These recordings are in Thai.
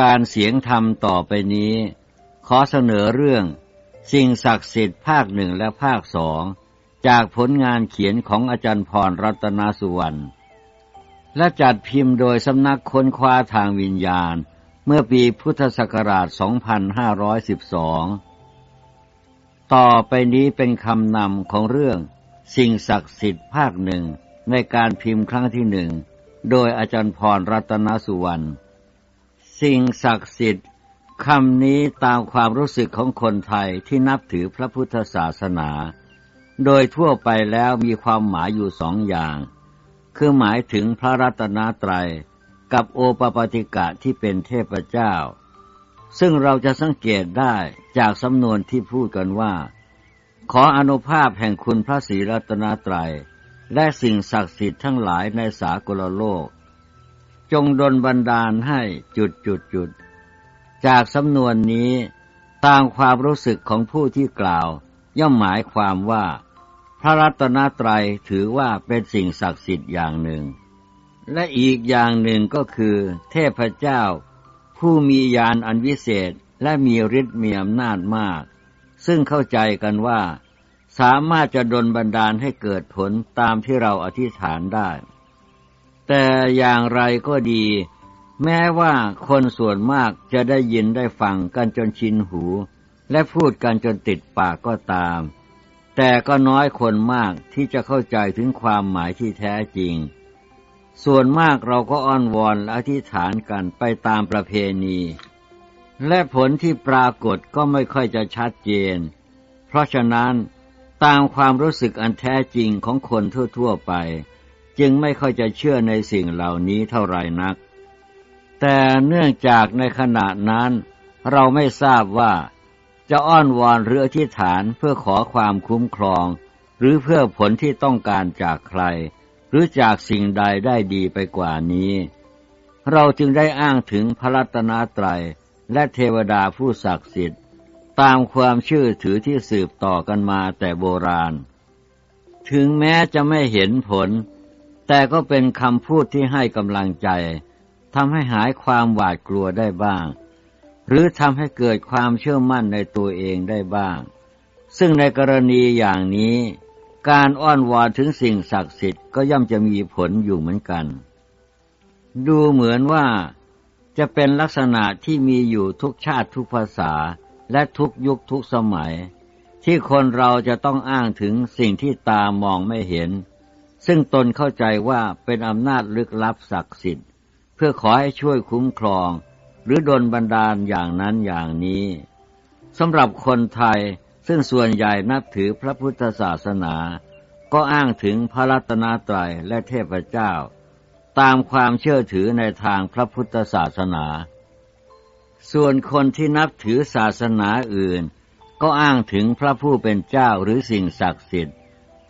การเสียงธรรมต่อไปนี้ ขอเสนอเรื่อง สิ่งศักดิ์สิทธิ์ภาคหนึ่งและภาคสอง จากผลงานเขียนของอาจารย์พรรัตนสุวรรณและจัดพิมพ์โดยสำนักค้นคว้าทางวิญญาณ เมื่อปีพุทธศักราช 2512 ต่อไปนี้เป็นคำนำของเรื่อง สิ่งศักดิ์สิทธิ์ภาคหนึ่งในการพิมพ์ครั้งที่หนึ่ง โดยอาจารย์พรรัตนสุวรรณ สิ่งศักดิ์สิทธิ์คำนี้ตามความรู้สึกของคนไทยที่นับถือพระพุทธศาสนา โดยทั่วไปแล้วมีความหมายอยู่สองอย่าง คือหมายถึงพระรัตนตรัยกับโอปปติกะที่เป็นเทพเจ้า ซึ่งเราจะสังเกตได้จากสำนวนที่พูดกันว่า ขออนุภาพแห่งคุณพระศรีรัตนตรัยและสิ่งศักดิ์สิทธิ์ทั้งหลายในสากลโลก จงดลบันดาลให้จุดจุดจุด จากสำนวนนี้ตามความรู้สึกของผู้ที่กล่าว ย่อมหมายความว่า พระรัตนตรัยถือว่าเป็นสิ่งศักดิ์สิทธิ์อย่างหนึ่ง และอีกอย่างหนึ่งก็คือ เทพเจ้า ผู้มียานอันวิเศษและมีฤทธิ์มีอำนาจมาก ซึ่งเข้าใจกันว่า สามารถจะดลบันดาลให้เกิดผลตามที่เราอธิษฐานได้ แต่อย่างไรก็ดี แม้ว่าคนส่วนมากจะได้ยินได้ฟังกันจนชินหู และพูดกันจนติดปากก็ตาม แต่ก็น้อยคนมากที่จะเข้าใจถึงความหมายที่แท้จริง ส่วนมากเราก็อ้อนวอนและอธิษฐานกันไปตามประเพณี และผลที่ปรากฏก็ไม่ค่อยจะชัดเจน เพราะฉะนั้นตามความรู้สึกอันแท้จริงของคนทั่ว ๆ ไป จึงไม่ค่อยจะเชื่อในสิ่งเหล่านี้เท่าไรนัก แต่เนื่องจากในขณะนั้น เราไม่ทราบว่าจะอ้อนวอนหรืออธิษฐานเพื่อขอความคุ้มครอง หรือเพื่อผลที่ต้องการจากใคร หรือจากสิ่งใดได้ดีไปกว่านี้ เราจึงได้อ้างถึงพระรัตนตรัยและเทวดาผู้ศักดิ์สิทธิ์ ตามความเชื่อถือที่สืบต่อกันมาแต่โบราณ ถึงแม้จะไม่เห็นผล แต่ก็เป็นคำพูดที่ให้กำลังใจทำให้หายความหวาดกลัวได้บ้าง หรือทำให้เกิดความเชื่อมั่นในตัวเองได้บ้าง ซึ่งในกรณีอย่างนี้ การอ้อนวอนถึงสิ่งศักดิ์สิทธิ์ก็ย่อมจะมีผลอยู่เหมือนกัน ดูเหมือนว่าจะเป็นลักษณะที่มีอยู่ทุกชาติทุกภาษาและทุกยุคทุกสมัย ที่คนเราจะต้องอ้างถึงสิ่งที่ตามองไม่เห็น ซึ่งตนเข้าใจว่าเป็นอำนาจลึกลับศักดิ์สิทธิ์ เพื่อขอให้ช่วยคุ้มครอง หรือดลบันดาลอย่างนั้นอย่างนี้สำหรับคนไทยซึ่งส่วนใหญ่นับถือพระพุทธศาสนา ก็อ้างถึงพระรัตนตรัยและเทพเจ้า ตามความเชื่อถือในทางพระพุทธศาสนา ส่วนคนที่นับถือศาสนาอื่น ก็อ้างถึงพระผู้เป็นเจ้าหรือสิ่งศักดิ์สิทธิ์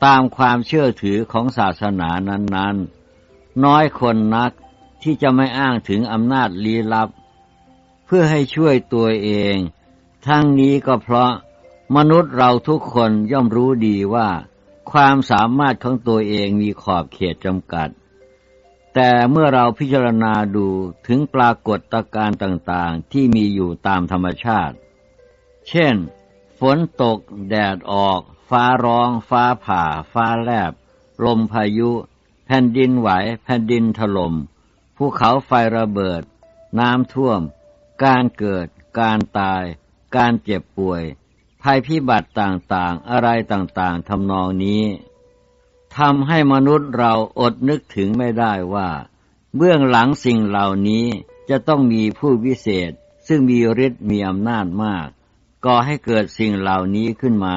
ตามความเชื่อถือของศาสนานั้น ๆ น้อยคนนักที่จะไม่อ้างถึงอำนาจลี้ลับ เพื่อให้ช่วยตัวเอง ทั้งนี้ก็เพราะมนุษย์เราทุกคนย่อมรู้ดีว่า ความสามารถของตัวเองมีขอบเขตจำกัด แต่เมื่อเราพิจารณาดูถึงปรากฏการณ์ต่างๆ ที่มีอยู่ตามธรรมชาติ เช่น ฝนตก แดดออก ฟ้าร้อง ฟ้าผ่า ฟ้าแลบ ลมพายุ แผ่นดินไหว แผ่นดินถลม่ม ภูเขาไฟระเบิด น้ำท่วม การเกิด การตาย การเจ็บป่วย ภัยพิบัติต่างๆ อะไรต่างๆทำนองนี้ทำให้มนุษย์เราอดนึกถึงไม่ได้ว่า เบื้องหลังสิ่งเหล่านี้จะต้องมีผู้วิเศษ ซึ่งมีฤทธิ์มีอำนาจมาก ก่อให้เกิดสิ่งเหล่านี้ขึ้นมา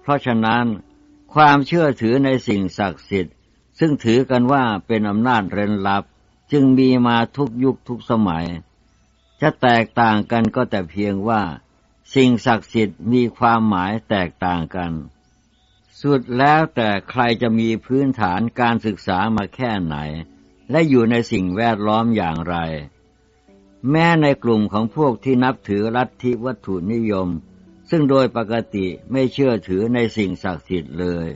เพราะฉะนั้นความเชื่อถือในสิ่งศักดิ์สิทธิ์ ซึ่งถือกันว่าเป็นอำนาจเร้นลับ จึงมีมาทุกยุคทุกสมัย จะแตกต่างกันก็แต่เพียงว่า สิ่งศักดิ์สิทธิ์มีความหมายแตกต่างกัน สุดแล้วแต่ใครจะมีพื้นฐานการศึกษามาแค่ไหน และอยู่ในสิ่งแวดล้อมอย่างไร แม้ในกลุ่มของพวกที่นับถือลัทธิวัตถุนิยม ซึ่งโดยปกติไม่เชื่อถือในสิ่งศักดิ์สิทธิ์เลย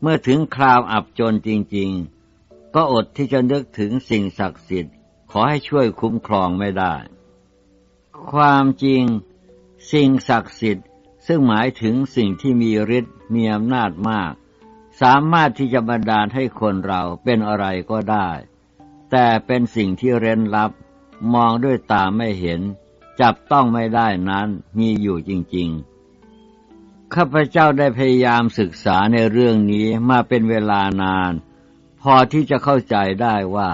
เมื่อถึงคราวอับจนจริง ๆ ก็อดที่จะนึกถึงสิ่งศักดิ์สิทธิ์ ขอให้ช่วยคุ้มครองไม่ได้ ความจริง สิ่งศักดิ์สิทธิ์ซึ่งหมายถึงสิ่งที่มีฤทธิ์มีอำนาจมาก สามารถที่จะบันดาลให้คนเราเป็นอะไรก็ได้ แต่เป็นสิ่งที่เร้นลับ มองด้วยตาไม่เห็น จับต้องไม่ได้นั้นมีอยู่จริง ๆ ข้าพเจ้าได้พยายามศึกษาในเรื่องนี้มาเป็นเวลานาน พอที่จะเข้าใจได้ว่า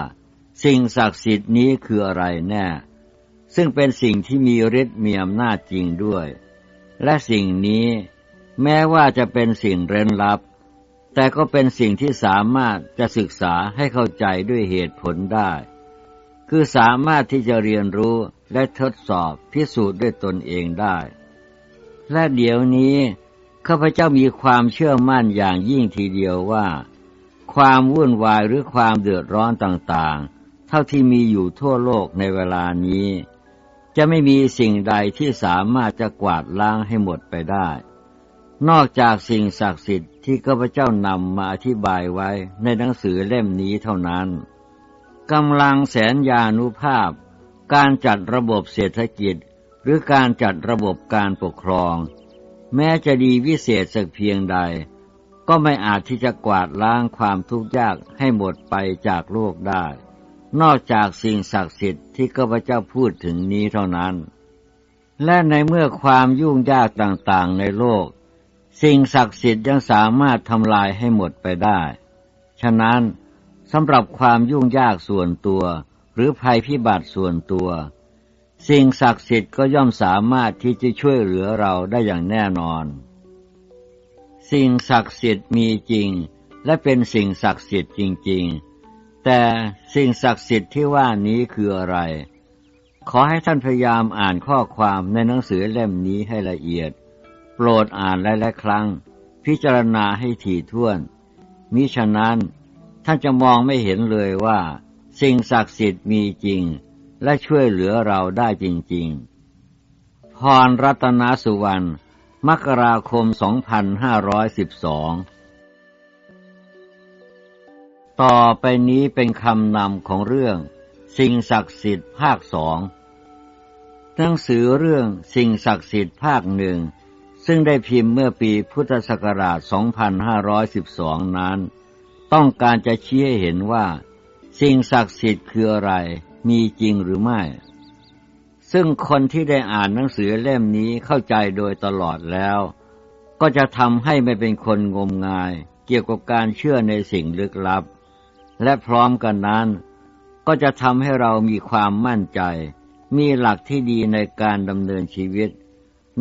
สิ่งศักดิ์สิทธิ์นี้คืออะไรแน่ ซึ่งเป็นสิ่งที่มีฤทธิ์มีอำนาจจริงด้วย และสิ่งนี้แม้ว่าจะเป็นสิ่งเร้นลับ แต่ก็เป็นสิ่งที่สามารถจะศึกษาให้เข้าใจด้วยเหตุผลได้ คือสามารถที่จะเรียนรู้ และทดสอบพิสูจน์ด้วยตนเองได้ และเดี๋ยวนี้ข้าพเจ้ามีความเชื่อมั่นอย่างยิ่งทีเดียวว่า ความวุ่นวายหรือความเดือดร้อนต่างๆ เท่าที่มีอยู่ทั่วโลกในเวลานี้ จะไม่มีสิ่งใดที่สามารถจะกวาดล้างให้หมดไปได้ นอกจากสิ่งศักดิ์สิทธิ์ที่ข้าพเจ้านำมาอธิบายไว้ในหนังสือเล่มนี้เท่านั้นกำลังแสนยานุภาพ การจัดระบบเศรษฐกิจ หรือการจัดระบบการปกครอง แม้จะดีวิเศษสักเพียงใด ก็ไม่อาจที่จะกวาดล้างความทุกข์ยากให้หมดไปจากโลกได้ นอกจากสิ่งศักดิ์สิทธิ์ที่ข้าพเจ้าพูดถึงนี้เท่านั้น และในเมื่อความยุ่งยากต่างๆในโลก สิ่งศักดิ์สิทธิ์ยังสามารถทำลายให้หมดไปได้ ฉะนั้นสำหรับความยุ่งยากส่วนตัว หรือภัยพิบัติส่วนตัว สิ่งศักดิ์สิทธิ์ก็ย่อมสามารถที่จะช่วยเหลือเราได้อย่างแน่นอน สิ่งศักดิ์สิทธิ์มีจริง และเป็นสิ่งศักดิ์สิทธิ์จริง ๆ แต่สิ่งศักดิ์สิทธิ์ที่ว่านี้คืออะไร ขอให้ท่านพยายามอ่านข้อความในหนังสือเล่มนี้ให้ละเอียด โปรดอ่านหลายๆครั้ง พิจารณาให้ถี่ถ้วน มิฉะนั้นท่านจะมองไม่เห็นเลยว่า สิ่งศักดิ์สิทธิ์มีจริง และช่วยเหลือเราได้จริง ๆ พรรัตนสุวรรณ มกราคม 2512 ต่อไปนี้เป็นคำนำของเรื่อง สิ่งศักดิ์สิทธิ์ภาคสองหนังสือเรื่องสิ่งศักดิ์สิทธิ์ภาคหนึ่งซึ่งได้พิมพ์เมื่อปีพุทธศักราช 2512 นั้น ต้องการจะชี้ให้เห็นว่า สิ่งศักดิ์สิทธิ์คืออะไร มีจริงหรือไม่ ซึ่งคนที่ได้อ่านหนังสือเล่มนี้เข้าใจโดยตลอดแล้ว ก็จะทำให้ไม่เป็นคนงมงาย เกี่ยวกับการเชื่อในสิ่งลึกลับ และพร้อมกันนั้น ก็จะทำให้เรามีความมั่นใจ มีหลักที่ดีในการดำเนินชีวิต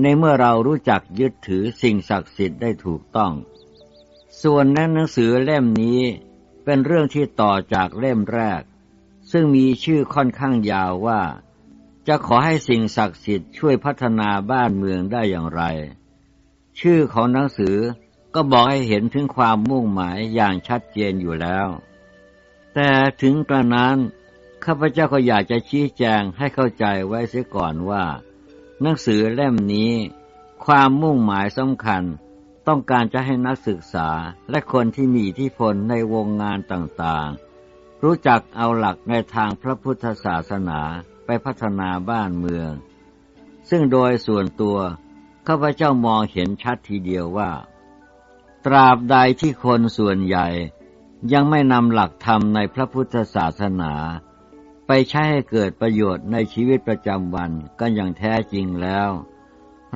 ในเมื่อเรารู้จักยึดถือสิ่งศักดิ์สิทธิ์ได้ถูกต้อง ส่วนในหนังสือเล่มนี้ เป็นเรื่องที่ต่อจากเล่มแรก ซึ่งมีชื่อค่อนข้างยาวว่า จะขอให้สิ่งศักดิ์สิทธิ์ช่วยพัฒนาบ้านเมืองได้อย่างไร ชื่อของหนังสือก็บอกให้เห็นถึงความมุ่งหมายอย่างชัดเจนอยู่แล้ว แต่ถึงกระนั้นข้าพเจ้าก็อยากจะชี้แจงให้เข้าใจไว้เสียก่อนว่า หนังสือเล่มนี้ ความมุ่งหมายสำคัญ ต้องการจะให้นักศึกษาและคนที่มีอิทธิพลในวงงานต่างๆ รู้จักเอาหลักในทางพระพุทธศาสนาไปพัฒนาบ้านเมือง ซึ่งโดยส่วนตัวข้าพเจ้ามองเห็นชัดทีเดียวว่า ตราบใดที่คนส่วนใหญ่ยังไม่นำหลักธรรมในพระพุทธศาสนา ไปใช้ให้เกิดประโยชน์ในชีวิตประจำวันกันอย่างแท้จริงแล้ว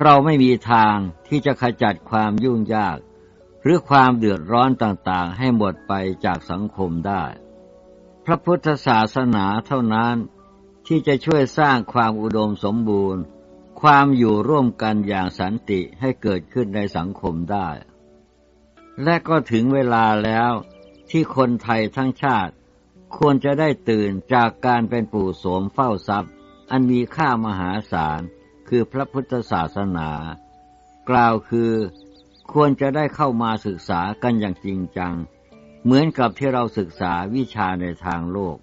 เราไม่มีทางที่จะขจัดความยุ่งยาก หรือความเดือดร้อนต่างๆ ให้หมดไปจากสังคมได้ พระพุทธศาสนาเท่านั้นที่จะช่วยสร้างความอุดมสมบูรณ์ ความอยู่ร่วมกันอย่างสันติให้เกิดขึ้นในสังคมได้ และก็ถึงเวลาแล้วที่คนไทยทั้งชาติ ควรจะได้ตื่นจากการเป็นปู่โสมเฝ้าทรัพย์ อันมีค่ามหาศาล คือพระพุทธศาสนา กล่าวคือควรจะได้เข้ามาศึกษากันอย่างจริงจัง เหมือนกับที่เราศึกษาวิชาในทางโลก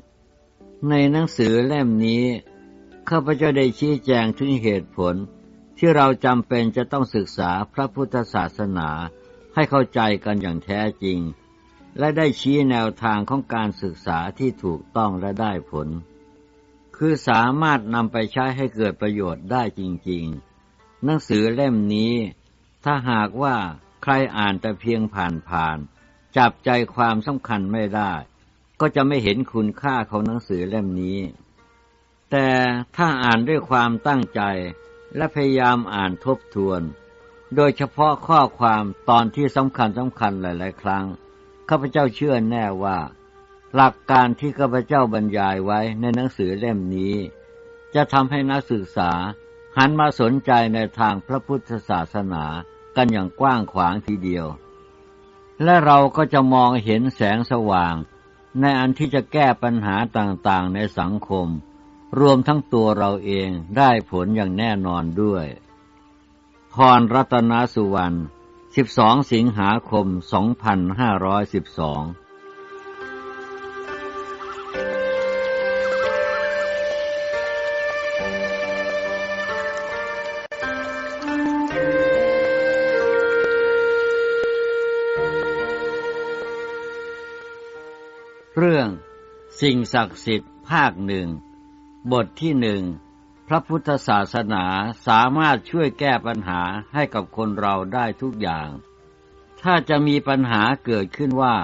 ในหนังสือเล่มนี้ข้าพเจ้าได้ชี้แจงถึงเหตุผลที่เราจำเป็นจะต้องศึกษาพระพุทธศาสนาให้เข้าใจกันอย่างแท้จริง และได้ชี้แนวทางของการศึกษาที่ถูกต้องและได้ผล คือสามารถนำไปใช้ให้เกิดประโยชน์ได้จริงๆ หนังสือเล่มนี้ ถ้าหากว่าใครอ่านแต่เพียงผ่านๆ จับใจความสำคัญไม่ได้ ก็จะไม่เห็นคุณค่าของหนังสือเล่มนี้ แต่ถ้าอ่านด้วยความตั้งใจและพยายามอ่านทบทวน โดยเฉพาะข้อความตอนที่สำคัญสำคัญหลาย ๆ ครั้งข้าพเจ้าเชื่อแน่ว่า หลักการที่ข้าพเจ้าบรรยายไว้ในหนังสือเล่มนี้ จะทำให้นักศึกษาหันมาสนใจในทางพระพุทธศาสนากันอย่างกว้างขวางทีเดียว และเราก็จะมองเห็นแสงสว่าง ในอันที่จะแก้ปัญหาต่างๆในสังคม รวมทั้งตัวเราเองได้ผลอย่างแน่นอนด้วย พรรัตนสุวรรณ 12 สิงหาคม 2512 เรื่องสิ่งศักดิ์สิทธิ์ภาคหนึ่ง บทที่หนึ่ง พระพุทธศาสนาสามารถช่วยแก้ปัญหาให้กับคนเราได้ทุกอย่าง ถ้าจะมีปัญหาเกิดขึ้นว่า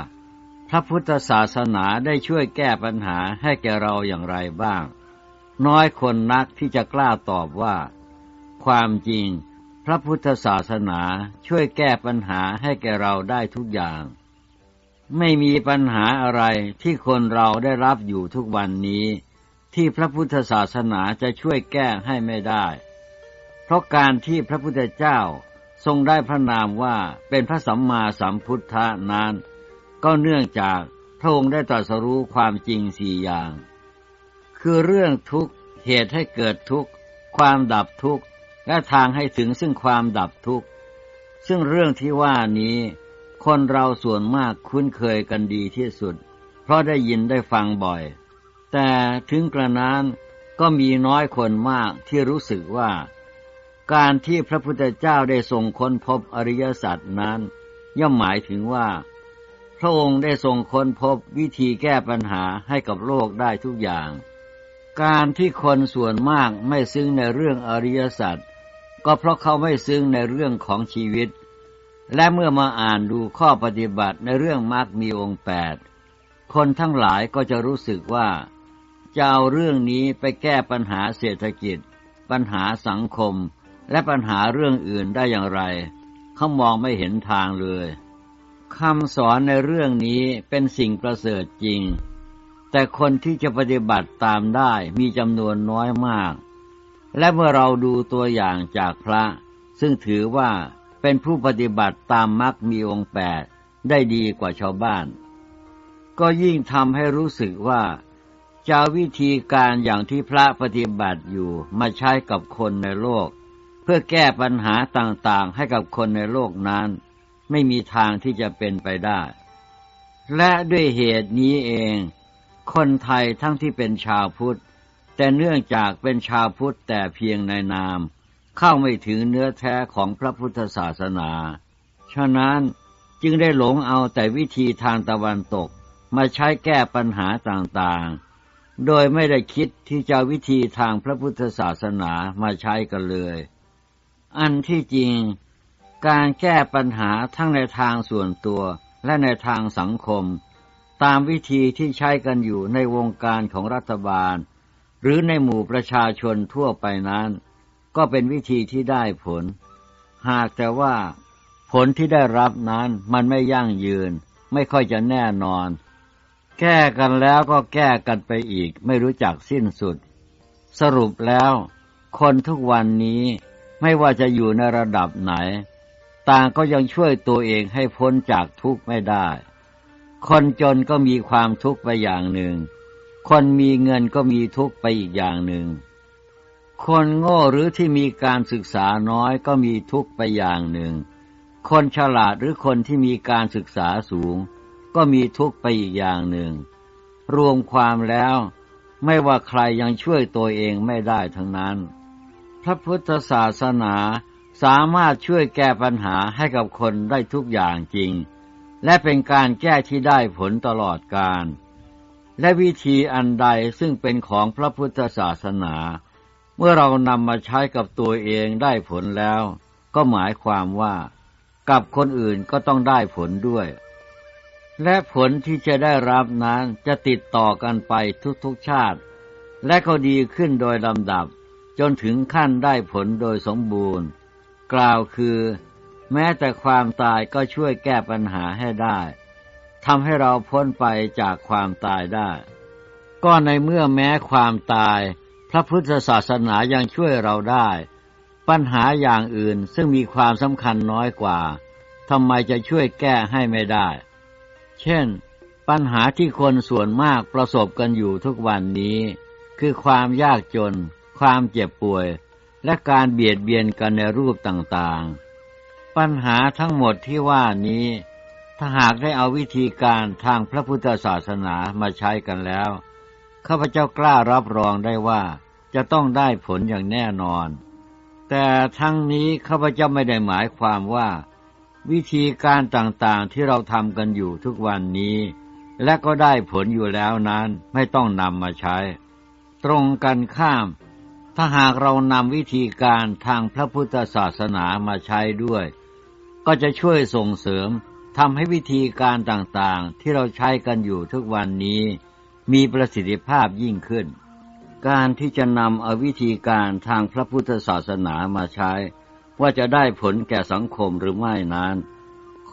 พระพุทธศาสนาได้ช่วยแก้ปัญหาให้แก่เราอย่างไรบ้าง น้อยคนนักที่จะกล้าตอบว่า ความจริง พระพุทธศาสนาช่วยแก้ปัญหาให้แก่เราได้ทุกอย่าง ไม่มีปัญหาอะไรที่คนเราได้รับอยู่ทุกวันนี้ ที่พระพุทธศาสนาจะช่วยแก้ให้ไม่ได้ เพราะการที่พระพุทธเจ้าทรงได้พระนามว่าเป็นพระสัมมาสัมพุทธะนั้น ก็เนื่องจากพระองค์ได้ตรัสรู้ความจริงสี่อย่าง คือเรื่องทุกข์เหตุให้เกิดทุกข์ ความดับทุกข์ และทางให้ถึงซึ่งความดับทุกข์ ซึ่งเรื่องที่ว่านี้ คนเราส่วนมากคุ้นเคยกันดีที่สุด เพราะได้ยินได้ฟังบ่อย แต่ถึงกระนั้นก็มีน้อยคนมากที่รู้สึกว่า การที่พระพุทธเจ้าได้ทรงค้นพบอริยสัจนั้น ย่อมหมายถึงว่า พระองค์ได้ทรงค้นพบวิธีแก้ปัญหาให้กับโลกได้ทุกอย่าง การที่คนส่วนมากไม่ซึ้งในเรื่องอริยสัจก็เพราะเขาไม่ซึ้งในเรื่องของชีวิต และเมื่อมาอ่านดูข้อปฏิบัติในเรื่องมรรคมีองค์แปดคนทั้งหลายก็จะรู้สึกว่า จะเอาเรื่องนี้ไปแก้ปัญหาเศรษฐกิจ ปัญหาสังคม และปัญหาเรื่องอื่นได้อย่างไร เขามองไม่เห็นทางเลยคำสอนในเรื่องนี้เป็นสิ่งประเสริฐจริง แต่คนที่จะปฏิบัติตามได้มีจำนวนน้อยมาก และเมื่อเราดูตัวอย่างจากพระ ซึ่งถือว่า เป็นผู้ปฏิบัติตามมรรคมีองค์แปดได้ดีกว่าชาวบ้าน ก็ยิ่งทำให้รู้สึกว่าจะวิธีการอย่างที่พระปฏิบัติอยู่มาใช้กับคนในโลก เพื่อแก้ปัญหาต่างๆให้กับคนในโลกนั้น ไม่มีทางที่จะเป็นไปได้ และด้วยเหตุนี้เอง คนไทยทั้งที่เป็นชาวพุทธ แต่เนื่องจากเป็นชาวพุทธแต่เพียงในนาม เข้าไม่ถึงเนื้อแท้ของพระพุทธศาสนา ฉะนั้นจึงได้หลงเอาแต่วิธีทางตะวันตกมาใช้แก้ปัญหาต่างๆ โดยไม่ได้คิดที่จะวิธีทางพระพุทธศาสนามาใช้กันเลย อันที่จริง การแก้ปัญหาทั้งในทางส่วนตัวและในทางสังคม ตามวิธีที่ใช้กันอยู่ในวงการของรัฐบาล หรือในหมู่ประชาชนทั่วไปนั้น ก็เป็นวิธีที่ได้ผล หากแต่ว่าผลที่ได้รับนั้นมันไม่ยั่งยืน ไม่ค่อยจะแน่นอน แก้กันแล้วก็แก้กันไปอีก ไม่รู้จักสิ้นสุด สรุปแล้ว คนทุกวันนี้ไม่ว่าจะอยู่ในระดับไหน ต่างก็ยังช่วยตัวเองให้พ้นจากทุกข์ไม่ได้ คนจนก็มีความทุกข์ไปอย่างหนึ่ง คนมีเงินก็มีทุกข์ไปอีกอย่างหนึ่ง คนโง่หรือที่มีการศึกษาน้อยก็มีทุกข์ไปอย่างหนึ่ง คนฉลาดหรือคนที่มีการศึกษาสูง ก็มีทุกข์ไปอีกอย่างหนึ่ง รวมความแล้ว ไม่ว่าใครยังช่วยตัวเองไม่ได้ทั้งนั้น พระพุทธศาสนาสามารถช่วยแก้ปัญหาให้กับคนได้ทุกอย่างจริง และเป็นการแก้ที่ได้ผลตลอดกาลและวิธีอันใดซึ่งเป็นของพระพุทธศาสนา เมื่อเรานำมาใช้กับตัวเองได้ผลแล้ว ก็หมายความว่า กับคนอื่นก็ต้องได้ผลด้วย และผลที่จะได้รับนั้นจะติดต่อกันไปทุกๆชาติ และก็ดีขึ้นโดยลำดับ จนถึงขั้นได้ผลโดยสมบูรณ์ กล่าวคือ แม้แต่ความตายก็ช่วยแก้ปัญหาให้ได้ทำให้เราพ้นไปจากความตายได้ ก็ในเมื่อแม้ความตาย พระพุทธศาสนายังช่วยเราได้ ปัญหาอย่างอื่นซึ่งมีความสำคัญน้อยกว่าทำไมจะช่วยแก้ให้ไม่ได้ เช่น ปัญหาที่คนส่วนมากประสบกันอยู่ทุกวันนี้ คือความยากจน ความเจ็บป่วย และการเบียดเบียนกันในรูปต่างๆ ปัญหาทั้งหมดที่ว่านี้ ถ้าหากได้เอาวิธีการทางพระพุทธศาสนามาใช้กันแล้ว ข้าพเจ้ากล้ารับรองได้ว่าจะต้องได้ผลอย่างแน่นอน แต่ทั้งนี้ข้าพเจ้าไม่ได้หมายความว่า วิธีการต่างๆที่เราทำกันอยู่ทุกวันนี้ และก็ได้ผลอยู่แล้วนั้นไม่ต้องนำมาใช้ ตรงกันข้าม ถ้าหากเรานำวิธีการทางพระพุทธศาสนามาใช้ด้วย ก็จะช่วยส่งเสริมทำให้วิธีการต่างๆที่เราใช้กันอยู่ทุกวันนี้ มีประสิทธิภาพยิ่งขึ้น การที่จะนำเอาวิธีการทางพระพุทธศาสนามาใช้ ว่าจะได้ผลแก่สังคมหรือไม่นั้น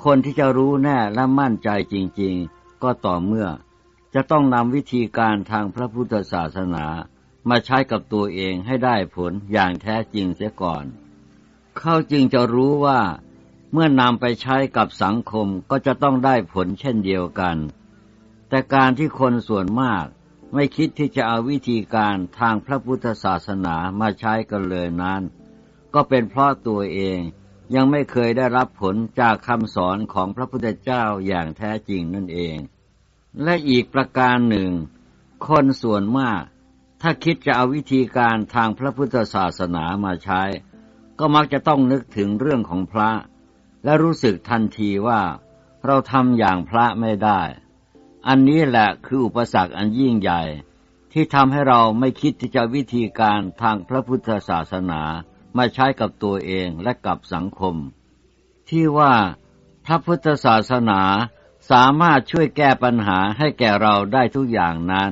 คนที่จะรู้แน่และมั่นใจจริงๆ ก็ต่อเมื่อ จะต้องนำวิธีการทางพระพุทธศาสนา มาใช้กับตัวเองให้ได้ผลอย่างแท้จริงเสียก่อน เขาจึงจะรู้ว่า เมื่อนำไปใช้กับสังคมก็จะต้องได้ผลเช่นเดียวกัน แต่การที่คนส่วนมากไม่คิดที่จะเอาวิธีการทางพระพุทธศาสนามาใช้กันเลยนั้น ก็เป็นเพราะตัวเองยังไม่เคยได้รับผลจากคำสอนของพระพุทธเจ้าอย่างแท้จริงนั่นเอง และอีกประการหนึ่ง คนส่วนมาก ถ้าคิดจะเอาวิธีการทางพระพุทธศาสนามาใช้ ก็มักจะต้องนึกถึงเรื่องของพระ และรู้สึกทันทีว่าเราทำอย่างพระไม่ได้ อันนี้แหละคืออุปสรรคอันยิ่งใหญ่ ที่ทำให้เราไม่คิดที่จะวิธีการทางพระพุทธศาสนามาใช้กับตัวเองและกับสังคม ที่ว่าพระพุทธศาสนาสามารถช่วยแก้ปัญหาให้แก่เราได้ทุกอย่างนั้น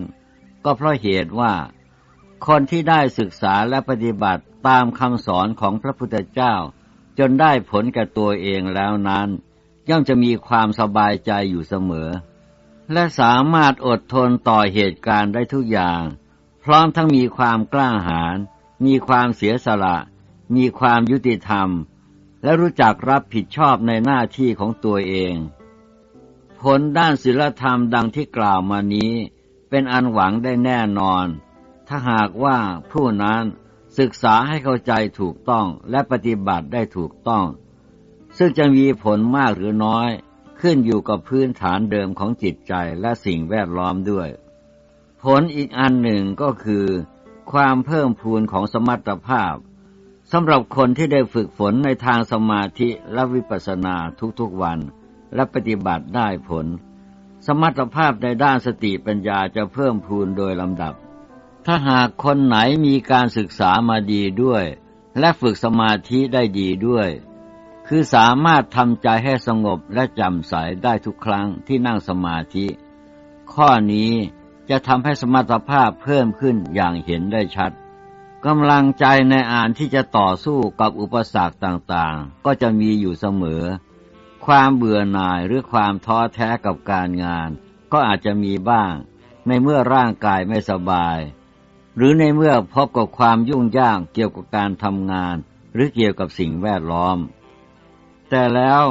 ก็เพราะเหตุว่า คนที่ได้ศึกษาและปฏิบัติตามคำสอนของพระพุทธเจ้า จนได้ผลแก่ตัวเองแล้วนั้น ย่อมจะมีความสบายใจอยู่เสมอ และสามารถอดทนต่อเหตุการณ์ได้ทุกอย่าง พร้อมทั้งมีความกล้าหาญมีความเสียสละ มีความยุติธรรม และรู้จักรับผิดชอบในหน้าที่ของตัวเอง ผลด้านศีลธรรมดังที่กล่าวมานี้ เป็นอันหวังได้แน่นอน ถ้าหากว่าผู้นั้นศึกษาให้เข้าใจถูกต้องและปฏิบัติได้ถูกต้อง ซึ่งจะมีผลมากหรือน้อย ขึ้นอยู่กับพื้นฐานเดิมของจิตใจและสิ่งแวดล้อมด้วย ผลอีกอันหนึ่งก็คือ ความเพิ่มพูนของสมรรถภาพสำหรับคนที่ได้ฝึกฝนในทางสมาธิและวิปัสสนาทุกๆวันและปฏิบัติได้ผล สมรรถภาพในด้านสติปัญญาจะเพิ่มพูนโดยลำดับ ถ้าหากคนไหนมีการศึกษามาดีด้วย และฝึกสมาธิได้ดีด้วย คือสามารถทำใจให้สงบและจำใสได้ทุกครั้งที่นั่งสมาธิ ข้อนี้จะทำให้สมรรถภาพเพิ่มขึ้นอย่างเห็นได้ชัดกำลังใจในอ่านที่จะต่อสู้กับอุปสรรคต่างๆ ก็จะมีอยู่เสมอ ความเบื่อหน่ายหรือความท้อแท้กับการงาน ก็อาจจะมีบ้าง ในเมื่อร่างกายไม่สบาย หรือในเมื่อพบกับความยุ่งยากเกี่ยวกับการทำงาน หรือเกี่ยวกับสิ่งแวดล้อม แต่แล้ว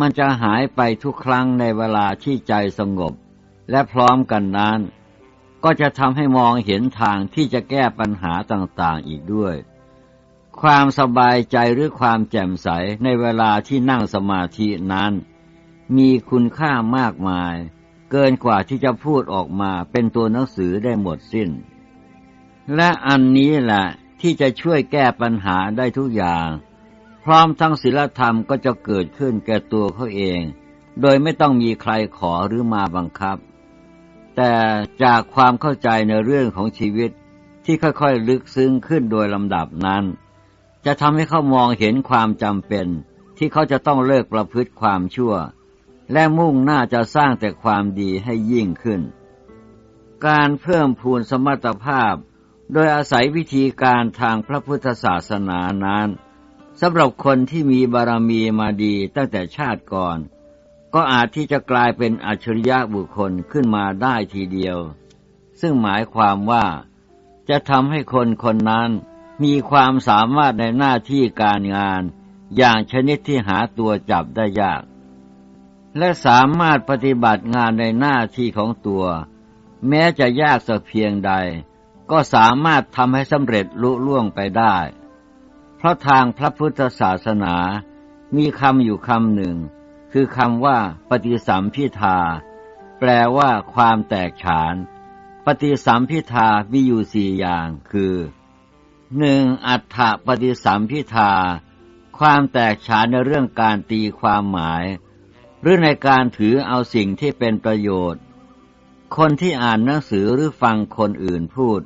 มันจะหายไปทุกครั้งในเวลาที่ใจสงบ และพร้อมกันนั้น ก็จะทำให้มองเห็นทางที่จะแก้ปัญหาต่างๆอีกด้วย ความสบายใจหรือความแจ่มใสในเวลาที่นั่งสมาธินั้น มีคุณค่ามากมาย เกินกว่าที่จะพูดออกมาเป็นตัวหนังสือได้หมดสิ้น และอันนี้แหละที่จะช่วยแก้ปัญหาได้ทุกอย่าง พร้อมทั้งศีลธรรมก็จะเกิดขึ้นแก่ตัวเขาเอง โดยไม่ต้องมีใครขอหรือมาบังคับ แต่จากความเข้าใจในเรื่องของชีวิตที่ค่อยๆ ลึกซึ้งขึ้นโดยลำดับนั้น จะทำให้เขามองเห็นความจำเป็น ที่เขาจะต้องเลิกประพฤติความชั่ว และมุ่งหน้าจะสร้างแต่ความดีให้ยิ่งขึ้น การเพิ่มพูนสมรรถภาพ โดยอาศัยวิธีการทางพระพุทธศาสนานั้น สำหรับคนที่มีบารมีมาดีตั้งแต่ชาติก่อน ก็อาจที่จะกลายเป็นอัจฉริยะบุคคลขึ้นมาได้ทีเดียว ซึ่งหมายความว่าจะทำให้คนคนนั้นมีความสามารถในหน้าที่การงาน อย่างชนิดที่หาตัวจับได้ยาก และสามารถปฏิบัติงานในหน้าที่ของตัว แม้จะยากสักเพียงใด ก็สามารถทำให้สำเร็จลุล่วงไปได้ ราะทางพระพุทธศาสนา มีคำอยู่คำหนึ่ง คือคำว่าปฏิสัมพิทา แปลว่าความแตกฉาน ปฏิสัมพิทามีอยู่สี่อย่างคือหนึ่งอัฏฐปฏิสัมพิทา ความแตกฉานในเรื่องการตีความหมาย หรือในการถือเอาสิ่งที่เป็นประโยชน์ คนที่อ่านหนังสือหรือฟังคนอื่นพูด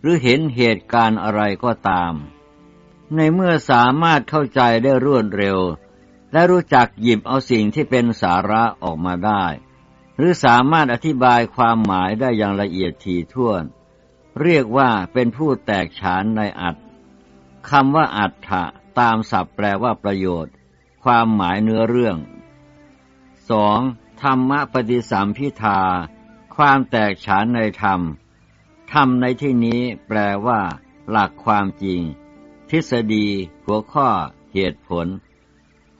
หรือเห็นเหตุการณ์อะไรก็ตาม ในเมื่อสามารถเข้าใจได้รวดเร็ว และรู้จักหยิบเอาสิ่งที่เป็นสาระออกมาได้ หรือสามารถอธิบายความหมายได้อย่างละเอียดถี่ถ้วน เรียกว่าเป็นผู้แตกฉานในอัตคำว่าอัตถะตามศัพท์แปลว่าประโยชน์ ความหมายเนื้อเรื่องสองธรรมะปฏิสัมพิทา ความแตกฉานในธรรม ธรรมในที่นี้แปลว่า หลักความจริง ทฤษฎี หัวข้อ เหตุผล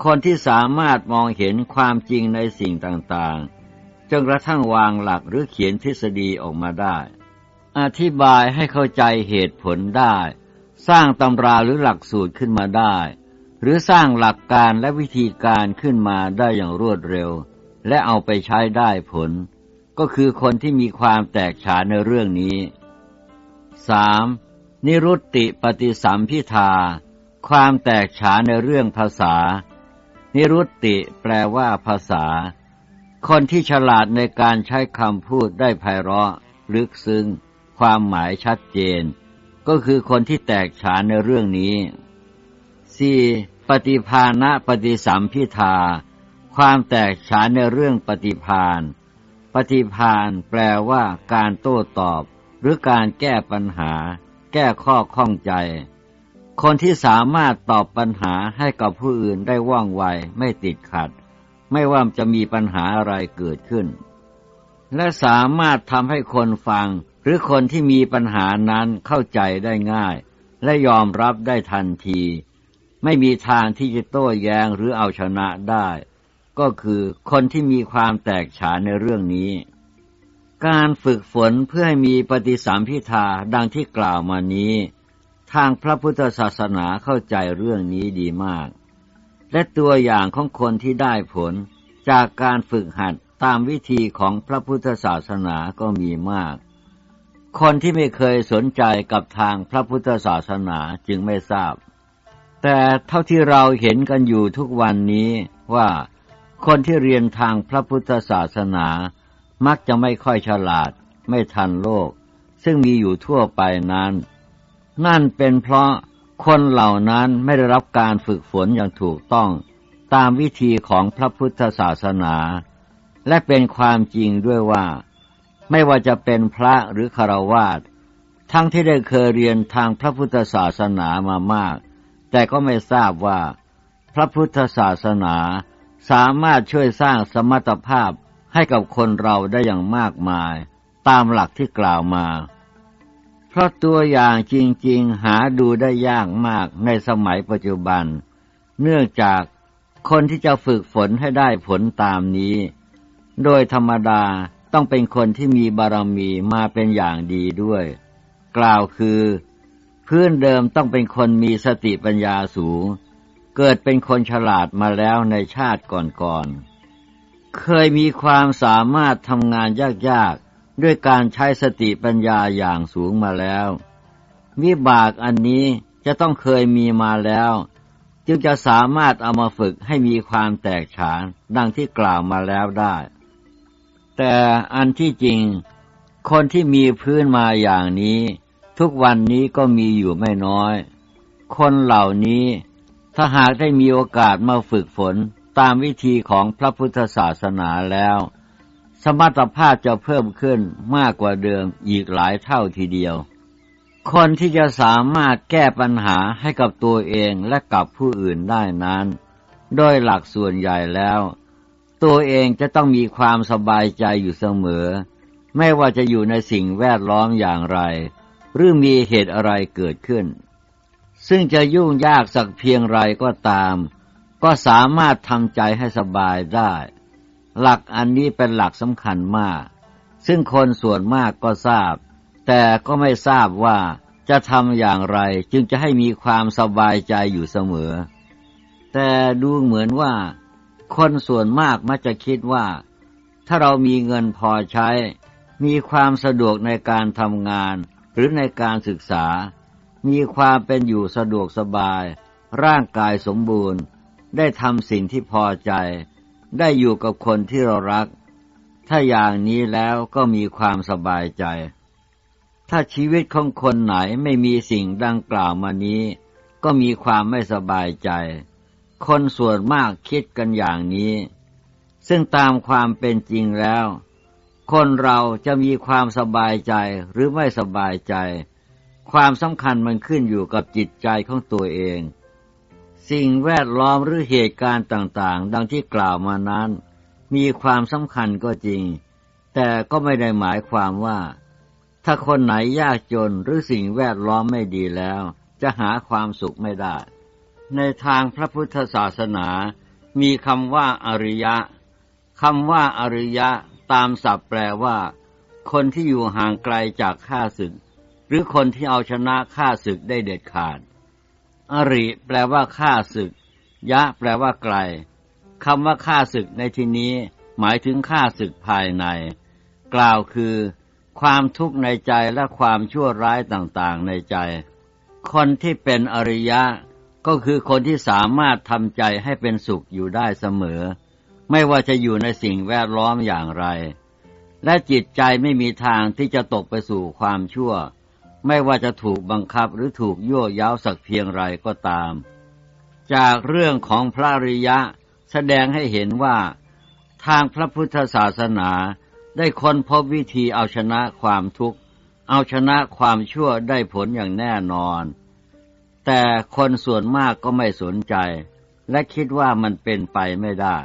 คนที่สามารถมองเห็นความจริงในสิ่งต่างๆ จนกระทั่งวางหลักหรือเขียนทฤษฎีออกมาได้ อธิบายให้เข้าใจเหตุผลได้ สร้างตำราหรือหลักสูตรขึ้นมาได้ หรือสร้างหลักการและวิธีการขึ้นมาได้อย่างรวดเร็ว และเอาไปใช้ได้ผล ก็คือคนที่มีความแตกฉานในเรื่องนี้ 3. นิรุตติปฏิสัมพิทา ความแตกฉานในเรื่องภาษา นิรุตติแปลว่าภาษา คนที่ฉลาดในการใช้คำพูดได้ไพเราะ ลึกซึ้ง ความหมายชัดเจน ก็คือคนที่แตกฉานในเรื่องนี้ 4. ปฏิภาณะปฏิสัมพิทา ความแตกฉานในเรื่องปฏิพานปฏิพานแปลว่าการโต้ตอบ หรือการแก้ปัญหา แก้ข้อข้องใจ คนที่สามารถตอบปัญหาให้กับผู้อื่นได้ว่องไวไม่ติดขัด ไม่ว่าจะมีปัญหาอะไรเกิดขึ้น และสามารถทำให้คนฟัง หรือคนที่มีปัญหานั้นเข้าใจได้ง่าย และยอมรับได้ทันที ไม่มีทางที่จะโต้แย้งหรือเอาชนะได้ ก็คือคนที่มีความแตกฉานในเรื่องนี้ การฝึกฝนเพื่อให้มีปฏิสัมพิทาดังที่กล่าวมานี้ ทางพระพุทธศาสนาเข้าใจเรื่องนี้ดีมาก และตัวอย่างของคนที่ได้ผลจากการฝึกหัดตามวิธีของพระพุทธศาสนาก็มีมาก คนที่ไม่เคยสนใจกับทางพระพุทธศาสนาจึงไม่ทราบ แต่เท่าที่เราเห็นกันอยู่ทุกวันนี้ว่าคนที่เรียนทางพระพุทธศาสนา มักจะไม่ค่อยฉลาด ไม่ทันโลก ซึ่งมีอยู่ทั่วไปนั้น นั่นเป็นเพราะคนเหล่านั้นไม่ได้รับการฝึกฝนอย่างถูกต้อง ตามวิธีของพระพุทธศาสนา และเป็นความจริงด้วยว่า ไม่ว่าจะเป็นพระหรือคารวาสทั้งที่ได้เคยเรียนทางพระพุทธศาสนามามาก แต่ก็ไม่ทราบว่า พระพุทธศาสนาสามารถช่วยสร้างสมรรถภาพ ให้กับคนเราได้อย่างมากมายตามหลักที่กล่าวมา เพราะตัวอย่างจริงๆหาดูได้ยากมากในสมัยปัจจุบัน เนื่องจากคนที่จะฝึกฝนให้ได้ผลตามนี้ โดยธรรมดาต้องเป็นคนที่มีบารมีมาเป็นอย่างดีด้วย กล่าวคือ พื้นเดิมต้องเป็นคนมีสติปัญญาสูง เกิดเป็นคนฉลาดมาแล้วในชาติก่อนๆ เคยมีความสามารถทำงานยากๆ ด้วยการใช้สติปัญญาอย่างสูงมาแล้ว วิบากอันนี้จะต้องเคยมีมาแล้ว จึงจะสามารถเอามาฝึกให้มีความแตกฉานดังที่กล่าวมาแล้วได้ แต่อันที่จริง คนที่มีพื้นมาอย่างนี้ ทุกวันนี้ก็มีอยู่ไม่น้อย คนเหล่านี้ถ้าหากได้มีโอกาสมาฝึกฝน ตามวิธีของพระพุทธศาสนาแล้ว สมรรถภาพจะเพิ่มขึ้นมากกว่าเดิมอีกหลายเท่าทีเดียว คนที่จะสามารถแก้ปัญหาให้กับตัวเองและกับผู้อื่นได้นั้น โดยหลักส่วนใหญ่แล้ว ตัวเองจะต้องมีความสบายใจอยู่เสมอ ไม่ว่าจะอยู่ในสิ่งแวดล้อมอย่างไร หรือมีเหตุอะไรเกิดขึ้น ซึ่งจะยุ่งยากสักเพียงไรก็ตาม ก็สามารถทำใจให้สบายได้ หลักอันนี้เป็นหลักสำคัญมาก ซึ่งคนส่วนมากก็ทราบ แต่ก็ไม่ทราบว่าจะทำอย่างไรจึงจะให้มีความสบายใจอยู่เสมอ แต่ดูเหมือนว่า คนส่วนมากมักจะคิดว่า ถ้าเรามีเงินพอใช้ มีความสะดวกในการทำงานหรือในการศึกษา มีความเป็นอยู่สะดวกสบาย ร่างกายสมบูรณ์ ได้ทำสิ่งที่พอใจ ได้อยู่กับคนที่เรารัก ถ้าอย่างนี้แล้วก็มีความสบายใจ ถ้าชีวิตของคนไหนไม่มีสิ่งดังกล่าวมานี้ ก็มีความไม่สบายใจ คนส่วนมากคิดกันอย่างนี้ ซึ่งตามความเป็นจริงแล้ว คนเราจะมีความสบายใจหรือไม่สบายใจ ความสำคัญมันขึ้นอยู่กับจิตใจของตัวเอง สิ่งแวดล้อมหรือเหตุการณ์ต่างๆ ดังที่กล่าวมานั้น มีความสำคัญก็จริง แต่ก็ไม่ได้หมายความว่า ถ้าคนไหนยากจนหรือสิ่งแวดล้อมไม่ดีแล้ว จะหาความสุขไม่ได้ ในทางพระพุทธศาสนา มีคำว่าอริยะคำว่าอริยะตามศัพท์แปลว่า คนที่อยู่ห่างไกลจากข้าศึก หรือคนที่เอาชนะข้าศึกได้เด็ดขาด อริแปลว่าข้าศึก ยะ แปลว่าไกลคำว่าข้าศึกในที่นี้ หมายถึงข้าศึกภายใน กล่าวคือ ความทุกข์ในใจและความชั่วร้ายต่างๆในใจ คนที่เป็นอริยะ ก็คือคนที่สามารถทำใจให้เป็นสุขอยู่ได้เสมอ ไม่ว่าจะอยู่ในสิ่งแวดล้อมอย่างไร และจิตใจไม่มีทางที่จะตกไปสู่ความชั่ว ไม่ว่าจะถูกบังคับหรือถูกยั่วย้าวสักเพียงไรก็ตาม จากเรื่องของพระริยะแสดงให้เห็นว่าทางพระพุทธศาสนาได้ค้นพบวิธีเอาชนะความทุกข์ เอาชนะความชั่วได้ผลอย่างแน่นอน แต่คนส่วนมากก็ไม่สนใจ และคิดว่ามันเป็นไปไม่ได้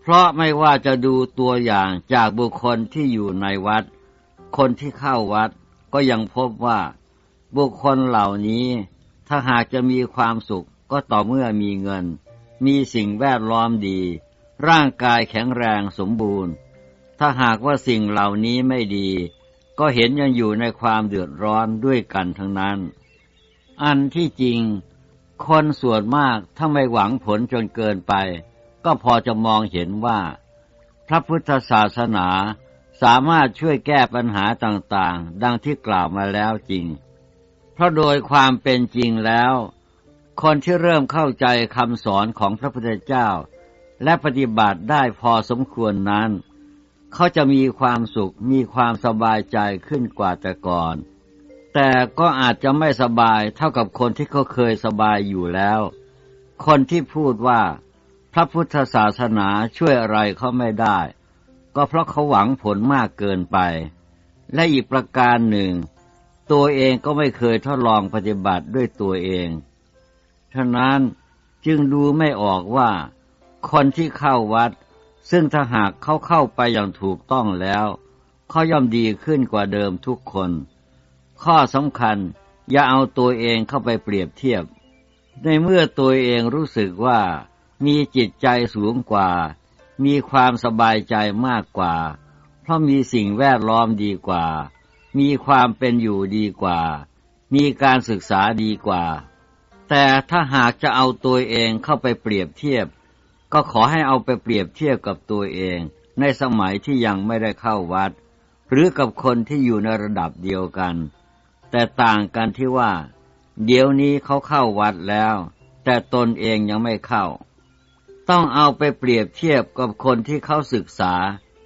เพราะไม่ว่าจะดูตัวอย่างจากบุคคลที่อยู่ในวัด คนที่เข้าวัด ก็ยังพบว่าบุคคลเหล่านี้ ถ้าหากจะมีความสุขก็ต่อเมื่อมีเงิน มีสิ่งแวดล้อมดี ร่างกายแข็งแรงสมบูรณ์ ถ้าหากว่าสิ่งเหล่านี้ไม่ดี ก็เห็นยังอยู่ในความเดือดร้อนด้วยกันทั้งนั้น อันที่จริง คนส่วนมากถ้าไม่หวังผลจนเกินไป ก็พอจะมองเห็นว่า พระพุทธศาสนา สามารถช่วยแก้ปัญหาต่างๆ ดังที่กล่าวมาแล้วจริง เพราะโดยความเป็นจริงแล้ว คนที่เริ่มเข้าใจคำสอนของพระพุทธเจ้า และปฏิบัติได้พอสมควรนั้น เขาจะมีความสุขมีความสบายใจขึ้นกว่าแต่ก่อน แต่ก็อาจจะไม่สบายเท่ากับคนที่เขาเคยสบายอยู่แล้ว คนที่พูดว่า พระพุทธศาสนาช่วยอะไรเขาไม่ได้ ก็เพราะเขาหวังผลมากเกินไป และอีกประการหนึ่ง ตัวเองก็ไม่เคยทดลองปฏิบัติด้วยตัวเอง ฉะนั้นจึงดูไม่ออกว่า คนที่เข้าวัด ซึ่งถ้าหากเขาเข้าไปอย่างถูกต้องแล้วเขาย่อมดีขึ้นกว่าเดิมทุกคน ข้อสำคัญอย่าเอาตัวเองเข้าไปเปรียบเทียบ ในเมื่อตัวเองรู้สึกว่ามีจิตใจสูงกว่า มีความสบายใจมากกว่า เพราะมีสิ่งแวดล้อมดีกว่า มีความเป็นอยู่ดีกว่า มีการศึกษาดีกว่า แต่ถ้าหากจะเอาตัวเองเข้าไปเปรียบเทียบ ก็ขอให้เอาไปเปรียบเทียบกับตัวเอง ในสมัยที่ยังไม่ได้เข้าวัด หรือกับคนที่อยู่ในระดับเดียวกัน แต่ต่างกันที่ว่า เดี๋ยวนี้เขาเข้าวัดแล้ว แต่ตนเองยังไม่เข้า ต้องเอาไปเปรียบเทียบกับคนที่เขาศึกษา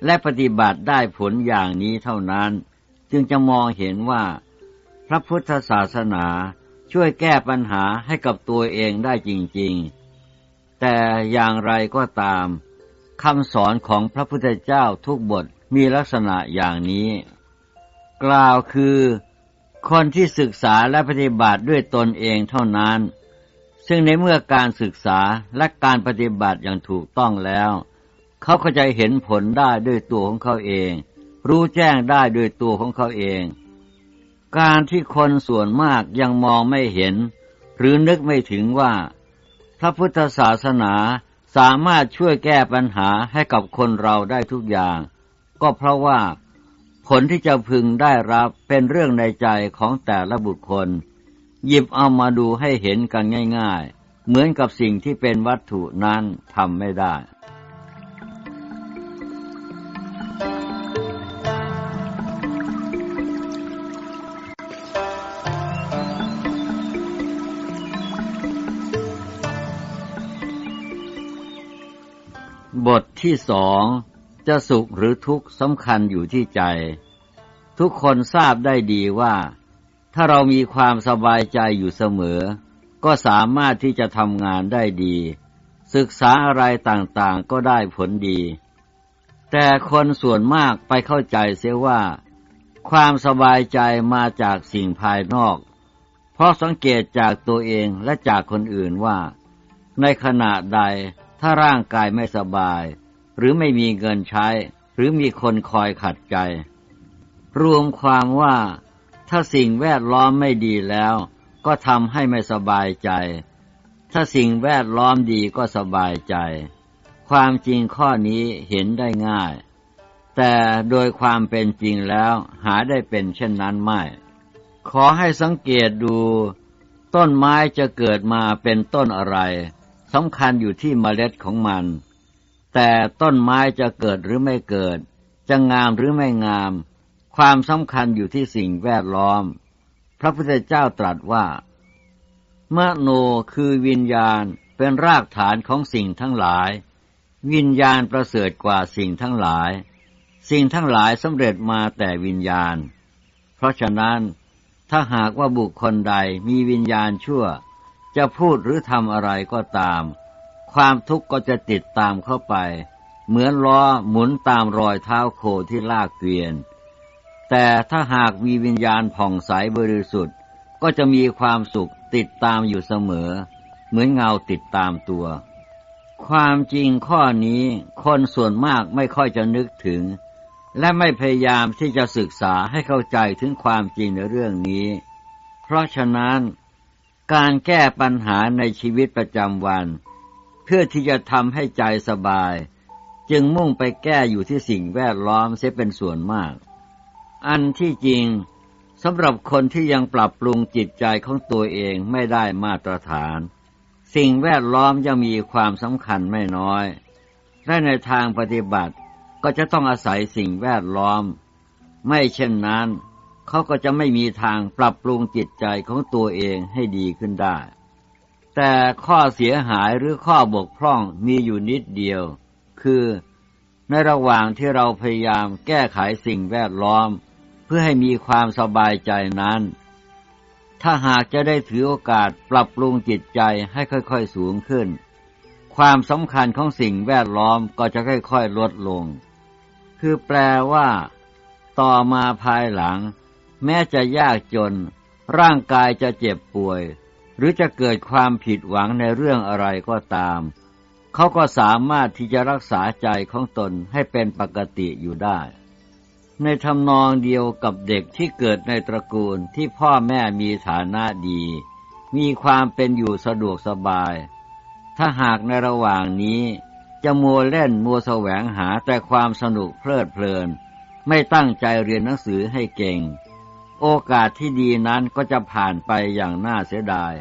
และปฏิบัติได้ผลอย่างนี้เท่านั้น จึงจะมองเห็นว่า พระพุทธศาสนาช่วยแก้ปัญหาให้กับตัวเองได้จริงๆ แต่อย่างไรก็ตามคำสอนของพระพุทธเจ้าทุกบทมีลักษณะอย่างนี้ กล่าวคือ คนที่ศึกษาและปฏิบัติด้วยตนเองเท่านั้น ซึ่งในเมื่อการศึกษาและการปฏิบัติอย่างถูกต้องแล้ว เขาก็จะเห็นผลได้ด้วยตัวของเขาเอง รู้แจ้งได้ด้วยตัวของเขาเอง การที่คนส่วนมากยังมองไม่เห็น หรือนึกไม่ถึงว่า พระพุทธศาสนาสามารถช่วยแก้ปัญหาให้กับคนเราได้ทุกอย่าง ก็เพราะว่า ผลที่จะพึงได้รับเป็นเรื่องในใจของแต่ละบุคคล หยิบเอามาดูให้เห็นกันง่ายๆ เหมือนกับสิ่งที่เป็นวัตถุนั้นทำไม่ได้บทที่สองจะสุขหรือทุกข์สำคัญอยู่ที่ใจ ทุกคนทราบได้ดีว่า ถ้าเรามีความสบายใจอยู่เสมอ ก็สามารถที่จะทำงานได้ดี ศึกษาอะไรต่างๆก็ได้ผลดี แต่คนส่วนมากไปเข้าใจเสียว่า ความสบายใจมาจากสิ่งภายนอก เพราะสังเกตจากตัวเองและจากคนอื่นว่า ในขณะใดถ้าร่างกายไม่สบาย หรือไม่มีเงินใช้ หรือมีคนคอยขัดใจ รวมความว่า ถ้าสิ่งแวดล้อมไม่ดีแล้ว ก็ทำให้ไม่สบายใจ ถ้าสิ่งแวดล้อมดีก็สบายใจ ความจริงข้อนี้เห็นได้ง่าย แต่โดยความเป็นจริงแล้วหาได้เป็นเช่นนั้นไม่ ขอให้สังเกตดู ต้นไม้จะเกิดมาเป็นต้นอะไรสำคัญอยู่ที่เมล็ดของมัน แต่ต้นไม้จะเกิดหรือไม่เกิด จะงามหรือไม่งาม ความสำคัญอยู่ที่สิ่งแวดล้อม พระพุทธเจ้าตรัสว่า มโนคือวิญญาณเป็นรากฐานของสิ่งทั้งหลาย วิญญาณประเสริฐกว่าสิ่งทั้งหลาย สิ่งทั้งหลายสำเร็จมาแต่วิญญาณ เพราะฉะนั้นถ้าหากว่าบุคคลใดมีวิญญาณชั่ว จะพูดหรือทำอะไรก็ตาม ความทุกข์ก็จะติดตามเข้าไป เหมือนล้อหมุนตามรอยเท้าโคที่ลากเกวียน แต่ถ้าหากมีวิญญาณผ่องใสบริสุทธิ์ ก็จะมีความสุขติดตามอยู่เสมอ เหมือนเงาติดตามตัว ความจริงข้อนี้คนส่วนมากไม่ค่อยจะนึกถึง และไม่พยายามที่จะศึกษาให้เข้าใจถึงความจริงในเรื่องนี้ เพราะฉะนั้นการแก้ปัญหาในชีวิตประจำวัน เพื่อที่จะทำให้ใจสบาย จึงมุ่งไปแก้อยู่ที่สิ่งแวดล้อมเสียเป็นส่วนมาก อันที่จริงสำหรับคนที่ยังปรับปรุงจิตใจของตัวเองไม่ได้มาตรฐาน สิ่งแวดล้อมยังมีความสำคัญไม่น้อย และในทางปฏิบัติก็จะต้องอาศัยสิ่งแวดล้อม ไม่เช่นนั้น เขาก็จะไม่มีทางปรับปรุงจิตใจของตัวเองให้ดีขึ้นได้ แต่ข้อเสียหายหรือข้อบกพร่องมีอยู่นิดเดียว คือในระหว่างที่เราพยายามแก้ไขสิ่งแวดล้อม เพื่อให้มีความสบายใจนั้น ถ้าหากจะได้ถือโอกาสปรับปรุงจิตใจให้ค่อยๆสูงขึ้น ความสำคัญของสิ่งแวดล้อมก็จะค่อยๆลดลง คือแปลว่า ต่อมาภายหลัง แม้จะยากจน ร่างกายจะเจ็บป่วย หรือจะเกิดความผิดหวังในเรื่องอะไรก็ตามเขาก็สามารถที่จะรักษาใจของตนให้เป็นปกติอยู่ได้ ในทำนองเดียวกับเด็กที่เกิดในตระกูลที่พ่อแม่มีฐานะดี มีความเป็นอยู่สะดวกสบาย ถ้าหากในระหว่างนี้จะมัวเล่นมัวแสวงหาแต่ความสนุกเพลิดเพลิน ไม่ตั้งใจเรียนหนังสือให้เก่ง โอกาสที่ดีนั้นก็จะผ่านไปอย่างน่าเสียดาย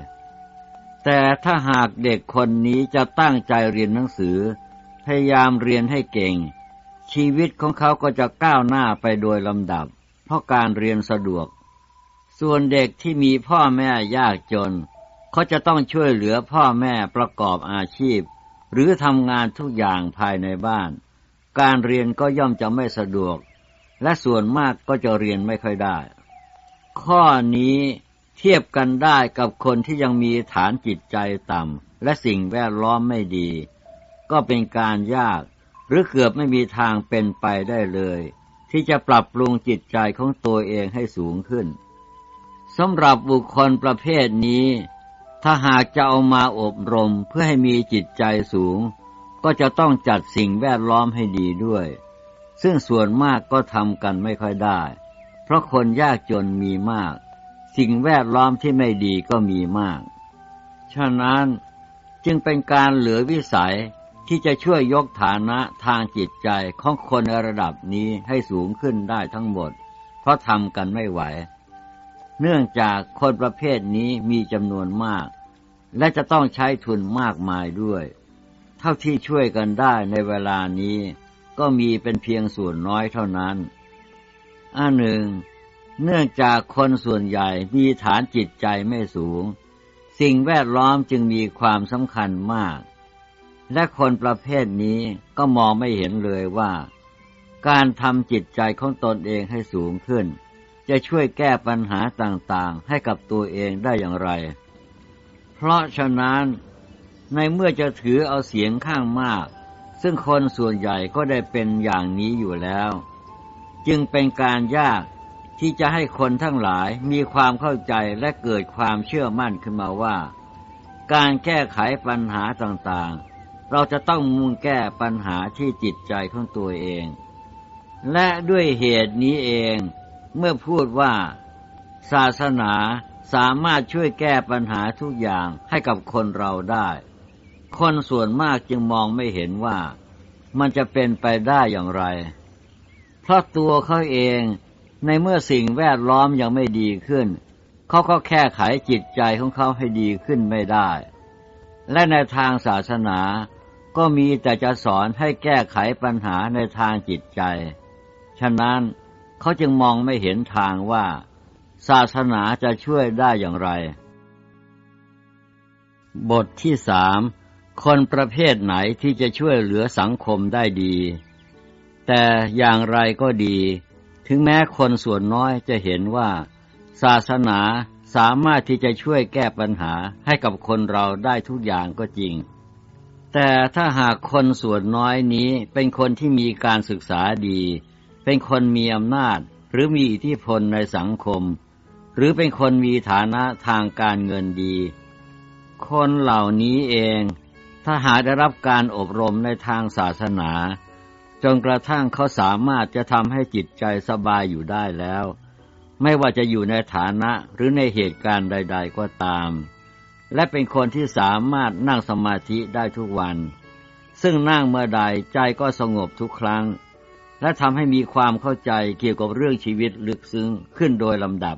แต่ถ้าหากเด็กคนนี้จะตั้งใจเรียนหนังสือ พยายามเรียนให้เก่ง ชีวิตของเขาก็จะก้าวหน้าไปโดยลำดับ เพราะการเรียนสะดวก ส่วนเด็กที่มีพ่อแม่ยากจน เขาจะต้องช่วยเหลือพ่อแม่ประกอบอาชีพ หรือทำงานทุกอย่างภายในบ้าน การเรียนก็ย่อมจะไม่สะดวก และส่วนมากก็จะเรียนไม่ค่อยได้ ข้อนี้เทียบกันได้กับคนที่ยังมีฐานจิตใจต่ำและสิ่งแวดล้อมไม่ดี ก็เป็นการยาก หรือเกือบไม่มีทางเป็นไปได้เลย ที่จะปรับปรุงจิตใจของตัวเองให้สูงขึ้นสำหรับบุคคลประเภทนี้ ถ้าหากจะเอามาอบรมเพื่อให้มีจิตใจสูง ก็จะต้องจัดสิ่งแวดล้อมให้ดีด้วย ซึ่งส่วนมากก็ทำกันไม่ค่อยได้ เพราะคนยากจนมีมาก สิ่งแวดล้อมที่ไม่ดีก็มีมาก ฉะนั้นจึงเป็นการเหลือวิสัย ที่จะช่วยยกฐานะทางจิตใจของคนในระดับนี้ให้สูงขึ้นได้ทั้งหมด เพราะทำกันไม่ไหว เนื่องจากคนประเภทนี้มีจำนวนมาก และจะต้องใช้ทุนมากมายด้วย เท่าที่ช่วยกันได้ในเวลานี้ ก็มีเป็นเพียงส่วนน้อยเท่านั้นอันหนึ่ง เนื่องจากคนส่วนใหญ่มีฐานจิตใจไม่สูง สิ่งแวดล้อมจึงมีความสำคัญมาก และคนประเภทนี้ก็มองไม่เห็นเลยว่า การทำจิตใจของตนเองให้สูงขึ้น จะช่วยแก้ปัญหาต่างๆ ให้กับตัวเองได้อย่างไร เพราะฉะนั้นในเมื่อจะถือเอาเสียงข้างมาก ซึ่งคนส่วนใหญ่ก็ได้เป็นอย่างนี้อยู่แล้ว จึงเป็นการยากที่จะให้คนทั้งหลายมีความเข้าใจและเกิดความเชื่อมั่นขึ้นมาว่า การแก้ไขปัญหาต่างๆ เราจะต้องมุ่งแก้ปัญหาที่จิตใจของตัวเอง และด้วยเหตุนี้เองเมื่อพูดว่าศาสนาสามารถช่วยแก้ปัญหาทุกอย่างให้กับคนเราได้ คนส่วนมากจึงมองไม่เห็นว่ามันจะเป็นไปได้อย่างไร เพราะตัวเขาเองในเมื่อสิ่งแวดล้อมยังไม่ดีขึ้น เขาก็แค่ไขจิตใจของเขาให้ดีขึ้นไม่ได้ และในทางศาสนา ก็มีแต่จะสอนให้แก้ไขปัญหาในทางจิตใจ ฉะนั้นเขาจึงมองไม่เห็นทางว่า ศาสนาจะช่วยได้อย่างไร บทที่สามคนประเภทไหนที่จะช่วยเหลือสังคมได้ดี แต่อย่างไรก็ดี ถึงแม้คนส่วนน้อยจะเห็นว่า ศาสนาสามารถที่จะช่วยแก้ปัญหาให้กับคนเราได้ทุกอย่างก็จริง แต่ถ้าหากคนส่วนน้อยนี้เป็นคนที่มีการศึกษาดี เป็นคนมีอำนาจ หรือมีอิทธิพลในสังคม หรือเป็นคนมีฐานะทางการเงินดี คนเหล่านี้เอง ถ้าหาได้รับการอบรมในทางศาสนา จนกระทั่งเขาสามารถจะทำให้จิตใจสบายอยู่ได้แล้ว ไม่ว่าจะอยู่ในฐานะหรือในเหตุการณ์ใด ๆก็ตาม และเป็นคนที่สามารถนั่งสมาธิได้ทุกวัน ซึ่งนั่งเมื่อใดใจก็สงบทุกครั้ง และทำให้มีความเข้าใจเกี่ยวกับเรื่องชีวิตลึกซึ้งขึ้นโดยลำดับ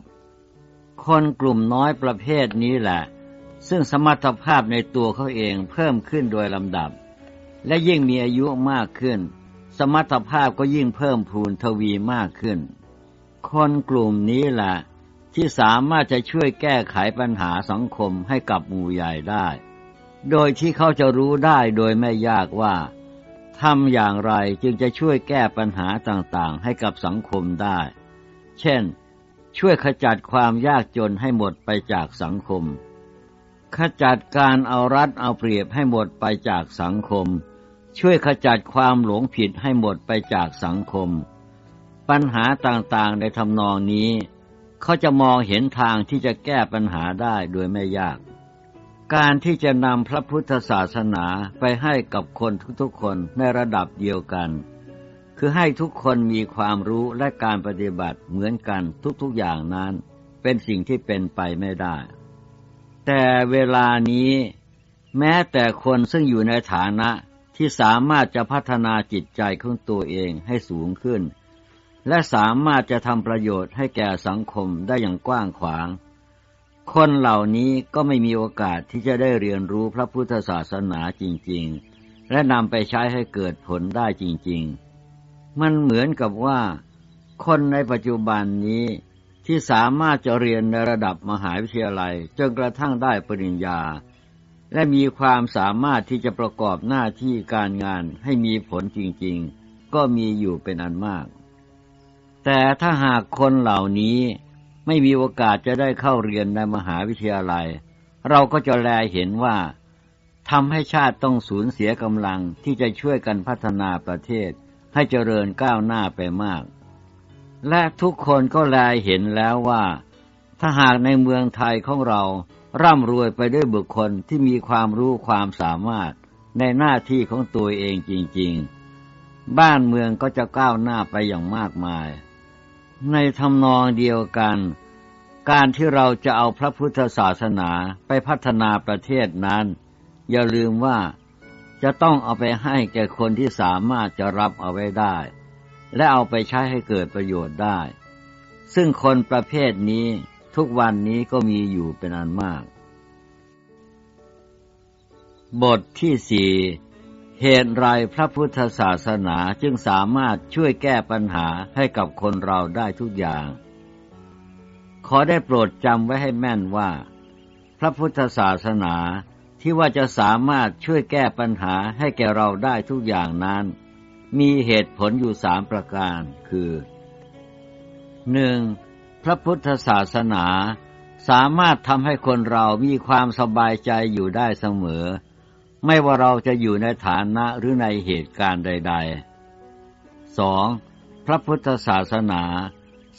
คนกลุ่มน้อยประเภทนี้แหละ ซึ่งสมรรถภาพในตัวเขาเองเพิ่มขึ้นโดยลำดับ และยิ่งมีอายุมากขึ้น สมรรถภาพก็ยิ่งเพิ่มพูนทวีมากขึ้น คนกลุ่มนี้แหละ ที่สามารถจะช่วยแก้ไขปัญหาสังคมให้กับหมู่ใหญ่ได้ โดยที่เขาจะรู้ได้โดยไม่ยากว่าทำอย่างไรจึงจะช่วยแก้ปัญหาต่างๆ ให้กับสังคมได้ เช่น ช่วยขจัดความยากจนให้หมดไปจากสังคม ขจัดการเอารัดเอาเปรียบให้หมดไปจากสังคม ช่วยขจัดความหลงผิดให้หมดไปจากสังคม ปัญหาต่างๆในทำนองนี้ เขาจะมองเห็นทางที่จะแก้ปัญหาได้โดยไม่ยาก การที่จะนำพระพุทธศาสนาไปให้กับคนทุกๆคนในระดับเดียวกัน คือให้ทุกคนมีความรู้และการปฏิบัติเหมือนกันทุกๆอย่างนั้น เป็นสิ่งที่เป็นไปไม่ได้ แต่เวลานี้แม้แต่คนซึ่งอยู่ในฐานะที่สามารถจะพัฒนาจิตใจของตัวเองให้สูงขึ้น และสามารถจะทำประโยชน์ให้แก่สังคมได้อย่างกว้างขวาง คนเหล่านี้ก็ไม่มีโอกาสที่จะได้เรียนรู้พระพุทธศาสนาจริง ๆ และนำไปใช้ให้เกิดผลได้จริง ๆ มันเหมือนกับว่า คนในปัจจุบันนี้ที่สามารถจะเรียนในระดับมหาวิทยาลัยจนกระทั่งได้ปริญญา และมีความสามารถที่จะประกอบหน้าที่การงานให้มีผลจริง ๆ ก็มีอยู่เป็นอันมาก แต่ถ้าหากคนเหล่านี้ไม่มีโอกาสจะได้เข้าเรียนในมหาวิทยาลัย เราก็จะแลเห็นว่าทำให้ชาติต้องสูญเสียกำลังที่จะช่วยกันพัฒนาประเทศให้เจริญก้าวหน้าไปมาก และทุกคนก็แลเห็นแล้วว่า ถ้าหากในเมืองไทยของเราร่ำรวยไปด้วยบุคคลที่มีความรู้ความสามารถในหน้าที่ของตัวเองจริง ๆ บ้านเมืองก็จะก้าวหน้าไปอย่างมากมาย ในทำนองเดียวกัน การที่เราจะเอาพระพุทธศาสนาไปพัฒนาประเทศนั้น อย่าลืมว่าจะต้องเอาไปให้แก่คนที่สามารถจะรับเอาไว้ได้ และเอาไปใช้ให้เกิดประโยชน์ได้ ซึ่งคนประเภทนี้ทุกวันนี้ก็มีอยู่เป็นอันมาก บทที่สี่ เหตุไรพระพุทธศาสนาจึงสามารถช่วยแก้ปัญหาให้กับคนเราได้ทุกอย่าง ขอได้โปรดจำไว้ให้แม่นว่า พระพุทธศาสนาที่ว่าจะสามารถช่วยแก้ปัญหาให้แก่เราได้ทุกอย่างนั้น มีเหตุผลอยู่สามประการคือหนึ่งพระพุทธศาสนาสามารถทำให้คนเรามีความสบายใจอยู่ได้เสมอ ไม่ว่าเราจะอยู่ในฐานะหรือในเหตุการณ์ใดๆสองพระพุทธศาสนา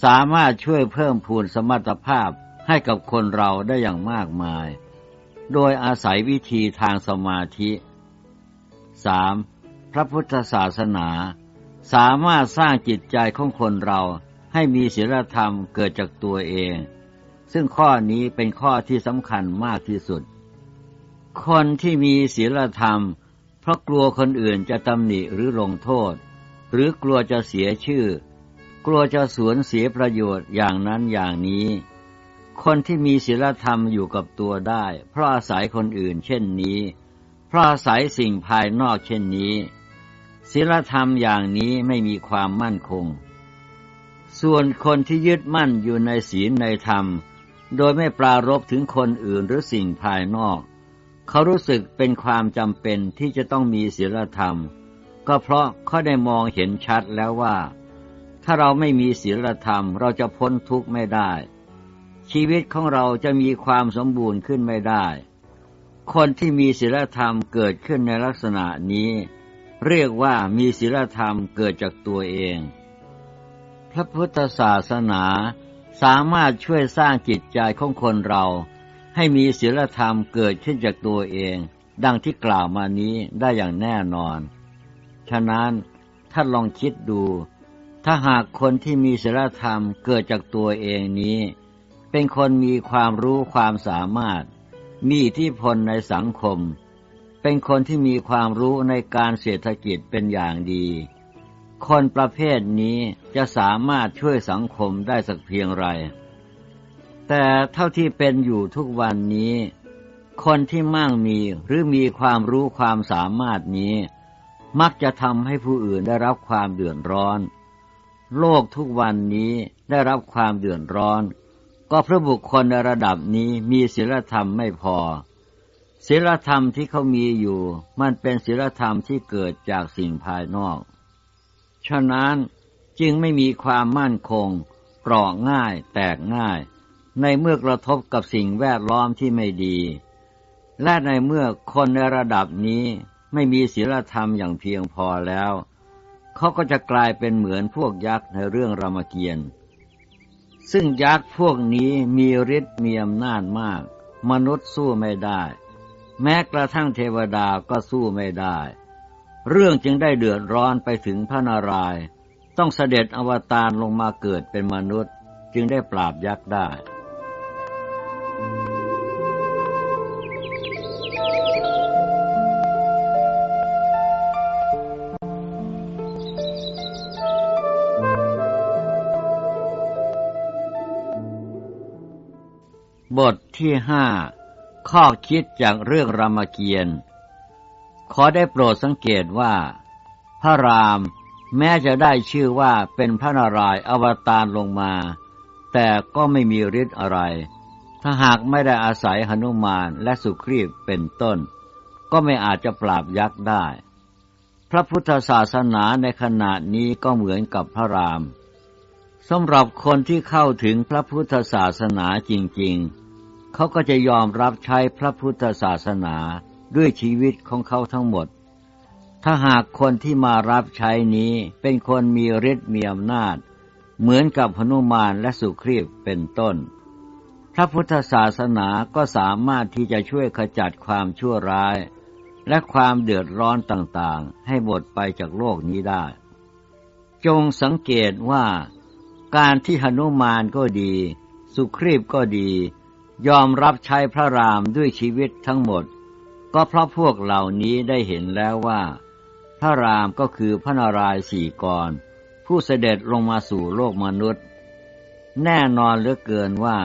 สามารถช่วยเพิ่มพูนสมรรถภาพให้กับคนเราได้อย่างมากมาย โดยอาศัยวิธีทางสมาธิสามพระพุทธศาสนา สามารถสร้างจิตใจของคนเราให้มีศีลธรรมเกิดจากตัวเอง ซึ่งข้อนี้เป็นข้อที่สำคัญมากที่สุด คนที่มีศีลธรรม เพราะกลัวคนอื่นจะตำหนิหรือลงโทษ หรือกลัวจะเสียชื่อ กลัวจะสูญเสียประโยชน์อย่างนั้นอย่างนี้ คนที่มีศีลธรรมอยู่กับตัวได้ เพราะอาศัยคนอื่นเช่นนี้ เพราะอาศัยสิ่งภายนอกเช่นนี้ศีลธรรมอย่างนี้ไม่มีความมั่นคง ส่วนคนที่ยึดมั่นอยู่ในศีลในธรรม โดยไม่ปรารบถึงคนอื่นหรือสิ่งภายนอก เขารู้สึกเป็นความจำเป็นที่จะต้องมีศีลธรรม ก็เพราะเขาได้มองเห็นชัดแล้วว่า ถ้าเราไม่มีศีลธรรมเราจะพ้นทุกข์ไม่ได้ ชีวิตของเราจะมีความสมบูรณ์ขึ้นไม่ได้ คนที่มีศีลธรรมเกิดขึ้นในลักษณะนี้ เรียกว่ามีศีลธรรมเกิดจากตัวเอง พระพุทธศาสนาสามารถช่วยสร้างจิตใจของคนเรา ให้มีศีลธรรมเกิดขึ้นจากตัวเอง ดังที่กล่าวมานี้ได้อย่างแน่นอน ฉะนั้นถ้าลองคิดดู ถ้าหากคนที่มีศีลธรรมเกิดจากตัวเองนี้ เป็นคนมีความรู้ความสามารถ มีอิทธิพลในสังคม เป็นคนที่มีความรู้ในการเศรษฐกิจเป็นอย่างดี คนประเภทนี้จะสามารถช่วยสังคมได้สักเพียงไร แต่เท่าที่เป็นอยู่ทุกวันนี้ คนที่มั่งมีหรือมีความรู้ความสามารถนี้ มักจะทำให้ผู้อื่นได้รับความเดือดร้อน โลกทุกวันนี้ได้รับความเดือดร้อน ก็เพราะบุคคลในระดับนี้มีศีลธรรมไม่พอศีลธรรมที่เขามีอยู่ มันเป็นศีลธรรมที่เกิดจากสิ่งภายนอก ฉะนั้นจึงไม่มีความมั่นคงเปราะง่ายแตกง่าย ในเมื่อกระทบกับสิ่งแวดล้อมที่ไม่ดี และในเมื่อคนในระดับนี้ไม่มีศีลธรรมอย่างเพียงพอแล้ว เขาก็จะกลายเป็นเหมือนพวกยักษ์ในเรื่องรามเกียรติ์ซึ่งยักษ์พวกนี้มีฤทธิ์มีอำนาจมาก มนุษย์สู้ไม่ได้ แม้กระทั่งเทวดาก็สู้ไม่ได้ เรื่องจึงได้เดือดร้อนไปถึงพระนารายณ์ต้องเสด็จอวตารลงมาเกิดเป็นมนุษย์จึงได้ปราบยักษ์ได้ บทที่ห้าข้อคิดจากเรื่องรามเกียรติ์ขอได้โปรดสังเกตว่า พระรามแม้จะได้ชื่อว่าเป็นพระนารายณ์อวตารลงมา แต่ก็ไม่มีฤทธิ์อะไร ถ้าหากไม่ได้อาศัยหนุมานและสุครีบเป็นต้น ก็ไม่อาจจะปราบยักษ์ได้ พระพุทธศาสนาในขณะนี้ก็เหมือนกับพระรามสำหรับคนที่เข้าถึงพระพุทธศาสนาจริง ๆ เขาก็จะยอมรับใช้พระพุทธศาสนาด้วยชีวิตของเขาทั้งหมด ถ้าหากคนที่มารับใช้นี้เป็นคนมีฤทธิ์มีอำนาจ เหมือนกับพนุมานและสุครีบเป็นต้น พระพุทธศาสนาก็สามารถที่จะช่วยขจัดความชั่วร้าย และความเดือดร้อนต่างๆ ให้หมดไปจากโลกนี้ได้ จงสังเกตว่าการที่หนุมานก็ดี สุครีบก็ดี ยอมรับใช้พระรามด้วยชีวิตทั้งหมด ก็เพราะพวกเหล่านี้ได้เห็นแล้วว่า พระรามก็คือพระนารายณ์สี่กร ผู้เสด็จลงมาสู่โลกมนุษย์ แน่นอนเหลือเกินว่า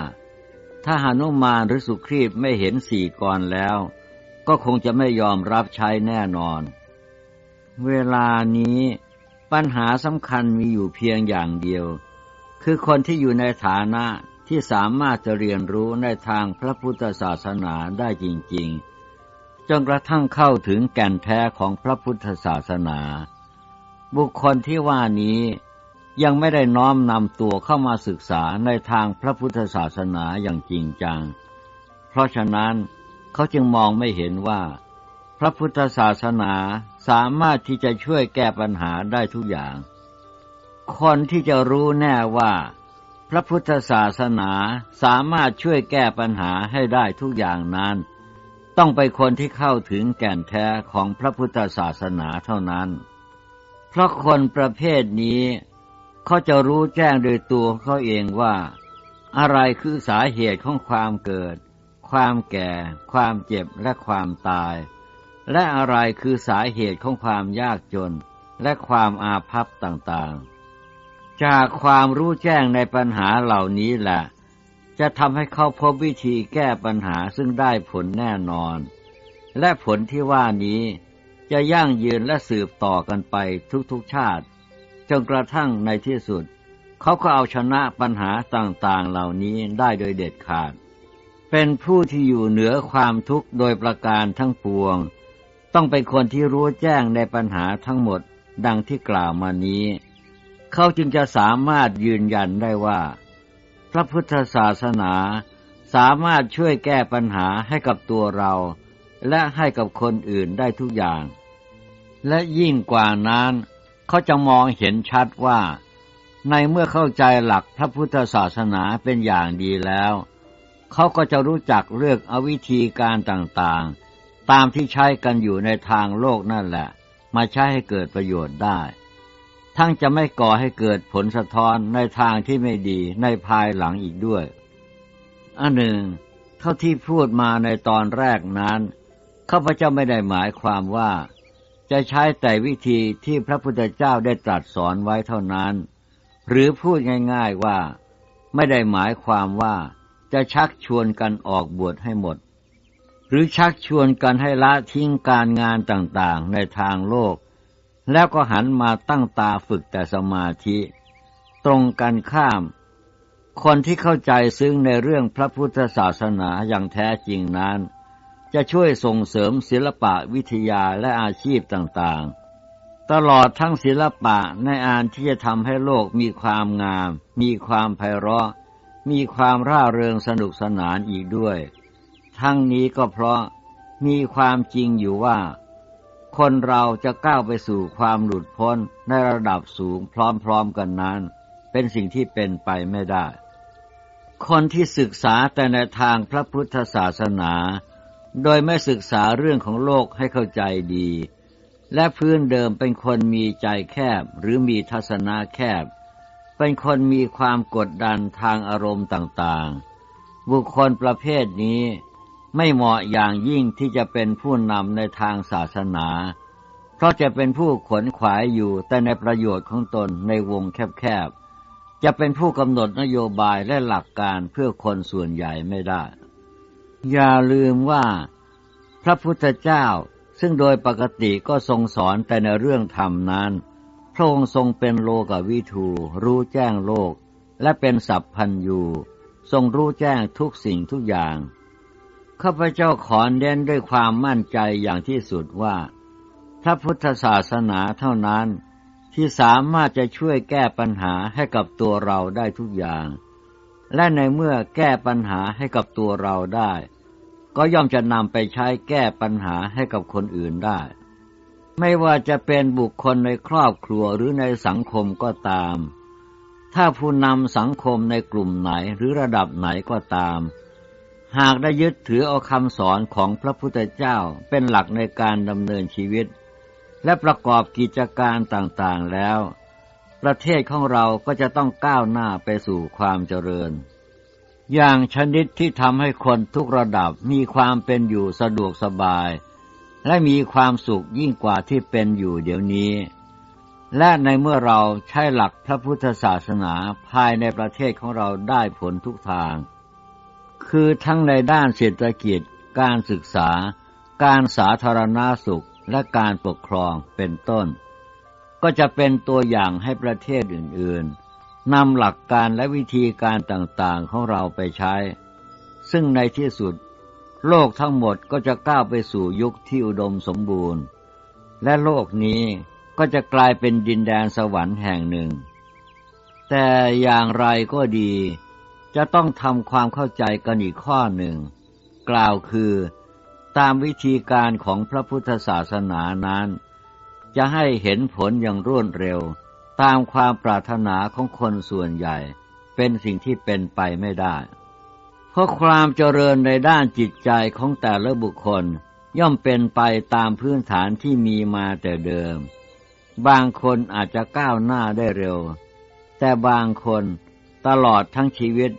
ถ้าหนุมานหรือสุครีบไม่เห็นสี่กรแล้ว ก็คงจะไม่ยอมรับใช้แน่นอน เวลานี้ปัญหาสำคัญมีอยู่เพียงอย่างเดียว คือคนที่อยู่ในฐานะ ที่สามารถจะเรียนรู้ในทางพระพุทธศาสนาได้จริง ๆ จนกระทั่งเข้าถึงแก่นแท้ของพระพุทธศาสนา บุคคลที่ว่านี้ยังไม่ได้น้อมนำตัวเข้ามาศึกษาในทางพระพุทธศาสนาอย่างจริงจัง เพราะฉะนั้นเขาจึงมองไม่เห็นว่า พระพุทธศาสนาสามารถที่จะช่วยแก้ปัญหาได้ทุกอย่าง คนที่จะรู้แน่ว่า พระพุทธศาสนาสามารถช่วยแก้ปัญหาให้ได้ทุกอย่างนั้น ต้องไปคนที่เข้าถึงแก่นแท้ของพระพุทธศาสนาเท่านั้น เพราะคนประเภทนี้ เขาจะรู้แจ้งโดยตัวเขาเองว่า อะไรคือสาเหตุของความเกิด ความแก่ ความเจ็บและความตาย และอะไรคือสาเหตุของความยากจนและความอาภัพต่างๆ จากความรู้แจ้งในปัญหาเหล่านี้แหละจะทำให้เขาพบวิธีแก้ปัญหาซึ่งได้ผลแน่นอน และผลที่ว่านี้จะยั่งยืนและสืบต่อกันไปทุกๆชาติ จนกระทั่งในที่สุด เขาก็เอาชนะปัญหาต่างๆเหล่านี้ได้โดยเด็ดขาด เป็นผู้ที่อยู่เหนือความทุกข์โดยประการทั้งปวง ต้องเป็นคนที่รู้แจ้งในปัญหาทั้งหมดดังที่กล่าวมานี้ เขาจึงจะสามารถยืนยันได้ว่า พระพุทธศาสนาสามารถช่วยแก้ปัญหาให้กับตัวเรา และให้กับคนอื่นได้ทุกอย่าง และยิ่งกว่านั้น เขาจะมองเห็นชัดว่า ในเมื่อเข้าใจหลักพระพุทธศาสนาเป็นอย่างดีแล้ว เขาก็จะรู้จักเลือกเอาวิธีการต่างๆ ตามที่ใช้กันอยู่ในทางโลกนั่นแหละ มาใช้ให้เกิดประโยชน์ได้ ทั้งจะไม่ก่อให้เกิดผลสะท้อนในทางที่ไม่ดีในภายหลังอีกด้วย อันหนึ่ง เท่าที่พูดมาในตอนแรกนั้น ข้าพเจ้าไม่ได้หมายความว่า จะใช้แต่วิธีที่พระพุทธเจ้าได้ตรัสสอนไว้เท่านั้น หรือพูดง่าย ๆว่า ไม่ได้หมายความว่าจะชักชวนกันออกบวชให้หมด หรือชักชวนกันให้ละทิ้งการงานต่างๆในทางโลก แล้วก็หันมาตั้งตาฝึกแต่สมาธิ ตรงกันข้าม คนที่เข้าใจซึ้งในเรื่องพระพุทธศาสนาอย่างแท้จริงนั้น จะช่วยส่งเสริมศิลปะวิทยาและอาชีพต่างๆ ตลอดทั้งศิลปะในอานที่จะทำให้โลกมีความงาม มีความไพเราะ มีความร่าเริงสนุกสนานอีกด้วย ทั้งนี้ก็เพราะมีความจริงอยู่ว่า คนเราจะก้าวไปสู่ความหลุดพ้นในระดับสูงพร้อมๆกันนั้น เป็นสิ่งที่เป็นไปไม่ได้ คนที่ศึกษาแต่ในทางพระพุทธศาสนา โดยไม่ศึกษาเรื่องของโลกให้เข้าใจดี และพื้นเดิมเป็นคนมีใจแคบหรือมีทัศนาแคบ เป็นคนมีความกดดันทางอารมณ์ต่างๆ บุคคลประเภทนี้ ไม่เหมาะอย่างยิ่งที่จะเป็นผู้นำในทางศาสนา เพราะจะเป็นผู้ขนขวายอยู่แต่ในประโยชน์ของตนในวงแคบๆ จะเป็นผู้กำหนดนโยบายและหลักการเพื่อคนส่วนใหญ่ไม่ได้ อย่าลืมว่า พระพุทธเจ้าซึ่งโดยปกติก็ทรงสอนแต่ในเรื่องธรรมนั้น พระองค์ทรงเป็นโลกวิทูรู้แจ้งโลก และเป็นสัพพันยูทรงรู้แจ้งทุกสิ่งทุกอย่าง ข้าพเจ้าขอเน้นด้วยความมั่นใจอย่างที่สุดว่าพระพุทธศาสนาเท่านั้นที่สามารถจะช่วยแก้ปัญหาให้กับตัวเราได้ทุกอย่าง และในเมื่อแก้ปัญหาให้กับตัวเราได้ ก็ย่อมจะนำไปใช้แก้ปัญหาให้กับคนอื่นได้ ไม่ว่าจะเป็นบุคคลในครอบครัวหรือในสังคมก็ตาม ถ้าผู้นำสังคมในกลุ่มไหนหรือระดับไหนก็ตาม หากได้ยึดถือเอาคำสอนของพระพุทธเจ้าเป็นหลักในการดำเนินชีวิต และประกอบกิจการต่างๆแล้ว ประเทศของเราก็จะต้องก้าวหน้าไปสู่ความเจริญ อย่างชนิดที่ทำให้คนทุกระดับมีความเป็นอยู่สะดวกสบาย และมีความสุขยิ่งกว่าที่เป็นอยู่เดี๋ยวนี้ และในเมื่อเราใช้หลักพระพุทธศาสนาภายในประเทศของเราได้ผลทุกทาง คือทั้งในด้านเศรษฐกิจ การศึกษา การสาธารณาสุขและการปกครองเป็นต้น ก็จะเป็นตัวอย่างให้ประเทศอื่น ๆนำหลักการและวิธีการต่างๆของเราไปใช้ ซึ่งในที่สุด โลกทั้งหมดก็จะก้าวไปสู่ยุคที่อุดมสมบูรณ์ และโลกนี้ก็จะกลายเป็นดินแดนสวรรค์แห่งหนึ่ง แต่อย่างไรก็ดี จะต้องทำความเข้าใจกันอีกข้อหนึ่ง กล่าวคือ ตามวิธีการของพระพุทธศาสนานั้น จะให้เห็นผลอย่างรวดเร็ว ตามความปรารถนาของคนส่วนใหญ่ เป็นสิ่งที่เป็นไปไม่ได้ เพราะความเจริญในด้านจิตใจของแต่ละบุคคลย่อมเป็นไปตามพื้นฐานที่มีมาแต่เดิม บางคนอาจจะก้าวหน้าได้เร็ว แต่บางคนตลอดทั้งชีวิต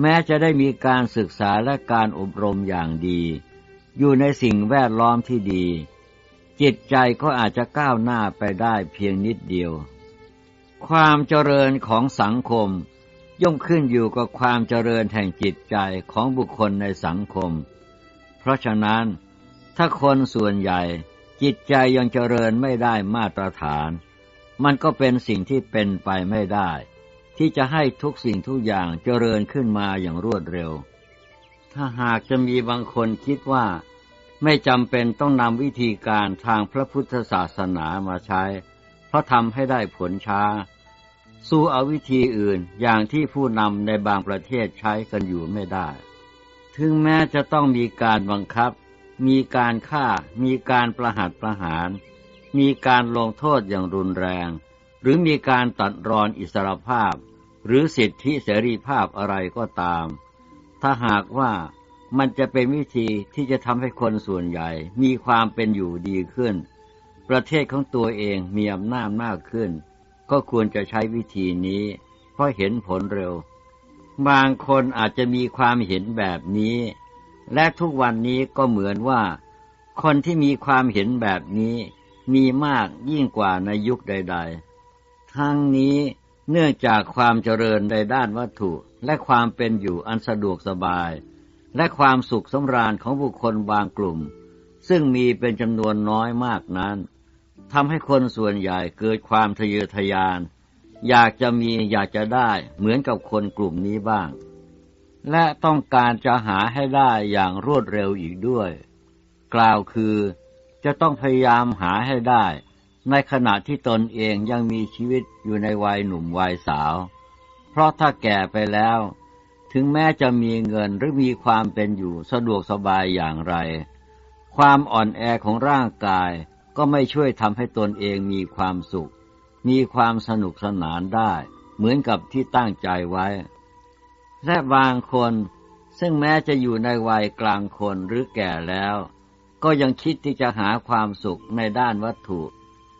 แม้จะได้มีการศึกษาและการอบรมอย่างดี อยู่ในสิ่งแวดล้อมที่ดี จิตใจก็อาจจะก้าวหน้าไปได้เพียงนิดเดียว ความเจริญของสังคม ย่อมขึ้นอยู่กับความเจริญแห่งจิตใจของบุคคลในสังคม เพราะฉะนั้น ถ้าคนส่วนใหญ่จิตใจยังเจริญไม่ได้มาตรฐาน มันก็เป็นสิ่งที่เป็นไปไม่ได้ ที่จะให้ทุกสิ่งทุกอย่างเจริญขึ้นมาอย่างรวดเร็ว ถ้าหากจะมีบางคนคิดว่าไม่จำเป็นต้องนำวิธีการทางพระพุทธศาสนามาใช้ เพราะทำให้ได้ผลช้า สู้เอาวิธีอื่นอย่างที่ผู้นำในบางประเทศใช้กันอยู่ไม่ได้ ถึงแม้จะต้องมีการบังคับ มีการฆ่า มีการประหัตประหาร มีการลงโทษอย่างรุนแรง หรือมีการตัดรอนอิสรภาพ หรือสิทธิเสรีภาพอะไรก็ตาม ถ้าหากว่ามันจะเป็นวิธีที่จะทำให้คนส่วนใหญ่มีความเป็นอยู่ดีขึ้น ประเทศของตัวเองมีอำนาจมากขึ้น ก็ควรจะใช้วิธีนี้ เพราะเห็นผลเร็ว บางคนอาจจะมีความเห็นแบบนี้ และทุกวันนี้ก็เหมือนว่า คนที่มีความเห็นแบบนี้มีมากยิ่งกว่าในยุคใด ๆ ทั้งนี้เนื่องจากความเจริญในด้านวัตถุและความเป็นอยู่อันสะดวกสบาย และความสุขสำราญของบุคคลบางกลุ่ม ซึ่งมีเป็นจำนวนน้อยมากนั้นทำให้คนส่วนใหญ่เกิดความทะเยอทะยาน อยากจะมีอยากจะได้เหมือนกับคนกลุ่มนี้บ้าง และต้องการจะหาให้ได้อย่างรวดเร็วอีกด้วย กล่าวคือจะต้องพยายามหาให้ได้ ในขณะที่ตนเองยังมีชีวิตอยู่ในวัยหนุ่มวัยสาว เพราะถ้าแก่ไปแล้ว ถึงแม้จะมีเงินหรือมีความเป็นอยู่สะดวกสบายอย่างไร ความอ่อนแอของร่างกายก็ไม่ช่วยทำให้ตนเองมีความสุข มีความสนุกสนานได้ เหมือนกับที่ตั้งใจไว้ และบางคนซึ่งแม้จะอยู่ในวัยกลางคนหรือแก่แล้ว ก็ยังคิดที่จะหาความสุขในด้านวัตถุ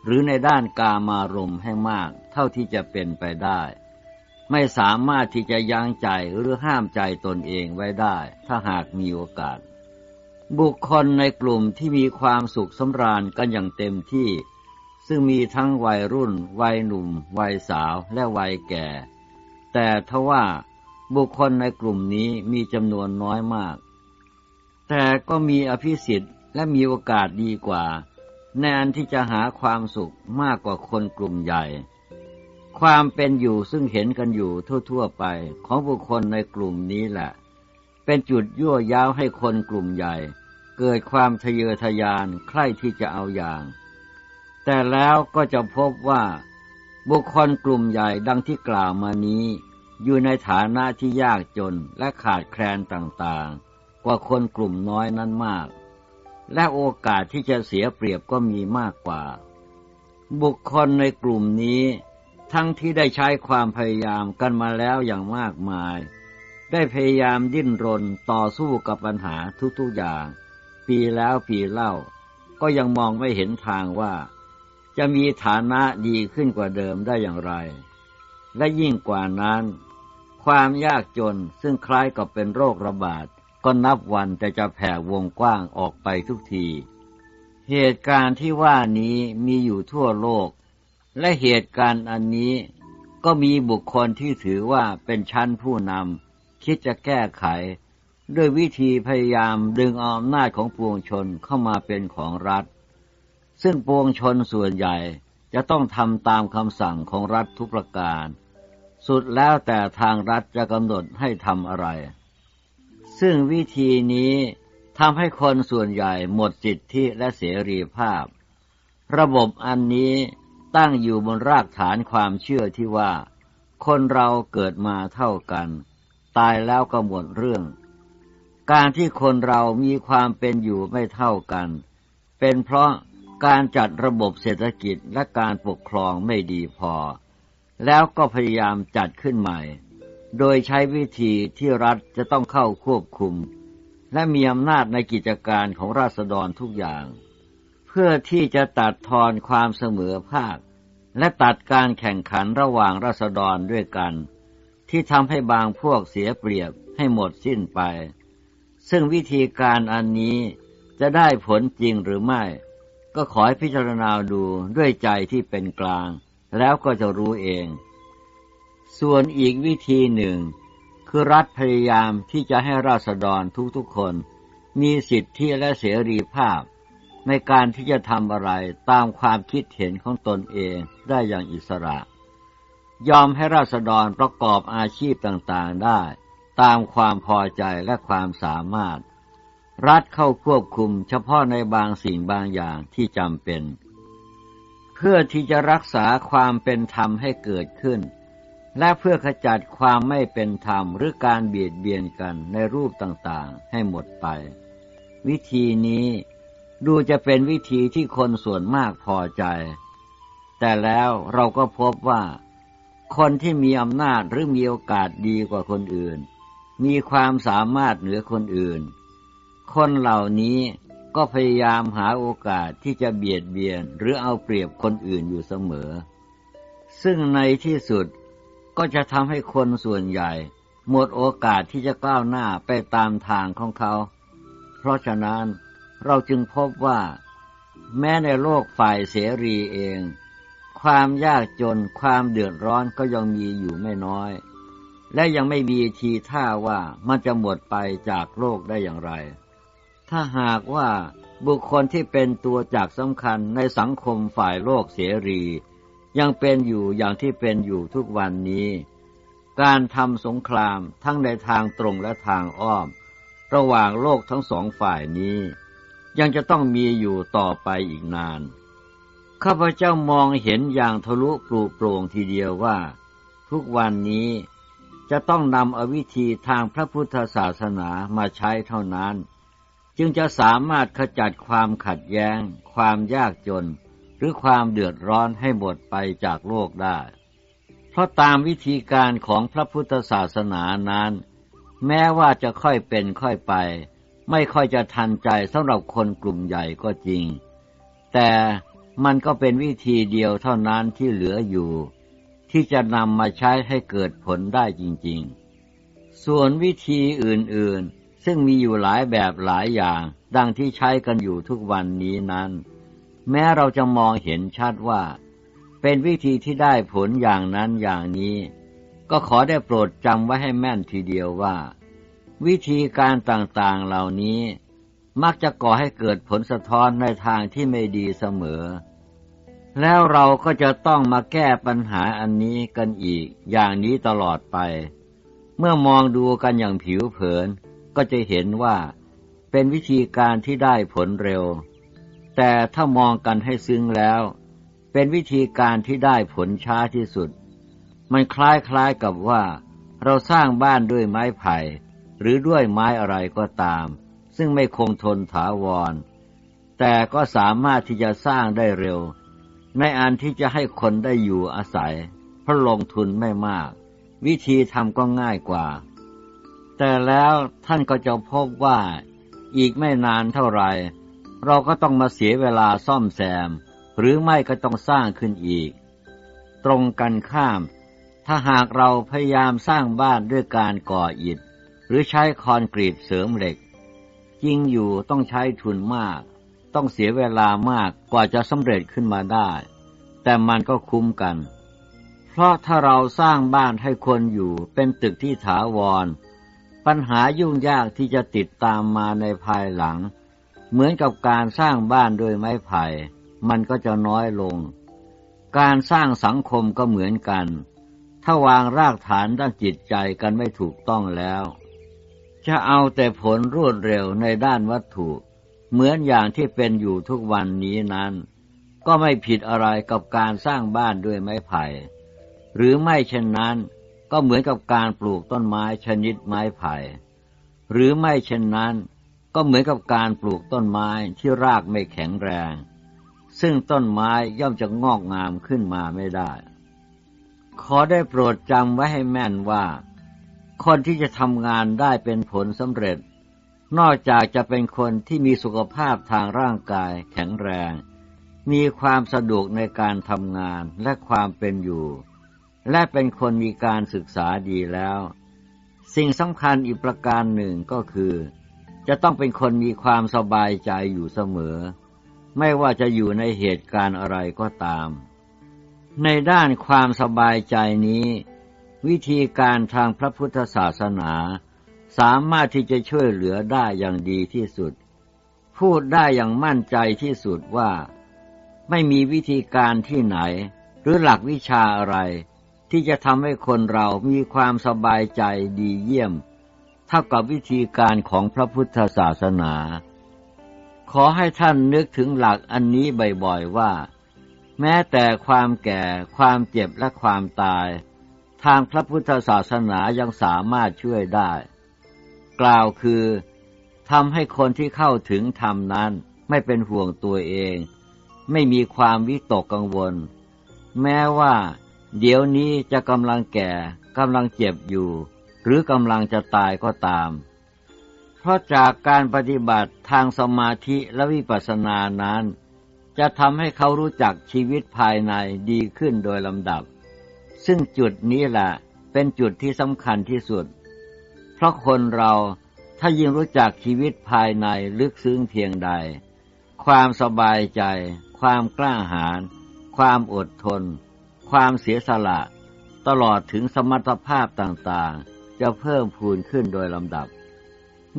หรือในด้านกามารมให้มากเท่าที่จะเป็นไปได้ ไม่สามารถที่จะยั้งใจหรือห้ามใจตนเองไว้ได้ ถ้าหากมีโอกาส บุคคลในกลุ่มที่มีความสุขสำราญกันอย่างเต็มที่ ซึ่งมีทั้งวัยรุ่น วัยหนุ่ม วัยสาวและวัยแก่ แต่ทว่าบุคคลในกลุ่มนี้มีจำนวนน้อยมาก แต่ก็มีอภิสิทธิ์และมีโอกาสดีกว่า ในอันที่จะหาความสุขมากกว่าคนกลุ่มใหญ่ ความเป็นอยู่ซึ่งเห็นกันอยู่ทั่ว ๆ ไปของบุคคลในกลุ่มนี้แหละ เป็นจุดยั่วย้าวให้คนกลุ่มใหญ่ เกิดความทะเยอทะยานใคร่ที่จะเอาอย่าง แต่แล้วก็จะพบว่า บุคคลกลุ่มใหญ่ดังที่กล่าวมานี้ อยู่ในฐานะที่ยากจนและขาดแคลนต่างๆ กว่าคนกลุ่มน้อยนั้นมาก และโอกาสที่จะเสียเปรียบก็มีมากกว่า บุคคลในกลุ่มนี้ ทั้งที่ได้ใช้ความพยายามกันมาแล้วอย่างมากมาย ได้พยายามดิ้นรนต่อสู้กับปัญหาทุกๆอย่าง ปีแล้วปีเล่า ก็ยังมองไม่เห็นทางว่า จะมีฐานะดีขึ้นกว่าเดิมได้อย่างไร และยิ่งกว่านั้น ความยากจนซึ่งคล้ายกับเป็นโรคระบาด ก็นับวันแต่จะแผ่วงกว้างออกไปทุกที เหตุการณ์ที่ว่านี้มีอยู่ทั่วโลก และเหตุการณ์อันนี้ก็มีบุคคลที่ถือว่าเป็นชั้นผู้นำคิดจะแก้ไข ด้วยวิธีพยายามดึงอำนาจของปวงชนเข้ามาเป็นของรัฐ ซึ่งปวงชนส่วนใหญ่จะต้องทำตามคำสั่งของรัฐทุกประการ สุดแล้วแต่ทางรัฐจะกำหนดให้ทำอะไร ซึ่งวิธีนี้ทำให้คนส่วนใหญ่หมดสิทธิและเสรีภาพ ระบบอันนี้ตั้งอยู่บนรากฐานความเชื่อที่ว่า คนเราเกิดมาเท่ากัน ตายแล้วก็หมดเรื่อง การที่คนเรามีความเป็นอยู่ไม่เท่ากัน เป็นเพราะการจัดระบบเศรษฐกิจและการปกครองไม่ดีพอ แล้วก็พยายามจัดขึ้นใหม่ โดยใช้วิธีที่รัฐจะต้องเข้าควบคุม และมีอำนาจในกิจการของราษฎรทุกอย่าง เพื่อที่จะตัดทอนความเสมอภาค และตัดการแข่งขันระหว่างราษฎรด้วยกัน ที่ทำให้บางพวกเสียเปรียบให้หมดสิ้นไป ซึ่งวิธีการอันนี้จะได้ผลจริงหรือไม่ ก็ขอให้พิจารณาดูด้วยใจที่เป็นกลาง แล้วก็จะรู้เอง ส่วนอีกวิธีหนึ่ง คือรัฐพยายามที่จะให้ราษฎรทุกๆคน มีสิทธิและเสรีภาพ ในการที่จะทำอะไรตามความคิดเห็นของตนเองได้อย่างอิสระ ยอมให้ราษฎรประกอบอาชีพต่างๆได้ ตามความพอใจและความสามารถ รัฐเข้าควบคุมเฉพาะในบางสิ่งบางอย่างที่จำเป็น เพื่อที่จะรักษาความเป็นธรรมให้เกิดขึ้น และเพื่อขจัดความไม่เป็นธรรมหรือการเบียดเบียนกันในรูปต่างๆ ให้หมดไป วิธีนี้ดูจะเป็นวิธีที่คนส่วนมากพอใจ แต่แล้วเราก็พบว่า คนที่มีอำนาจหรือมีโอกาสดีกว่าคนอื่น มีความสามารถเหนือคนอื่น คนเหล่านี้ก็พยายามหาโอกาสที่จะเบียดเบียนหรือเอาเปรียบคนอื่นอยู่เสมอ ซึ่งในที่สุด ก็จะทำให้คนส่วนใหญ่ หมดโอกาสที่จะก้าวหน้าไปตามทางของเขา เพราะฉะนั้นเราจึงพบว่า แม้ในโลกฝ่ายเสรีเอง ความยากจนความเดือดร้อนก็ยังมีอยู่ไม่น้อย และยังไม่มีทีท่าว่ามันจะหมดไปจากโลกได้อย่างไร ถ้าหากว่าบุคคลที่เป็นตัวจากสำคัญในสังคมฝ่ายโลกเสรี ยังเป็นอยู่อย่างที่เป็นอยู่ทุกวันนี้ การทำสงครามทั้งในทางตรงและทางอ้อม ระหว่างโลกทั้งสองฝ่ายนี้ ยังจะต้องมีอยู่ต่อไปอีกนาน ข้าพเจ้ามองเห็นอย่างทะลุปลูโปร่งทีเดียวว่า ทุกวันนี้จะต้องนำอวิธีทางพระพุทธศาสนามาใช้เท่านั้น จึงจะสามารถขจัดความขัดแย้ง ความยากจน หรือความเดือดร้อนให้หมดไปจากโลกได้ เพราะตามวิธีการของพระพุทธศาสนานั้น แม้ว่าจะค่อยเป็นค่อยไป ไม่ค่อยจะทันใจสำหรับคนกลุ่มใหญ่ก็จริง แต่มันก็เป็นวิธีเดียวเท่านั้นที่เหลืออยู่ ที่จะนำมาใช้ให้เกิดผลได้จริง ๆ ส่วนวิธีอื่นๆ ซึ่งมีอยู่หลายแบบหลายอย่าง ดังที่ใช้กันอยู่ทุกวันนี้นั้น แม้เราจะมองเห็นชัดว่า เป็นวิธีที่ได้ผลอย่างนั้นอย่างนี้ ก็ขอได้โปรดจำไว้ให้แม่นทีเดียวว่า วิธีการต่างๆเหล่านี้ มักจะก่อให้เกิดผลสะท้อนในทางที่ไม่ดีเสมอ แล้วเราก็จะต้องมาแก้ปัญหาอันนี้กันอีกอย่างนี้ตลอดไป เมื่อมองดูกันอย่างผิวเผิน ก็จะเห็นว่าเป็นวิธีการที่ได้ผลเร็ว แต่ถ้ามองกันให้ซึ้งแล้ว เป็นวิธีการที่ได้ผลช้าที่สุด มันคล้ายๆกับว่า เราสร้างบ้านด้วยไม้ไผ่ หรือด้วยไม้อะไรก็ตาม ซึ่งไม่คงทนถาวร แต่ก็สามารถที่จะสร้างได้เร็ว ในอันที่จะให้คนได้อยู่อาศัย เพราะลงทุนไม่มาก วิธีทำก็ง่ายกว่า แต่แล้วท่านก็จะพบว่าอีกไม่นานเท่าไหร่ เราก็ต้องมาเสียเวลาซ่อมแซม หรือไม่ก็ต้องสร้างขึ้นอีก ตรงกันข้าม ถ้าหากเราพยายามสร้างบ้านด้วยการก่ออิฐ หรือใช้คอนกรีตเสริมเหล็ก จริงอยู่ต้องใช้ทุนมาก ต้องเสียเวลามากกว่าจะสำเร็จขึ้นมาได้ แต่มันก็คุ้มกัน เพราะถ้าเราสร้างบ้านให้คนอยู่เป็นตึกที่ถาวร ปัญหายุ่งยากที่จะติดตามมาในภายหลัง เหมือนกับการสร้างบ้านโดยไม้ไผ่ มันก็จะน้อยลง การสร้างสังคมก็เหมือนกัน ถ้าวางรากฐานด้านจิตใจกันไม่ถูกต้องแล้ว จะเอาแต่ผลรวดเร็วในด้านวัตถุ เหมือนอย่างที่เป็นอยู่ทุกวันนี้นั้น ก็ไม่ผิดอะไรกับการสร้างบ้านด้วยไม้ไผ่ หรือไม่เช่นนั้น ก็เหมือนกับการปลูกต้นไม้ชนิดไม้ไผ่ หรือไม่เช่นนั้น ก็เหมือนกับการปลูกต้นไม้ที่รากไม่แข็งแรง ซึ่งต้นไม้ย่อมจะงอกงามขึ้นมาไม่ได้ ขอได้โปรดจำไว้ให้แม่นว่า คนที่จะทำงานได้เป็นผลสำเร็จ นอกจากจะเป็นคนที่มีสุขภาพทางร่างกายแข็งแรง มีความสะดวกในการทำงานและความเป็นอยู่ และเป็นคนมีการศึกษาดีแล้ว สิ่งสำคัญอีกประการหนึ่งก็คือ จะต้องเป็นคนมีความสบายใจอยู่เสมอ ไม่ว่าจะอยู่ในเหตุการณ์อะไรก็ตาม ในด้านความสบายใจนี้ วิธีการทางพระพุทธศาสนา สามารถที่จะช่วยเหลือได้อย่างดีที่สุด พูดได้อย่างมั่นใจที่สุดว่า ไม่มีวิธีการที่ไหน หรือหลักวิชาอะไร ที่จะทำให้คนเรามีความสบายใจดีเยี่ยม เท่ากับวิธีการของพระพุทธศาสนา ขอให้ท่านนึกถึงหลักอันนี้บ่อยๆว่า แม้แต่ความแก่ ความเจ็บและความตาย ทางพระพุทธศาสนายังสามารถช่วยได้ กล่าวคือทำให้คนที่เข้าถึงธรรมนั้นไม่เป็นห่วงตัวเอง ไม่มีความวิตกกังวล แม้ว่า เดี๋ยวนี้จะกำลังแก่กำลังเจ็บอยู่ หรือกำลังจะตายก็ตาม เพราะจากการปฏิบัติทางสมาธิและวิปัสสนานั้น จะทำให้เขารู้จักชีวิตภายในดีขึ้นโดยลำดับ ซึ่งจุดนี้แหละเป็นจุดที่สำคัญที่สุด เพราะคนเราถ้ายิ่งรู้จักชีวิตภายในลึกซึ้งเพียงใด ความสบายใจ ความกล้าหาญ ความอดทน ความเสียสละ ตลอดถึงสมรรถภาพต่างๆ จะเพิ่มพูนขึ้นโดยลำดับ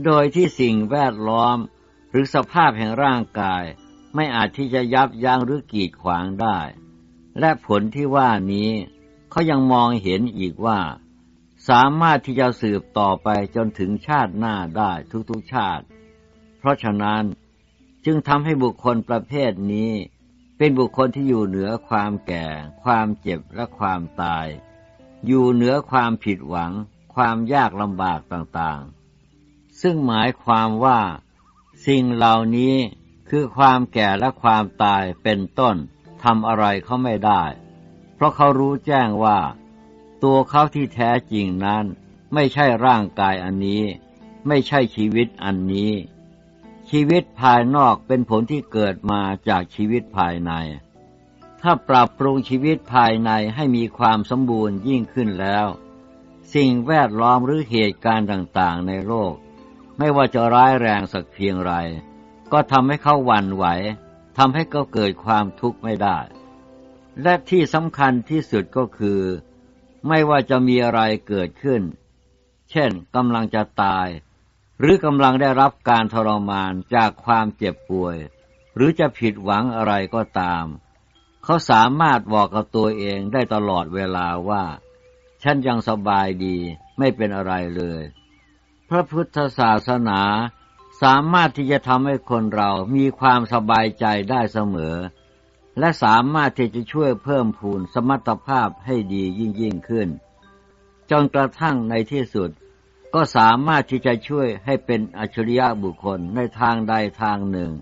โดยที่สิ่งแวดล้อมหรือสภาพแห่งร่างกายไม่อาจที่จะยับยั้งหรือกีดขวางได้ และผลที่ว่านี้เขายังมองเห็นอีกว่า สามารถที่จะสืบต่อไปจนถึงชาติหน้าได้ทุกๆชาติ เพราะฉะนั้นจึงทำให้บุคคลประเภทนี้ เป็นบุคคลที่อยู่เหนือความแก่ ความเจ็บและความตาย อยู่เหนือความผิดหวัง ความยากลำบากต่างๆ ซึ่งหมายความว่า สิ่งเหล่านี้คือความแก่และความตายเป็นต้นทำอะไรเขาไม่ได้ เพราะเขารู้แจ้งว่า ตัวเขาที่แท้จริงนั้น ไม่ใช่ร่างกายอันนี้ ไม่ใช่ชีวิตอันนี้ ชีวิตภายนอกเป็นผลที่เกิดมาจากชีวิตภายใน ถ้าปรับปรุงชีวิตภายในให้มีความสมบูรณ์ยิ่งขึ้นแล้ว สิ่งแวดล้อมหรือเหตุการณ์ต่างๆในโลก ไม่ว่าจะร้ายแรงสักเพียงไร ก็ทำให้เขาหวั่นไหวทำให้เขาเกิดความทุกข์ไม่ได้ และที่สำคัญที่สุดก็คือ ไม่ว่าจะมีอะไรเกิดขึ้น เช่นกำลังจะตาย หรือกำลังได้รับการทรมานจากความเจ็บป่วย หรือจะผิดหวังอะไรก็ตาม เขาสามารถบอกกับตัวเองได้ตลอดเวลาว่า ฉันยังสบายดีไม่เป็นอะไรเลย พระพุทธศาสนาสามารถที่จะทำให้คนเรามีความสบายใจได้เสมอ และสามารถที่จะช่วยเพิ่มพูนสมรรถภาพให้ดียิ่งยิ่งขึ้น จนกระทั่งในที่สุด ก็สามารถที่จะช่วยให้เป็นอัจฉริยะบุคคลในทางใดทางหนึ่ง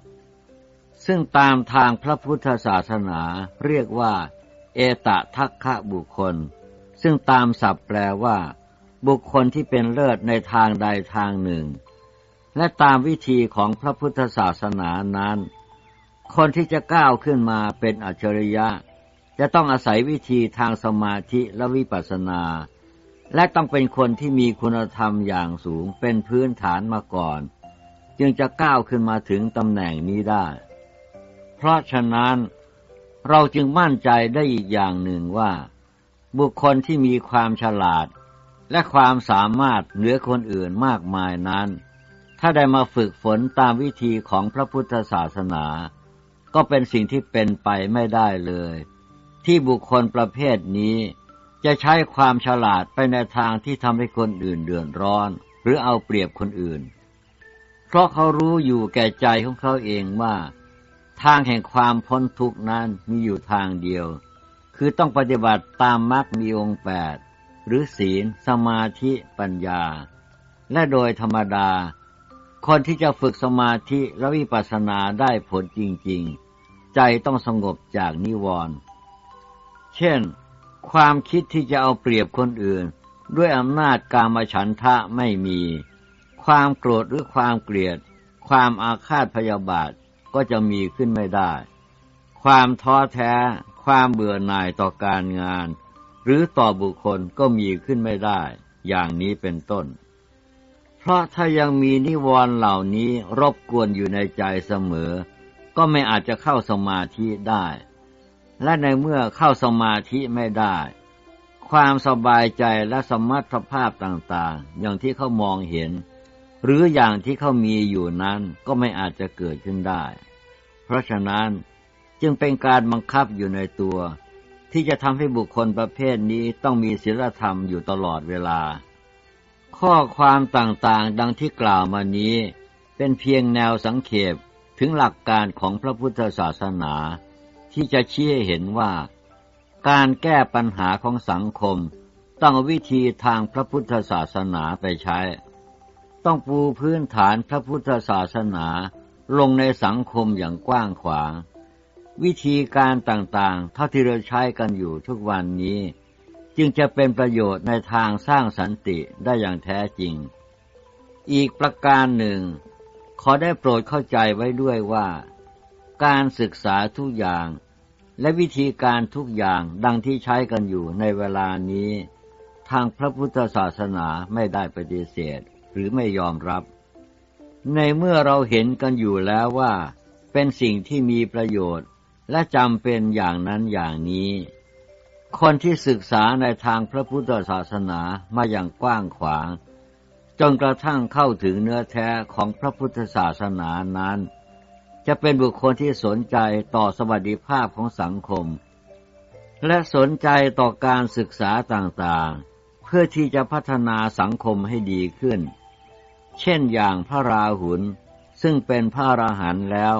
ซึ่งตามทางพระพุทธศาสนาเรียกว่า เอตทัคคะบุคคล ซึ่งตามศัพท์แปลว่า บุคคลที่เป็นเลิศในทางใดทางหนึ่ง และตามวิธีของพระพุทธศาสนานั้น คนที่จะก้าวขึ้นมาเป็นอัจฉริยะ จะต้องอาศัยวิธีทางสมาธิและวิปัสสนา และต้องเป็นคนที่มีคุณธรรมอย่างสูงเป็นพื้นฐานมาก่อน จึงจะก้าวขึ้นมาถึงตำแหน่งนี้ได้ เพราะฉะนั้นเราจึงมั่นใจได้อีกอย่างหนึ่งว่า บุคคลที่มีความฉลาด และความสามารถเหนือคนอื่นมากมายนั้น ถ้าได้มาฝึกฝนตามวิธีของพระพุทธศาสนา ก็เป็นสิ่งที่เป็นไปไม่ได้เลย ที่บุคคลประเภทนี้จะใช้ความฉลาดไปในทางที่ทำให้คนอื่นเดือดร้อน หรือเอาเปรียบคนอื่น เพราะเขารู้อยู่แก่ใจของเขาเองว่า ทางแห่งความพ้นทุกนั้นมีอยู่ทางเดียว คือต้องปฏิบัติตามมรรคมีองค์แปดหรือศีล สมาธิปัญญา และโดยธรรมดา คนที่จะฝึกสมาธิและวิปัสสนาได้ผลจริง ๆ ใจต้องสงบจากนิวรณ์เช่น ความคิดที่จะเอาเปรียบคนอื่น ด้วยอำนาจกามฉันทะไม่มี ความโกรธหรือความเกลียด ความอาฆาตพยาบาทก็จะมีขึ้นไม่ได้ ความท้อแท้ ความเบื่อหน่ายต่อการงาน หรือต่อบุคคลก็มีขึ้นไม่ได้ อย่างนี้เป็นต้น เพราะถ้ายังมีนิวรณ์เหล่านี้รบกวนอยู่ในใจเสมอ ก็ไม่อาจจะเข้าสมาธิได้ และในเมื่อเข้าสมาธิไม่ได้ ความสบายใจและสมรรถภาพต่างๆ อย่างที่เขามองเห็น หรืออย่างที่เขามีอยู่นั้นก็ไม่อาจจะเกิดขึ้นได้ เพราะฉะนั้น จึงเป็นการบังคับอยู่ในตัว ที่จะทำให้บุคคลประเภทนี้ต้องมีศีลธรรมอยู่ตลอดเวลา ข้อความต่างๆ ดังที่กล่าวมานี้ เป็นเพียงแนวสังเขปถึงหลักการของพระพุทธศาสนา ที่จะชี้ให้เห็นว่า การแก้ปัญหาของสังคม ต้องวิธีทางพระพุทธศาสนาไปใช้ ต้องปูพื้นฐานพระพุทธศาสนาลงในสังคมอย่างกว้างขวาง วิธีการต่างๆ เท่าที่เราใช้กันอยู่ทุกวันนี้ จึงจะเป็นประโยชน์ในทางสร้างสันติได้อย่างแท้จริง อีกประการหนึ่ง ขอได้โปรดเข้าใจไว้ด้วยว่า การศึกษาทุกอย่าง และวิธีการทุกอย่างดังที่ใช้กันอยู่ในเวลานี้ ทางพระพุทธศาสนาไม่ได้ปฏิเสธหรือไม่ยอมรับ ในเมื่อเราเห็นกันอยู่แล้วว่า เป็นสิ่งที่มีประโยชน์ และจำเป็นอย่างนั้นอย่างนี้ คนที่ศึกษาในทางพระพุทธศาสนามาอย่างกว้างขวาง จนกระทั่งเข้าถึงเนื้อแท้ของพระพุทธศาสนานั้น จะเป็นบุคคลที่สนใจต่อสวัสดิภาพของสังคม และสนใจต่อการศึกษาต่างๆ เพื่อที่จะพัฒนาสังคมให้ดีขึ้น เช่นอย่างพระราหุลซึ่งเป็นพระอรหันแล้ว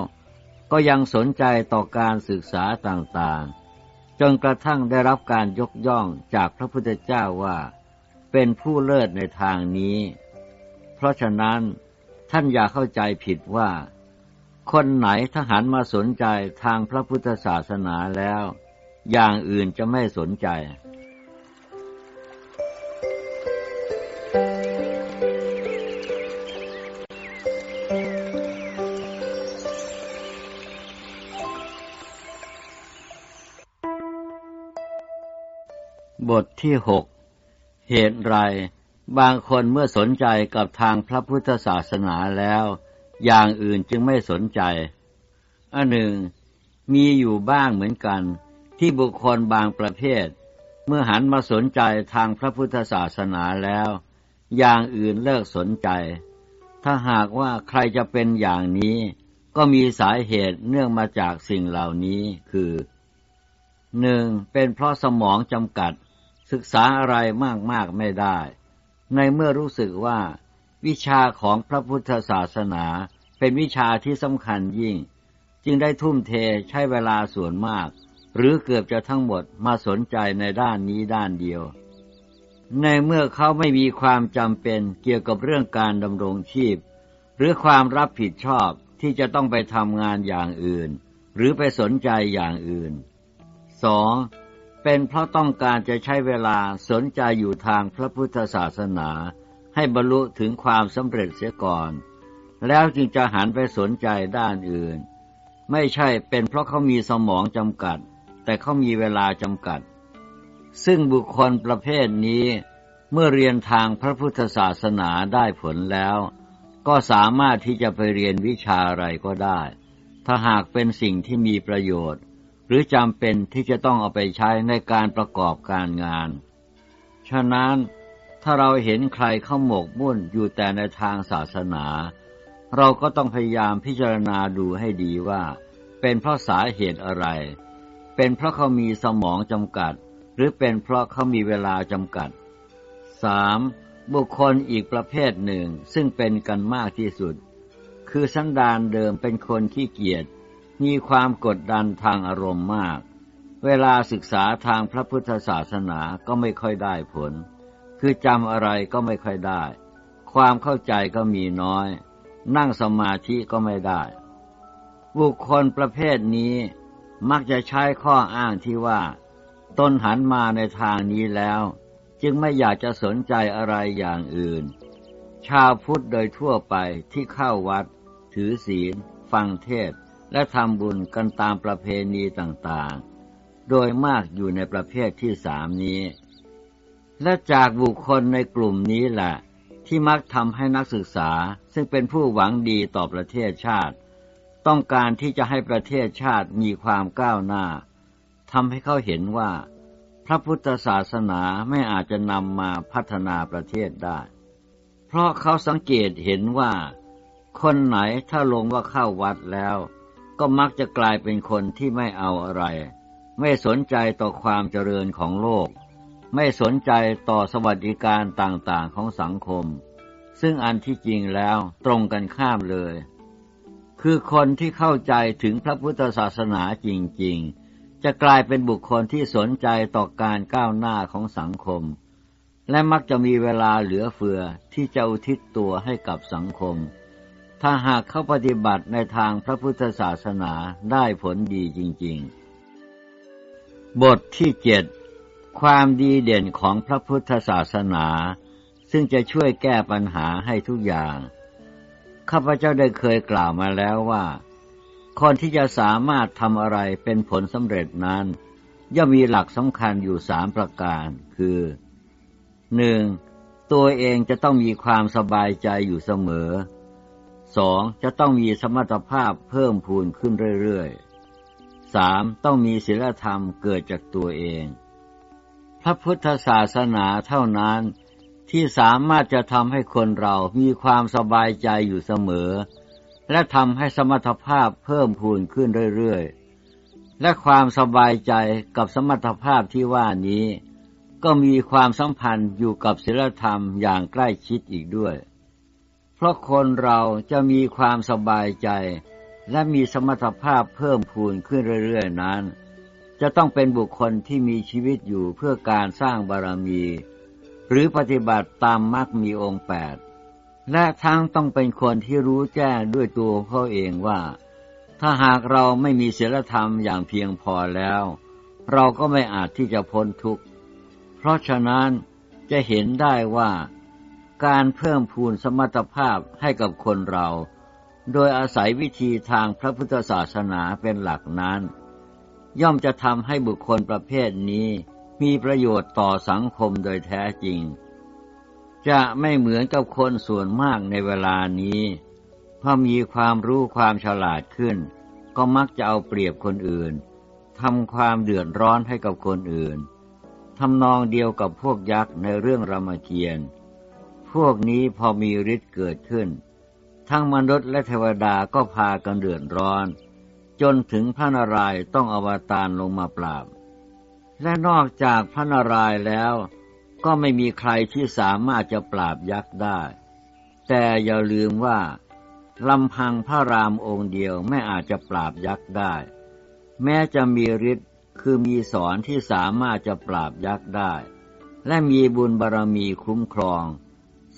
ก็ยังสนใจต่อการศึกษาต่างๆ จนกระทั่งได้รับการยกย่องจากพระพุทธเจ้าว่า เป็นผู้เลิศในทางนี้ เพราะฉะนั้นท่านอย่าเข้าใจผิดว่า คนไหนทหารมาสนใจทางพระพุทธศาสนาแล้ว อย่างอื่นจะไม่สนใจ บทที่หกเหตุไร บางคนเมื่อสนใจกับทางพระพุทธศาสนาแล้ว อย่างอื่นจึงไม่สนใจ อันหนึ่ง มีอยู่บ้างเหมือนกัน ที่บุคคลบางประเภท เมื่อหันมาสนใจทางพระพุทธศาสนาแล้ว อย่างอื่นเลิกสนใจ ถ้าหากว่าใครจะเป็นอย่างนี้ ก็มีสาเหตุเนื่องมาจากสิ่งเหล่านี้คือหนึ่งเป็นเพราะสมองจำกัด ศึกษาอะไรมากๆไม่ได้ ในเมื่อรู้สึกว่า วิชาของพระพุทธศาสนาเป็นวิชาที่สำคัญยิ่ง จึงได้ทุ่มเทใช้เวลาส่วนมาก หรือเกือบจะทั้งหมดมาสนใจในด้านนี้ด้านเดียว ในเมื่อเขาไม่มีความจำเป็นเกี่ยวกับเรื่องการดำรงชีพ หรือความรับผิดชอบที่จะต้องไปทำงานอย่างอื่น หรือไปสนใจอย่างอื่นสอง เป็นเพราะต้องการจะใช้เวลาสนใจอยู่ทางพระพุทธศาสนา ให้บรรลุถึงความสำเร็จเสียก่อน แล้วจึงจะหันไปสนใจด้านอื่น ไม่ใช่เป็นเพราะเขามีสมองจำกัด แต่เขามีเวลาจำกัด ซึ่งบุคคลประเภทนี้เมื่อเรียนทางพระพุทธศาสนาได้ผลแล้ว ก็สามารถที่จะไปเรียนวิชาอะไรก็ได้ ถ้าหากเป็นสิ่งที่มีประโยชน์ หรือจำเป็นที่จะต้องเอาไปใช้ในการประกอบการงาน ฉะนั้นถ้าเราเห็นใครเข้าหมกมุ่นอยู่แต่ในทางศาสนา เราก็ต้องพยายามพิจารณาดูให้ดีว่า เป็นเพราะสาเหตุอะไร เป็นเพราะเขามีสมองจำกัด หรือเป็นเพราะเขามีเวลาจำกัด 3. บุคคลอีกประเภทหนึ่งซึ่งเป็นกันมากที่สุด คือสันดานเดิมเป็นคนขี้เกียจ มีความกดดันทางอารมณ์มาก เวลาศึกษาทางพระพุทธศาสนาก็ไม่ค่อยได้ผล คือจำอะไรก็ไม่ค่อยได้ ความเข้าใจก็มีน้อย นั่งสมาธิก็ไม่ได้ บุคคลประเภทนี้มักจะใช้ข้ออ้างที่ว่า ตนหันมาในทางนี้แล้ว จึงไม่อยากจะสนใจอะไรอย่างอื่น ชาวพุทธโดยทั่วไปที่เข้าวัด ถือศีล ฟังเทศ และทำบุญกันตามประเพณีต่างๆ โดยมากอยู่ในประเภทที่สามนี้ และจากบุคคลในกลุ่มนี้แหละที่มักทำให้นักศึกษาซึ่งเป็นผู้หวังดีต่อประเทศชาติ ต้องการที่จะให้ประเทศชาติมีความก้าวหน้าทำให้เขาเห็นว่า พระพุทธศาสนาไม่อาจจะนำมาพัฒนาประเทศได้ เพราะเขาสังเกตเห็นว่า คนไหนถ้าลงว่าเข้าวัดแล้ว ก็มักจะกลายเป็นคนที่ไม่เอาอะไร ไม่สนใจต่อความเจริญของโลก ไม่สนใจต่อสวัสดิการต่างๆของสังคม ซึ่งอันที่จริงแล้วตรงกันข้ามเลย คือคนที่เข้าใจถึงพระพุทธศาสนาจริง ๆ จะกลายเป็นบุคคลที่สนใจต่อการก้าวหน้าของสังคม และมักจะมีเวลาเหลือเฟือที่จะอุทิศตัวให้กับสังคม ถ้าหากเขาปฏิบัติในทางพระพุทธศาสนาได้ผลดีจริง ๆ บทที่เจ็ดความดีเด่นของพระพุทธศาสนา ซึ่งจะช่วยแก้ปัญหาให้ทุกอย่าง ข้าพเจ้าได้เคยกล่าวมาแล้วว่า คนที่จะสามารถทำอะไรเป็นผลสำเร็จนั้น ย่อมมีหลักสำคัญอยู่สามประการ คือหนึ่งตัวเองจะต้องมีความสบายใจอยู่เสมอ สองจะต้องมีสมรรถภาพเพิ่มพูนขึ้นเรื่อยๆสามต้องมีศีลธรรมเกิดจากตัวเอง พระพุทธศาสนาเท่านั้นที่สามารถจะทำให้คนเรามีความสบายใจอยู่เสมอ และทำให้สมรรถภาพเพิ่มพูนขึ้นเรื่อยๆ และความสบายใจกับสมรรถภาพที่ว่านี้ ก็มีความสัมพันธ์อยู่กับศีลธรรมอย่างใกล้ชิดอีกด้วย ราะคนเราจะมีความสบายใจ และมีสมรรถภาพเพิ่มพูนขึ้นเรื่อยๆนั้น จะต้องเป็นบุคคลที่มีชีวิตอยู่เพื่อการสร้างบารมี หรือปฏิบัติตามมรรคมีองค์แปดและทั้งต้องเป็นคนที่รู้แจ้งด้วยตัวเขาเองว่า ถ้าหากเราไม่มีศีลธรรมอย่างเพียงพอแล้ว เราก็ไม่อาจที่จะพ้นทุกข์ เพราะฉะนั้นจะเห็นได้ว่า การเพิ่มพูนสมรรถภาพให้กับคนเรา โดยอาศัยวิธีทางพระพุทธศาสนาเป็นหลักนั้น ย่อมจะทำให้บุคคลประเภทนี้มีประโยชน์ต่อสังคมโดยแท้จริง จะไม่เหมือนกับคนส่วนมากในเวลานี้พอมีความรู้ความฉลาดขึ้น ก็มักจะเอาเปรียบคนอื่นทำความเดือดร้อนให้กับคนอื่นทำนองเดียวกับพวกยักษ์ในเรื่องรามเกียรติ์ พวกนี้พอมีฤทธิ์เกิดขึ้น ทั้งมนุษย์และเทวดาก็พากันเดือดร้อน จนถึงพระนารายณ์ต้องอวตารลงมาปราบ และนอกจากพระนารายณ์แล้ว ก็ไม่มีใครที่สามารถจะปราบยักษ์ได้ แต่อย่าลืมว่าลำพังพระรามองค์เดียวไม่อาจจะปราบยักษ์ได้ แม้จะมีฤทธิ์คือมีสอนที่สามารถจะปราบยักษ์ได้ และมีบุญบารรมีคุ้มครอง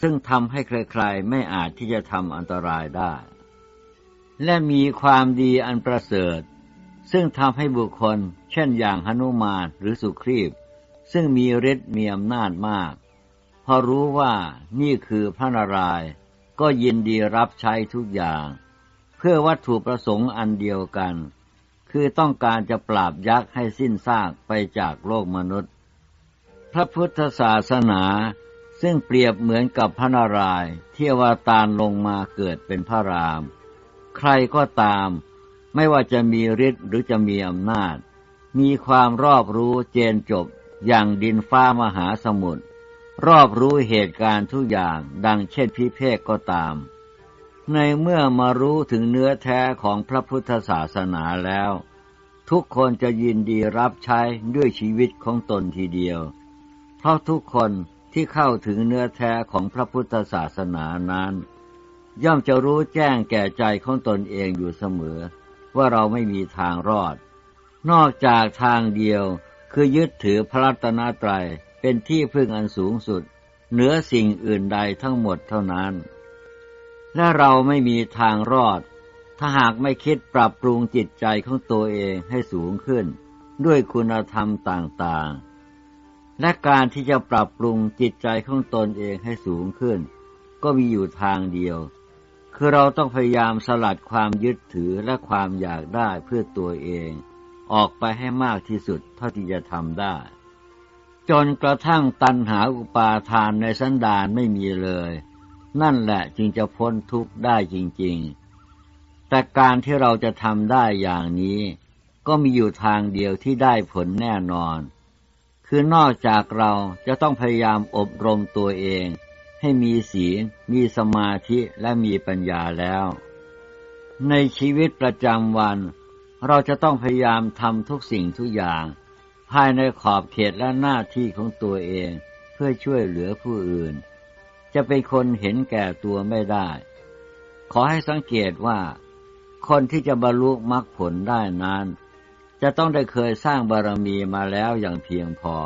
ซึ่งทำให้ใครๆไม่อาจที่จะทำอันตรายได้ และมีความดีอันประเสริฐ ซึ่งทำให้บุคคล เช่นอย่างหนุมานหรือสุครีบ ซึ่งมีฤทธิ์มีอำนาจมาก พอรู้ว่านี่คือพระนารายณ์ก็ยินดีรับใช้ทุกอย่าง เพื่อวัตถุประสงค์อันเดียวกัน คือต้องการจะปราบยักษ์ให้สิ้นซากไปจากโลกมนุษย์ พระพุทธศาสนา ซึ่งเปรียบเหมือนกับพระนารายณ์ที่วาตารลงมาเกิดเป็นพระราม ใครก็ตาม ไม่ว่าจะมีฤทธิ์หรือจะมีอำนาจ มีความรอบรู้เจนจบอย่างดินฟ้ามหาสมุทรรอบรู้เหตุการณ์ทุกอย่างดังเช่นพิเภกก็ตาม ในเมื่อมารู้ถึงเนื้อแท้ของพระพุทธศาสนาแล้ว ทุกคนจะยินดีรับใช้ด้วยชีวิตของตนทีเดียว เพราะทุกคน ที่เข้าถึงเนื้อแท้ของพระพุทธศาสนานั้น ย่อมจะรู้แจ้งแก่ใจของตนเองอยู่เสมอ ว่าเราไม่มีทางรอด นอกจากทางเดียวคือยึดถือพระรัตนตรัยเป็นที่พึ่งอันสูงสุด เหนือสิ่งอื่นใดทั้งหมดเท่านั้น และเราไม่มีทางรอด ถ้าหากไม่คิดปรับปรุงจิตใจของตัวเองให้สูงขึ้น ด้วยคุณธรรมต่างๆ และการที่จะปรับปรุงจิตใจของตนเองให้สูงขึ้น ก็มีอยู่ทางเดียว คือเราต้องพยายามสลัดความยึดถือและความอยากได้เพื่อตัวเอง ออกไปให้มากที่สุดเท่าที่จะทำได้ จนกระทั่งตัณหาอุปาทานในสันดานไม่มีเลย นั่นแหละจึงจะพ้นทุกข์ได้จริง ๆ แต่การที่เราจะทำได้อย่างนี้ ก็มีอยู่ทางเดียวที่ได้ผลแน่นอน คือนอกจากเราจะต้องพยายามอบรมตัวเอง ให้มีศีล มีสมาธิและมีปัญญาแล้ว ในชีวิตประจำวัน เราจะต้องพยายามทำทุกสิ่งทุกอย่าง ภายในขอบเขตและหน้าที่ของตัวเองเพื่อช่วยเหลือผู้อื่น จะเป็นคนเห็นแก่ตัวไม่ได้ ขอให้สังเกตว่า คนที่จะบรรลุมรรคผลได้นั้น จะต้องได้เคยสร้างบารมีมาแล้วอย่างเพียงพอ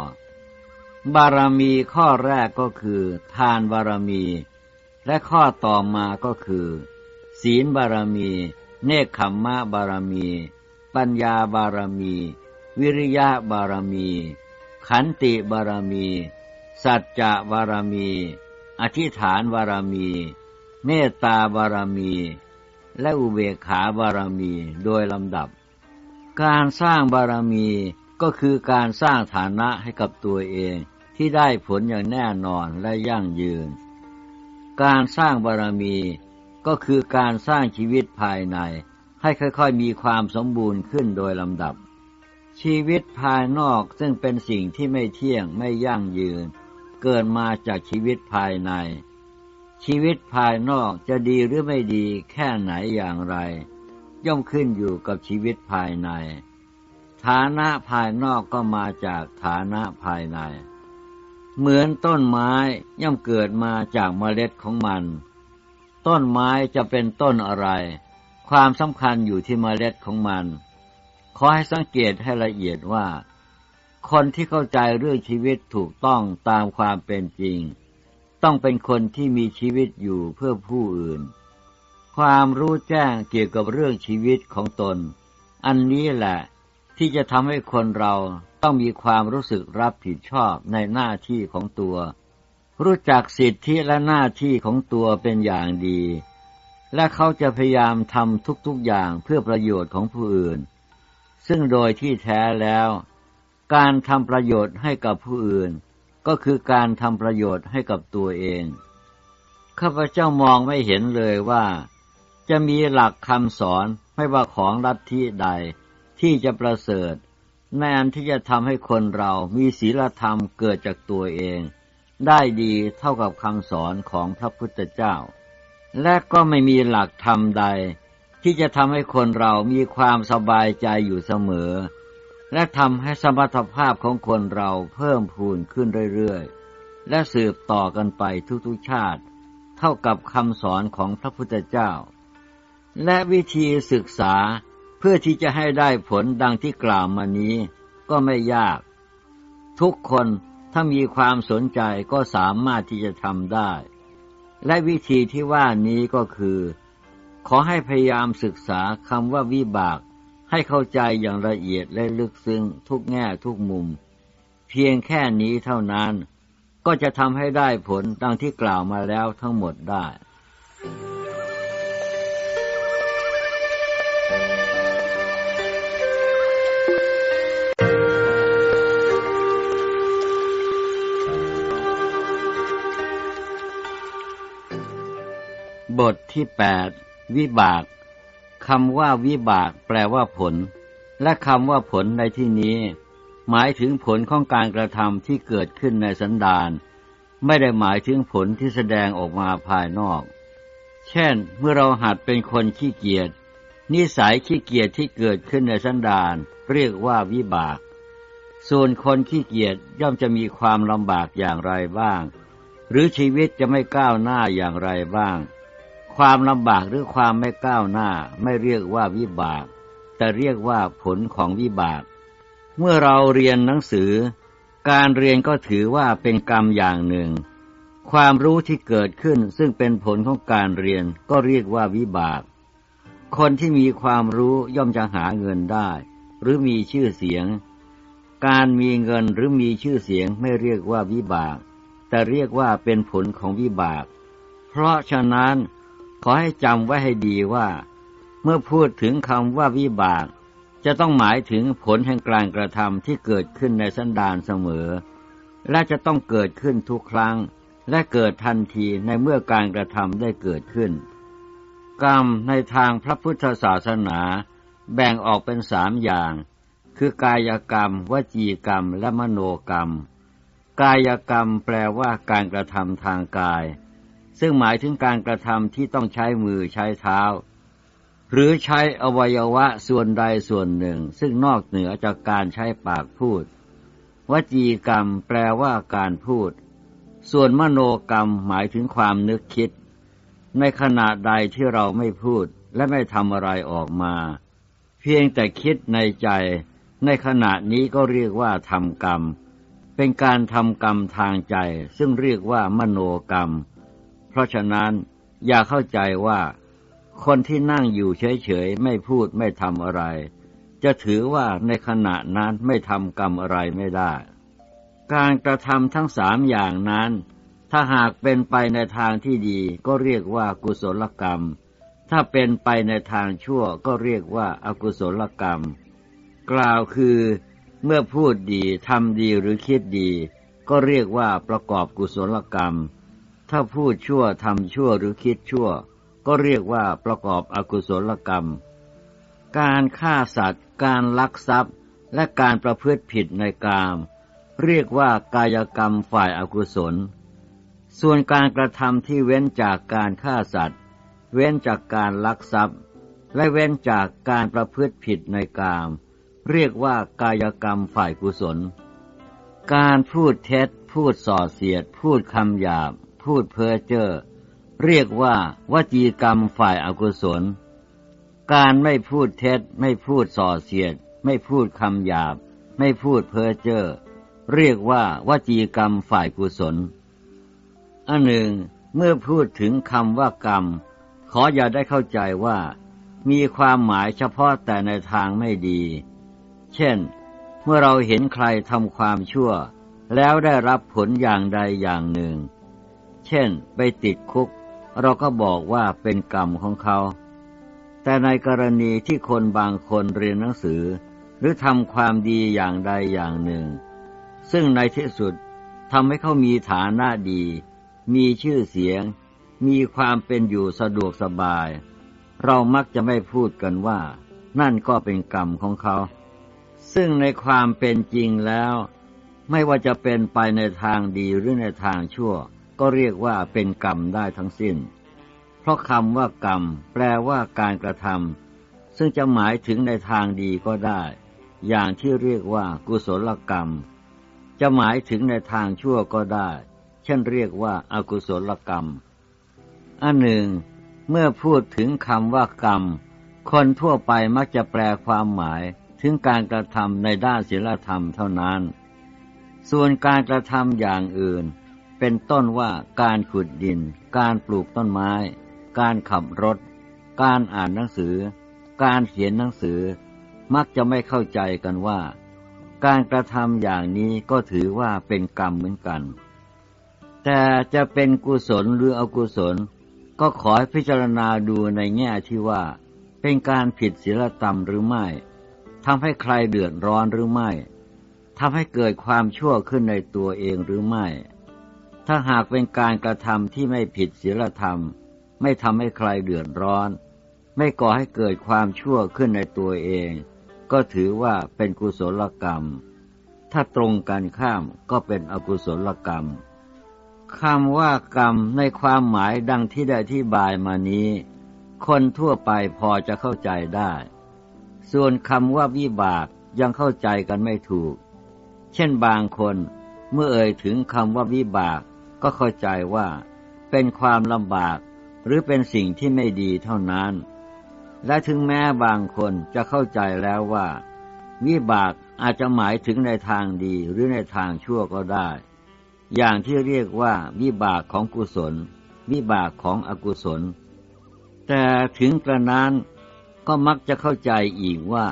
บารมีข้อแรกก็คือ ทานบารมี และข้อต่อมาก็คือ ศีลบารมี เนคขมมะบารมี ปัญญาบารมี วิริยะบารมี ขันติบารมี สัจจะบารมี อธิษฐานบารมี เมตตาบารมี และอุเบกขาบารมีโดยลำดับ การสร้างบารมีก็คือการสร้างฐานะให้กับตัวเองที่ได้ผลอย่างแน่นอนและยั่งยืน การสร้างบารมีก็คือการสร้างชีวิตภายใน ให้ค่อยๆมีความสมบูรณ์ขึ้นโดยลำดับ ชีวิตภายนอกซึ่งเป็นสิ่งที่ไม่เที่ยงไม่ยั่งยืน เกิดมาจากชีวิตภายใน ชีวิตภายนอกจะดีหรือไม่ดีแค่ไหนอย่างไร ย่อมขึ้นอยู่กับชีวิตภายใน ฐานะภายนอกก็มาจากฐานะภายใน เหมือนต้นไม้ย่อมเกิดมาจากเมล็ดของมัน ต้นไม้จะเป็นต้นอะไร ความสำคัญอยู่ที่เมล็ดของมัน ขอให้สังเกตให้ละเอียดว่า คนที่เข้าใจเรื่องชีวิตถูกต้องตามความเป็นจริง ต้องเป็นคนที่มีชีวิตอยู่เพื่อผู้อื่น ความรู้แจ้งเกี่ยวกับเรื่องชีวิตของตน อันนี้แหละที่จะทำให้คนเราต้องมีความรู้สึกรับผิดชอบในหน้าที่ของตัว รู้จักสิทธิและหน้าที่ของตัวเป็นอย่างดี และเขาจะพยายามทำทุกๆอย่างเพื่อประโยชน์ของผู้อื่น ซึ่งโดยที่แท้แล้ว การทำประโยชน์ให้กับผู้อื่น ก็คือการทำประโยชน์ให้กับตัวเองข้าพเจ้ามองไม่เห็นเลยว่า จะมีหลักคำสอนไม่ว่าของรัฐที่ใดที่จะประเสริฐในอันที่จะทำให้คนเรามีศีลธรรมเกิดจากตัวเอง ได้ดีเท่ากับคำสอนของพระพุทธเจ้า และก็ไม่มีหลักธรรมใด ที่จะทำให้คนเรามีความสบายใจอยู่เสมอ และทำให้สมรรถภาพของคนเราเพิ่มพูนขึ้นเรื่อยๆ และสืบต่อกันไปทุกๆชาติ เท่ากับคำสอนของพระพุทธเจ้า และวิธีศึกษาเพื่อที่จะให้ได้ผลดังที่กล่าวมานี้ ก็ไม่ยาก ทุกคนถ้ามีความสนใจก็สามารถที่จะทำได้ และวิธีที่ว่านี้ก็คือ ขอให้พยายามศึกษาคำว่าวิบาก ให้เข้าใจอย่างละเอียดและลึกซึ้งทุกแง่ทุกมุม เพียงแค่นี้เท่านั้น ก็จะทำให้ได้ผลดังที่กล่าวมาแล้วทั้งหมดได้ บทที่แปดวิบากคำว่าวิบากแปลว่าผล และคำว่าผลในที่นี้ หมายถึงผลของการกระทำที่เกิดขึ้นในสันดานไม่ได้หมายถึงผลที่แสดงออกมาภายนอก เช่น เมื่อเราหัดเป็นคนขี้เกียจนิสัยขี้เกียจที่เกิดขึ้นในสันดานเรียกว่าวิบาก ส่วนคนขี้เกียจย่อมจะมีความลำบากอย่างไรบ้าง หรือชีวิตจะไม่ก้าวหน้าอย่างไรบ้าง ความลำบากหรือความไม่ก้าวหน้าไม่เรียกว่าวิบาก แต่เรียกว่าผลของวิบาก เมื่อเราเรียนหนังสือ การเรียนก็ถือว่าเป็นกรรมอย่างหนึ่ง ความรู้ที่เกิดขึ้นซึ่งเป็นผลของการเรียนก็เรียกว่าวิบาก คนที่มีความรู้ย่อมจะหาเงินได้ หรือมีชื่อเสียง การมีเงินหรือมีชื่อเสียงไม่เรียกว่าวิบาก แต่เรียกว่าเป็นผลของวิบาก เพราะฉะนั้น ขอให้จำไว้ให้ดีว่า เมื่อพูดถึงคำว่าวิบาก จะต้องหมายถึงผลแห่งการกระทำที่เกิดขึ้นในสันดานเสมอ และจะต้องเกิดขึ้นทุกครั้ง และเกิดทันทีในเมื่อการกระทำได้เกิดขึ้น กรรมในทางพระพุทธศาสนา แบ่งออกเป็นสามอย่าง คือกายกรรม วจีกรรม และมโนกรรม กายกรรมแปลว่าการกระทำทางกาย ซึ่งหมายถึงการกระทำที่ต้องใช้มือใช้เท้า หรือใช้อวัยวะส่วนใดส่วนหนึ่ง ซึ่งนอกเหนือจากการใช้ปากพูด วจีกรรมแปลว่าการพูด ส่วนมโนกรรมหมายถึงความนึกคิด ในขณะใดที่เราไม่พูดและไม่ทำอะไรออกมา เพียงแต่คิดในใจ ในขณะนี้ก็เรียกว่าทำกรรม เป็นการทำกรรมทางใจ ซึ่งเรียกว่ามโนกรรม เพราะฉะนั้นอย่าเข้าใจว่า คนที่นั่งอยู่เฉยๆ ไม่พูดไม่ทำอะไร จะถือว่าในขณะนั้นไม่ทำกรรมอะไรไม่ได้ การกระทำทั้งสามอย่างนั้น ถ้าหากเป็นไปในทางที่ดีก็เรียกว่ากุศลกรรม ถ้าเป็นไปในทางชั่วก็เรียกว่าอากุศลกรรม กล่าวคือเมื่อพูดดีทำดีหรือคิดดี ก็เรียกว่าประกอบกุศลกรรม ถ้าพูดชั่วทำชั่วหรือคิดชั่ว ก็เรียกว่าประกอบอกุศลกรรม การฆ่าสัตว์ การลักทรัพย์ และการประพฤติผิดในกาม เรียกว่ากายกรรมฝ่ายอากุศล ส่วนการกระทำที่เว้นจากการฆ่าสัตว์ เว้นจากการลักทรัพย์ และเว้นจากการประพฤติผิดในกาม เรียกว่ากายกรรมฝ่ายกุศล การพูดเท็จ พูดส่อเสียด พูดคำหยาบ พูดเพ้อเจ้อเรียกว่าวจีกรรมฝ่ายอากุศล การไม่พูดเท็จ ไม่พูดส่อเสียด ไม่พูดคำหยาบ ไม่พูดเพ้อเจ้อเรียกว่าวจีกรรมฝ่ายกุศลอันหนึ่ง เมื่อพูดถึงคำว่ากรรม ขออย่าได้เข้าใจว่า มีความหมายเฉพาะแต่ในทางไม่ดี เช่น เมื่อเราเห็นใครทำความชั่ว แล้วได้รับผลอย่างใดอย่างหนึ่ง เช่น ไปติดคุก เราก็บอกว่าเป็นกรรมของเขา แต่ในกรณีที่คนบางคนเรียนหนังสือ หรือทำความดีอย่างใดอย่างหนึ่ง ซึ่งในที่สุดทำให้เขามีฐานะดี มีชื่อเสียง มีความเป็นอยู่สะดวกสบาย เรามักจะไม่พูดกันว่า นั่นก็เป็นกรรมของเขา ซึ่งในความเป็นจริงแล้ว ไม่ว่าจะเป็นไปในทางดีหรือในทางชั่ว ก็เรียกว่าเป็นกรรมได้ทั้งสิ้น เพราะคำว่ากรรม แปลว่าการกระทำซึ่งจะหมายถึงในทางดีก็ได้ อย่างที่เรียกว่ากุศลกรรม จะหมายถึงในทางชั่วก็ได้ เช่นเรียกว่าอากุศลกรรม อันหนึ่ง เมื่อพูดถึงคำว่ากรรม คนทั่วไปมักจะแปลความหมายถึงการกระทำในด้านศีลธรรมเท่านั้น ส่วนการกระทำอย่างอื่น เป็นต้นว่าการขุดดิน การปลูกต้นไม้ การขับรถ การอ่านหนังสือ การเขียนหนังสือ มักจะไม่เข้าใจกันว่า การกระทำอย่างนี้ก็ถือว่าเป็นกรรมเหมือนกัน แต่จะเป็นกุศลหรืออกุศล ก็ขอให้พิจารณาดูในแง่ที่ว่า เป็นการผิดศีลธรรมหรือไม่ทำให้ใครเดือดร้อนหรือไม่ทำให้เกิดความชั่วขึ้นในตัวเองหรือไม่ ถ้าหากเป็นการกระทำที่ไม่ผิดศีลธรรม ไม่ทำให้ใครเดือดร้อน ไม่ก่อให้เกิดความชั่วขึ้นในตัวเอง ก็ถือว่าเป็นกุศลกรรม ถ้าตรงกันข้ามก็เป็นอกุศลกรรมคำว่ากรรมในความหมายดังที่ได้ที่บายมานี้ คนทั่วไปพอจะเข้าใจได้ ส่วนคำว่าวิบากยังเข้าใจกันไม่ถูก เช่นบางคนเมื่อเอ่ยถึงคำว่าวิบาก ก็เข้าใจว่าเป็นความลำบากหรือเป็นสิ่งที่ไม่ดีเท่านั้น และถึงแม้บางคนจะเข้าใจแล้วว่า วิบากอาจจะหมายถึงในทางดีหรือในทางชั่วก็ได้ อย่างที่เรียกว่าวิบากของกุศล วิบากของอกุศล แต่ถึงกระนั้นก็มักจะเข้าใจอีกว่า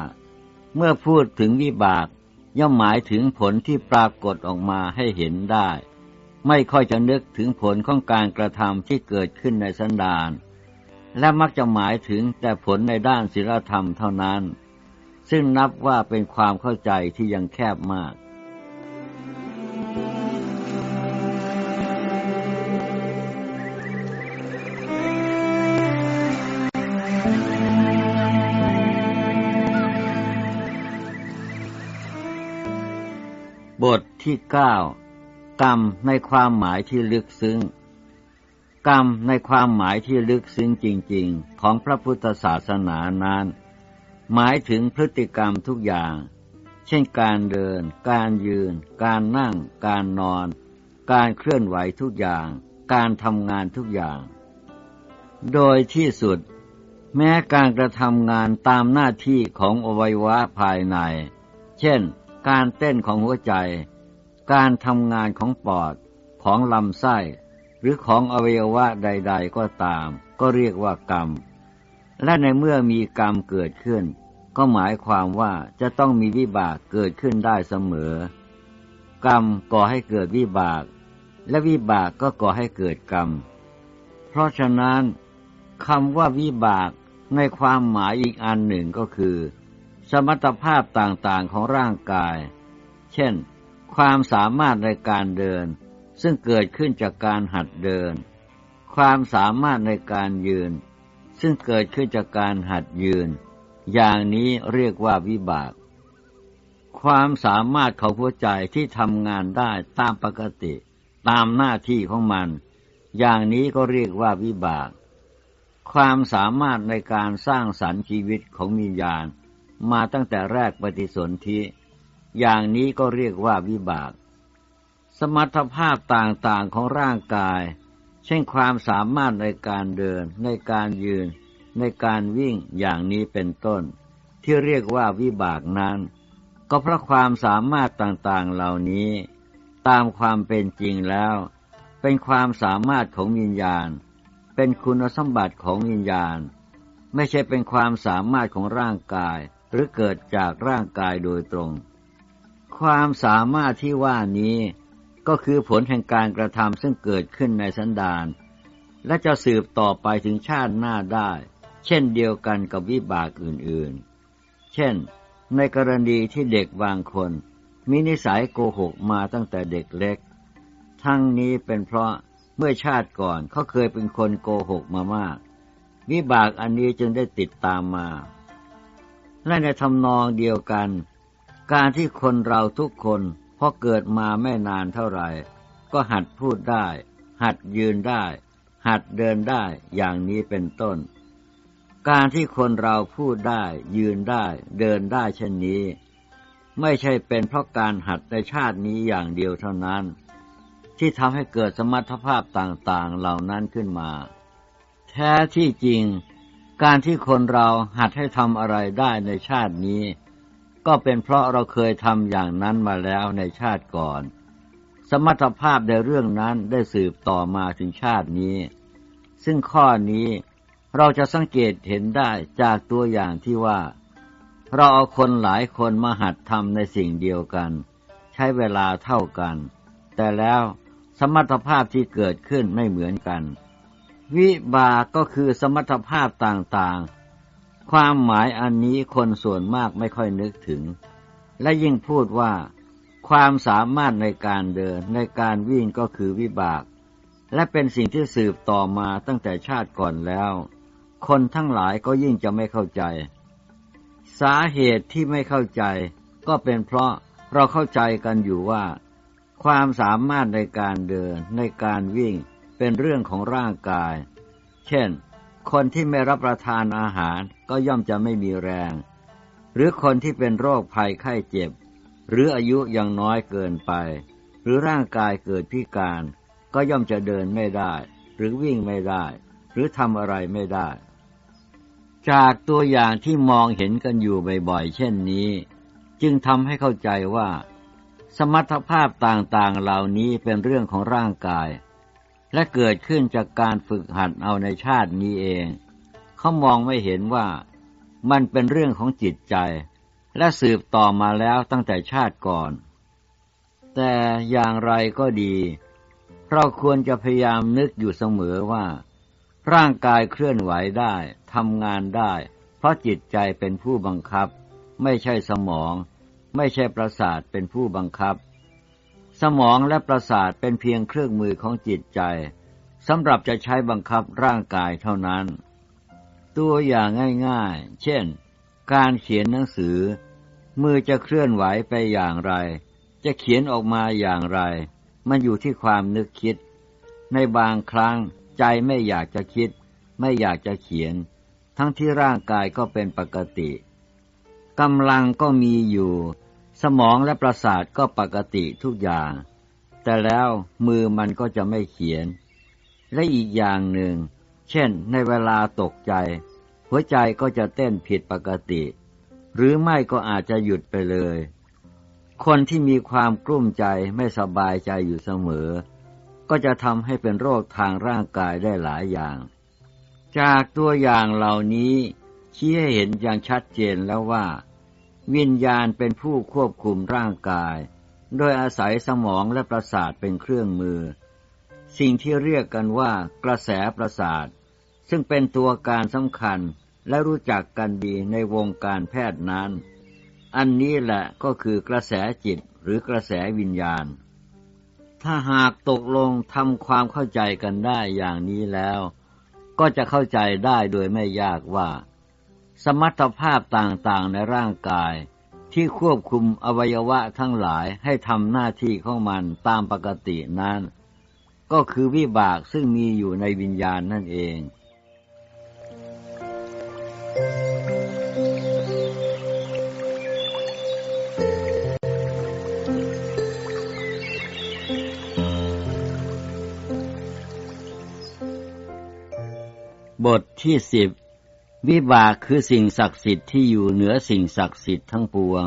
เมื่อพูดถึงวิบากย่อมหมายถึงผลที่ปรากฏออกมาให้เห็นได้ ไม่ค่อยจะนึกถึงผลของการกระทำที่เกิดขึ้นในสันดาน และมักจะหมายถึงแต่ผลในด้านศีลธรรมเท่านั้น ซึ่งนับว่าเป็นความเข้าใจที่ยังแคบมากบทที่เก้า กรรมในความหมายที่ลึกซึ้ง กรรมในความหมายที่ลึกซึ้งจริง ๆ ของพระพุทธศาสนานั้น หมายถึงพฤติกรรมทุกอย่าง เช่นการเดิน การยืน การนั่ง การนอน การเคลื่อนไหวทุกอย่าง การทำงานทุกอย่าง โดยที่สุด แม้การกระทำงานตามหน้าที่ของอวัยวะภายใน เช่น การเต้นของหัวใจ การทำงานของปอด ของลำไส้ หรือของอวัยวะใด ๆ ก็ตาม ก็เรียกว่ากรรม และในเมื่อมีกรรมเกิดขึ้น ก็หมายความว่าจะต้องมีวิบากเกิดขึ้นได้เสมอ กรรมก่อให้เกิดวิบาก และวิบากก็ก่อให้เกิดกรรม เพราะฉะนั้นคำว่าวิบากในความหมายอีกอันหนึ่งก็คือ สมรรถภาพต่างๆของร่างกาย เช่น ความสามารถในการเดิน ซึ่งเกิดขึ้นจากการหัดเดิน ความสามารถในการยืน ซึ่งเกิดขึ้นจากการหัดยืน อย่างนี้เรียกว่าวิบาก ความสามารถของหัวใจที่ทำงานได้ตามปกติ ตามหน้าที่ของมัน อย่างนี้ก็เรียกว่าวิบาก ความสามารถในการสร้างสรรค์ชีวิตของมีญาณ มาตั้งแต่แรกปฏิสนธิ อย่างนี้ก็เรียกว่าวิบาก สมรรถภาพต่างๆของร่างกาย เช่นความสามารถในการเดิน ในการยืน ในการวิ่งอย่างนี้เป็นต้น ที่เรียกว่าวิบากนั้น ก็เพราะความสามารถต่างๆเหล่านี้ ตามความเป็นจริงแล้ว เป็นความสามารถของวิญญาณ เป็นคุณสมบัติของวิญญาณ ไม่ใช่เป็นความสามารถของร่างกายหรือเกิดจากร่างกายโดยตรง ความสามารถที่ว่านี้ก็คือผลแห่งการกระทำซึ่งเกิดขึ้นในสันดานและจะสืบต่อไปถึงชาติหน้าได้ เช่นเดียวกันกับวิบากอื่นๆ เช่น ในกรณีที่เด็กบางคน มีนิสัยโกหกมาตั้งแต่เด็กเล็ก ทั้งนี้เป็นเพราะเมื่อชาติก่อนเขาเคยเป็นคนโกหกมามาก วิบากอันนี้จึงได้ติดตามมา และในทำนองเดียวกัน การที่คนเราทุกคนพอเกิดมาไม่นานเท่าไหร่ ก็หัดพูดได้ หัดยืนได้ หัดเดินได้อย่างนี้เป็นต้น การที่คนเราพูดได้ ยืนได้ เดินได้เช่นนี้ ไม่ใช่เป็นเพราะการหัดในชาตินี้อย่างเดียวเท่านั้น ที่ทำให้เกิดสมรรถภาพต่างๆเหล่านั้นขึ้นมา แท้ที่จริง การที่คนเราหัดให้ทำอะไรได้ในชาตินี้ ก็เป็นเพราะเราเคยทำอย่างนั้นมาแล้วในชาติก่อน สมรรถภาพในเรื่องนั้นได้สืบต่อมาถึงชาตินี้ ซึ่งข้อนี้เราจะสังเกตเห็นได้จากตัวอย่างที่ว่า เราเอาคนหลายคนมาหัดทำในสิ่งเดียวกัน ใช้เวลาเท่ากัน แต่แล้วสมรรถภาพที่เกิดขึ้นไม่เหมือนกัน วิบากก็คือสมรรถภาพต่างๆ ความหมายอันนี้คนส่วนมากไม่ค่อยนึกถึง และยิ่งพูดว่า ความสามารถในการเดินในการวิ่งก็คือวิบาก และเป็นสิ่งที่สืบต่อมาตั้งแต่ชาติก่อนแล้ว คนทั้งหลายก็ยิ่งจะไม่เข้าใจ สาเหตุที่ไม่เข้าใจ ก็เป็นเพราะเราเข้าใจกันอยู่ว่า ความสามารถในการเดินในการวิ่งเป็นเรื่องของร่างกาย เช่น คนที่ไม่รับประทานอาหาร ก็ย่อมจะไม่มีแรง หรือคนที่เป็นโรคภัยไข้เจ็บ หรืออายุยังน้อยเกินไป หรือร่างกายเกิดพิการ ก็ย่อมจะเดินไม่ได้ หรือวิ่งไม่ได้ หรือทำอะไรไม่ได้ จากตัวอย่างที่มองเห็นกันอยู่บ่อยๆเช่นนี้ จึงทำให้เข้าใจว่า สมรรถภาพต่างๆเหล่านี้เป็นเรื่องของร่างกายและเกิดขึ้นจากการฝึกหัดเอาในชาตินี้เอง เขามองไม่เห็นว่ามันเป็นเรื่องของจิตใจ และสืบต่อมาแล้วตั้งแต่ชาติก่อน แต่อย่างไรก็ดี เราควรจะพยายามนึกอยู่เสมอว่า ร่างกายเคลื่อนไหวได้ทำงานได้ เพราะจิตใจเป็นผู้บังคับ ไม่ใช่สมอง ไม่ใช่ประสาทเป็นผู้บังคับ สมองและประสาทเป็นเพียงเครื่องมือของจิตใจสำหรับจะใช้บังคับร่างกายเท่านั้น ตัวอย่างง่ายๆ เช่น การเขียนหนังสือ มือจะเคลื่อนไหวไปอย่างไร จะเขียนออกมาอย่างไร มันอยู่ที่ความนึกคิด ในบางครั้งใจไม่อยากจะคิด ไม่อยากจะเขียน ทั้งที่ร่างกายก็เป็นปกติกำลังก็มีอยู่ สมองและประสาทก็ปกติทุกอย่าง แต่แล้วมือมันก็จะไม่เขียน และอีกอย่างหนึ่ง เช่น ในเวลาตกใจ หัวใจก็จะเต้นผิดปกติ หรือไม่ก็อาจจะหยุดไปเลย คนที่มีความกลุ้มใจไม่สบายใจอยู่เสมอ ก็จะทำให้เป็นโรคทางร่างกายได้หลายอย่าง จากตัวอย่างเหล่านี้ชี้ให้เห็นอย่างชัดเจนแล้วว่า วิญญาณเป็นผู้ควบคุมร่างกาย โดยอาศัยสมองและประสาทเป็นเครื่องมือ สิ่งที่เรียกกันว่ากระแสประสาท ซึ่งเป็นตัวการสำคัญและรู้จักกันดีในวงการแพทย์นั้น อันนี้แหละก็คือกระแสจิตหรือกระแสวิญญาณ ถ้าหากตกลงทำความเข้าใจกันได้อย่างนี้แล้ว ก็จะเข้าใจได้โดยไม่ยากว่า สมรรถภาพต่างๆในร่างกายที่ควบคุมอวัยวะทั้งหลายให้ทำหน้าที่ของมันตามปกตินั้น ก็คือวิบากซึ่งมีอยู่ในวิญญาณนั่นเอง บทที่สิบวิบากคือสิ่งศักดิ์สิทธิ์ที่อยู่เหนือสิ่งศักดิ์สิทธิ์ทั้งปวง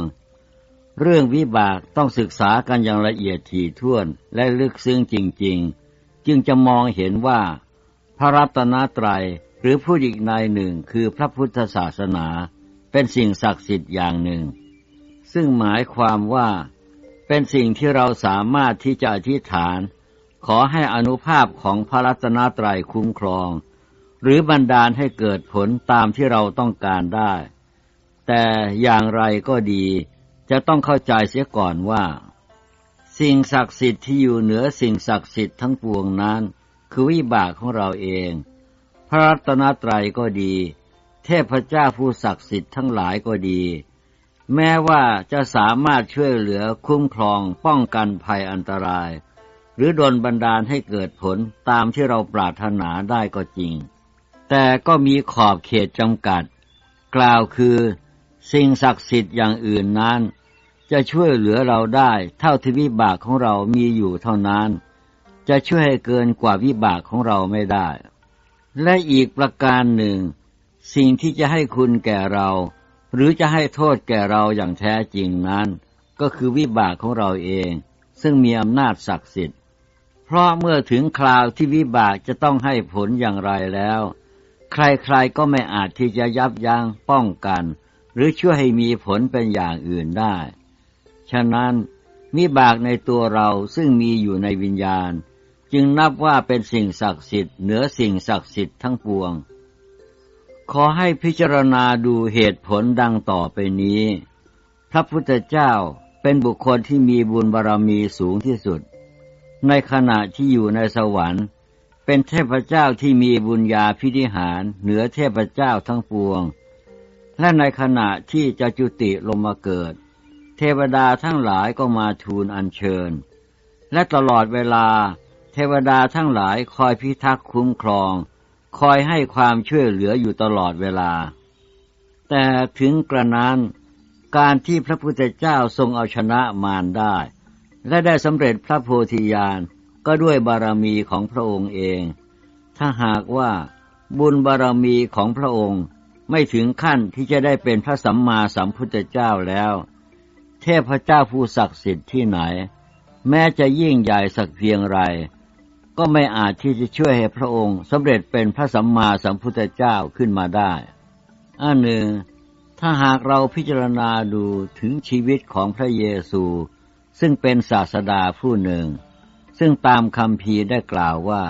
เรื่องวิบากต้องศึกษากันอย่างละเอียดถี่ถ้วนและลึกซึ้งจริง ๆ จึงจะมองเห็นว่า พระรัตนตรัย หรือผู้อีกนายหนึ่งคือพระพุทธศาสนา เป็นสิ่งศักดิ์สิทธิ์อย่างหนึ่ง ซึ่งหมายความว่าเป็นสิ่งที่เราสามารถที่จะอธิษฐาน ขอให้อนุภาพของพระรัตนตรัยคุ้มครอง หรือบันดาลให้เกิดผลตามที่เราต้องการได้ แต่อย่างไรก็ดีจะต้องเข้าใจเสียก่อนว่า สิ่งศักดิ์สิทธิ์ที่อยู่เหนือสิ่งศักดิ์สิทธิ์ทั้งปวงนั้น คือวิบากของเราเอง พระรัตนตรัยก็ดี เทพเจ้าผู้ศักดิ์สิทธิ์ทั้งหลายก็ดี แม้ว่าจะสามารถช่วยเหลือคุ้มครองป้องกันภัยอันตราย หรือดลบันดาลให้เกิดผลตามที่เราปรารถนาได้ก็จริง แต่ก็มีขอบเขตจำกัด กล่าวคือ สิ่งศักดิ์สิทธิ์อย่างอื่นนั้น จะช่วยเหลือเราได้เท่าที่วิบากของเรามีอยู่เท่านั้น จะช่วยให้เกินกว่าวิบากของเราไม่ได้ และอีกประการหนึ่ง สิ่งที่จะให้คุณแก่เรา หรือจะให้โทษแก่เราอย่างแท้จริงนั้น ก็คือวิบากของเราเอง ซึ่งมีอำนาจศักดิ์สิทธิ์ เพราะเมื่อถึงคราวที่วิบากจะต้องให้ผลอย่างไรแล้ว ใครๆก็ไม่อาจที่จะยับยั้งป้องกัน หรือช่วยให้มีผลเป็นอย่างอื่นได้ ฉะนั้นวิบากในตัวเราซึ่งมีอยู่ในวิญญาณ จึงนับว่าเป็นสิ่งศักดิ์สิทธิ์เหนือสิ่งศักดิ์สิทธิ์ทั้งปวง ขอให้พิจารณาดูเหตุผลดังต่อไปนี้พระพุทธเจ้าเป็นบุคคลที่มีบุญบารรมีสูงที่สุด ในขณะที่อยู่ในสวรรค์ เป็นเทพเจ้าที่มีบุญญาพิธิหารเหนือเทพเจ้าทั้งปวง และในขณะที่จะจุติลงมาเกิด เทวดาทั้งหลายก็มาทูลอัญเชิญ และตลอดเวลา เทวดาทั้งหลายคอยพิทักษ์คุ้มครอง คอยให้ความช่วยเหลืออยู่ตลอดเวลา แต่ถึงกระนั้นการที่พระพุทธเจ้าทรงเอาชนะมารได้ และได้สำเร็จพระโพธิญาณก็ด้วยบารมีของพระองค์เอง ถ้าหากว่าบุญบารมีของพระองค์ไม่ถึงขั้นที่จะได้เป็นพระสัมมาสัมพุทธเจ้าแล้ว เทพเจ้าผู้ศักดิ์สิทธิ์ที่ไหน แม้จะยิ่งใหญ่สักเพียงไร ก็ไม่อาจที่จะช่วยให้พระองค์สำเร็จเป็นพระสัมมาสัมพุทธเจ้าขึ้นมาได้อันหนึ่ง ถ้าหากเราพิจารณาดูถึงชีวิตของพระเยซู ซึ่งเป็นศาสดาผู้หนึ่ง ซึ่งตามคำพีได้กล่าวว่า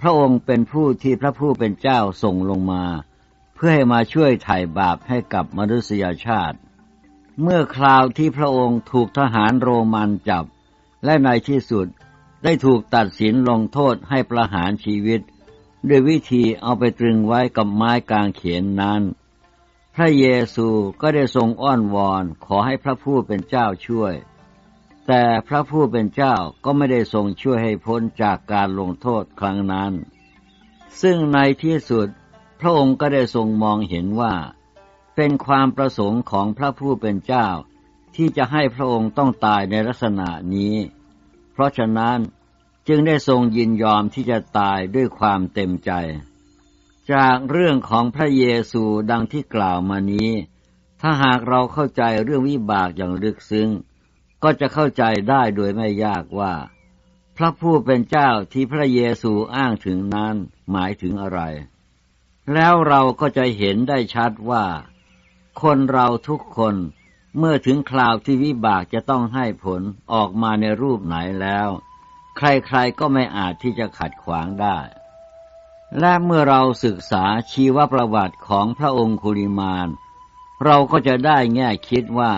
พระองค์เป็นผู้ที่พระผู้เป็นเจ้าส่งลงมา เพื่อให้มาช่วยไถ่บาปให้กับมนุษยชาติ เมื่อคราวที่พระองค์ถูกทหารโรมันจับ และในที่สุด ได้ถูกตัดสินลงโทษให้ประหารชีวิต ด้วยวิธีเอาไปตรึงไว้กับไม้กางเขนนั้น พระเยซูก็ได้ทรงอ้อนวอนขอให้พระผู้เป็นเจ้าช่วย แต่พระผู้เป็นเจ้าก็ไม่ได้ทรงช่วยให้พ้นจากการลงโทษครั้งนั้น ซึ่งในที่สุดพระองค์ก็ได้ทรงมองเห็นว่า เป็นความประสงค์ของพระผู้เป็นเจ้าที่จะให้พระองค์ต้องตายในลักษณะนี้ เพราะฉะนั้นจึงได้ทรงยินยอมที่จะตายด้วยความเต็มใจ จากเรื่องของพระเยซูดังที่กล่าวมานี้ ถ้าหากเราเข้าใจเรื่องวิบากอย่างลึกซึ้ง ก็จะเข้าใจได้โดยไม่ยากว่า พระผู้เป็นเจ้าที่พระเยซูอ้างถึงนั้นหมายถึงอะไร แล้วเราก็จะเห็นได้ชัดว่า คนเราทุกคน เมื่อถึงคราวที่วิบากจะต้องให้ผลออกมาในรูปไหนแล้ว ใครๆก็ไม่อาจที่จะขัดขวางได้ และเมื่อเราศึกษาชีวประวัติของพระองค์คุริมาน เราก็จะได้แง่คิดว่า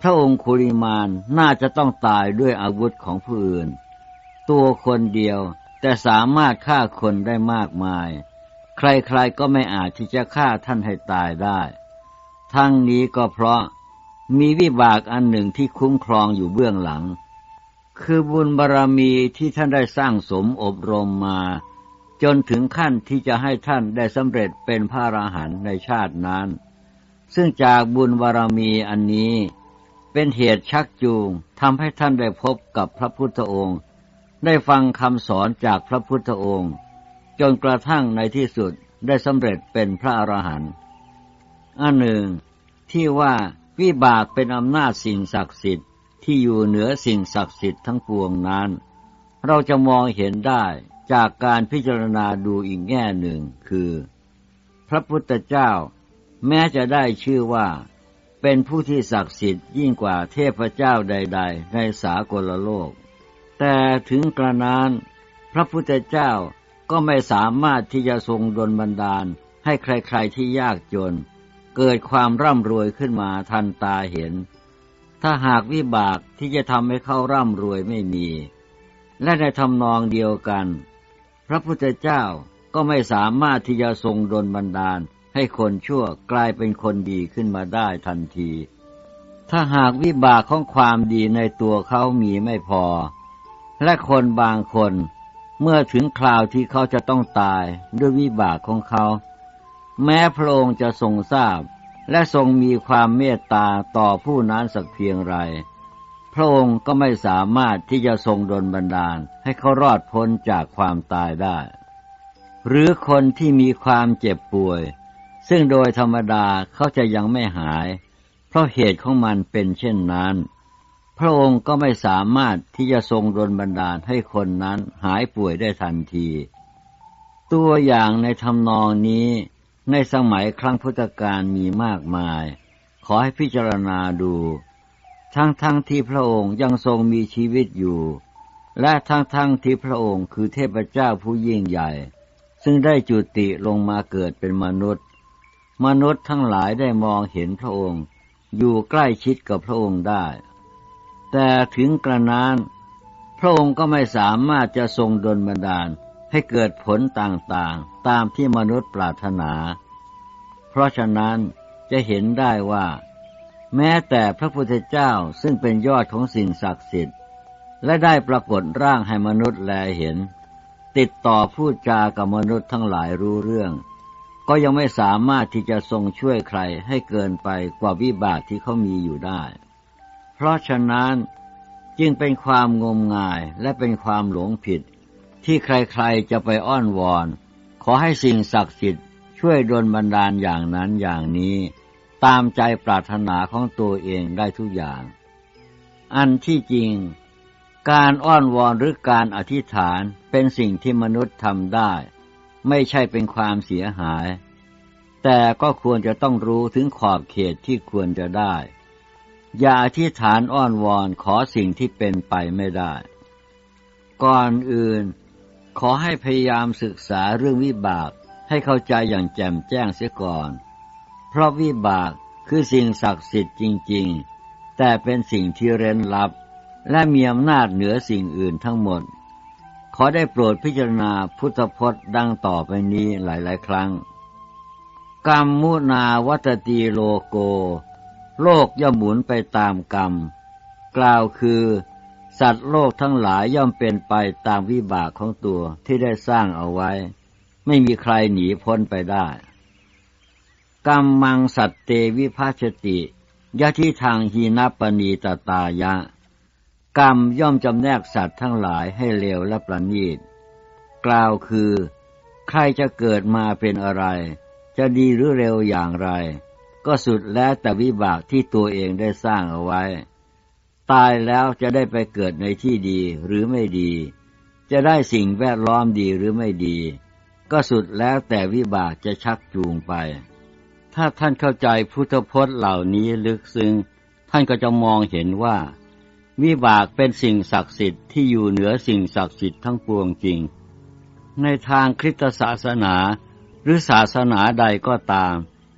พระองค์คุริมานน่าจะต้องตายด้วยอาวุธของผู้อื่น ตัวคนเดียวแต่สามารถฆ่าคนได้มากมาย ใครๆก็ไม่อาจที่จะฆ่าท่านให้ตายได้ ทั้งนี้ก็เพราะ มีวิบากอันหนึ่งที่คุ้มครองอยู่เบื้องหลัง คือบุญบารรมีที่ท่านได้สร้างสมอบรมมา จนถึงขั้นที่จะให้ท่านได้สำเร็จเป็นพระอรหันต์ในชาตินั้น ซึ่งจากบุญบารมีอันนี้เป็นเหตุชักจูงทำให้ท่านได้พบกับพระพุทธองค์ ได้ฟังคำสอนจากพระพุทธองค์ จนกระทั่งในที่สุดได้สำเร็จเป็นพระอรหันต์อันหนึ่งที่ว่า วิบากเป็นอำนาจสิ่งศักดิ์สิทธิ์ที่อยู่เหนือสิ่งศักดิ์สิทธิ์ทั้งปวงนั้น เราจะมองเห็นได้จากการพิจารณาดูอีกแง่หนึ่งคือ พระพุทธเจ้า แม้จะได้ชื่อว่า เป็นผู้ที่ศักดิ์สิทธิ์ยิ่งกว่าเทพเจ้าใด ๆ ในสากลโลก แต่ถึงกระนั้นพระพุทธเจ้าก็ไม่สามารถที่จะทรงดลบันดาลให้ใครๆที่ยากจน เกิดความร่ำรวยขึ้นมาทันตาเห็น ถ้าหากวิบากที่จะทำให้เขาร่ำรวยไม่มี และในทำนองเดียวกัน พระพุทธเจ้าก็ไม่สามารถที่จะทรงดลบันดาลให้คนชั่วกลายเป็นคนดีขึ้นมาได้ทันที ถ้าหากวิบากของความดีในตัวเขามีไม่พอ และคนบางคนเมื่อถึงคราวที่เขาจะต้องตายด้วยวิบากของเขา แม้พระองค์จะทรงทราบ และทรงมีความเมตตาต่อผู้นั้นสักเพียงไร พระองค์ก็ไม่สามารถที่จะทรงดลบันดาลให้เขารอดพ้นจากความตายได้ หรือคนที่มีความเจ็บป่วย ซึ่งโดยธรรมดาเขาจะยังไม่หาย เพราะเหตุของมันเป็นเช่นนั้น พระองค์ก็ไม่สามารถที่จะทรงดลบันดาลให้คนนั้นหายป่วยได้ทันที ตัวอย่างในทำนองนี้ ในสมัยครั้งพุทธกาลมีมากมาย ขอให้พิจารณาดู ทั้งทั้งที่พระองค์ยังทรงมีชีวิตอยู่ และทั้งทั้งที่พระองค์คือเทพเจ้าผู้ยิ่งใหญ่ ซึ่งได้จุติลงมาเกิดเป็นมนุษย์ มนุษย์ทั้งหลายได้มองเห็นพระองค์ อยู่ใกล้ชิดกับพระองค์ได้ แต่ถึงกระนั้นพระองค์ก็ไม่สามารถจะทรงดลบันดาลให้เกิดผลต่างๆ ตามที่มนุษย์ปรารถนา เพราะฉะนั้นจะเห็นได้ว่า แม้แต่พระพุทธเจ้าซึ่งเป็นยอดของสิ่งศักดิ์สิทธิ์ และได้ปรากฏร่างให้มนุษย์แลเห็น ติดต่อพูดจากับมนุษย์ทั้งหลายรู้เรื่อง ก็ยังไม่สามารถที่จะทรงช่วยใครให้เกินไปกว่าวิบากที่เขามีอยู่ได้ เพราะฉะนั้นจึงเป็นความงมงายและเป็นความหลงผิดที่ใครๆจะไปอ้อนวอน ขอให้สิ่งศักดิ์สิทธิ์ช่วยดลบันดาลอย่างนั้นอย่างนี้ ตามใจปรารถนาของตัวเองได้ทุกอย่าง อันที่จริง การอ้อนวอนหรือการอธิษฐานเป็นสิ่งที่มนุษย์ทำได้ ไม่ใช่เป็นความเสียหาย แต่ก็ควรจะต้องรู้ถึงขอบเขตที่ควรจะได้ อย่าอธิษฐานอ้อนวอนขอสิ่งที่เป็นไปไม่ได้ ก่อนอื่น ขอให้พยายามศึกษาเรื่องวิบากให้เข้าใจอย่างแจ่มแจ้งเสียก่อน เพราะวิบากคือสิ่งศักดิ์สิทธิ์จริง ๆ แต่เป็นสิ่งที่เร้นลับ และมีอำนาจเหนือสิ่งอื่นทั้งหมด ขอได้โปรดพิจารณาพุทธพจน์ดังต่อไปนี้หลาย ๆ ครั้ง กรรมมุนาวัตตีโลโก โลกย่อมหมุนไปตามกรรม กล่าวคือ สัตว์โลกทั้งหลายย่อมเป็นไปตามวิบากของตัวที่ได้สร้างเอาไว้ ไม่มีใครหนีพ้นไปได้กรรมมังสัตเตวิภาชติยะที่ทางหีนัปณีตตายะ กรรมย่อมจำแนกสัตว์ทั้งหลายให้เลวและประณีต กล่าวคือ ใครจะเกิดมาเป็นอะไร จะดีหรือเร็วอย่างไร ก็สุดแล้วแต่วิบากที่ตัวเองได้สร้างเอาไว้ ตายแล้วจะได้ไปเกิดในที่ดีหรือไม่ดี จะได้สิ่งแวดล้อมดีหรือไม่ดี ก็สุดแล้วแต่วิบากจะชักจูงไป ถ้าท่านเข้าใจพุทธพจน์เหล่านี้ลึกซึ้งท่านก็จะมองเห็นว่า วิบากเป็นสิ่งศักดิ์สิทธิ์ที่อยู่เหนือสิ่งศักดิ์สิทธิ์ทั้งปวงจริง ในทางคริสตศาสนา หรือศาสนาใดก็ตาม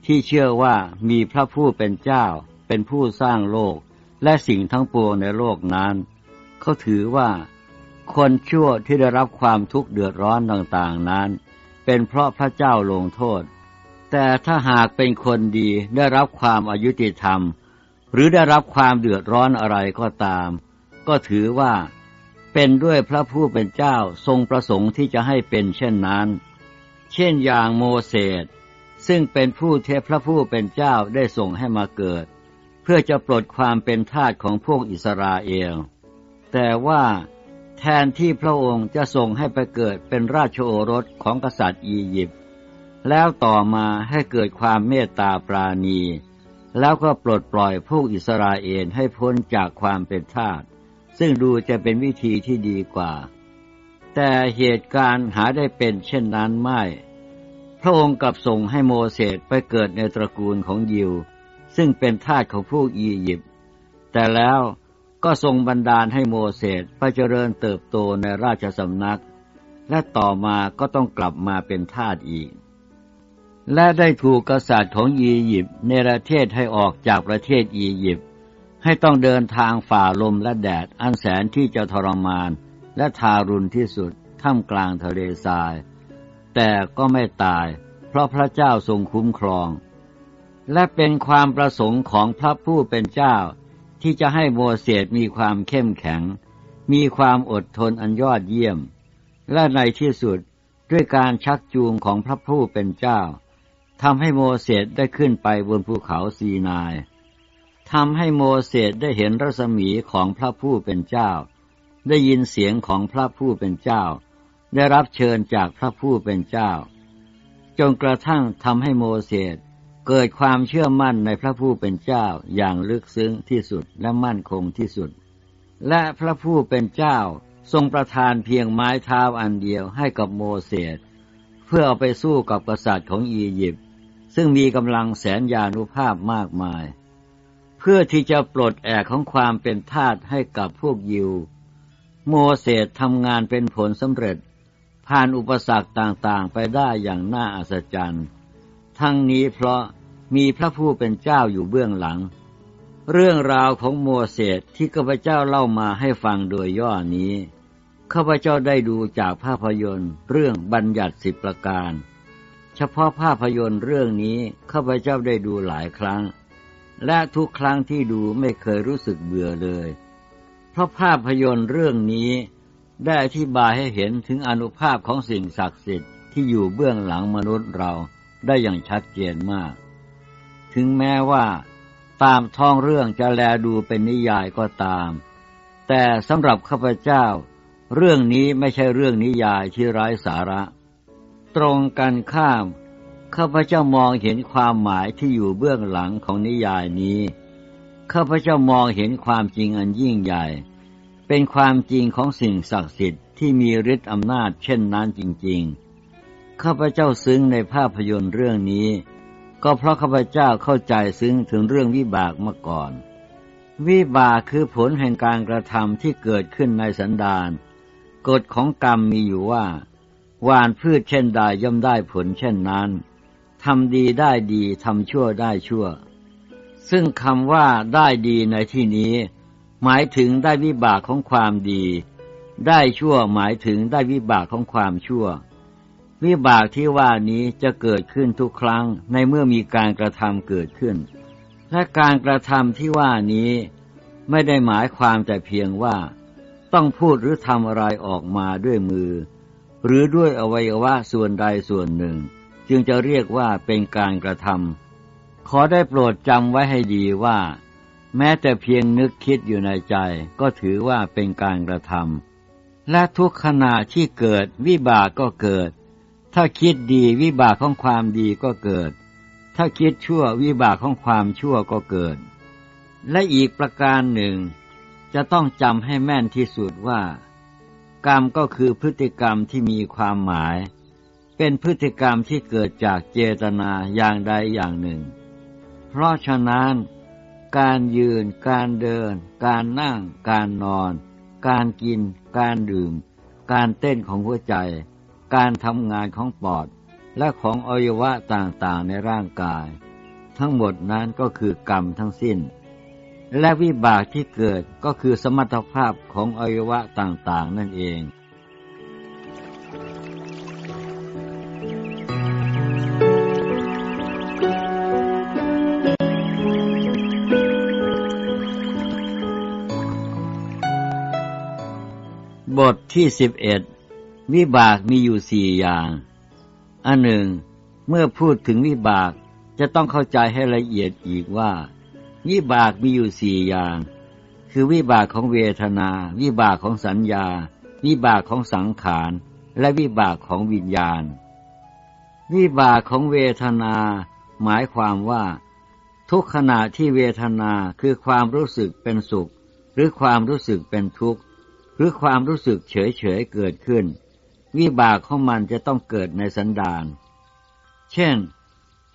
ที่เชื่อว่ามีพระผู้เป็นเจ้าเป็นผู้สร้างโลก และสิ่งทั้งปวงในโลกนั้น เขาถือว่า คนชั่วที่ได้รับความทุกข์เดือดร้อนต่างๆนั้น เป็นเพราะพระเจ้าลงโทษ แต่ถ้าหากเป็นคนดีได้รับความอายุติธรรม หรือได้รับความเดือดร้อนอะไรก็ตาม ก็ถือว่า เป็นด้วยพระผู้เป็นเจ้าทรงประสงค์ที่จะให้เป็นเช่นนั้น เช่นอย่างโมเสสซึ่งเป็นผู้เทพพระผู้เป็นเจ้าได้ส่งให้มาเกิด เพื่อจะปลดความเป็นทาสของพวกอิสราเอล แต่ว่าแทนที่พระองค์จะส่งให้ไปเกิดเป็นราชโอรสของกษัตริย์อียิปต์ แล้วต่อมาให้เกิดความเมตตาปราณี แล้วก็ปลดปล่อยพวกอิสราเอลให้พ้นจากความเป็นทาส ซึ่งดูจะเป็นวิธีที่ดีกว่า แต่เหตุการณ์หาได้เป็นเช่นนั้นไม่ พระองค์กลับส่งให้โมเสสไปเกิดในตระกูลของยิว ซึ่งเป็นทาสของผู้อียิปต์แต่แล้วก็ทรงบันดาลให้โมเสสไปเจริญเติบโตในราชสำนัก และต่อมาก็ต้องกลับมาเป็นทาสอีก และได้ถูกกษัตริย์ของอียิปต์ในประเทศให้ออกจากประเทศอียิปต์ให้ต้องเดินทางฝ่าลมและแดดอันแสนที่จะทรมาน และทารุณที่สุดท่ามกลางทะเลทราย แต่ก็ไม่ตาย เพราะพระเจ้าทรงคุ้มครอง และเป็นความประสงค์ของพระผู้เป็นเจ้า ที่จะให้โมเสสมีความเข้มแข็ง มีความอดทนอันยอดเยี่ยม และในที่สุดด้วยการชักจูงของพระผู้เป็นเจ้าทำให้โมเสสได้ขึ้นไปบนภูเขาซีนายทำให้โมเสสได้เห็นรัศมีของพระผู้เป็นเจ้า ได้ยินเสียงของพระผู้เป็นเจ้า ได้รับเชิญจากพระผู้เป็นเจ้า จนกระทั่งทำให้โมเสส เกิดความเชื่อมั่นในพระผู้เป็นเจ้าอย่างลึกซึ้งที่สุดและมั่นคงที่สุด และพระผู้เป็นเจ้าทรงประทานเพียงไม้เท้าอันเดียวให้กับโมเสสเพื่อเอาไปสู้กับกษัตริย์ของอียิปต์ซึ่งมีกำลังแสนยานุภาพมากมาย เพื่อที่จะปลดแอกของความเป็นทาสให้กับพวกยิว โมเสสทำงานเป็นผลสำเร็จ ผ่านอุปสรรคต่างๆไปได้อย่างน่าอัศจรรย์ ทั้งนี้เพราะมีพระผู้เป็นเจ้าอยู่เบื้องหลัง เรื่องราวของโมเสสที่ข้าพเจ้าเล่ามาให้ฟังโดยย่อนี้ข้าพเจ้าได้ดูจากภาพยนตร์เรื่องบัญญัติสิบประการ เฉพาะภาพยนตร์เรื่องนี้ข้าพเจ้าได้ดูหลายครั้ง และทุกครั้งที่ดูไม่เคยรู้สึกเบื่อเลย เพราะภาพยนตร์เรื่องนี้ได้อธิบายให้เห็นถึงอนุภาพของสิ่งศักดิ์สิทธิ์ที่อยู่เบื้องหลังมนุษย์เรา ได้อย่างชัดเจนมาก ถึงแม้ว่าตามท้องเรื่องจะแลดูเป็นนิยายก็ตาม แต่สำหรับข้าพเจ้า เรื่องนี้ไม่ใช่เรื่องนิยายที่ไร้สาระ ตรงกันข้าม ข้าพเจ้ามองเห็นความหมายที่อยู่เบื้องหลังของนิยายนี้ ข้าพเจ้ามองเห็นความจริงอันยิ่งใหญ่ เป็นความจริงของสิ่งศักดิ์สิทธิ์ที่มีฤทธิ์อำนาจเช่นนั้นจริง ๆ ข้าพเจ้าซึ้งในภาพยนตร์เรื่องนี้ ก็เพราะข้าพเจ้าเข้าใจซึ้งถึงเรื่องวิบากมาก่อน วิบากคือผลแห่งการกระทำที่เกิดขึ้นในสันดานกฎของกรรมมีอยู่ว่า หวานพืชเช่นใดย่อมได้ผลเช่นนั้นทำดีได้ดีทำชั่วได้ชั่ว ซึ่งคำว่าได้ดีในที่นี้ หมายถึงได้วิบากของความดี ได้ชั่วหมายถึงได้วิบากของความชั่ว วิบากที่ว่านี้จะเกิดขึ้นทุกครั้งในเมื่อมีการกระทำเกิดขึ้น และการกระทำที่ว่านี้ไม่ได้หมายความแต่เพียงว่า ต้องพูดหรือทำอะไรออกมาด้วยมือ หรือด้วยอวัยวะส่วนใดส่วนหนึ่ง จึงจะเรียกว่าเป็นการกระทำขอได้โปรดจำไว้ให้ดีว่า แม้แต่เพียงนึกคิดอยู่ในใจ ก็ถือว่าเป็นการกระทำและทุกขณะที่เกิดวิบากก็เกิด ถ้าคิดดีวิบากของความดีก็เกิด ถ้าคิดชั่ววิบากของความชั่วก็เกิด และอีกประการหนึ่ง จะต้องจำให้แม่นที่สุดว่า กรรมก็คือพฤติกรรมที่มีความหมาย เป็นพฤติกรรมที่เกิดจากเจตนาอย่างใดอย่างหนึ่ง เพราะฉะนั้นการยืน การเดิน การนั่ง การนอน การกิน การดื่ม การเต้นของหัวใจ การทำงานของปอด และของอวัยวะต่างๆในร่างกาย ทั้งหมดนั้นก็คือกรรมทั้งสิ้น และวิบากที่เกิดก็คือสมรรถภาพของอวัยวะต่างๆนั่นเองบทที่สิบเอ็ด วิบากมีอยู่สี่อย่างอันหนึ่ง เมื่อพูดถึงวิบากจะต้องเข้าใจให้ละเอียดอีกว่า วิบากมีอยู่สี่อย่าง คือวิบากของเวทนา วิบากของสัญญา วิบากของสังขาร และวิบากของวิญญาณ วิบากของเวทนา หมายความว่า ทุกขณะที่เวทนาคือความรู้สึกเป็นสุข หรือความรู้สึกเป็นทุกข์ หรือความรู้สึกเฉยเฉยเกิดขึ้น วิบากของมันจะต้องเกิดในสันดาน เช่น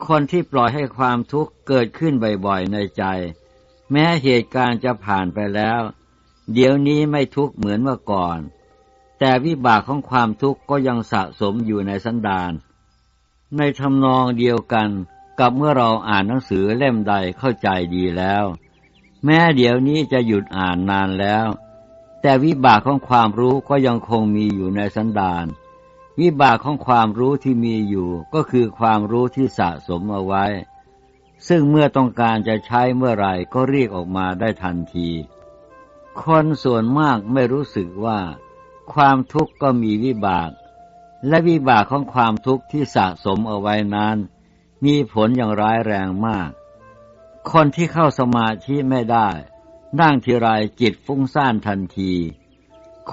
คนที่ปล่อยให้ความทุกข์เกิดขึ้นบ่อยๆในใจ แม้เหตุการณ์จะผ่านไปแล้ว เดี๋ยวนี้ไม่ทุกข์เหมือนเมื่อก่อน แต่วิบากของความทุกข์ก็ยังสะสมอยู่ในสันดาน ในทำนองเดียวกันกับเมื่อเราอ่านหนังสือเล่มใดเข้าใจดีแล้ว แม้เดี๋ยวนี้จะหยุดอ่านนานแล้ว แต่วิบากของความรู้ก็ยังคงมีอยู่ในสันดานวิบากของความรู้ที่มีอยู่ก็คือความรู้ที่สะสมเอาไว้ ซึ่งเมื่อต้องการจะใช้เมื่อไรก็เรียกออกมาได้ทันที คนส่วนมากไม่รู้สึกว่า ความทุกข์ก็มีวิบาก และวิบากของความทุกข์ที่สะสมเอาไว้นั้น มีผลอย่างร้ายแรงมาก คนที่เข้าสมาธิไม่ได้ นั่งทีไรจิตฟุ้งซ่านทันที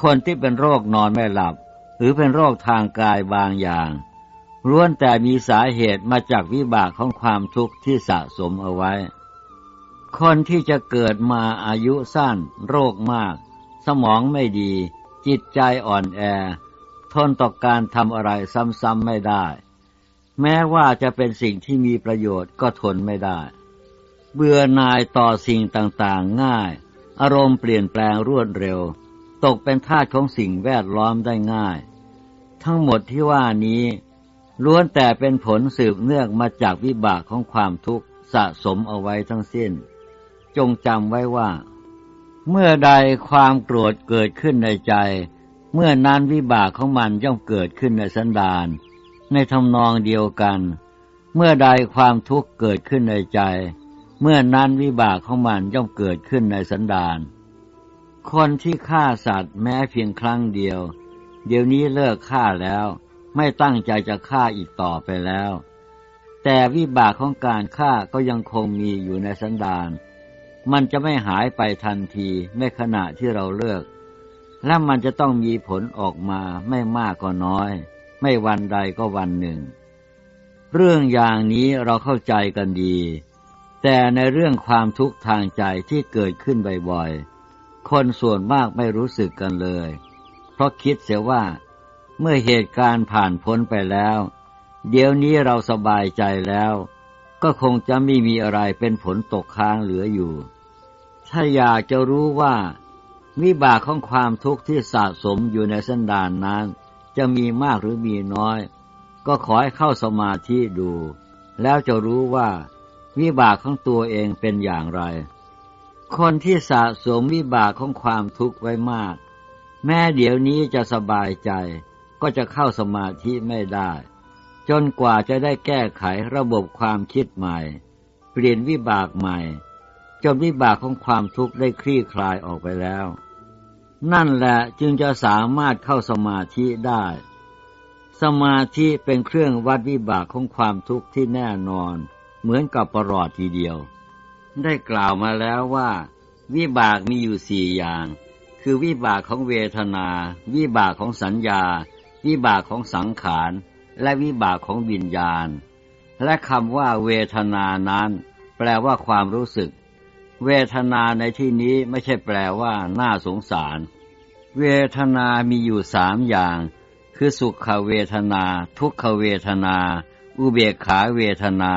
คนที่เป็นโรคนอนไม่หลับ หรือเป็นโรคทางกายบางอย่างล้วนแต่มีสาเหตุมาจากวิบากของความทุกข์ที่สะสมเอาไว้ คนที่จะเกิดมาอายุสั้น โรคมาก สมองไม่ดี จิตใจอ่อนแอ ทนต่อการทำอะไรซ้ำๆไม่ได้ แม้ว่าจะเป็นสิ่งที่มีประโยชน์ก็ทนไม่ได้ เบื่อหน่ายต่อสิ่งต่างๆง่าย อารมณ์เปลี่ยนแปลงรวดเร็ว ตกเป็นทาสของสิ่งแวดล้อมได้ง่าย ทั้งหมดที่ว่านี้ ล้วนแต่เป็นผลสืบเนื่องมาจากวิบากของความทุกข์สะสมเอาไว้ทั้งสิ้น จงจำไว้ว่า เมื่อใดความโกรธเกิดขึ้นในใจ เมื่อนั้นวิบากของมันย่อมเกิดขึ้นในสันดานในทำนองเดียวกัน เมื่อใดความทุกข์เกิดขึ้นในใจ เมื่อนั้นวิบากของมันย่อมเกิดขึ้นในสันดานคนที่ฆ่าสัตว์แม้เพียงครั้งเดียว เดี๋ยวนี้เลิกฆ่าแล้ว ไม่ตั้งใจจะฆ่าอีกต่อไปแล้ว แต่วิบากของการฆ่าก็ยังคงมีอยู่ในสันดานมันจะไม่หายไปทันทีในขณะที่เราเลิก และมันจะต้องมีผลออกมาไม่มากก็น้อย ไม่วันใดก็วันหนึ่ง เรื่องอย่างนี้เราเข้าใจกันดี แต่ในเรื่องความทุกข์ทางใจที่เกิดขึ้นบ่อยๆ คนส่วนมากไม่รู้สึกกันเลย เพราะคิดเสียว่าเมื่อเหตุการณ์ผ่านพ้นไปแล้ว เดี๋ยวนี้เราสบายใจแล้ว ก็คงจะไม่มีอะไรเป็นผลตกค้างเหลืออยู่ ถ้าอยากจะรู้ว่าวิบากของความทุกข์ที่สะสมอยู่ในสันดานนั้น จะมีมากหรือมีน้อย ก็ขอให้เข้าสมาธิดู แล้วจะรู้ว่า วิบากของตัวเองเป็นอย่างไร คนที่สะสมวิบากของความทุกข์ไว้มาก แม้เดี๋ยวนี้จะสบายใจ ก็จะเข้าสมาธิไม่ได้ จนกว่าจะได้แก้ไขระบบความคิดใหม่ เปลี่ยนวิบากใหม่ จนวิบากของความทุกข์ได้คลี่คลายออกไปแล้ว นั่นแหละจึงจะสามารถเข้าสมาธิได้ สมาธิเป็นเครื่องวัดวิบากของความทุกข์ที่แน่นอน เหมือนกับปรอดทีเดียว ได้กล่าวมาแล้วว่า วิบากมีอยู่สี่อย่าง คือวิบากของเวทนา วิบากของสัญญา วิบากของสังขาร และวิบากของวิญญาณ และคำว่าเวทนานั้น แปลว่าความรู้สึก เวทนาในที่นี้ไม่ใช่แปลว่าน่าสงสาร เวทนามีอยู่สามอย่าง คือสุขเวทนา ทุกขเวทนา อุเบกขาเวทนา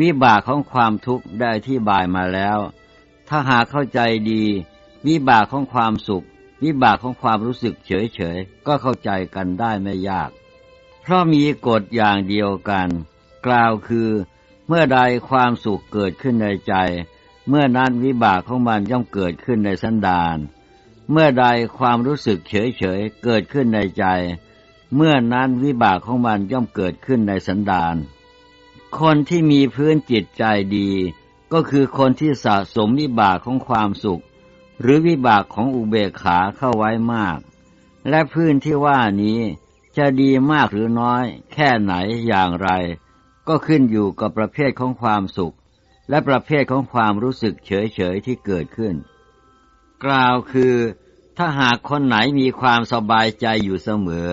วิบากของความทุกข์ได้ที่บายมาแล้ว ถ้าหากเข้าใจดี วิบากของความสุข วิบากของความรู้สึกเฉยๆ ก็เข้าใจกันได้ไม่ยาก เพราะมีกฎอย่างเดียวกัน กล่าวคือ เมื่อใดความสุขเกิดขึ้นในใจ เมื่อนั้นวิบากของมันย่อมเกิดขึ้นในสันดานเมื่อใดความรู้สึกเฉยๆเกิดขึ้นในใจ เมื่อนั้นวิบากของมันย่อมเกิดขึ้นในสันดาน คนที่มีพื้นจิตใจดี ก็คือคนที่สะสมวิบากของความสุข หรือวิบากของอุเบกขาเข้าไว้มาก และพื้นที่ว่านี้จะดีมากหรือน้อย แค่ไหนอย่างไร ก็ขึ้นอยู่กับประเภทของความสุข และประเภทของความรู้สึกเฉยๆที่เกิดขึ้น กล่าวคือ ถ้าหากคนไหนมีความสบายใจอยู่เสมอ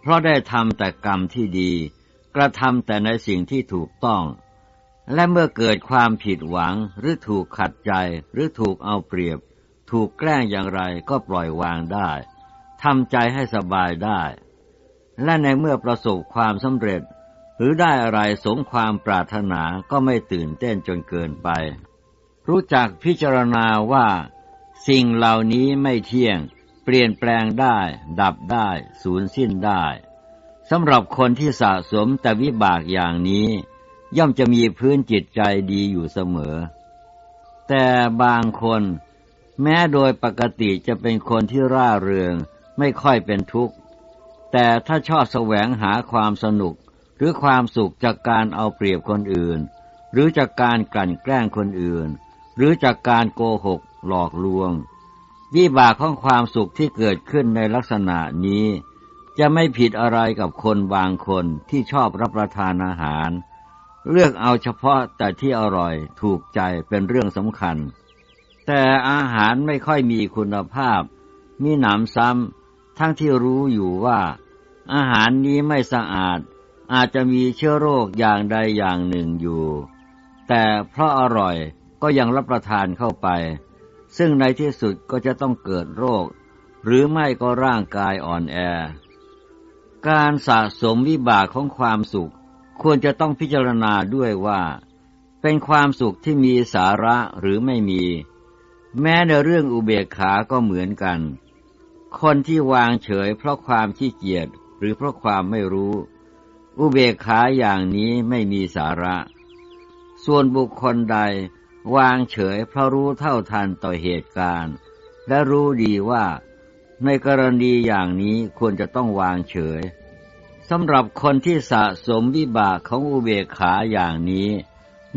เพราะได้ทำแต่กรรมที่ดี กระทำแต่ในสิ่งที่ถูกต้อง และเมื่อเกิดความผิดหวังหรือถูกขัดใจหรือถูกเอาเปรียบ ถูกแกล้งอย่างไรก็ปล่อยวางได้ทำใจให้สบายได้ และในเมื่อประสบความสำเร็จ หรือได้อะไรสมความปรารถนาก็ไม่ตื่นเต้นจนเกินไป รู้จักพิจารณาว่า สิ่งเหล่านี้ไม่เที่ยง เปลี่ยนแปลงได้ ดับได้ สูญสิ้นได้ สำหรับคนที่สะสมแต่วิบากอย่างนี้ ย่อมจะมีพื้นจิตใจดีอยู่เสมอ แต่บางคนแม้โดยปกติจะเป็นคนที่ร่าเริงไม่ค่อยเป็นทุกข์ แต่ถ้าชอบแสวงหาความสนุกหรือความสุขจากการเอาเปรียบคนอื่น หรือจากการกลั่นแกล้งคนอื่น หรือจากการโกหกหลอกลวงวิบากของความสุขที่เกิดขึ้นในลักษณะนี้ จะไม่ผิดอะไรกับคนบางคนที่ชอบรับประทานอาหาร เลือกเอาเฉพาะแต่ที่อร่อยถูกใจเป็นเรื่องสำคัญ แต่อาหารไม่ค่อยมีคุณภาพ มีหนามซ้ำทั้งที่รู้อยู่ว่า อาหารนี้ไม่สะอาด อาจจะมีเชื้อโรคอย่างใดอย่างหนึ่งอยู่ แต่เพราะอร่อยก็ยังรับประทานเข้าไป ซึ่งในที่สุดก็จะต้องเกิดโรค หรือไม่ก็ร่างกายอ่อนแอ การสะสมวิบากของความสุข ควรจะต้องพิจารณาด้วยว่า เป็นความสุขที่มีสาระหรือไม่มี แม้ในเรื่องอุเบกขาก็เหมือนกัน คนที่วางเฉยเพราะความขี้เกียจหรือเพราะความไม่รู้ อุเบกขาอย่างนี้ไม่มีสาระ ส่วนบุคคลใดวางเฉยเพราะรู้เท่าทันต่อเหตุการณ์ และรู้ดีว่าในกรณีอย่างนี้ควรจะต้องวางเฉย สำหรับคนที่สะสมวิบากของอุเบกขาอย่างนี้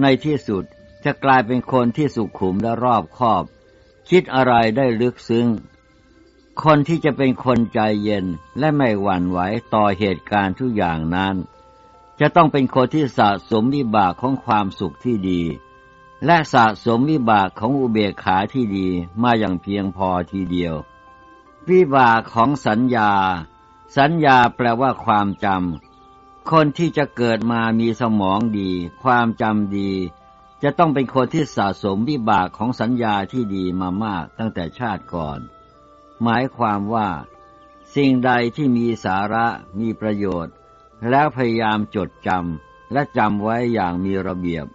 ในที่สุดจะกลายเป็นคนที่สุขุมและรอบคอบ คิดอะไรได้ลึกซึ้ง คนที่จะเป็นคนใจเย็นและไม่หวั่นไหวต่อเหตุการณ์ทุกอย่างนั้น จะต้องเป็นคนที่สะสมวิบากของความสุขที่ดี และสะสมวิบากของอุเบกขาที่ดีมาอย่างเพียงพอทีเดียว วิบากของสัญญา สัญญาแปลว่าความจำ คนที่จะเกิดมามีสมองดี ความจำดี จะต้องเป็นคนที่สะสมวิบากของสัญญาที่ดีมามากตั้งแต่ชาติก่อน หมายความว่า สิ่งใดที่มีสาระมีประโยชน์ แล้วพยายามจดจำและจำไว้อย่างมีระเบียบ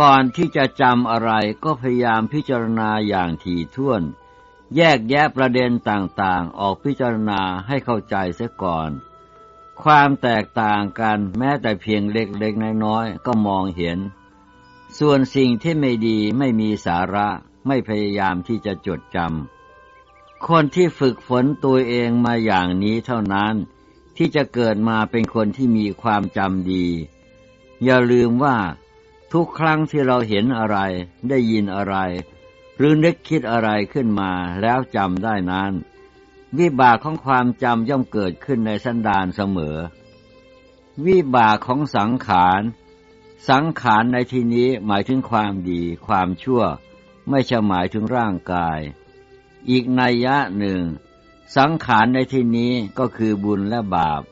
ก่อนที่จะจำอะไรก็พยายามพิจารณาอย่างถี่ถ้วน แยกแยะประเด็นต่างๆ ออกพิจารณาให้เข้าใจเสียก่อน ความแตกต่างกันแม้แต่เพียงเล็กๆน้อยๆก็มองเห็น ส่วนสิ่งที่ไม่ดีไม่มีสาระไม่พยายามที่จะจดจำ คนที่ฝึกฝนตัวเองมาอย่างนี้เท่านั้น ที่จะเกิดมาเป็นคนที่มีความจำดี อย่าลืมว่าทุกครั้งที่เราเห็นอะไรได้ยินอะไร หรือนึกคิดอะไรขึ้นมาแล้วจำได้นั้น วิบากของความจำย่อมเกิดขึ้นในสันดานเสมอ วิบากของสังขาร สังขารในที่นี้หมายถึงความดี ความชั่ว ไม่ใช่หมายถึงร่างกาย อีกนัยยะหนึ่ง สังขารในที่นี้ก็คือบุญและบาป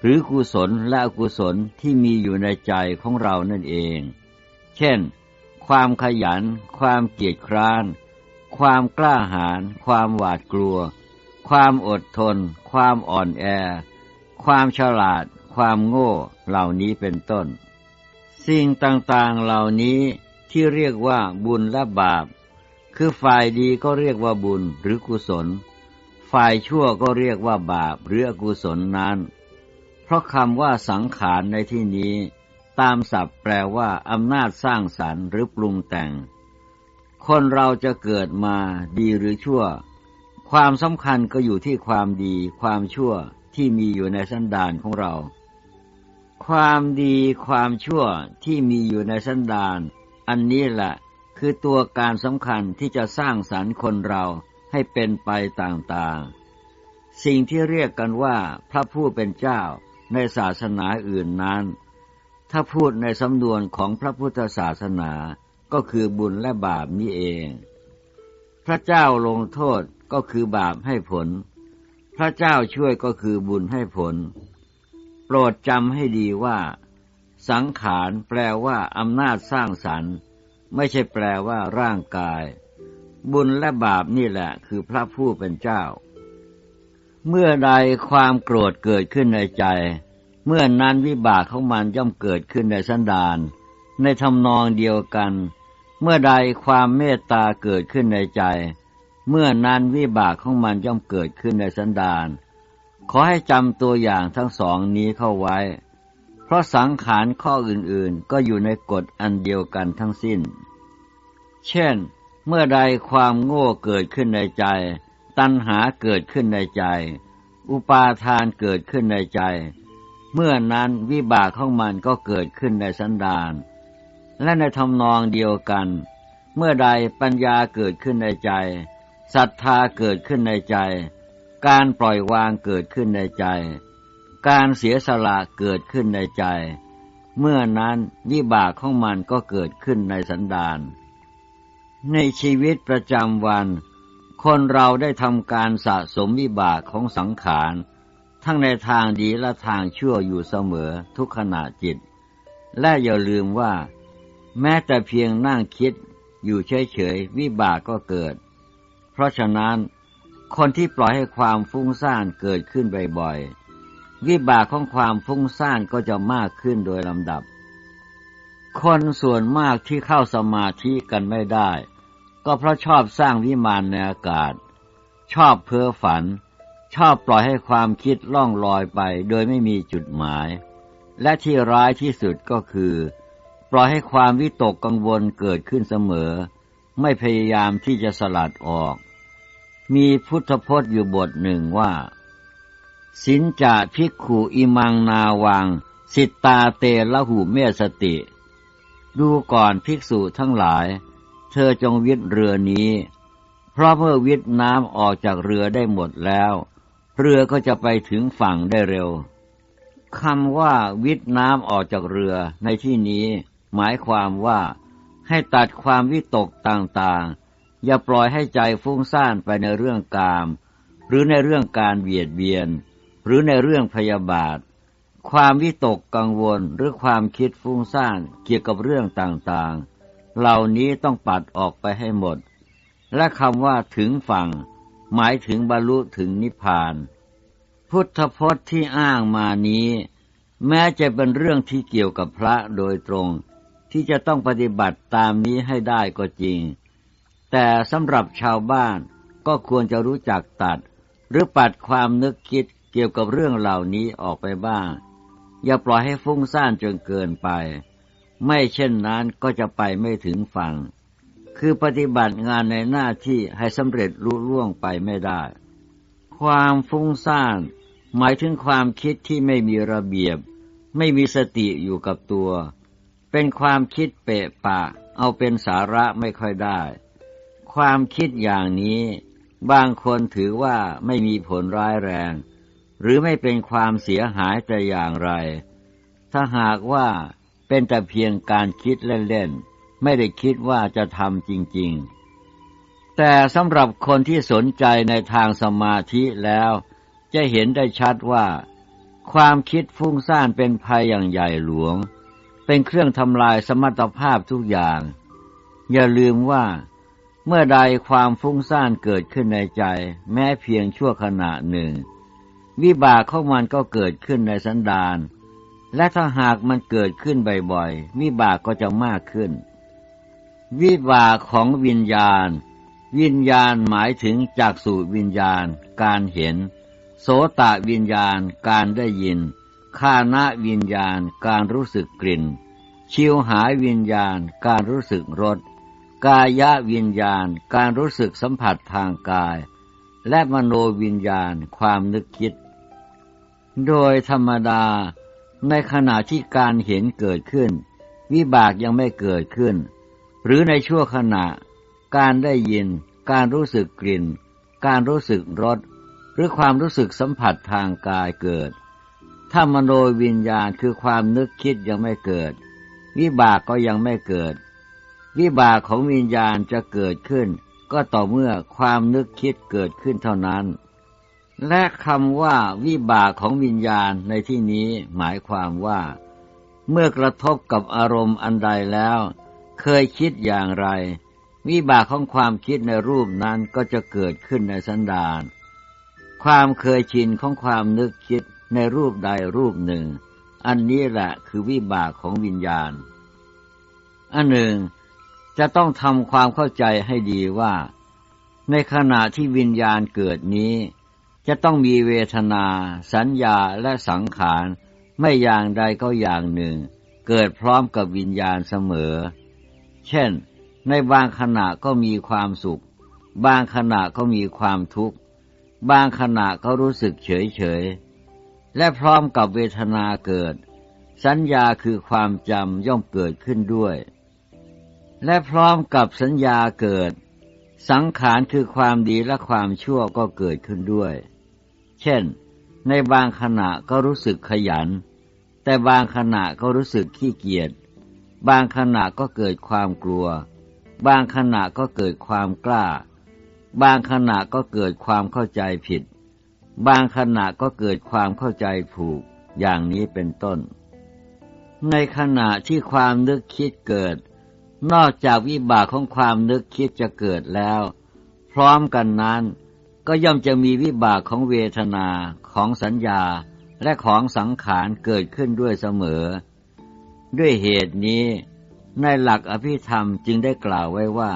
หรือกุศลและอกุศลที่มีอยู่ในใจของเรานั่นเอง เช่น ความขยัน ความเกียจคร้าน ความกล้าหาญ ความหวาดกลัว ความอดทน ความอ่อนแอ ความฉลาด ความโง่เหล่านี้เป็นต้น สิ่งต่างๆเหล่านี้ที่เรียกว่าบุญและบาป คือฝ่ายดีก็เรียกว่าบุญหรือกุศล ฝ่ายชั่วก็เรียกว่าบาปหรืออกุศลนั้น เพราะคำว่าสังขารในที่นี้ ตามศัพท์แปลว่าอำนาจสร้างสรรค์หรือปรุงแต่ง คนเราจะเกิดมาดีหรือชั่ว ความสำคัญก็อยู่ที่ความดี ความชั่วที่มีอยู่ในสันดานของเรา ความดีความชั่วที่มีอยู่ในสันดาน อันนี้แหละคือตัวการสำคัญที่จะสร้างสรรค์คนเราให้เป็นไปต่างๆ สิ่งที่เรียกกันว่าพระผู้เป็นเจ้าในศาสนาอื่นนั้น ถ้าพูดในสำนวนของพระพุทธศาสนาก็คือบุญและบาปนี่เอง พระเจ้าลงโทษก็คือบาปให้ผล พระเจ้าช่วยก็คือบุญให้ผล โปรดจำให้ดีว่า สังขารแปลว่าอำนาจสร้างสรรค์ ไม่ใช่แปลว่าร่างกาย บุญและบาปนี่แหละคือพระผู้เป็นเจ้า เมื่อใดความโกรธเกิดขึ้นในใจ เมื่อนนั้นวิบากของมันย่อมเกิดขึ้นในสันดาน ในทำนองเดียวกัน เมื่อใดความเมตตาเกิดขึ้นในใจ เมื่อนั้นวิบากของมันย่อมเกิดขึ้นในสันดาน ขอให้จำตัวอย่างทั้งสองนี้เข้าไว้ เพราะสังขารข้ออื่นๆ ก็อยู่ในกฎอันเดียวกันทั้งสิ้น เช่น เมื่อใดความโง่เกิดขึ้นในใจ ตัณหาเกิดขึ้นในใจ อุปาทานเกิดขึ้นในใจ เมื่อนั้นวิบากของมันก็เกิดขึ้นในสันดาน และในทำนองเดียวกัน เมื่อใดปัญญาเกิดขึ้นในใจศรัทธาเกิดขึ้นในใจ การปล่อยวางเกิดขึ้นในใจ การเสียสละเกิดขึ้นในใจ เมื่อนั้นวิบากของมันก็เกิดขึ้นในสันดาน ในชีวิตประจำวัน คนเราได้ทำการสะสมวิบากของสังขาร ทั้งในทางดีและทางชั่วอยู่เสมอทุกขณะจิต และอย่าลืมว่า แม้แต่เพียงนั่งคิดอยู่เฉยๆวิบากก็เกิด เพราะฉะนั้น คนที่ปล่อยให้ความฟุ้งซ่านเกิดขึ้นบ่อยๆวิบากของความฟุ้งซ่านก็จะมากขึ้นโดยลำดับ คนส่วนมากที่เข้าสมาธิกันไม่ได้ ก็เพราะชอบสร้างวิมานในอากาศ ชอบเพ้อฝัน ชอบปล่อยให้ความคิดล่องลอยไปโดยไม่มีจุดหมาย และที่ร้ายที่สุดก็คือ ปล่อยให้ความวิตกกังวลเกิดขึ้นเสมอ ไม่พยายามที่จะสลัดออก มีพุทธพจน์อยู่บทหนึ่งว่า สินจะพิกขุอิมังนาวัง สิตตาเตละหูเมสติ ดูก่อนภิกษุทั้งหลาย เธอจงวิทเรือนี้ เพราะเมื่อวิทน้ำออกจากเรือได้หมดแล้ว เรือก็จะไปถึงฝั่งได้เร็วคำว่าวิทน้ำออกจากเรือในที่นี้ หมายความว่าให้ตัดความวิตกต่างๆ อย่าปล่อยให้ใจฟุ้งซ่านไปในเรื่องกาม หรือในเรื่องการเบียดเบียน หรือในเรื่องพยาบาท ความวิตกกังวลหรือความคิดฟุ้งซ่านเกี่ยวกับเรื่องต่างๆ เหล่านี้ต้องปัดออกไปให้หมด และคำว่าถึงฝั่ง หมายถึงบรรลุถึงนิพพาน พุทธพจน์ที่อ้างมานี้ แม้จะเป็นเรื่องที่เกี่ยวกับพระโดยตรง ที่จะต้องปฏิบัติตามนี้ให้ได้ก็จริง แต่สำหรับชาวบ้านก็ควรจะรู้จักตัด หรือปัดความนึกคิดเกี่ยวกับเรื่องเหล่านี้ออกไปบ้าง อย่าปล่อยให้ฟุ้งซ่านจนเกินไป ไม่เช่นนั้นก็จะไปไม่ถึงฝั่ง คือปฏิบัติงานในหน้าที่ให้สำเร็จรุ่ล่วงไปไม่ได้ ความฟุ้งซ่าน หมายถึงความคิดที่ไม่มีระเบียบ ไม่มีสติอยู่กับตัว เป็นความคิดเปะปะ เอาเป็นสาระไม่ค่อยได้ ความคิดอย่างนี้ บางคนถือว่าไม่มีผลร้ายแรง หรือไม่เป็นความเสียหายแต่อย่างไร ถ้าหากว่าเป็นแต่เพียงการคิดเล่นๆ ไม่ได้คิดว่าจะทำจริง ๆ แต่สำหรับคนที่สนใจในทางสมาธิแล้ว จะเห็นได้ชัดว่า ความคิดฟุ้งซ่านเป็นภัยอย่างใหญ่หลวง เป็นเครื่องทำลายสมรรถภาพทุกอย่าง อย่าลืมว่า เมื่อใดความฟุ้งซ่านเกิดขึ้นในใจ แม้เพียงชั่วขณะหนึ่ง วิบากของมันก็เกิดขึ้นในสันดานและถ้าหากมันเกิดขึ้นบ่อยๆ วิบากก็จะมากขึ้น วิบากของวิญญาณ วิญญาณหมายถึงจากสู่วิญญาณ การเห็น โสตะวิญญาณการได้ยินคานะวิญญาณการรู้สึกกลิ่น ชิวหายวิญญาณการรู้สึกรสกายวิญญาณการรู้สึกสัมผัสทางกาย และมโนวิญญาณความนึกคิด โดยธรรมดาในขณะที่การเห็นเกิดขึ้น วิบากยังไม่เกิดขึ้น หรือในชั่วขณะ การได้ยิน การรู้สึกกลิ่น การรู้สึกรสหรือความรู้สึกสัมผัสทางกายเกิด ถ้ามโนวิญญาณคือความนึกคิดยังไม่เกิด วิบากก็ยังไม่เกิด วิบากของวิญญาณจะเกิดขึ้น ก็ต่อเมื่อความนึกคิดเกิดขึ้นเท่านั้น และคำว่าวิบากของวิญญาณในที่นี้หมายความว่า เมื่อกระทบกับอารมณ์อันใดแล้ว เคยคิดอย่างไร วิบากของความคิดในรูปนั้นก็จะเกิดขึ้นในสันดาน ความเคยชินของความนึกคิดในรูปใดรูปหนึ่ง อันนี้แหละคือวิบากของวิญญาณ อันหนึ่งจะต้องทำความเข้าใจให้ดีว่า ในขณะที่วิญญาณเกิดนี้ จะต้องมีเวทนา สัญญาและสังขาร ไม่อย่างใดก็อย่างหนึ่ง เกิดพร้อมกับวิญญาณเสมอ เช่น ในบางขณะก็มีความสุข บางขณะก็มีความทุกข์ บางขณะก็รู้สึกเฉยเฉย และพร้อมกับเวทนาเกิด สัญญาคือความจำย่อมเกิดขึ้นด้วย และพร้อมกับสัญญาเกิด สังขารคือความดีและความชั่วก็เกิดขึ้นด้วย เช่น ในบางขณะก็รู้สึกขยัน แต่บางขณะก็รู้สึกขี้เกียจ บางขณะก็เกิดความกลัว บางขณะก็เกิดความกล้า บางขณะก็เกิดความเข้าใจผิด บางขณะก็เกิดความเข้าใจผูก อย่างนี้เป็นต้น ในขณะที่ความนึกคิดเกิด นอกจากวิบากของความนึกคิดจะเกิดแล้ว พร้อมกันนั้นก็ย่อมจะมีวิบากของเวทนาของสัญญาและของสังขารเกิดขึ้นด้วยเสมอ ด้วยเหตุนี้ในหลักอภิธรรมจึงได้กล่าวไว้ว่า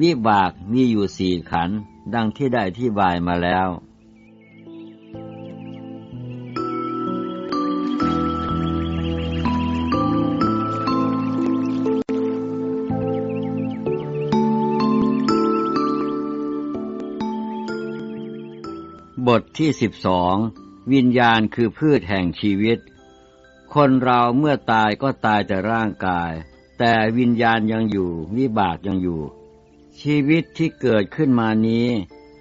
วิบากมีอยู่สี่ขันดังที่ได้ที่บายมาแล้ว บทที่สิบสองวิญญาณคือพืชแห่งชีวิต คนเราเมื่อตายก็ตายแต่ร่างกาย แต่วิญญาณยังอยู่วิบากยังอยู่ ชีวิตที่เกิดขึ้นมานี้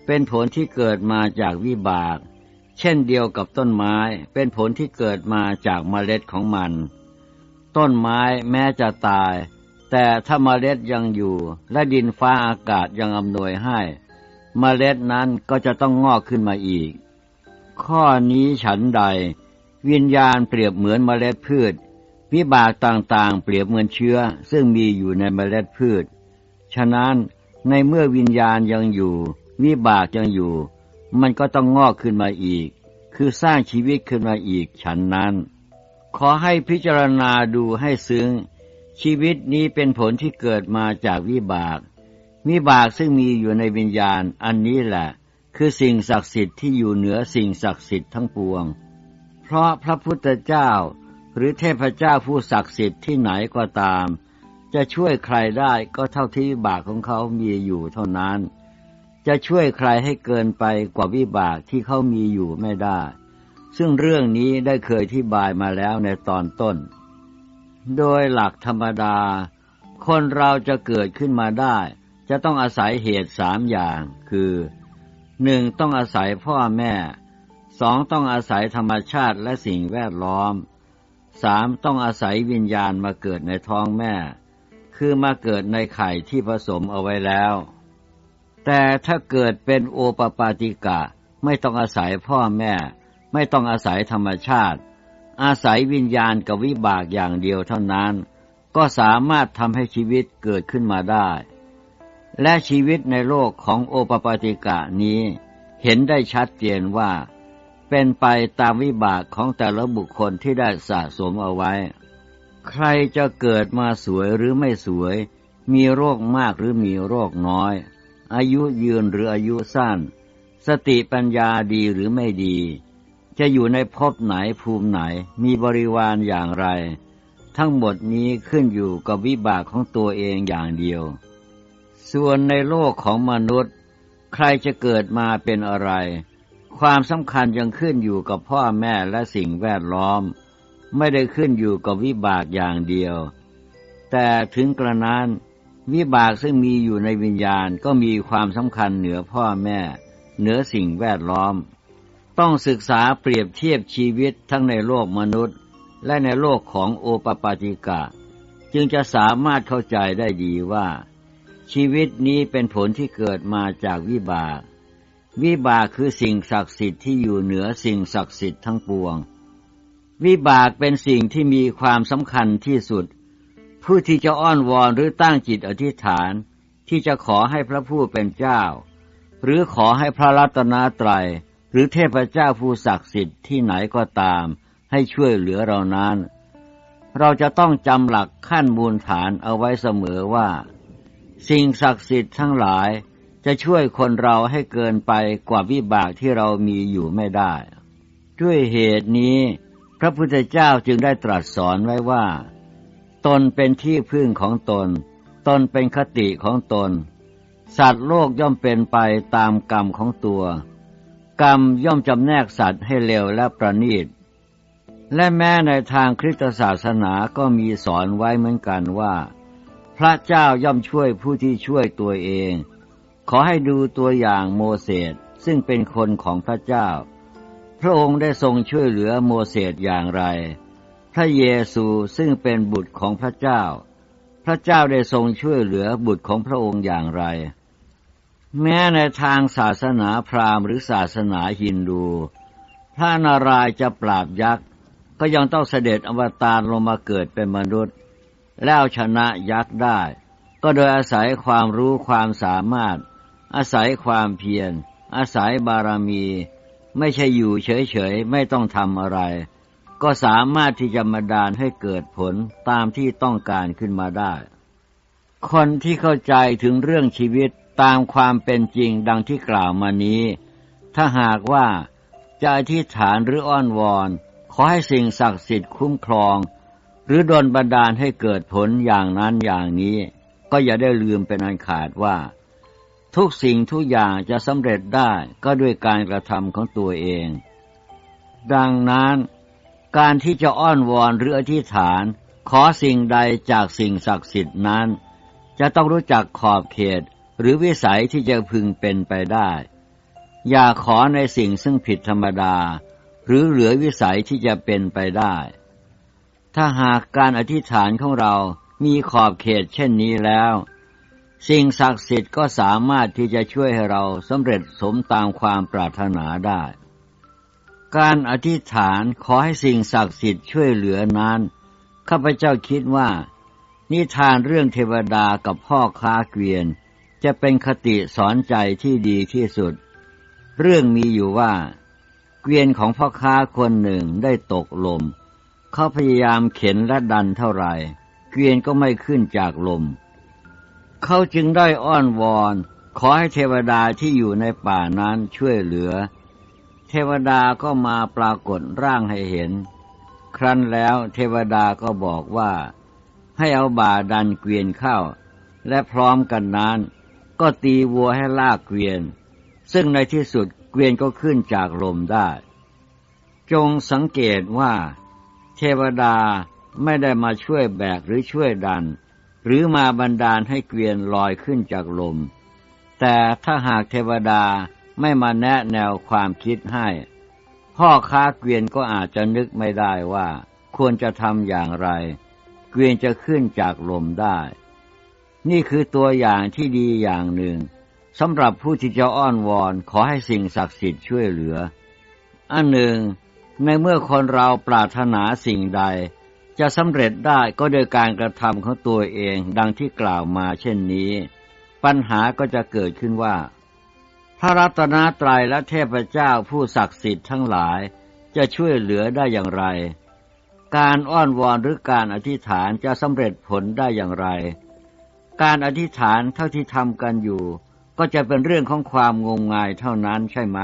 เป็นผลที่เกิดมาจากวิบาก เช่นเดียวกับต้นไม้ เป็นผลที่เกิดมาจากเมล็ดของมัน ต้นไม้แม้จะตาย แต่ถ้าเมล็ดยังอยู่ และดินฟ้าอากาศยังอำนวยให้มเมล็ดนั้นก็จะต้องงอกขึ้นมาอีก ข้อนี้ฉันใด วิญญาณเปรียบเหมือนเมล็ดพืช วิบากต่างๆ เปรียบเหมือนเชื้อ ซึ่งมีอยู่ในเมล็ดพืช ฉะนั้นในเมื่อวิญญาณยังอยู่ วิบากยังอยู่ มันก็ต้องงอกขึ้นมาอีก คือสร้างชีวิตขึ้นมาอีกฉันนั้น ขอให้พิจารณาดูให้ซึ้ง ชีวิตนี้เป็นผลที่เกิดมาจากวิบาก วิบากซึ่งมีอยู่ในวิญญาณอันนี้แหละ คือสิ่งศักดิ์สิทธิ์ที่อยู่เหนือสิ่งศักดิ์สิทธิ์ทั้งปวง เพราะพระพุทธเจ้า หรือเทพเจ้าผู้ศักดิ์สิทธิ์ที่ไหนก็ตาม จะช่วยใครได้ก็เท่าที่วิบากของเขามีอยู่เท่านั้น จะช่วยใครให้เกินไปกว่าวิบากที่เขามีอยู่ไม่ได้ ซึ่งเรื่องนี้ได้เคยที่บายมาแล้วในตอนต้น โดยหลักธรรมดา คนเราจะเกิดขึ้นมาได้ จะต้องอาศัยเหตุสามอย่าง คือหนึ่งต้องอาศัยพ่อแม่ สองต้องอาศัยธรรมชาติและสิ่งแวดล้อมสามต้องอาศัยวิญญาณมาเกิดในท้องแม่ คือมาเกิดในไข่ที่ผสมเอาไว้แล้ว แต่ถ้าเกิดเป็นโอปปาติกะไม่ต้องอาศัยพ่อแม่ ไม่ต้องอาศัยธรรมชาติ อาศัยวิญญาณกับวิบากอย่างเดียวเท่านั้น ก็สามารถทำให้ชีวิตเกิดขึ้นมาได้ และชีวิตในโลกของโอปปาติกะนี้ เห็นได้ชัดเจนว่า เป็นไปตามวิบากของแต่ละบุคคลที่ได้สะสมเอาไว้ ใครจะเกิดมาสวยหรือไม่สวย มีโรคมากหรือมีโรคน้อย อายุยืนหรืออายุสั้น สติปัญญาดีหรือไม่ดี จะอยู่ในภพไหนภูมิไหน มีบริวารอย่างไร ทั้งหมดนี้ขึ้นอยู่กับวิบากของตัวเองอย่างเดียว ส่วนในโลกของมนุษย์ ใครจะเกิดมาเป็นอะไร ความสำคัญยังขึ้นอยู่กับพ่อแม่และสิ่งแวดล้อม ไม่ได้ขึ้นอยู่กับวิบากอย่างเดียว แต่ถึงกระนั้นวิบากซึ่งมีอยู่ในวิญญาณก็มีความสำคัญเหนือพ่อแม่ เหนือสิ่งแวดล้อม ต้องศึกษาเปรียบเทียบชีวิตทั้งในโลกมนุษย์ และในโลกของโอปปาติกะ จึงจะสามารถเข้าใจได้ดีว่า ชีวิตนี้เป็นผลที่เกิดมาจากวิบาก วิบากคือสิ่งศักดิ์สิทธิ์ที่อยู่เหนือสิ่งศักดิ์สิทธิ์ทั้งปวง วิบากเป็นสิ่งที่มีความสำคัญที่สุด ผู้ที่จะอ้อนวอนหรือตั้งจิตอธิษฐาน ที่จะขอให้พระผู้เป็นเจ้า หรือขอให้พระรัตนตรัย หรือเทพเจ้าผู้ศักดิ์สิทธิ์ที่ไหนก็ตาม ให้ช่วยเหลือเรานั้น เราจะต้องจำหลักขั้นมูลฐานเอาไว้เสมอว่า สิ่งศักดิ์สิทธิ์ทั้งหลาย จะช่วยคนเราให้เกินไปกว่าวิบากที่เรามีอยู่ไม่ได้ ด้วยเหตุนี้ พระพุทธเจ้าจึงได้ตรัสสอนไว้ว่า ตนเป็นที่พึ่งของตน ตนเป็นคติของตน สัตว์โลกย่อมเป็นไปตามกรรมของตัว กรรมย่อมจำแนกสัตว์ให้เร็วและประณีต และแม้ในทางคริสตศาสนาก็มีสอนไว้เหมือนกันว่า พระเจ้าย่อมช่วยผู้ที่ช่วยตัวเอง ขอให้ดูตัวอย่างโมเสสซึ่งเป็นคนของพระเจ้า พระองค์ได้ทรงช่วยเหลือโมเสสอย่างไร พระเยซูซึ่งเป็นบุตรของพระเจ้า พระเจ้าได้ทรงช่วยเหลือบุตรของพระองค์อย่างไร แม้ในทางศาสนาพราหมณ์หรือศาสนาฮินดู พระนารายจะปราบยักษ์ก็ยังต้องเสด็จอวตารลงมาเกิดเป็นมนุษย์ แล้วชนะยักษ์ได้ ก็โดยอาศัยความรู้ความสามารถ อาศัยความเพียร อาศัยบารมี ไม่ใช่อยู่เฉยๆ ไม่ต้องทำอะไร ก็สามารถที่จะมาดานให้เกิดผลตามที่ต้องการขึ้นมาได้ คนที่เข้าใจถึงเรื่องชีวิตตามความเป็นจริงดังที่กล่าวมานี้ ถ้าหากว่าจะอธิษฐานหรืออ้อนวอน ขอให้สิ่งศักดิ์สิทธิ์คุ้มครอง หรือดลบันดาลให้เกิดผลอย่างนั้นอย่างนี้ ก็อย่าได้ลืมเป็นอันขาดว่า ทุกสิ่งทุกอย่างจะสำเร็จได้ก็ด้วยการกระทำของตัวเอง ดังนั้นการที่จะอ้อนวอนหรืออธิษฐาน ขอสิ่งใดจากสิ่งศักดิ์สิทธิ์นั้น จะต้องรู้จักขอบเขตหรือวิสัยที่จะพึงเป็นไปได้ อย่าขอในสิ่งซึ่งผิดธรรมดา หรือเหลือวิสัยที่จะเป็นไปได้ ถ้าหากการอธิษฐานของเรามีขอบเขตเช่นนี้แล้ว สิ่งศักดิ์สิทธิ์ก็สามารถที่จะช่วยให้เราสำเร็จสมตามความปรารถนาได้ การอธิษฐานขอให้สิ่งศักดิ์สิทธิ์ช่วยเหลือนั้นข้าพเจ้าคิดว่า นิทานเรื่องเทวดากับพ่อค้าเกวียน จะเป็นคติสอนใจที่ดีที่สุด เรื่องมีอยู่ว่า เกวียนของพ่อค้าคนหนึ่งได้ตกลม เขาพยายามเข็นและดันเท่าไหร่ เกวียนก็ไม่ขึ้นจากลมเเขาจึงได้อ้อนวอน ขอให้เทวดาที่อยู่ในป่านั้นช่วยเหลือ เทวดาก็มาปรากฏร่างให้เห็น ครั้นแล้วเทวดาก็บอกว่า ให้เอาบ่าดันเกวียนเข้า และพร้อมกันนั้น ก็ตีวัวให้ลากเกวียน ซึ่งในที่สุดเกวียนก็ขึ้นจากลมได้ จงสังเกตว่า เทวดาไม่ได้มาช่วยแบกหรือช่วยดัน หรือมาบันดาลให้เกวียนลอยขึ้นจากลม แต่ถ้าหากเทวดาไม่มาแนะแนวความคิดให้ พ่อค้าเกวียนก็อาจจะนึกไม่ได้ว่าควรจะทำอย่างไร เกวียนจะขึ้นจากลมได้ นี่คือตัวอย่างที่ดีอย่างหนึ่งสำหรับผู้ที่จะอ้อนวอนขอให้สิ่งศักดิ์สิทธิ์ช่วยเหลือ อันหนึ่ง ในเมื่อคนเราปรารถนาสิ่งใด จะสำเร็จได้ก็โดยการกระทำของตัวเองดังที่กล่าวมาเช่นนี้ ปัญหาก็จะเกิดขึ้นว่า พระรัตนตรัยและเทพเจ้าผู้ศักดิ์สิทธิ์ทั้งหลายจะช่วยเหลือได้อย่างไร การอ้อนวอนหรือการอธิษฐานจะสำเร็จผลได้อย่างไร การอธิษฐานเท่าที่ทำกันอยู่ ก็จะเป็นเรื่องของความงมงายเท่านั้นใช่ไหม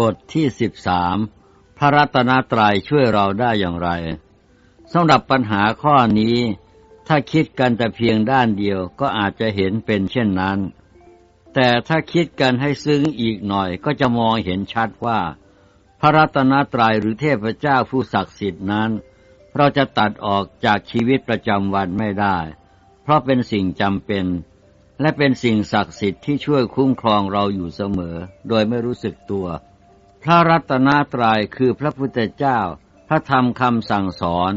บทที่สิบสามพระรัตนตรัยช่วยเราได้อย่างไรสำหรับปัญหาข้อนี้ ถ้าคิดกันแต่เพียงด้านเดียวก็อาจจะเห็นเป็นเช่นนั้น แต่ถ้าคิดกันให้ซึ้งอีกหน่อยก็จะมองเห็นชัดว่า พระรัตนตรัยหรือเทพเจ้าผู้ศักดิ์สิทธิ์นั้น เราจะตัดออกจากชีวิตประจำวันไม่ได้ เพราะเป็นสิ่งจำเป็น และเป็นสิ่งศักดิ์สิทธิ์ที่ช่วยคุ้มครองเราอยู่เสมอ โดยไม่รู้สึกตัว พระรัตนตรัยคือพระพุทธเจ้า พระธรรมคำสั่งสอน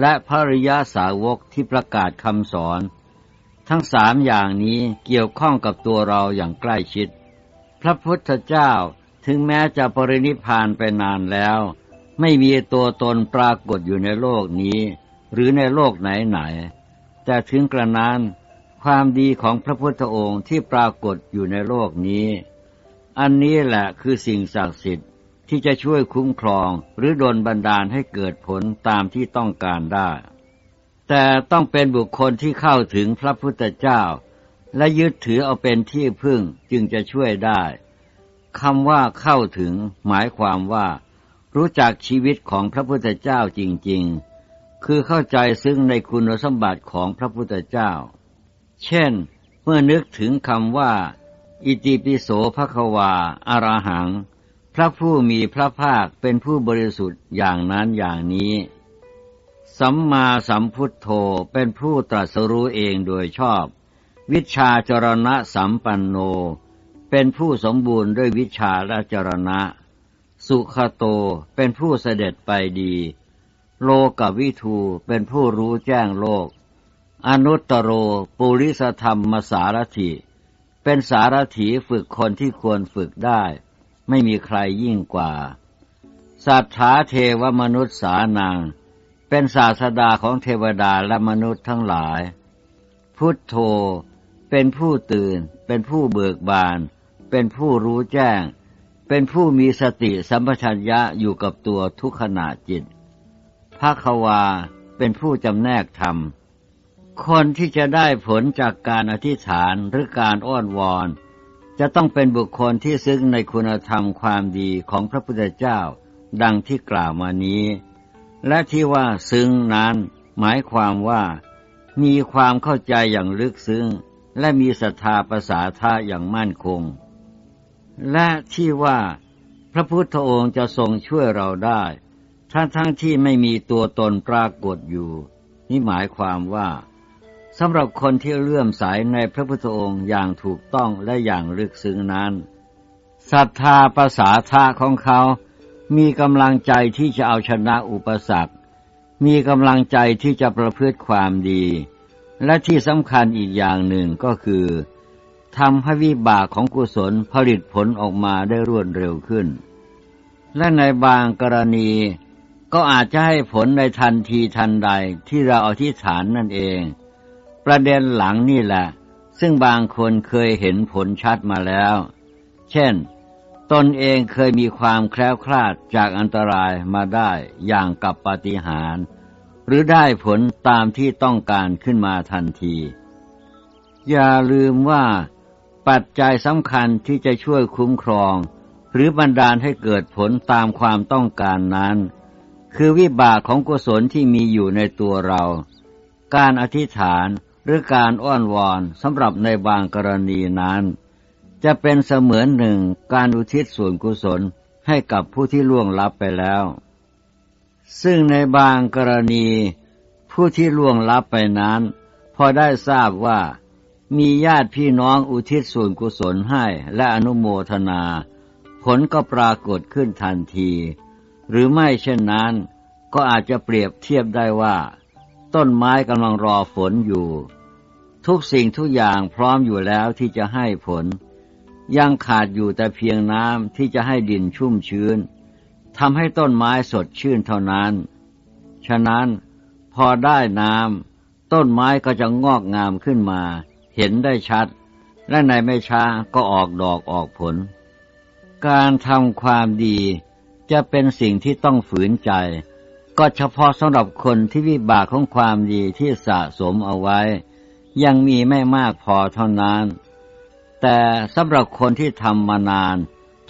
และพระริยาสาวกที่ประกาศคำสอน ทั้งสามอย่างนี้เกี่ยวข้องกับตัวเราอย่างใกล้ชิด พระพุทธเจ้าถึงแม้จะปรินิพานไปนานแล้ว ไม่มีตัวตนปรากฏอยู่ในโลกนี้ หรือในโลกไหนๆแต่ถึงกระนั้นความดีของพระพุทธองค์ที่ปรากฏอยู่ในโลกนี้ อันนี้แหละคือสิ่งศักดิ์สิทธิ์ ที่จะช่วยคุ้มครองหรือดลบันดาลให้เกิดผลตามที่ต้องการได้ แต่ต้องเป็นบุคคลที่เข้าถึงพระพุทธเจ้า และยึดถือเอาเป็นที่พึ่งจึงจะช่วยได้คำว่าเข้าถึงหมายความว่า รู้จักชีวิตของพระพุทธเจ้าจริง ๆ คือเข้าใจซึ่งในคุณสมบัติของพระพุทธเจ้า เช่น เมื่อนึกถึงคำว่า อิติปิโสภควาอารหัง ระผู้มีพระภาคเป็นผู้บริสุทธิ์อย่างนั้นอย่างนี้ สัมมาสัมพุทโธเป็นผู้ตรัสรู้เองโดยชอบ วิชาจรณะสัมปันโน เป็นผู้สมบูรณ์ด้วยวิชาและจรณะ สุขโตเป็นผู้เสด็จไปดี โลกวิทูเป็นผู้รู้แจ้งโลก อนุตตโรปุริสธรรมสารถิ เป็นสารถีฝึกคนที่ควรฝึกได้ ไม่มีใครยิ่งกว่าสัทธาเทวมนุษย์สานังเป็นศาสดาของเทวดาและมนุษย์ทั้งหลาย พุทโธเป็นผู้ตื่น เป็นผู้เบิกบาน เป็นผู้รู้แจ้ง เป็นผู้มีสติสัมปชัญญะอยู่กับตัวทุกขณะจิตภาควาเป็นผู้จำแนกธรรม คนที่จะได้ผลจากการอธิษฐานหรือการอ้อนวอน จะต้องเป็นบุคคลที่ซึ้งในคุณธรรมความดีของพระพุทธเจ้า ดังที่กล่าวมานี้ และที่ว่าซึ้งนั้น หมายความว่า มีความเข้าใจอย่างลึกซึ้ง และมีศรัทธาภาษาท่าอย่างมั่นคง และที่ว่า พระพุทธองค์จะทรงช่วยเราได้ทั้งทั้งที่ไม่มีตัวตนปรากฏอยู่ นี่หมายความว่า สำหรับคนที่เลื่อมใสในพระพุทธองค์อย่างถูกต้องและอย่างลึกซึ้งนั้นศรัทธาภาษาทาของเขา มีกำลังใจที่จะเอาชนะอุปสรรค มีกำลังใจที่จะประพฤติความดี และที่สำคัญอีกอย่างหนึ่งก็คือทำให้วิบากของกุศลผลิตผลออกมาได้รวดเร็วขึ้น และในบางกรณีก็อาจจะให้ผลในทันทีทันใดที่เราอธิษฐานนั่นเอง ประเด็นหลังนี่แหละ ซึ่งบางคนเคยเห็นผลชัดมาแล้ว เช่น ตนเองเคยมีความแคล้วคลาดจากอันตรายมาได้อย่างกับปาฏิหาริย์หรือได้ผลตามที่ต้องการขึ้นมาทันที อย่าลืมว่าปัจจัยสำคัญที่จะช่วยคุ้มครอง หรือบันดาลให้เกิดผลตามความต้องการนั้น คือวิบากของกุศลที่มีอยู่ในตัวเรา การอธิษฐาน หรือการอ้อนวอนสำหรับในบางกรณีนั้น จะเป็นเสมือนหนึ่งการอุทิศส่วนกุศลให้กับผู้ที่ล่วงลับไปแล้ว ซึ่งในบางกรณีผู้ที่ล่วงลับไปนั้น พอได้ทราบว่า มีญาติพี่น้องอุทิศส่วนกุศลให้และอนุโมทนา ผลก็ปรากฏขึ้นทันที หรือไม่เช่นนั้น ก็อาจจะเปรียบเทียบได้ว่า ต้นไม้กำลังรอฝนอยู่ ทุกสิ่งทุกอย่างพร้อมอยู่แล้วที่จะให้ผล ยังขาดอยู่แต่เพียงน้ำที่จะให้ดินชุ่มชื้นทำให้ต้นไม้สดชื่นเท่านั้น ฉะนั้นพอได้น้ำต้นไม้ก็จะงอกงามขึ้นมา เห็นได้ชัด และในไม่ช้าก็ออกดอกออกผล การทำความดีจะเป็นสิ่งที่ต้องฝืนใจ ก็เฉพาะสำหรับคนที่วิบากของความดีที่สะสมเอาไว้ ยังมีไม่มากพอเท่านั้น แต่สำหรับคนที่ทำมานาน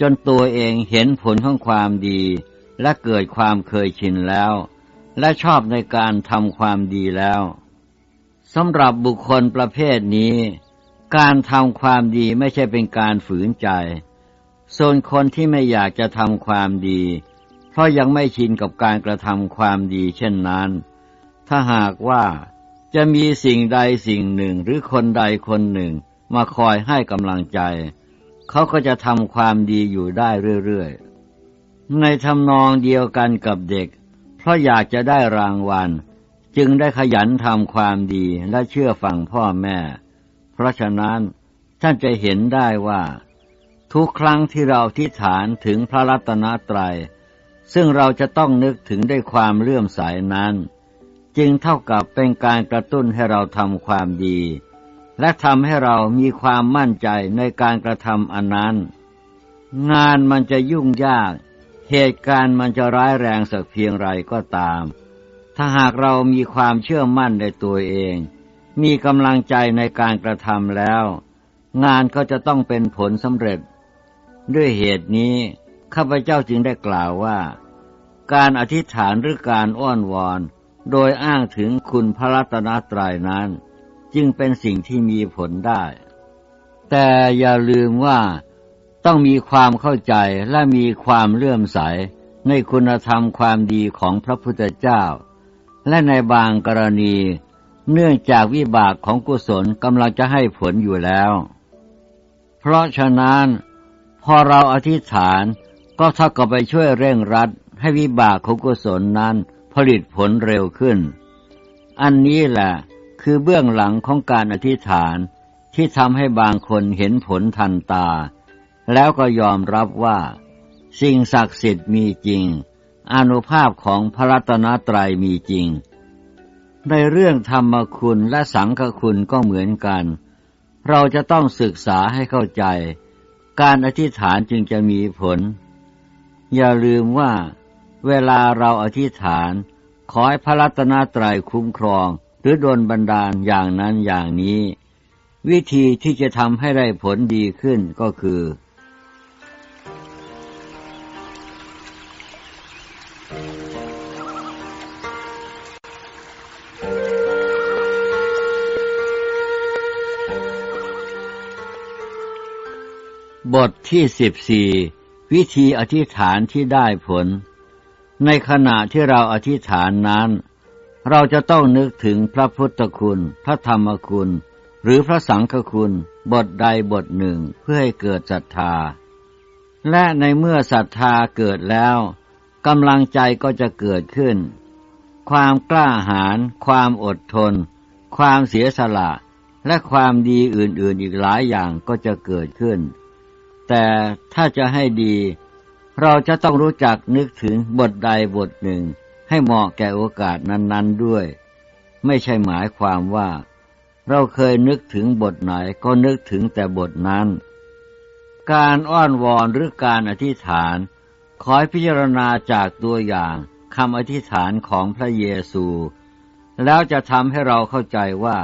จนตัวเองเห็นผลของความดี และเกิดความเคยชินแล้ว และชอบในการทำความดีแล้วสำหรับบุคคลประเภทนี้ การทำความดีไม่ใช่เป็นการฝืนใจ ส่วนคนที่ไม่อยากจะทำความดี เพราะยังไม่ชินกับการกระทำความดีเช่นนั้น ถ้าหากว่าจะมีสิ่งใดสิ่งหนึ่งหรือคนใดคนหนึ่งมาคอยให้กำลังใจ เขาก็จะทำความดีอยู่ได้เรื่อยๆ ในทำนองเดียวกันกับเด็ก เพราะอยากจะได้รางวัล จึงได้ขยันทำความดีและเชื่อฟังพ่อแม่ เพราะฉะนั้นท่านจะเห็นได้ว่า ทุกครั้งที่เราทิฏฐานถึงพระรัตนตรัย ซึ่งเราจะต้องนึกถึงด้วยความเลื่อมใสนั้น จึงเท่ากับเป็นการกระตุ้นให้เราทำความดี และทำให้เรามีความมั่นใจในการกระทำอันนั้น งานมันจะยุ่งยาก เหตุการณ์มันจะร้ายแรงสักเพียงไรก็ตาม ถ้าหากเรามีความเชื่อมั่นในตัวเอง มีกำลังใจในการกระทำแล้ว งานก็จะต้องเป็นผลสำเร็จ ด้วยเหตุนี้ข้าพเจ้าจึงได้กล่าวว่า การอธิษฐานหรือการอ้อนวอน โดยอ้างถึงคุณพระรัตนตรัยนั้น จึงเป็นสิ่งที่มีผลได้ แต่อย่าลืมว่าต้องมีความเข้าใจและมีความเลื่อมใสในคุณธรรมความดีของพระพุทธเจ้า และในบางกรณี เนื่องจากวิบากของกุศลกำลังจะให้ผลอยู่แล้ว เพราะฉะนั้น พอเราอธิษฐานก็เท่ากับไปช่วยเร่งรัด ให้วิบากของกุศลนั้นผลิตผลเร็วขึ้น อันนี้แหละคือเบื้องหลังของการอธิษฐานที่ทำให้บางคนเห็นผลทันตา แล้วก็ยอมรับว่า สิ่งศักดิ์สิทธิ์มีจริง อนุภาพของพระรัตนตรัยมีจริง ในเรื่องธรรมคุณและสังฆคุณก็เหมือนกัน เราจะต้องศึกษาให้เข้าใจ การอธิษฐานจึงจะมีผล อย่าลืมว่า เวลาเราอธิษฐาน ขอให้พระรัตนตรัยคุ้มครอง หรือดลบันดาลอย่างนั้นอย่างนี้ วิธีที่จะทำให้ได้ผลดีขึ้นก็คือ บทที่สิบสี่วิธีอธิษฐานที่ได้ผล ในขณะที่เราอธิษฐานนั้น เราจะต้องนึกถึงพระพุทธคุณ พระธรรมคุณ หรือพระสังฆคุณ บทใดบทหนึ่งเพื่อให้เกิดศรัทธา และในเมื่อศรัทธาเกิดแล้วกำลังใจก็จะเกิดขึ้น ความกล้าหาญความอดทน ความเสียสละ และความดีอื่นๆอีกหลายอย่างก็จะเกิดขึ้น แต่ถ้าจะให้ดี เราจะต้องรู้จักนึกถึงบทใดบทหนึ่ง ให้เหมาะแก่โอกาสนั้น ๆด้วย ไม่ใช่หมายความว่า เราเคยนึกถึงบทไหนก็นึกถึงแต่บทนั้น การอ้อนวอนหรือการอธิษฐานขอให้พิจารณาจากตัวอย่างคำอธิษฐานของพระเยซู แล้วจะทำให้เราเข้าใจว่า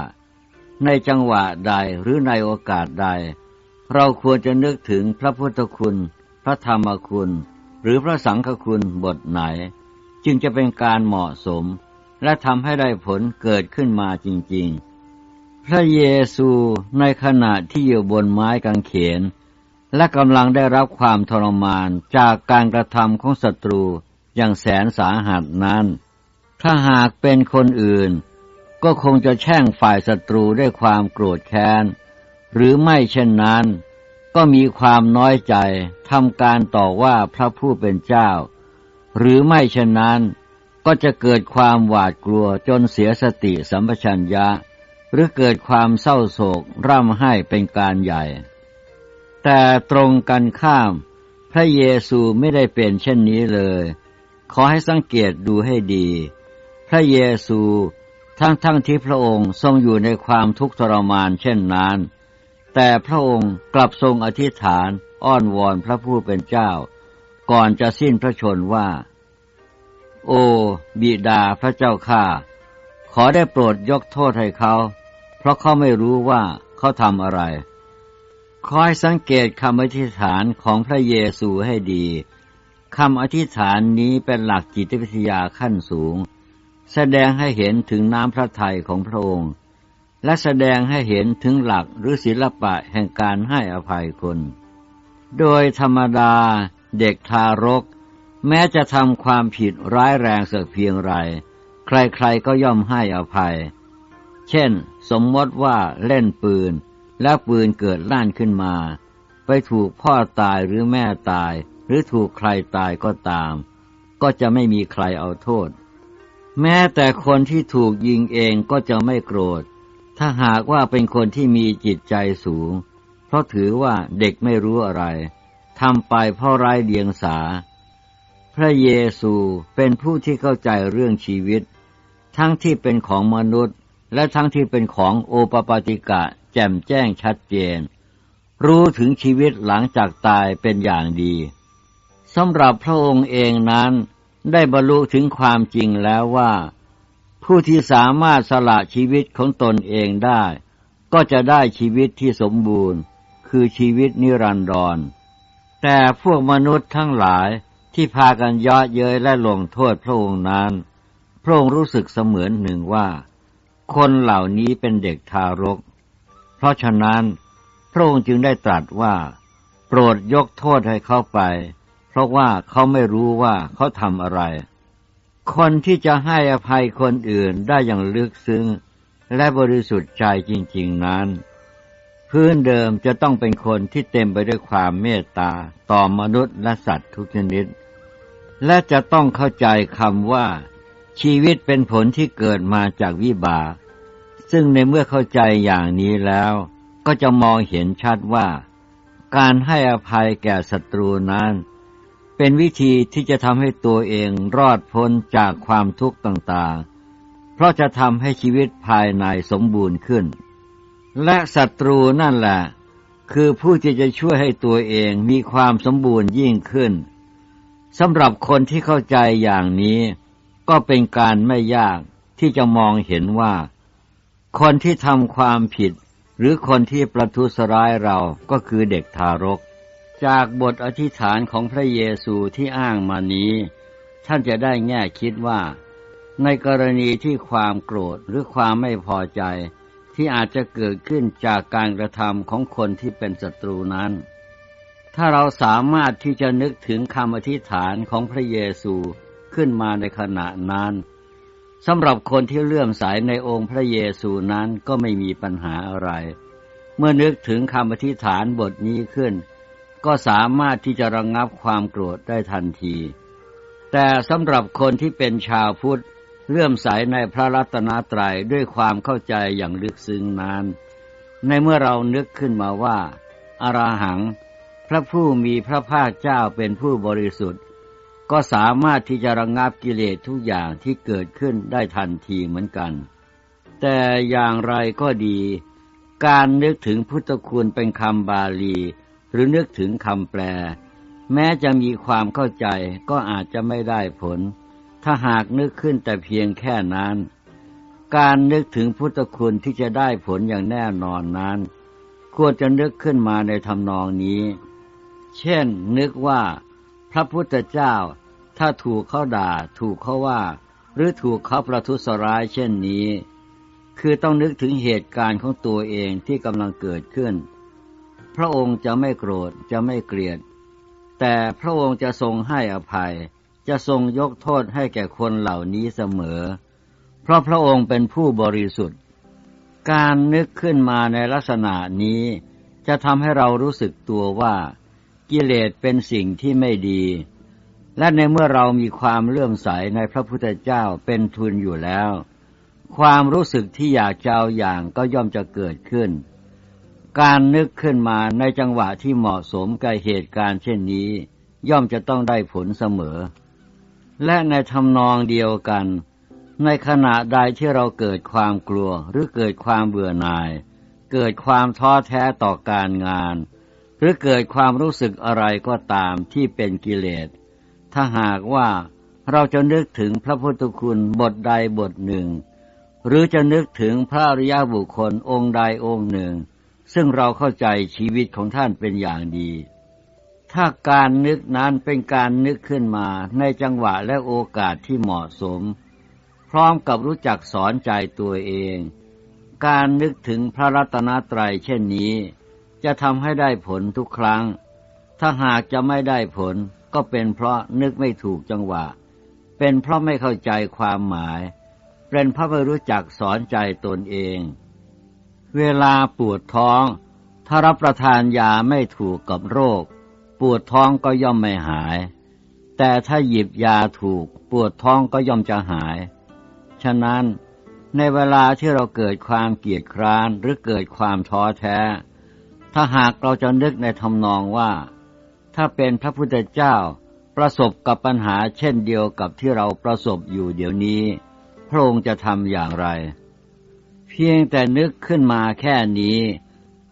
ในจังหวะใดหรือในโอกาสใด เราควรจะนึกถึงพระพุทธคุณ ระธรรมคุณ หรือพระสังฆคุณบทไหน จึงจะเป็นการเหมาะสม และทำให้ได้ผลเกิดขึ้นมาจริง ๆ พระเยซูในขณะที่อยู่บนไม้กางเขน และกำลังได้รับความทรมานจากการกระทำของศัตรูอย่างแสนสาหัสนั้น ถ้าหากเป็นคนอื่น ก็คงจะแช่งฝ่ายศัตรูด้วยความโกรธแค้น หรือไม่เช่นนั้น ก็มีความน้อยใจทำการต่อว่าพระผู้เป็นเจ้า หรือไม่เช่นนั้น ก็จะเกิดความหวาดกลัวจนเสียสติสัมปชัญญะ หรือเกิดความเศร้าโศกร่ำไห้เป็นการใหญ่ แต่ตรงกันข้าม พระเยซูไม่ได้เป็นเช่นนี้เลย ขอให้สังเกตดูให้ดี พระเยซูทั้งทั้งที่พระองค์ทรงอยู่ในความทุกข์ทรมานเช่นนั้น แต่พระองค์กลับทรงอธิษฐานอ้อนวอนพระผู้เป็นเจ้า ก่อนจะสิ้นพระชนว่า โอ บิดาพระเจ้าข้าขอได้โปรดยกโทษให้เขา เพราะเขาไม่รู้ว่าเขาทำอะไร คอยสังเกตคำอธิษฐานของพระเยซูให้ดีคำอธิษฐานนี้เป็นหลักจิตวิทยาขั้นสูง แสดงให้เห็นถึงน้ำพระทัยของพระองค์ และแสดงให้เห็นถึงหลักหรือศิลปะแห่งการให้อภัยคน โดยธรรมดาเด็กทารก แม้จะทำความผิดร้ายแรงสักเพียงไร ใครๆก็ย่อมให้อภัย เช่น สมมติว่าเล่นปืน แล้วปืนเกิดลั่นขึ้นมา ไปถูกพ่อตายหรือแม่ตาย หรือถูกใครตายก็ตาม ก็จะไม่มีใครเอาโทษ แม้แต่คนที่ถูกยิงเองก็จะไม่โกรธ ถ้าหากว่าเป็นคนที่มีจิตใจสูง เพราะถือว่าเด็กไม่รู้อะไรทำไปเพราะไร้เดียงสา พระเยซูเป็นผู้ที่เข้าใจเรื่องชีวิต ทั้งที่เป็นของมนุษย์ และทั้งที่เป็นของโอปปาติกะแจ่มแจ้งชัดเจน รู้ถึงชีวิตหลังจากตายเป็นอย่างดีสำหรับพระองค์เองนั้นได้บรรลุถึงความจริงแล้วว่า ผู้ที่สามารถสละชีวิตของตนเองได้ ก็จะได้ชีวิตที่สมบูรณ์ คือชีวิตนิรันดร แต่พวกมนุษย์ทั้งหลายที่พากันย่อเย้ยและลงโทษพระองค์นั้น พระองค์รู้สึกเสมือนหนึ่งว่า คนเหล่านี้เป็นเด็กทารก เพราะฉะนั้น พระองค์จึงได้ตรัสว่า โปรดยกโทษให้เขาไป เพราะว่าเขาไม่รู้ว่าเขาทำอะไร คนที่จะให้อภัยคนอื่นได้อย่างลึกซึ้งและบริสุทธิ์ใจจริง ๆนั้น พื้นเดิมจะต้องเป็นคนที่เต็มไปด้วยความเมตตาต่อมนุษย์และสัตว์ทุกชนิด และจะต้องเข้าใจคำว่า ชีวิตเป็นผลที่เกิดมาจากวิบาก ซึ่งในเมื่อเข้าใจอย่างนี้แล้ว ก็จะมองเห็นชัดว่า การให้อภัยแก่ศัตรูนั้น เป็นวิธีที่จะทำให้ตัวเองรอดพ้นจากความทุกข์ต่างๆ เพราะจะทำให้ชีวิตภายในสมบูรณ์ขึ้น และศัตรูนั่นแหละ คือผู้ที่จะช่วยให้ตัวเองมีความสมบูรณ์ยิ่งขึ้นสำหรับคนที่เข้าใจอย่างนี้ ก็เป็นการไม่ยากที่จะมองเห็นว่า คนที่ทำความผิด หรือคนที่ประทุษร้ายเราก็คือเด็กทารก จากบทอธิษฐานของพระเยซูที่อ้างมานี้ ท่านจะได้แง่คิดว่า ในกรณีที่ความโกรธหรือความไม่พอใจที่อาจจะเกิดขึ้นจากการกระทำของคนที่เป็นศัตรูนั้น ถ้าเราสามารถที่จะนึกถึงคำอธิษฐานของพระเยซูขึ้นมาในขณะนั้นสำหรับคนที่เลื่อมใสในองค์พระเยซูนั้นก็ไม่มีปัญหาอะไร เมื่อนึกถึงคำอธิษฐานบทนี้ขึ้น ก็สามารถที่จะระงงับความโกรธได้ทันที แต่สำหรับคนที่เป็นชาวพุทธเลื่อมใสในพระรัตนตรัยด้วยความเข้าใจอย่างลึกซึ้งนั้น ในเมื่อเรานึกขึ้นมาว่าอาราหัง พระผู้มีพระภาคเจ้าเป็นผู้บริสุทธิ์ ก็สามารถที่จะระงงับกิเลสทุกอย่างที่เกิดขึ้นได้ทันทีเหมือนกัน แต่อย่างไรก็ดี การนึกถึงพุทธคุณเป็นคำบาลี รือนึกถึงคำแปล แม้จะมีความเข้าใจก็อาจจะไม่ได้ผล ถ้าหากนึกขึ้นแต่เพียงแค่นั้น การนึกถึงพุทธคุณที่จะได้ผลอย่างแน่นอนนั้น ควรจะนึกขึ้นมาในทำนองนี้ เช่น นึกว่า พระพุทธเจ้า ถ้าถูกเขาด่า ถูกเขาว่า หรือถูกเขาประทุษร้ายเช่นนี้ คือต้องนึกถึงเหตุการณ์ของตัวเองที่กำลังเกิดขึ้น พระองค์จะไม่โกรธจะไม่เกลียด แต่พระองค์จะทรงให้อภัย จะทรงยกโทษให้แก่คนเหล่านี้เสมอ เพราะพระองค์เป็นผู้บริสุทธิ์ การนึกขึ้นมาในลักษณะนี้ จะทำให้เรารู้สึกตัวว่า กิเลสเป็นสิ่งที่ไม่ดี และในเมื่อเรามีความเลื่อมใสในพระพุทธเจ้าเป็นทุนอยู่แล้ว ความรู้สึกที่อยากจะเอาอย่างก็ย่อมจะเกิดขึ้น การนึกขึ้นมาในจังหวะที่เหมาะสมกับเหตุการณ์เช่นนี้ ย่อมจะต้องได้ผลเสมอ และในทำนองเดียวกัน ในขณะใดที่เราเกิดความกลัวหรือเกิดความเบื่อหน่าย เกิดความท้อแท้ต่อการงาน หรือเกิดความรู้สึกอะไรก็ตามที่เป็นกิเลส ถ้าหากว่าเราจะนึกถึงพระพุทธคุณบทใดบทหนึ่ง หรือจะนึกถึงพระอริยบุคคลองค์ใดองค์หนึ่ง ซึ่งเราเข้าใจชีวิตของท่านเป็นอย่างดี ถ้าการนึกนั้นเป็นการนึกขึ้นมาในจังหวะและโอกาสที่เหมาะสม พร้อมกับรู้จักสอนใจตัวเอง การนึกถึงพระรัตนตรัยเช่นนี้ จะทำให้ได้ผลทุกครั้ง ถ้าหากจะไม่ได้ผลก็เป็นเพราะนึกไม่ถูกจังหวะ เป็นเพราะไม่เข้าใจความหมาย เป็นเพราะไม่รู้จักสอนใจตนเอง เวลาปวดท้อง ถ้ารับประทานยาไม่ถูกกับโรค ปวดท้องก็ย่อมไม่หาย แต่ถ้าหยิบยาถูก ปวดท้องก็ย่อมจะหาย ฉะนั้นในเวลาที่เราเกิดความเกียดคร้านหรือเกิดความท้อแท้ ถ้าหากเราจะนึกในทำนองว่า ถ้าเป็นพระพุทธเจ้าประสบกับปัญหาเช่นเดียวกับที่เราประสบอยู่เดี๋ยวนี้ พระองค์จะทำอย่างไร พียงแต่นึกขึ้นมาแค่นี้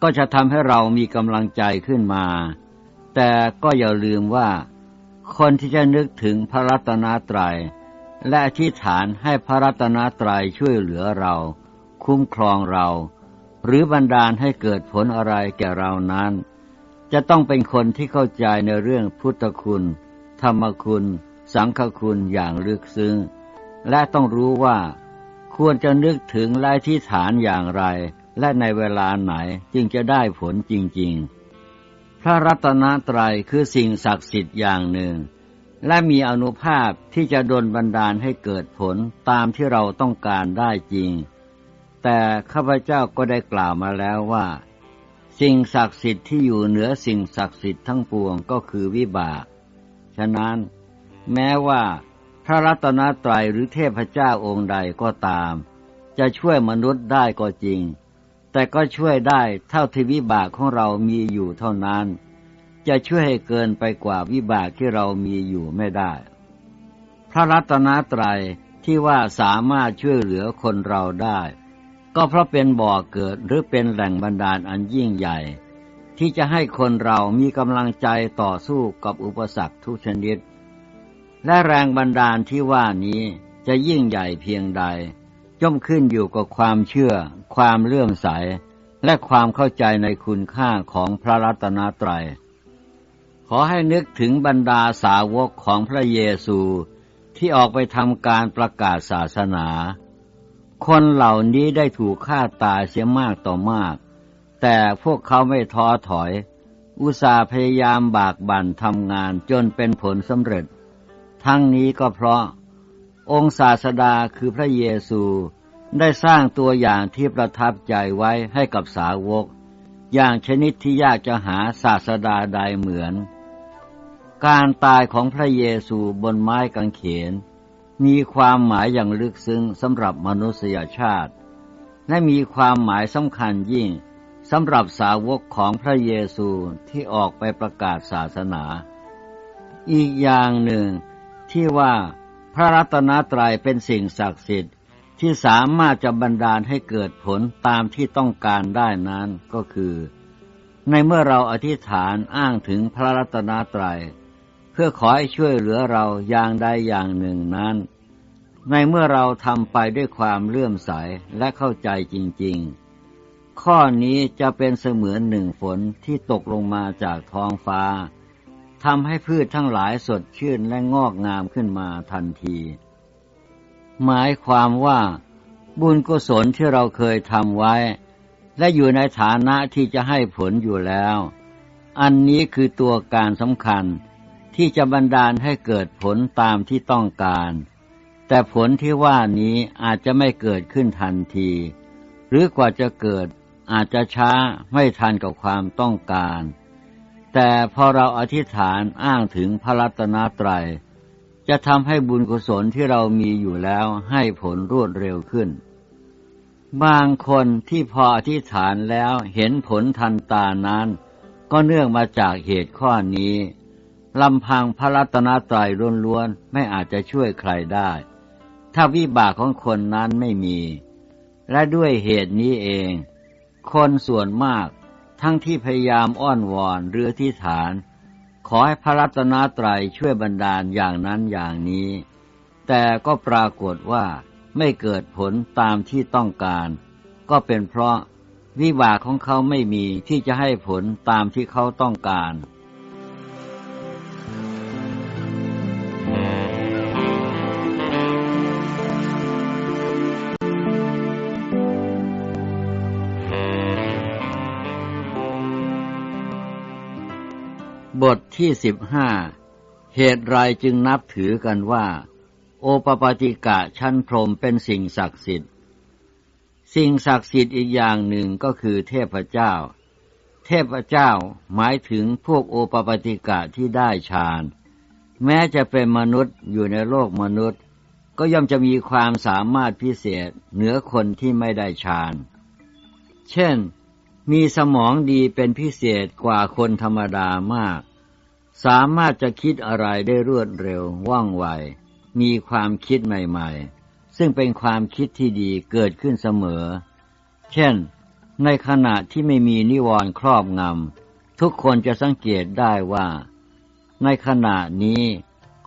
ก็จะทำให้เรามีกำลังใจขึ้นมา แต่ก็อย่าลืมว่า คนที่จะนึกถึงพระรัตนตรยัย และอธิษฐานให้พระรัตนตรัยช่วยเหลือเรา คุ้มครองเรา หรือบันดาลให้เกิดผลอะไรแก่เรานั้น จะต้องเป็นคนที่เข้าใจในเรื่องพุทธคุณ ธรรมคุณ สังฆคุณอย่างลึกซึ้ง และต้องรู้ว่า ควรจะนึกถึงและที่ฐานอย่างไร และในเวลาไหนจึงจะได้ผลจริง ๆ พระรัตนตรัยคือสิ่งศักดิ์สิทธิ์อย่างหนึ่ง และมีอนุภาพที่จะดลบันดาลให้เกิดผลตามที่เราต้องการได้จริง แต่ข้าพเจ้าก็ได้กล่าวมาแล้วว่า สิ่งศักดิ์สิทธิ์ที่อยู่เหนือสิ่งศักดิ์สิทธิ์ทั้งปวงก็คือวิบาก ฉะนั้น แม้ว่า พระรัตนตรัยหรือเทพเจ้าองค์ใดก็ตาม จะช่วยมนุษย์ได้ก็จริง แต่ก็ช่วยได้เท่าที่วิบากของเรามีอยู่เท่านั้น จะช่วยให้เกินไปกว่าวิบากที่เรามีอยู่ไม่ได้ พระรัตนตรัยที่ว่าสามารถช่วยเหลือคนเราได้ ก็เพราะเป็นบ่อเกิดหรือเป็นแหล่งบันดาลอันยิ่งใหญ่ ที่จะให้คนเรามีกำลังใจต่อสู้กับอุปสรรคทุกชนิด และแรงบันดาลที่ว่านี้จะยิ่งใหญ่เพียงใดย่อมขึ้นอยู่กับความเชื่อ ความเลื่อมใส และความเข้าใจในคุณค่าของพระรัตนตรยัย ขอให้นึกถึงบรรดาสาวกของพระเยซูที่ออกไปทำการประกาศศาสนา คนเหล่านี้ได้ถูกฆ่าตายเสียมากต่อมาก แต่พวกเขาไม่ท้อถอย อุตส่าห์พยายามบากบั่นทำงานจนเป็นผลสำเร็จ ทั้งนี้ก็เพราะ องค์ศาสดาคือพระเยซูได้สร้างตัวอย่างที่ประทับใจไว้ให้กับสาวก อย่างชนิดที่ยากจะหาศาสดาใดเหมือน การตายของพระเยซูบนไม้กางเขน มีความหมายอย่างลึกซึ้งสำหรับมนุษยชาติ และมีความหมายสำคัญยิ่งสำหรับสาวกของพระเยซูที่ออกไปประกาศศาสนา อีกอย่างหนึ่ง ที่ว่าพระรัตนตรัยเป็นสิ่งศักดิ์สิทธิ์ที่สามารถจะบันดาลให้เกิดผลตามที่ต้องการได้นั้นก็คือ ในเมื่อเราอธิษฐานอ้างถึงพระรัตนตรัย เพื่อขอให้ช่วยเหลือเราอย่างใดอย่างหนึ่งนั้น ในเมื่อเราทำไปด้วยความเลื่อมใสและเข้าใจจริง ๆ ข้อนี้จะเป็นเสมือนหนึ่งฝนที่ตกลงมาจากท้องฟ้า ทำให้พืชทั้งหลายสดชื่นและงอกงามขึ้นมาทันที หมายความว่าบุญกุศลที่เราเคยทำไว้ และอยู่ในฐานะที่จะให้ผลอยู่แล้ว อันนี้คือตัวการสำคัญที่จะบันดาลให้เกิดผลตามที่ต้องการ แต่ผลที่ว่านี้อาจจะไม่เกิดขึ้นทันที หรือกว่าจะเกิดอาจจะช้าไม่ทันกับความต้องการ แต่พอเราอธิษฐานอ้างถึงพระรัตนตรยัย จะทำให้บุญกุศลที่เรามีอยู่แล้วให้ผลรวดเร็วขึ้น บางคนที่พออธิษฐานแล้วเห็นผลทันตานั้น ก็เนื่องมาจากเหตุข้อนี้ลำพังพระรัตนตรัยล้วนๆ ไม่อาจจะช่วยใครได้ ถ้าวิบากของคนนั้นไม่มี และด้วยเหตุนี้เอง คนส่วนมาก ทั้งที่พยายามอ้อนวอนเรือที่ฐาน ขอให้พระรัตนตรัยช่วยบันดาลอย่างนั้นอย่างนี้ แต่ก็ปรากฏว่าไม่เกิดผลตามที่ต้องการ ก็เป็นเพราะวิบากของเขาไม่มีที่จะให้ผลตามที่เขาต้องการ บทที่สิบห้าเหตุไรจึงนับถือกันว่า โอปปติกะชั้นพรมเป็นสิ่งศักดิ์สิทธิ์ สิ่งศักดิ์สิทธิ์อีกอย่างหนึ่งก็คือเทพเจ้า เทพเจ้าหมายถึงพวกโอปปติกะที่ได้ฌาน แม้จะเป็นมนุษย์อยู่ในโลกมนุษย์ ก็ย่อมจะมีความสามารถพิเศษเหนือคนที่ไม่ได้ฌาน เช่นมีสมองดีเป็นพิเศษกว่าคนธรรมดามาก สามารถจะคิดอะไรได้รวดเร็วว่องไว มีความคิดใหม่ๆ ซึ่งเป็นความคิดที่ดีเกิดขึ้นเสมอ เช่น ในขณะที่ไม่มีนิวรณ์ครอบงำ ทุกคนจะสังเกตได้ว่า ในขณะนี้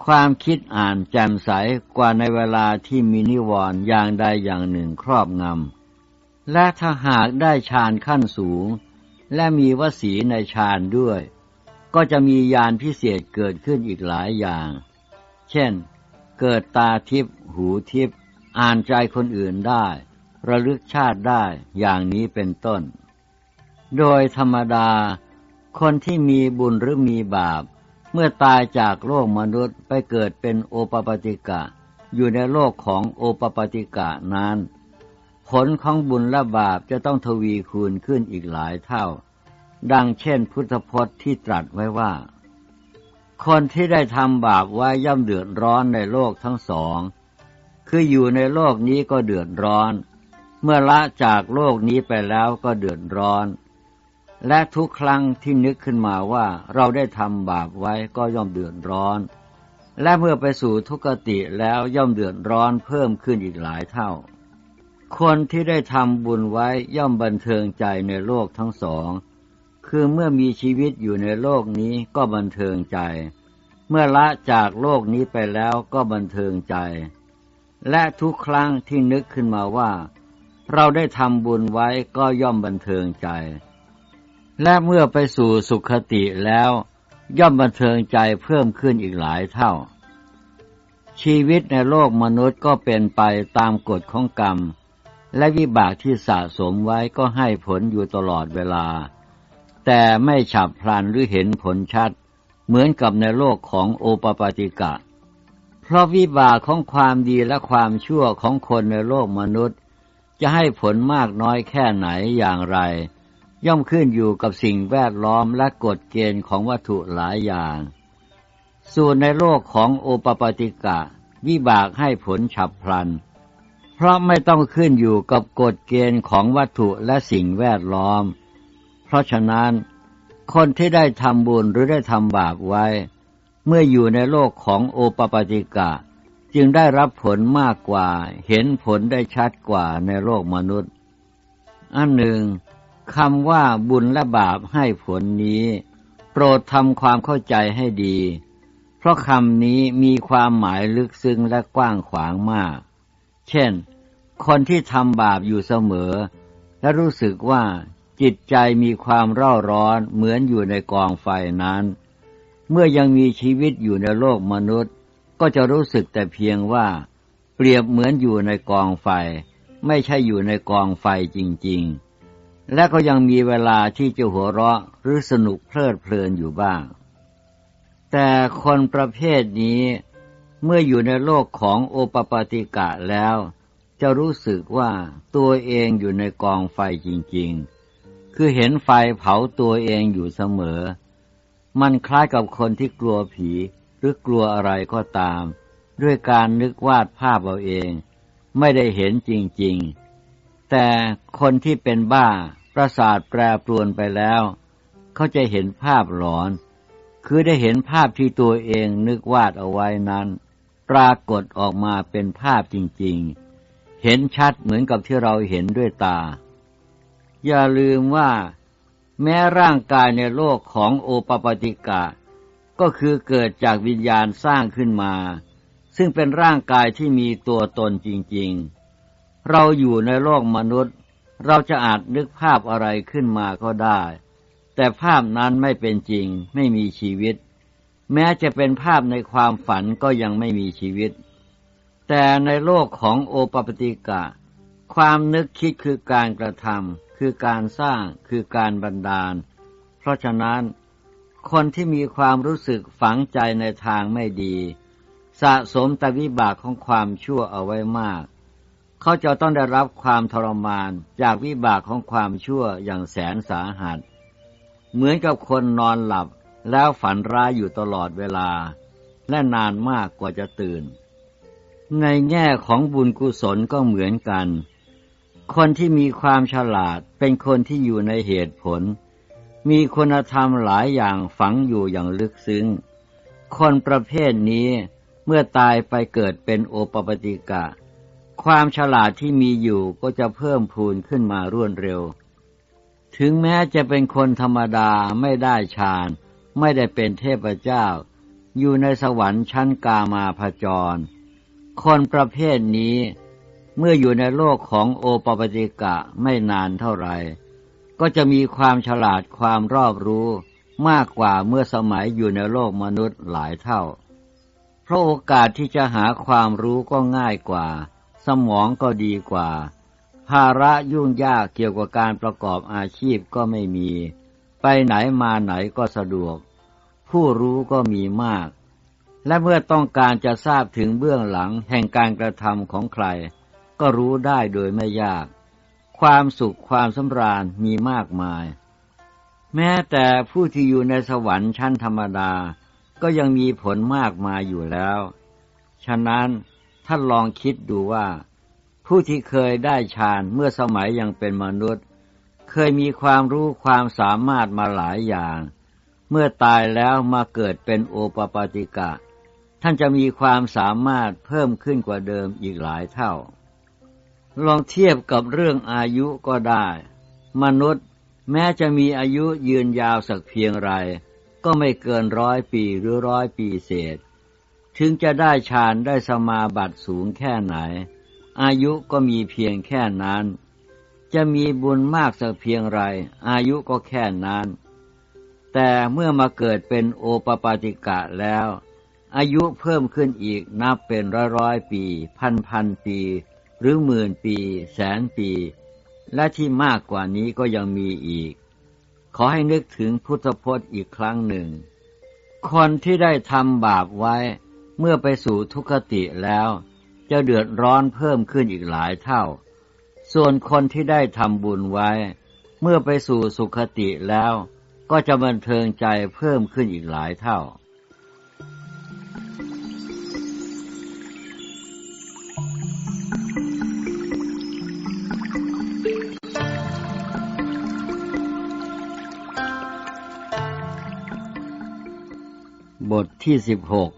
ความคิดอ่านแจ่มใสกว่าในเวลาที่มีนิวรณ์อย่างใดอย่างหนึ่งครอบงำ และถ้าหากได้ฌานขั้นสูง และมีวสีในฌานด้วย ก็จะมียานพิเศษเกิดขึ้นอีกหลายอย่าง เช่น เกิดตาทิพหูทิพอ่านใจคนอื่นได้ ระลึกชาติได้อย่างนี้เป็นต้น โดยธรรมดา คนที่มีบุญหรือมีบาป เมื่อตายจากโลกมนุษย์ไปเกิดเป็นโอปปติกะ อยู่ในโลกของโอปปติกะนั้น ผลของบุญและบาปจะต้องทวีคูณขึ้นอีกหลายเท่า ดังเช่นพุทธพจน์ที่ตรัสไว้ว่า คนที่ได้ทำบาปไว้ย่อมเดือดร้อนในโลกทั้งสอง คืออยู่ในโลกนี้ก็เดือดร้อน เมื่อละจากโลกนี้ไปแล้วก็เดือดร้อน และทุกครั้งที่นึกขึ้นมาว่าเราได้ทำบาปไว้ก็ย่อมเดือดร้อน และเมื่อไปสู่ทุกติแล้วย่อมเดือดร้อนเพิ่มขึ้นอีกหลายเท่า คนที่ได้ทำบุญไว้ย่อมบันเทิงใจในโลกทั้งสอง คือเมื่อมีชีวิตอยู่ในโลกนี้ก็บันเทิงใจ เมื่อละจากโลกนี้ไปแล้วก็บันเทิงใจ และทุกครั้งที่นึกขึ้นมาว่า เราได้ทำบุญไว้ก็ย่อมบันเทิงใจ และเมื่อไปสู่สุขติแล้ว ย่อมบันเทิงใจเพิ่มขึ้นอีกหลายเท่า ชีวิตในโลกมนุษย์ก็เป็นไปตามกฎของกรรม และวิบากที่สะสมไว้ก็ให้ผลอยู่ตลอดเวลา แต่ไม่ฉับพลันหรือเห็นผลชัด เหมือนกับในโลกของโอปปาติกะ เพราะวิบากของความดีและความชั่วของคนในโลกมนุษย์ จะให้ผลมากน้อยแค่ไหนอย่างไร ย่อมขึ้นอยู่กับสิ่งแวดล้อมและกฎเกณฑ์ของวัตถุหลายอย่าง ส่วนในโลกของโอปปติกะ วิบากให้ผลฉับพลัน เพราะไม่ต้องขึ้นอยู่กับกฎเกณฑ์ของวัตถุและสิ่งแวดล้อม เพราะฉะนั้น คนที่ได้ทำบุญหรือได้ทำบาปไว้ เมื่ออยู่ในโลกของโอปปติกะ จึงได้รับผลมากกว่า เห็นผลได้ชัดกว่าในโลกมนุษย์ อันหนึ่งคำว่าบุญและบาปให้ผลนี้ โปรดทำความเข้าใจให้ดี เพราะคำนี้มีความหมายลึกซึ้งและกว้างขวางมาก เช่น คนที่ทำบาปอยู่เสมอ และรู้สึกว่า จิตใจมีความเร่าร้อนเหมือนอยู่ในกองไฟนั้น เมื่อยังมีชีวิตอยู่ในโลกมนุษย์ ก็จะรู้สึกแต่เพียงว่า เปรียบเหมือนอยู่ในกองไฟ ไม่ใช่อยู่ในกองไฟจริง ๆ และก็ยังมีเวลาที่จะหัวเราะหรือสนุกเพลิดเพลินอยู่บ้าง แต่คนประเภทนี้เมื่ออยู่ในโลกของโอปปาติกะแล้ว จะรู้สึกว่าตัวเองอยู่ในกองไฟจริง ๆ คือเห็นไฟเผาตัวเองอยู่เสมอ มันคล้ายกับคนที่กลัวผีหรือกลัวอะไรก็ตาม ด้วยการนึกวาดภาพเอาเอง ไม่ได้เห็นจริงๆ แต่คนที่เป็นบ้าประสาทแปรปรวนไปแล้ว เขาจะเห็นภาพหลอน คือได้เห็นภาพที่ตัวเองนึกวาดเอาไว้นั้น ปรากฏออกมาเป็นภาพจริงๆ เห็นชัดเหมือนกับที่เราเห็นด้วยตา อย่าลืมว่า แม้ร่างกายในโลกของโอปปติกะ ก็คือเกิดจากวิญญาณสร้างขึ้นมา ซึ่งเป็นร่างกายที่มีตัวตนจริงๆ เราอยู่ในโลกมนุษย์ เราจะอาจนึกภาพอะไรขึ้นมาก็ได้ แต่ภาพนั้นไม่เป็นจริง ไม่มีชีวิต แม้จะเป็นภาพในความฝันก็ยังไม่มีชีวิต แต่ในโลกของโอปปติกะ ความนึกคิดคือการกระทำ คือการสร้างคือการบันดาล เพราะฉะนั้น คนที่มีความรู้สึกฝังใจในทางไม่ดี สะสมตวิบากของความชั่วเอาไว้มาก เขาจะต้องได้รับความทรมานจากวิบากของความชั่วอย่างแสนสาหัส เหมือนกับคนนอนหลับแล้วฝันร้ายอยู่ตลอดเวลา และนานมากกว่าจะตื่น ในแง่ของบุญกุศลก็เหมือนกัน คนที่มีความฉลาดเป็นคนที่อยู่ในเหตุผล มีคุณธรรมหลายอย่างฝังอยู่อย่างลึกซึ้ง คนประเภทนี้เมื่อตายไปเกิดเป็นโอปปติกะ ความฉลาดที่มีอยู่ก็จะเพิ่มพูนขึ้นมารวดเร็ว ถึงแม้จะเป็นคนธรรมดาไม่ได้ฌานไม่ได้เป็นเทพเจ้า อยู่ในสวรรค์ชั้นกามาพจร คนประเภทนี้ เมื่ออยู่ในโลกของโอปปติกะไม่นานเท่าไหร่ ก็จะมีความฉลาดความรอบรู้มากกว่าเมื่อสมัยอยู่ในโลกมนุษย์หลายเท่า เพราะโอกาสที่จะหาความรู้ก็ง่ายกว่า สมองก็ดีกว่าภภาระยุ่งยากเกี่ยวกับการประกอบอาชีพก็ไม่มี ไปไหนมาไหนก็สะดวก ผู้รู้ก็มีมาก และเมื่อต้องการจะทราบถึงเบื้องหลังแห่งการกระทำของใคร ก็รู้ได้โดยไม่ยาก ความสุขความสำราญมีมากมาย แม้แต่ผู้ที่อยู่ในสวรรค์ชั้นธรรมดา ก็ยังมีผลมากมายอยู่แล้ว ฉะนั้นท่านลองคิดดูว่า ผู้ที่เคยได้ฌานเมื่อสมัยยังเป็นมนุษย์ เคยมีความรู้ความสามารถมาหลายอย่าง เมื่อตายแล้วมาเกิดเป็นโอปปาติกะ ท่านจะมีความสามารถเพิ่มขึ้นกว่าเดิมอีกหลายเท่า ลองเทียบกับเรื่องอายุก็ได้ มนุษย์แม้จะมีอายุยืนยาวสักเพียงไร ก็ไม่เกินร้อยปีหรือร้อยปีเศษ ถึงจะได้ฌานได้สมาบัติสูงแค่ไหน อายุก็มีเพียงแค่นั้น จะมีบุญมากสักเพียงไร อายุก็แค่นั้น แต่เมื่อมาเกิดเป็นโอปปาติกะแล้ว อายุเพิ่มขึ้นอีกนับเป็นร้อยร้อยปี พันพันปี หรือหมื่นปี แสนปี และที่มากกว่านี้ก็ยังมีอีก ขอให้นึกถึงพุทธพจน์อีกครั้งหนึ่ง คนที่ได้ทำบาปไว้เมื่อไปสู่ทุกติแล้ว จะเดือดร้อนเพิ่มขึ้นอีกหลายเท่า ส่วนคนที่ได้ทำบุญไว้ เมื่อไปสู่สุขติแล้ว ก็จะบันเทิงใจเพิ่มขึ้นอีกหลายเท่า บทที่สิบหก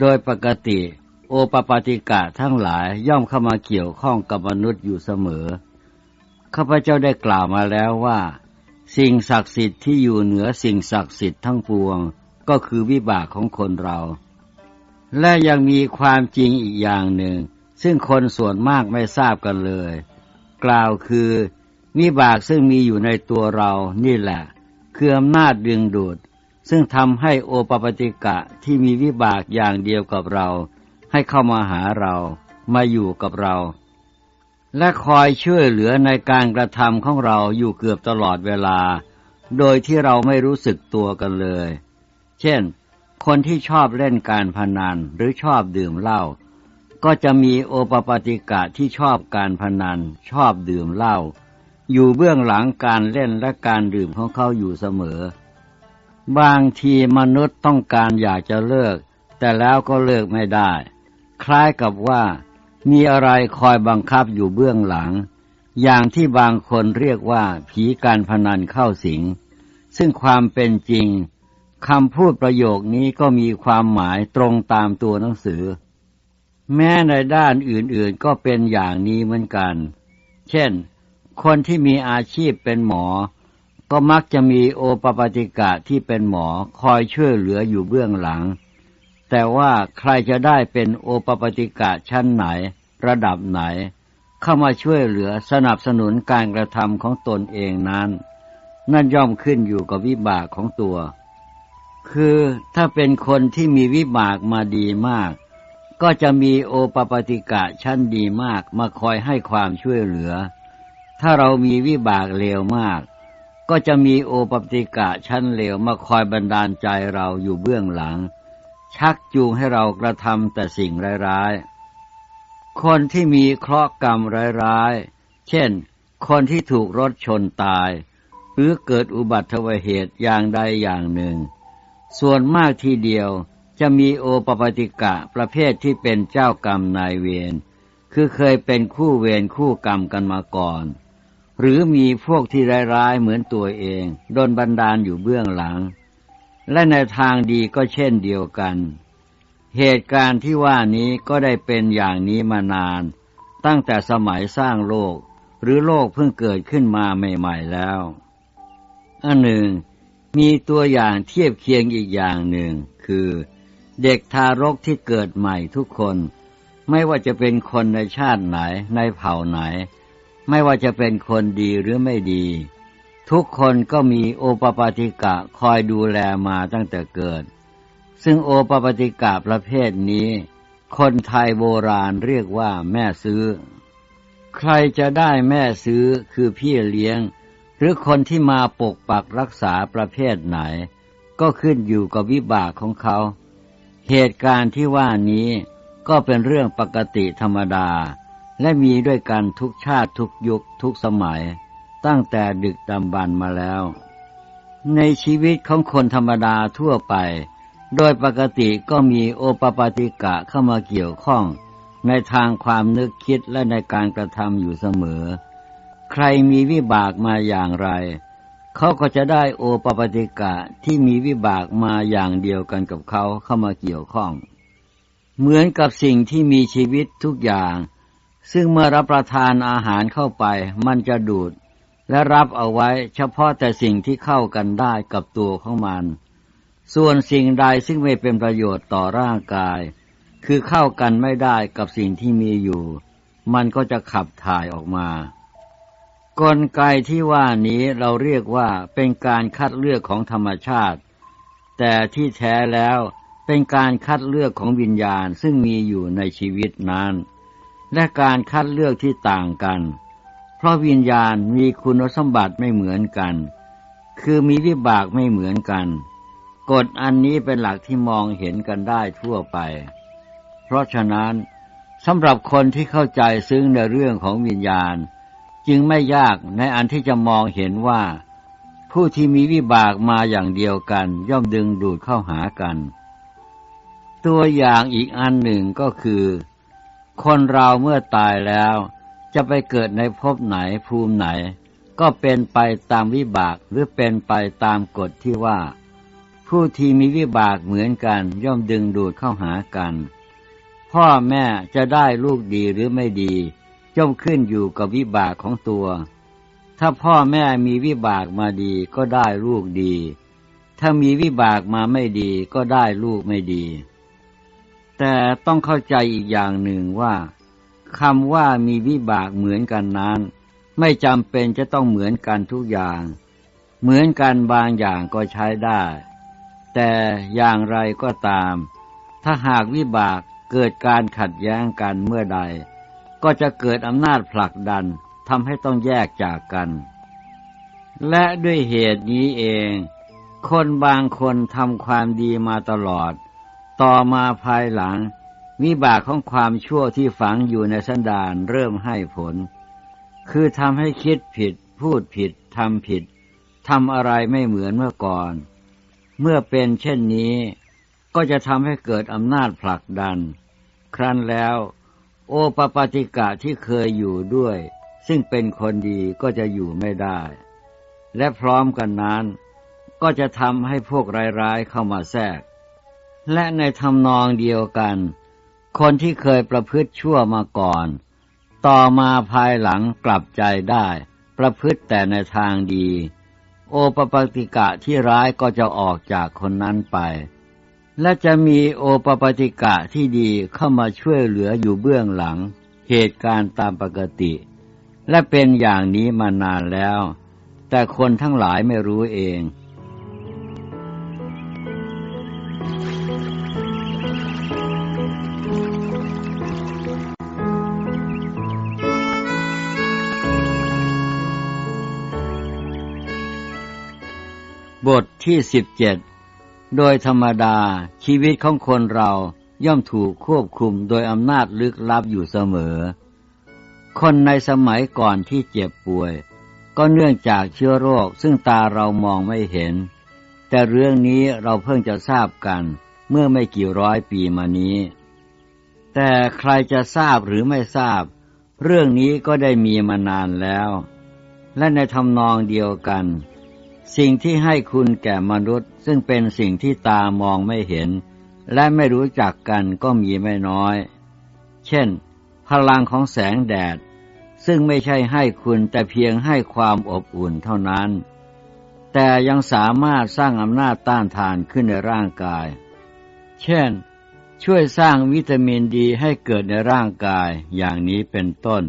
โดยปกติ โอปปาติกะทั้งหลายย่อมเข้ามาเกี่ยวข้องกับมนุษย์อยู่เสมอ ข้าพเจ้าได้กล่าวมาแล้วว่า สิ่งศักดิ์สิทธิ์ที่อยู่เหนือสิ่งศักดิ์สิทธิ์ทั้งปวง ก็คือวิบากของคนเรา และยังมีความจริงอีกอย่างหนึ่ง ซึ่งคนส่วนมากไม่ทราบกันเลย กล่าวคือวิบากซึ่งมีอยู่ในตัวเรานี่แหละ คืออำนาจดึงดูด ซึ่งทำให้โอปปติกะที่มีวิบากอย่างเดียวกับเรา ให้เข้ามาหาเรามาอยู่กับเรา และคอยช่วยเหลือในการกระทำของเราอยู่เกือบตลอดเวลา โดยที่เราไม่รู้สึกตัวกันเลย เช่น คนที่ชอบเล่นการพนันหรือชอบดื่มเหล้าก็จะมีโอปปติกะที่ชอบการพนันชอบดื่มเหล้าอยู่เบื้องหลังการเล่นและการดื่มของเขาอยู่เสมอ บางทีมนุษย์ต้องการอยากจะเลิก แต่แล้วก็เลิกไม่ได้ คล้ายกับว่ามีอะไรคอยบังคับอยู่เบื้องหลัง อย่างที่บางคนเรียกว่าผีการพนันเข้าสิง ซึ่งความเป็นจริงคำพูดประโยคนี้ก็มีความหมายตรงตามตัวหนังสือ แม้ในด้านอื่นๆก็เป็นอย่างนี้เหมือนกัน เช่น คนที่มีอาชีพเป็นหมอ ก็มักจะมีโอปปาติกะที่เป็นหมอคอยช่วยเหลืออยู่เบื้องหลัง แต่ว่าใครจะได้เป็นโอปปติกะชั้นไหน ระดับไหน เข้ามาช่วยเหลือสนับสนุนการกระทำของตนเองนั้น นั่นย่อมขึ้นอยู่กับวิบากของตัว คือถ้าเป็นคนที่มีวิบากมาดีมาก ก็จะมีโอปปติกะชั้นดีมากมาคอยให้ความช่วยเหลือ ถ้าเรามีวิบากเลวมาก ก็จะมีโอปปติกะชั้นเลวมาคอยบันดาลใจเราอยู่เบื้องหลัง ชักจูงให้เรากระทำแต่สิ่งร้ายๆ คนที่มีเคราะห์กรรมร้ายๆ เช่น คนที่ถูกรถชนตาย หรือเกิดอุบัติเหตุอย่างใดอย่างหนึ่ง ส่วนมากทีเดียวจะมีโอปปติกะประเภทที่เป็นเจ้ากรรมนายเวร คือเคยเป็นคู่เวรคู่กรรมกันมาก่อน หรือมีพวกที่ร้ายๆเหมือนตัวเองโดนบันดาลอยู่เบื้องหลัง และในทางดีก็เช่นเดียวกัน เหตุการณ์ที่ว่านี้ก็ได้เป็นอย่างนี้มานาน ตั้งแต่สมัยสร้างโลก หรือโลกเพิ่งเกิดขึ้นมาใหม่ๆแล้วอันหนึ่ง มีตัวอย่างเทียบเคียงอีกอย่างหนึ่ง คือ เด็กทารกที่เกิดใหม่ทุกคน ไม่ว่าจะเป็นคนในชาติไหนในเผ่าไหน ไม่ว่าจะเป็นคนดีหรือไม่ดี ทุกคนก็มีโอปปาติกะคอยดูแลมาตั้งแต่เกิด ซึ่งโอปปาติกะประเภทนี้ คนไทยโบราณเรียกว่าแม่ซื้อ ใครจะได้แม่ซื้อคือพี่เลี้ยง หรือคนที่มาปกปักรักษาประเภทไหน ก็ขึ้นอยู่กับวิบากของเขา เหตุการณ์ที่ว่านี้ก็เป็นเรื่องปกติธรรมดา และมีด้วยกันทุกชาติทุกยุคทุกสมัย ตั้งแต่ดึกดำบรรมาแล้ว ในชีวิตของคนธรรมดาทั่วไป โดยปกติก็มีโอปปาติกะเข้ามาเกี่ยวข้อง ในทางความนึกคิดและในการกระทำอยู่เสมอ ใครมีวิบากมาอย่างไร เขาก็จะได้โอปปติกะที่มีวิบากมาอย่างเดียวกันกับเขาเข้ามาเกี่ยวข้อง เหมือนกับสิ่งที่มีชีวิตทุกอย่าง ซึ่งเมื่อรับประทานอาหารเข้าไปมันจะดูด และรับเอาไว้เฉพาะแต่สิ่งที่เข้ากันได้กับตัวของมัน ส่วนสิ่งใดซึ่งไม่เป็นประโยชน์ต่อร่างกาย คือเข้ากันไม่ได้กับสิ่งที่มีอยู่ มันก็จะขับถ่ายออกมากลไกที่ว่านี้เราเรียกว่าเป็นการคัดเลือกของธรรมชาติ แต่ที่แท้แล้วเป็นการคัดเลือกของวิญญาณซึ่งมีอยู่ในชีวิตนั้น และการคัดเลือกที่ต่างกัน เพราะวิญญาณมีคุณสมบัติไม่เหมือนกัน คือมีวิบากไม่เหมือนกัน กฎอันนี้เป็นหลักที่มองเห็นกันได้ทั่วไป เพราะฉะนั้นสำหรับคนที่เข้าใจซึ้งในเรื่องของวิญญาณ จึงไม่ยากในอันที่จะมองเห็นว่า ผู้ที่มีวิบากมาอย่างเดียวกัน ย่อมดึงดูดเข้าหากัน ตัวอย่างอีกอันหนึ่งก็คือ คนเราเมื่อตายแล้ว จะไปเกิดในภพไหนภูมิไหน ก็เป็นไปตามวิบากหรือเป็นไปตามกฎที่ว่า ผู้ที่มีวิบากเหมือนกันย่อมดึงดูดเข้าหากัน พ่อแม่จะได้ลูกดีหรือไม่ดีย่อมขึ้นอยู่กับวิบากของตัว ถ้าพ่อแม่มีวิบากมาดีก็ได้ลูกดี ถ้ามีวิบากมาไม่ดีก็ได้ลูกไม่ดี แต่ต้องเข้าใจอีกอย่างหนึ่งว่าคำว่ามีวิบากเหมือนกันนั้น ไม่จำเป็นจะต้องเหมือนกันทุกอย่าง เหมือนกันบางอย่างก็ใช้ได้ แต่อย่างไรก็ตาม ถ้าหากวิบากเกิดการขัดแย้งกันเมื่อใด ก็จะเกิดอำนาจผลักดันทำให้ต้องแยกจากกัน และด้วยเหตุนี้เอง คนบางคนทำความดีมาตลอด ต่อมาภายหลัง วิบากของความชั่วที่ฝังอยู่ในสันดานเริ่มให้ผล คือทำให้คิดผิด พูดผิด ทำผิด ทำอะไรไม่เหมือนเมื่อก่อน เมื่อเป็นเช่นนี้ ก็จะทำให้เกิดอำนาจผลักดัน ครั้นแล้ว โอปปาติกะที่เคยอยู่ด้วย ซึ่งเป็นคนดีก็จะอยู่ไม่ได้ และพร้อมกันนั้น ก็จะทำให้พวกร้ายๆเข้ามาแทรก และในทำนองเดียวกัน คนที่เคยประพฤติชั่วมาก่อน ต่อมาภายหลังกลับใจได้ ประพฤติแต่ในทางดี โอปปติกะที่ร้ายก็จะออกจากคนนั้นไป และจะมีโอปปติกะที่ดีเข้ามาช่วยเหลืออยู่เบื้องหลัง เหตุการณ์ตามปกติ และเป็นอย่างนี้มานานแล้ว แต่คนทั้งหลายไม่รู้เอง บทที่สิบเจ็ดโดยธรรมดาชีวิตของคนเราย่อมถูกควบคุมโดยอำนาจลึกลับอยู่เสมอ คนในสมัยก่อนที่เจ็บป่วย ก็เนื่องจากเชื้อโรคซึ่งตาเรามองไม่เห็น แต่เรื่องนี้เราเพิ่งจะทราบกันเมื่อไม่กี่ร้อยปีมานี้ แต่ใครจะทราบหรือไม่ทราบ เรื่องนี้ก็ได้มีมานานแล้ว และในทำนองเดียวกัน สิ่งที่ให้คุณแก่มนุษย์ ซึ่งเป็นสิ่งที่ตามองไม่เห็น และไม่รู้จักกันก็มีไม่น้อย เช่น พลังของแสงแดด ซึ่งไม่ใช่ให้คุณแต่เพียงให้ความอบอุ่นเท่านั้น แต่ยังสามารถสร้างอำนาจต้านทานขึ้นในร่างกาย เช่น ช่วยสร้างวิตามินดีให้เกิดในร่างกายอย่างนี้เป็นต้น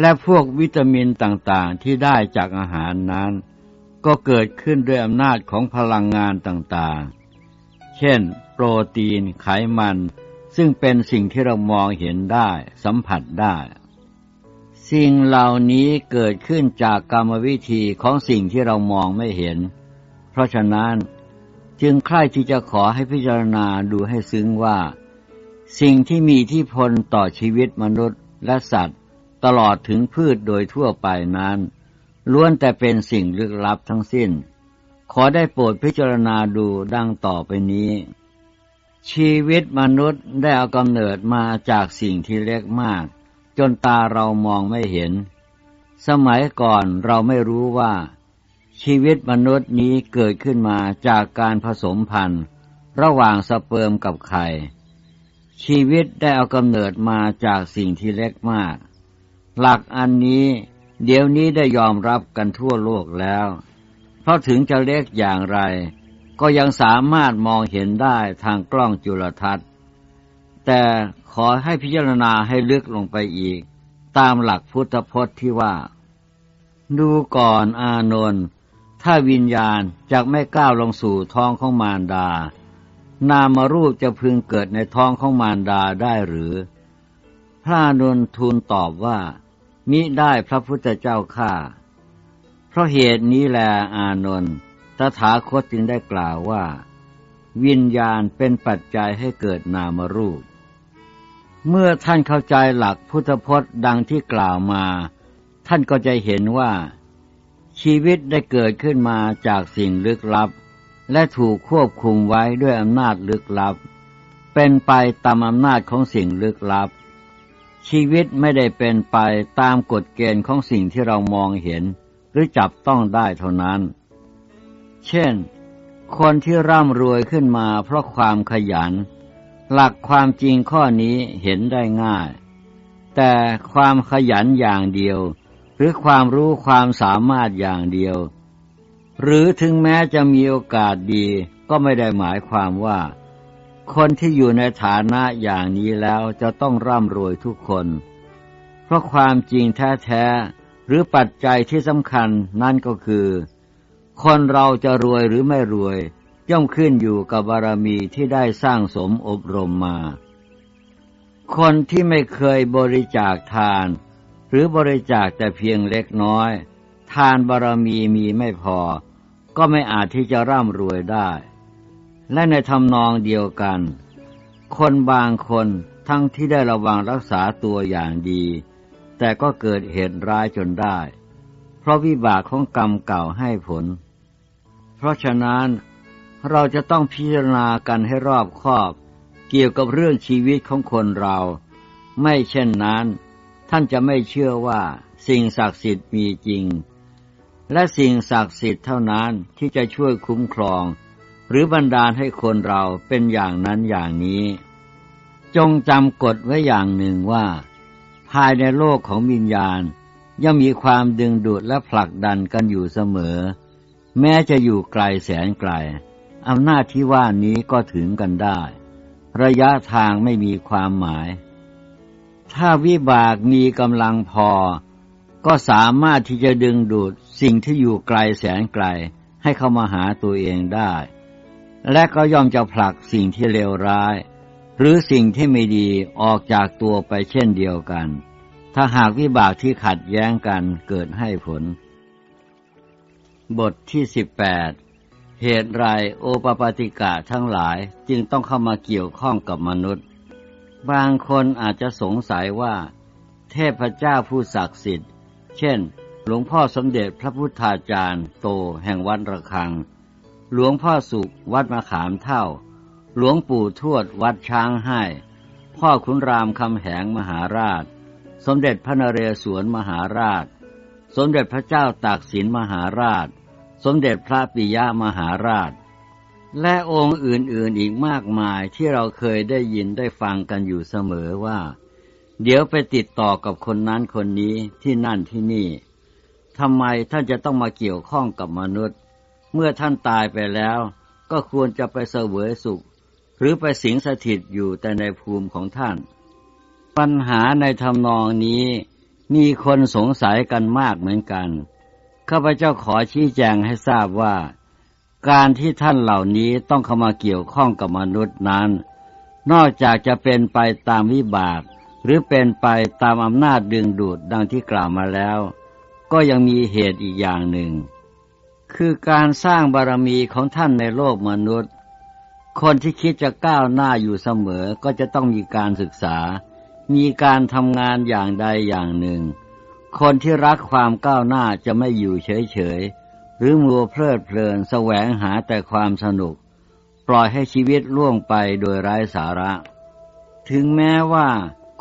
และพวกวิตามินต่างๆที่ได้จากอาหารนั้น ก็เกิดขึ้นด้วยอำนาจของพลังงานต่างๆ เช่น โปรตีน ไขมัน ซึ่งเป็นสิ่งที่เรามองเห็นได้ สัมผัสได้ สิ่งเหล่านี้เกิดขึ้นจากกรรมวิธีของสิ่งที่เรามองไม่เห็น เพราะฉะนั้นจึงใคร่ที่จะขอให้พิจารณาดูให้ซึ้งว่า สิ่งที่มีที่พลต่อชีวิตมนุษย์และสัตว์ ตลอดถึงพืชโดยทั่วไปนั้น ล้วนแต่เป็นสิ่งลึกลับทั้งสิ้น ขอได้โปรดพิจารณาดูดังต่อไปนี้ ชีวิตมนุษย์ได้เอากำเนิดมาจากสิ่งที่เล็กมาก จนตาเรามองไม่เห็น สมัยก่อนเราไม่รู้ว่า ชีวิตมนุษย์นี้เกิดขึ้นมาจากการผสมพันธุ์ ระหว่างสเปิร์มกับไข่ชีวิตได้เอากำเนิดมาจากสิ่งที่เล็กมาก หลักอันนี้ เดี๋ยวนี้ได้ยอมรับกันทั่วโลกแล้ว เพราะถึงจะเล็กอย่างไร ก็ยังสามารถมองเห็นได้ทางกล้องจุลทรรศน์ แต่ขอให้พิจารณาให้ลึกลงไปอีก ตามหลักพุทธพจน์ที่ว่า ดูก่อนอานนท์ถ้าวิญญาณจะไม่ก้าวลงสู่ท้องของมารดา นามรูปจะพึงเกิดในท้องของมารดาได้หรือ พระนุนทูลตอบว่า มิได้พระพุทธเจ้าข้าเพราะเหตุนี้แลอานนท์ตถาคตจึงได้กล่าวว่า วิญญาณเป็นปัจจัยให้เกิดนามรูป เมื่อท่านเข้าใจหลักพุทธพจน์ดังที่กล่าวมา ท่านก็จะเห็นว่า ชีวิตได้เกิดขึ้นมาจากสิ่งลึกลับ และถูกควบคุมไว้ด้วยอำนาจลึกลับ เป็นไปตามอำนาจของสิ่งลึกลับ ชีวิตไม่ได้เป็นไปตามกฎเกณฑ์ของสิ่งที่เรามองเห็น หรือจับต้องได้เท่านั้น เช่น คนที่ร่ำรวยขึ้นมาเพราะความขยัน หลักความจริงข้อนี้เห็นได้ง่าย แต่ความขยันอย่างเดียว หรือความรู้ความสามารถอย่างเดียว หรือถึงแม้จะมีโอกาสดีก็ไม่ได้หมายความว่า คนที่อยู่ในฐานะอย่างนี้แล้วจะต้องร่ำรวยทุกคน เพราะความจริงแท้ๆหรือปัจจัยที่สำคัญนั่นก็คือ คนเราจะรวยหรือไม่รวย ย่อมขึ้นอยู่กับบารมีที่ได้สร้างสมอบรมมา คนที่ไม่เคยบริจาคทาน หรือบริจาคแต่เพียงเล็กน้อย ทานบารมีมีไม่พอ ก็ไม่อาจที่จะร่ำรวยได้ และในทำนองเดียวกัน คนบางคนทั้งที่ได้ระวังรักษาตัวอย่างดี แต่ก็เกิดเหตุร้ายจนได้ เพราะวิบากของกรรมเก่าให้ผล เพราะฉะนั้นเราจะต้องพิจารณากันให้รอบคอบ เกี่ยวกับเรื่องชีวิตของคนเรา ไม่เช่นนั้น ท่านจะไม่เชื่อว่าสิ่งศักดิ์สิทธิ์มีจริง และสิ่งศักดิ์สิทธิ์เท่านั้นที่จะช่วยคุ้มครอง หรือบันดาลให้คนเราเป็นอย่างนั้นอย่างนี้ จงจำกฎไว้อย่างหนึ่งว่า ภายในโลกของวิญญาณย่อมมีความดึงดูดและผลักดันกันอยู่เสมอ แม้จะอยู่ไกลแสนไกลอำนาจที่ว่านี้ก็ถึงกันได้ ระยะทางไม่มีความหมาย ถ้าวิบากมีกำลังพอ ก็สามารถที่จะดึงดูดสิ่งที่อยู่ไกลแสนไกลให้เข้ามาหาตัวเองได้ และก็ย่อมจะผลักสิ่งที่เลวร้าย หรือสิ่งที่ไม่ดีออกจากตัวไปเช่นเดียวกัน ถ้าหากวิบากที่ขัดแย้งกันเกิดให้ผล บทที่สิบแปดเหตุไรโอปปาติกะทั้งหลายจึงต้องเข้ามาเกี่ยวข้องกับมนุษย์ บางคนอาจจะสงสัยว่า เทพเจ้าผู้ศักดิ์สิทธิ์ เช่น หลวงพ่อสมเด็จพระพุทธาจารย์โตแห่งวัดระฆัง หลวงพ่อสุขวัดมะขามเท่า หลวงปู่ทวดวัดช้างให้ พ่อขุนรามคำแหงมหาราช สมเด็จพระนเรศวรมหาราช สมเด็จพระเจ้าตากสินมหาราช สมเด็จพระปิยมหาราช และองค์อื่นๆอีกมากมายที่เราเคยได้ยินได้ฟังกันอยู่เสมอว่า เดี๋ยวไปติดต่อกับคนนั้นคนนี้ที่นั่นที่นี่ทำไมท่านจะต้องมาเกี่ยวข้องกับมนุษย์ เมื่อท่านตายไปแล้ว ก็ควรจะไปเสวยสุข หรือไปสิงสถิตอยู่แต่ในภูมิของท่าน ปัญหาในทำนองนี้มีคนสงสัยกันมากเหมือนกัน ข้าพเจ้าขอชี้แจงให้ทราบว่า การที่ท่านเหล่านี้ต้องเข้ามาเกี่ยวข้องกับมนุษย์นั้น นอกจากจะเป็นไปตามวิบากหรือเป็นไปตามอำนาจดึงดูดดังที่กล่าวมาแล้ว ก็ยังมีเหตุอีกอย่างหนึ่ง คือการสร้างบารมีของท่านในโลกมนุษย์ คนที่คิดจะก้าวหน้าอยู่เสมอก็จะต้องมีการศึกษา มีการทำงานอย่างใดอย่างหนึ่ง คนที่รักความก้าวหน้าจะไม่อยู่เฉยๆ หรือมัวเพลิดเพลินแสวงหาแต่ความสนุก ปล่อยให้ชีวิตล่วงไปโดยไร้สาระ ถึงแม้ว่า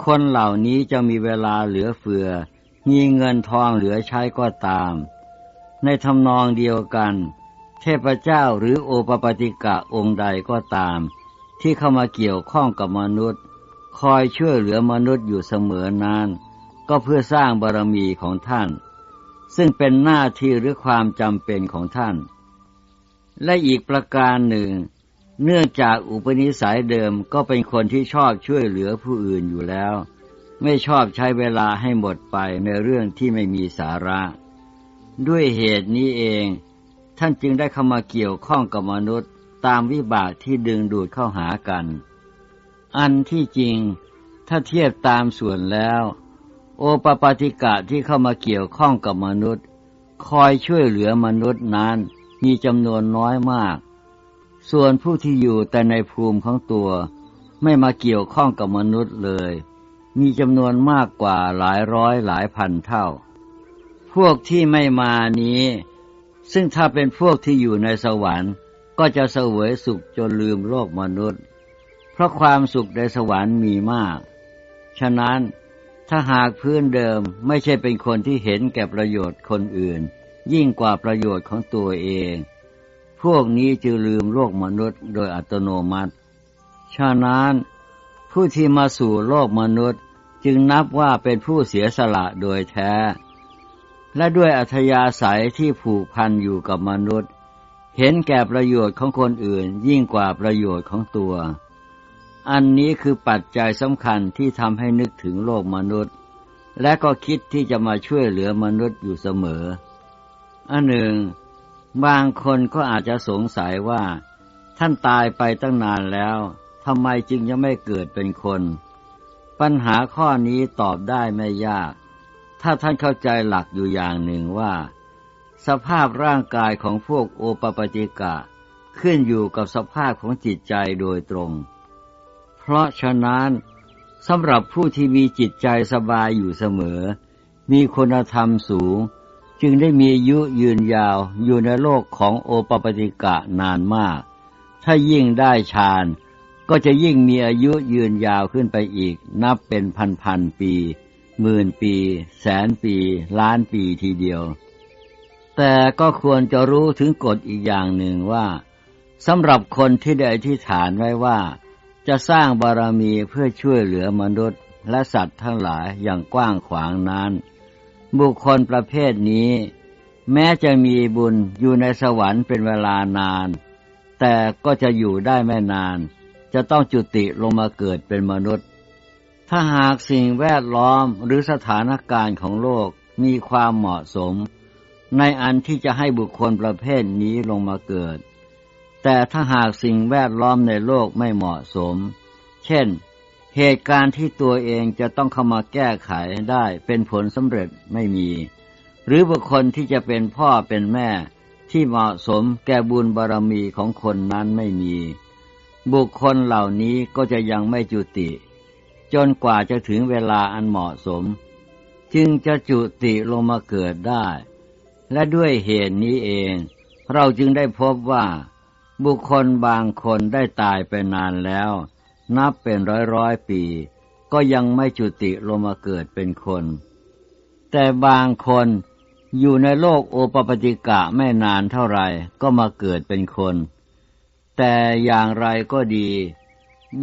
คนเหล่านี้จะมีเวลาเหลือเฟือ มีเงินทองเหลือใช้ก็ตาม ในทำนองเดียวกัน เทพเจ้าหรือโอปปติกะองค์ใดก็ตาม ที่เข้ามาเกี่ยวข้องกับมนุษย์ คอยช่วยเหลือมนุษย์อยู่เสมอนานก็เพื่อสร้างบารมีของท่าน ซึ่งเป็นหน้าที่หรือความจำเป็นของท่าน และอีกประการหนึ่ง เนื่องจากอุปนิสัยเดิมก็เป็นคนที่ชอบช่วยเหลือผู้อื่นอยู่แล้ว ไม่ชอบใช้เวลาให้หมดไปในเรื่องที่ไม่มีสาระ ด้วยเหตุนี้เอง ท่านจึงได้เข้ามาเกี่ยวข้องกับมนุษย์ตามวิบากที่ดึงดูดเข้าหากัน อันที่จริงถ้าเทียบตามส่วนแล้ว โอปปาติกะที่เข้ามาเกี่ยวข้องกับมนุษย์ คอยช่วยเหลือมนุษย์นั้นมีจำนวนน้อยมาก ส่วนผู้ที่อยู่แต่ในภูมิของตัว ไม่มาเกี่ยวข้องกับมนุษย์เลย มีจำนวนมากกว่าหลายร้อยหลายพันเท่า พวกที่ไม่มานี้ ซึ่งถ้าเป็นพวกที่อยู่ในสวรรค์ ก็จะเสวยสุขจนลืมโลกมนุษย์ เพราะความสุขในสวรรค์มีมาก ฉะนั้นถ้าหากพื้นเดิมไม่ใช่เป็นคนที่เห็นแก่ประโยชน์คนอื่น ยิ่งกว่าประโยชน์ของตัวเอง พวกนี้จึงลืมโลกมนุษย์โดยอัตโนมัติ ฉะนั้นผู้ที่มาสู่โลกมนุษย์จึงนับว่าเป็นผู้เสียสละโดยแท้ และด้วยอัธยาศัยที่ผูกพันอยู่กับมนุษย์ เห็นแก่ประโยชน์ของคนอื่นยิ่งกว่าประโยชน์ของตัว อันนี้คือปัจจัยสำคัญที่ทำให้นึกถึงโลกมนุษย์ และก็คิดที่จะมาช่วยเหลือมนุษย์อยู่เสมอ อันหนึ่ง บางคนก็อาจจะสงสัยว่า ท่านตายไปตั้งนานแล้วทำไมจึงยังไม่เกิดเป็นคน ปัญหาข้อนี้ตอบได้ไม่ยาก ถ้าท่านเข้าใจหลักอยู่อย่างหนึ่งว่า สภาพร่างกายของพวกโอปปจิกะ ขึ้นอยู่กับสภาพของจิตใจโดยตรง เพราะฉะนั้นสำหรับผู้ที่มีจิตใจสบายอยู่เสมอ มีคุณธรรมสูง จึงได้มีอายุยืนยาวอยู่ในโลกของโอปปติกะนานมาก ถ้ายิ่งได้ฌานก็จะยิ่งมีอายุยืนยาวขึ้นไปอีกนับเป็นพันพันปี หมื่นปี แสนปี ล้านปีทีเดียว แต่ก็ควรจะรู้ถึงกฎอีกอย่างหนึ่งว่าสำหรับคนที่ได้ที่ฐานไว้ว่า จะสร้างบารมีเพื่อช่วยเหลือมนุษย์และสัตว์ทั้งหลายอย่างกว้างขวางนั้น บุคคลประเภทนี้ แม้จะมีบุญอยู่ในสวรรค์เป็นเวลานาน แต่ก็จะอยู่ได้ไม่นาน จะต้องจุติลงมาเกิดเป็นมนุษย์ ถ้าหากสิ่งแวดล้อมหรือสถานการณ์ของโลกมีความเหมาะสม ในอันที่จะให้บุคคลประเภทนี้ลงมาเกิด แต่ถ้าหากสิ่งแวดล้อมในโลกไม่เหมาะสม เช่น เหตุการณ์ที่ตัวเองจะต้องเข้ามาแก้ไขได้เป็นผลสำเร็จไม่มี หรือบุคคลที่จะเป็นพ่อเป็นแม่ที่เหมาะสมแก่บุญบารมีของคนนั้นไม่มี บุคคลเหล่านี้ก็จะยังไม่จุติ จนกว่าจะถึงเวลาอันเหมาะสม จึงจะจุติลงมาเกิดได้ และด้วยเหตุนี้เอง เราจึงได้พบว่า บุคคลบางคนได้ตายไปนานแล้ว นับเป็นร้อยร้อยปี ก็ยังไม่จุติลงมาเกิดเป็นคน แต่บางคนอยู่ในโลกโอปปติกะไม่นานเท่าไหร่ก็มาเกิดเป็นคน แต่อย่างไรก็ดี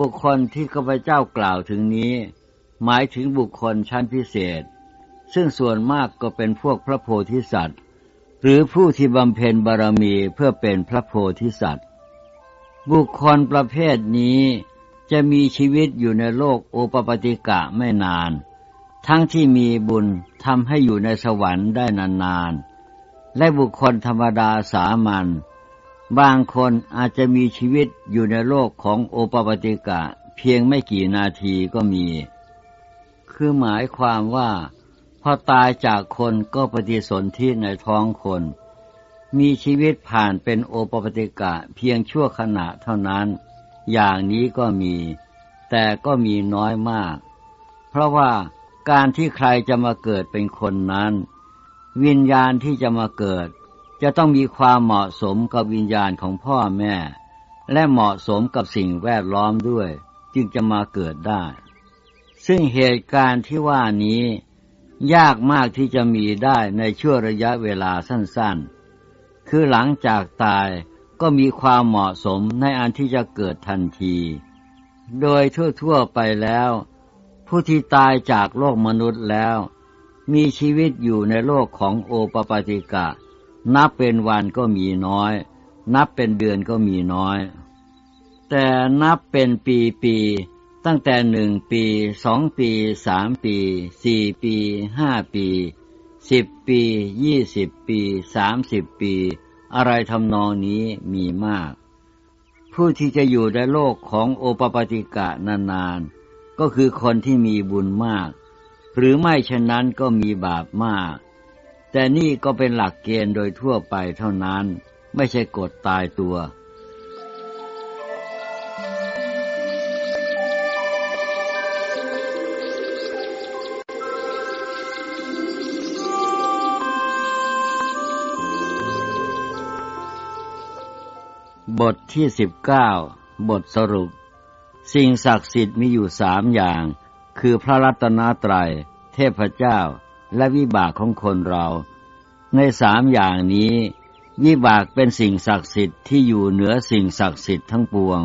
บุคคลที่ข้าพเจ้ากล่าวถึงนี้ หมายถึงบุคคลชั้นพิเศษ ซึ่งส่วนมากก็เป็นพวกพระโพธิสัตว์ หรือผู้ที่บำเพ็ญบารมีเพื่อเป็นพระโพธิสัตว์ บุคคลประเภทนี้จะมีชีวิตอยู่ในโลกโอปปติกะไม่นาน ทั้งที่มีบุญทำให้อยู่ในสวรรค์ได้นานๆ และบุคคลธรรมดาสามัญ บางคนอาจจะมีชีวิตอยู่ในโลกของโอปปติกะเพียงไม่กี่นาทีก็มี คือหมายความว่า พอตายจากคนก็ปฏิสนธิในท้องคน มีชีวิตผ่านเป็นโอปปติกะเพียงชั่วขณะเท่านั้น อย่างนี้ก็มี แต่ก็มีน้อยมาก เพราะว่าการที่ใครจะมาเกิดเป็นคนนั้น วิญญาณที่จะมาเกิด จะต้องมีความเหมาะสมกับวิญญาณของพ่อแม่ และเหมาะสมกับสิ่งแวดล้อมด้วย จึงจะมาเกิดได้ ซึ่งเหตุการณ์ที่ว่านี้ ยากมากที่จะมีได้ในช่วงระยะเวลาสั้นๆ คือหลังจากตายก็มีความเหมาะสมในอันที่จะเกิดทันที โดยทั่วๆไปแล้ว ผู้ที่ตายจากโลกมนุษย์แล้ว มีชีวิตอยู่ในโลกของโอปปาติกะ นับเป็นวันก็มีน้อย นับเป็นเดือนก็มีน้อย แต่นับเป็นปีปีตั้งแต่หนึ่งปีสองปีสามปีสี่ปีห้าปีสิบปียี่สิบปีสามสิบปี อะไรทำนองนี้มีมาก ผู้ที่จะอยู่ในโลกของโอปปติกะนานๆ ก็คือคนที่มีบุญมาก หรือไม่เช่นนั้นก็มีบาปมาก แต่นี่ก็เป็นหลักเกณฑ์โดยทั่วไปเท่านั้น ไม่ใช่กฎตายตัว บทที่สิบเก้าบทสรุป สิ่งศักดิ์สิทธิ์มีอยู่สามอย่าง คือพระรัตนตรยัย เทพเจ้า และวิบากของคนเรา ในสามอย่างนี้ วิบากเป็นสิ่งศักดิ์สิทธิ์ที่อยู่เหนือสิ่งศักดิ์สิทธิ์ทั้งปวง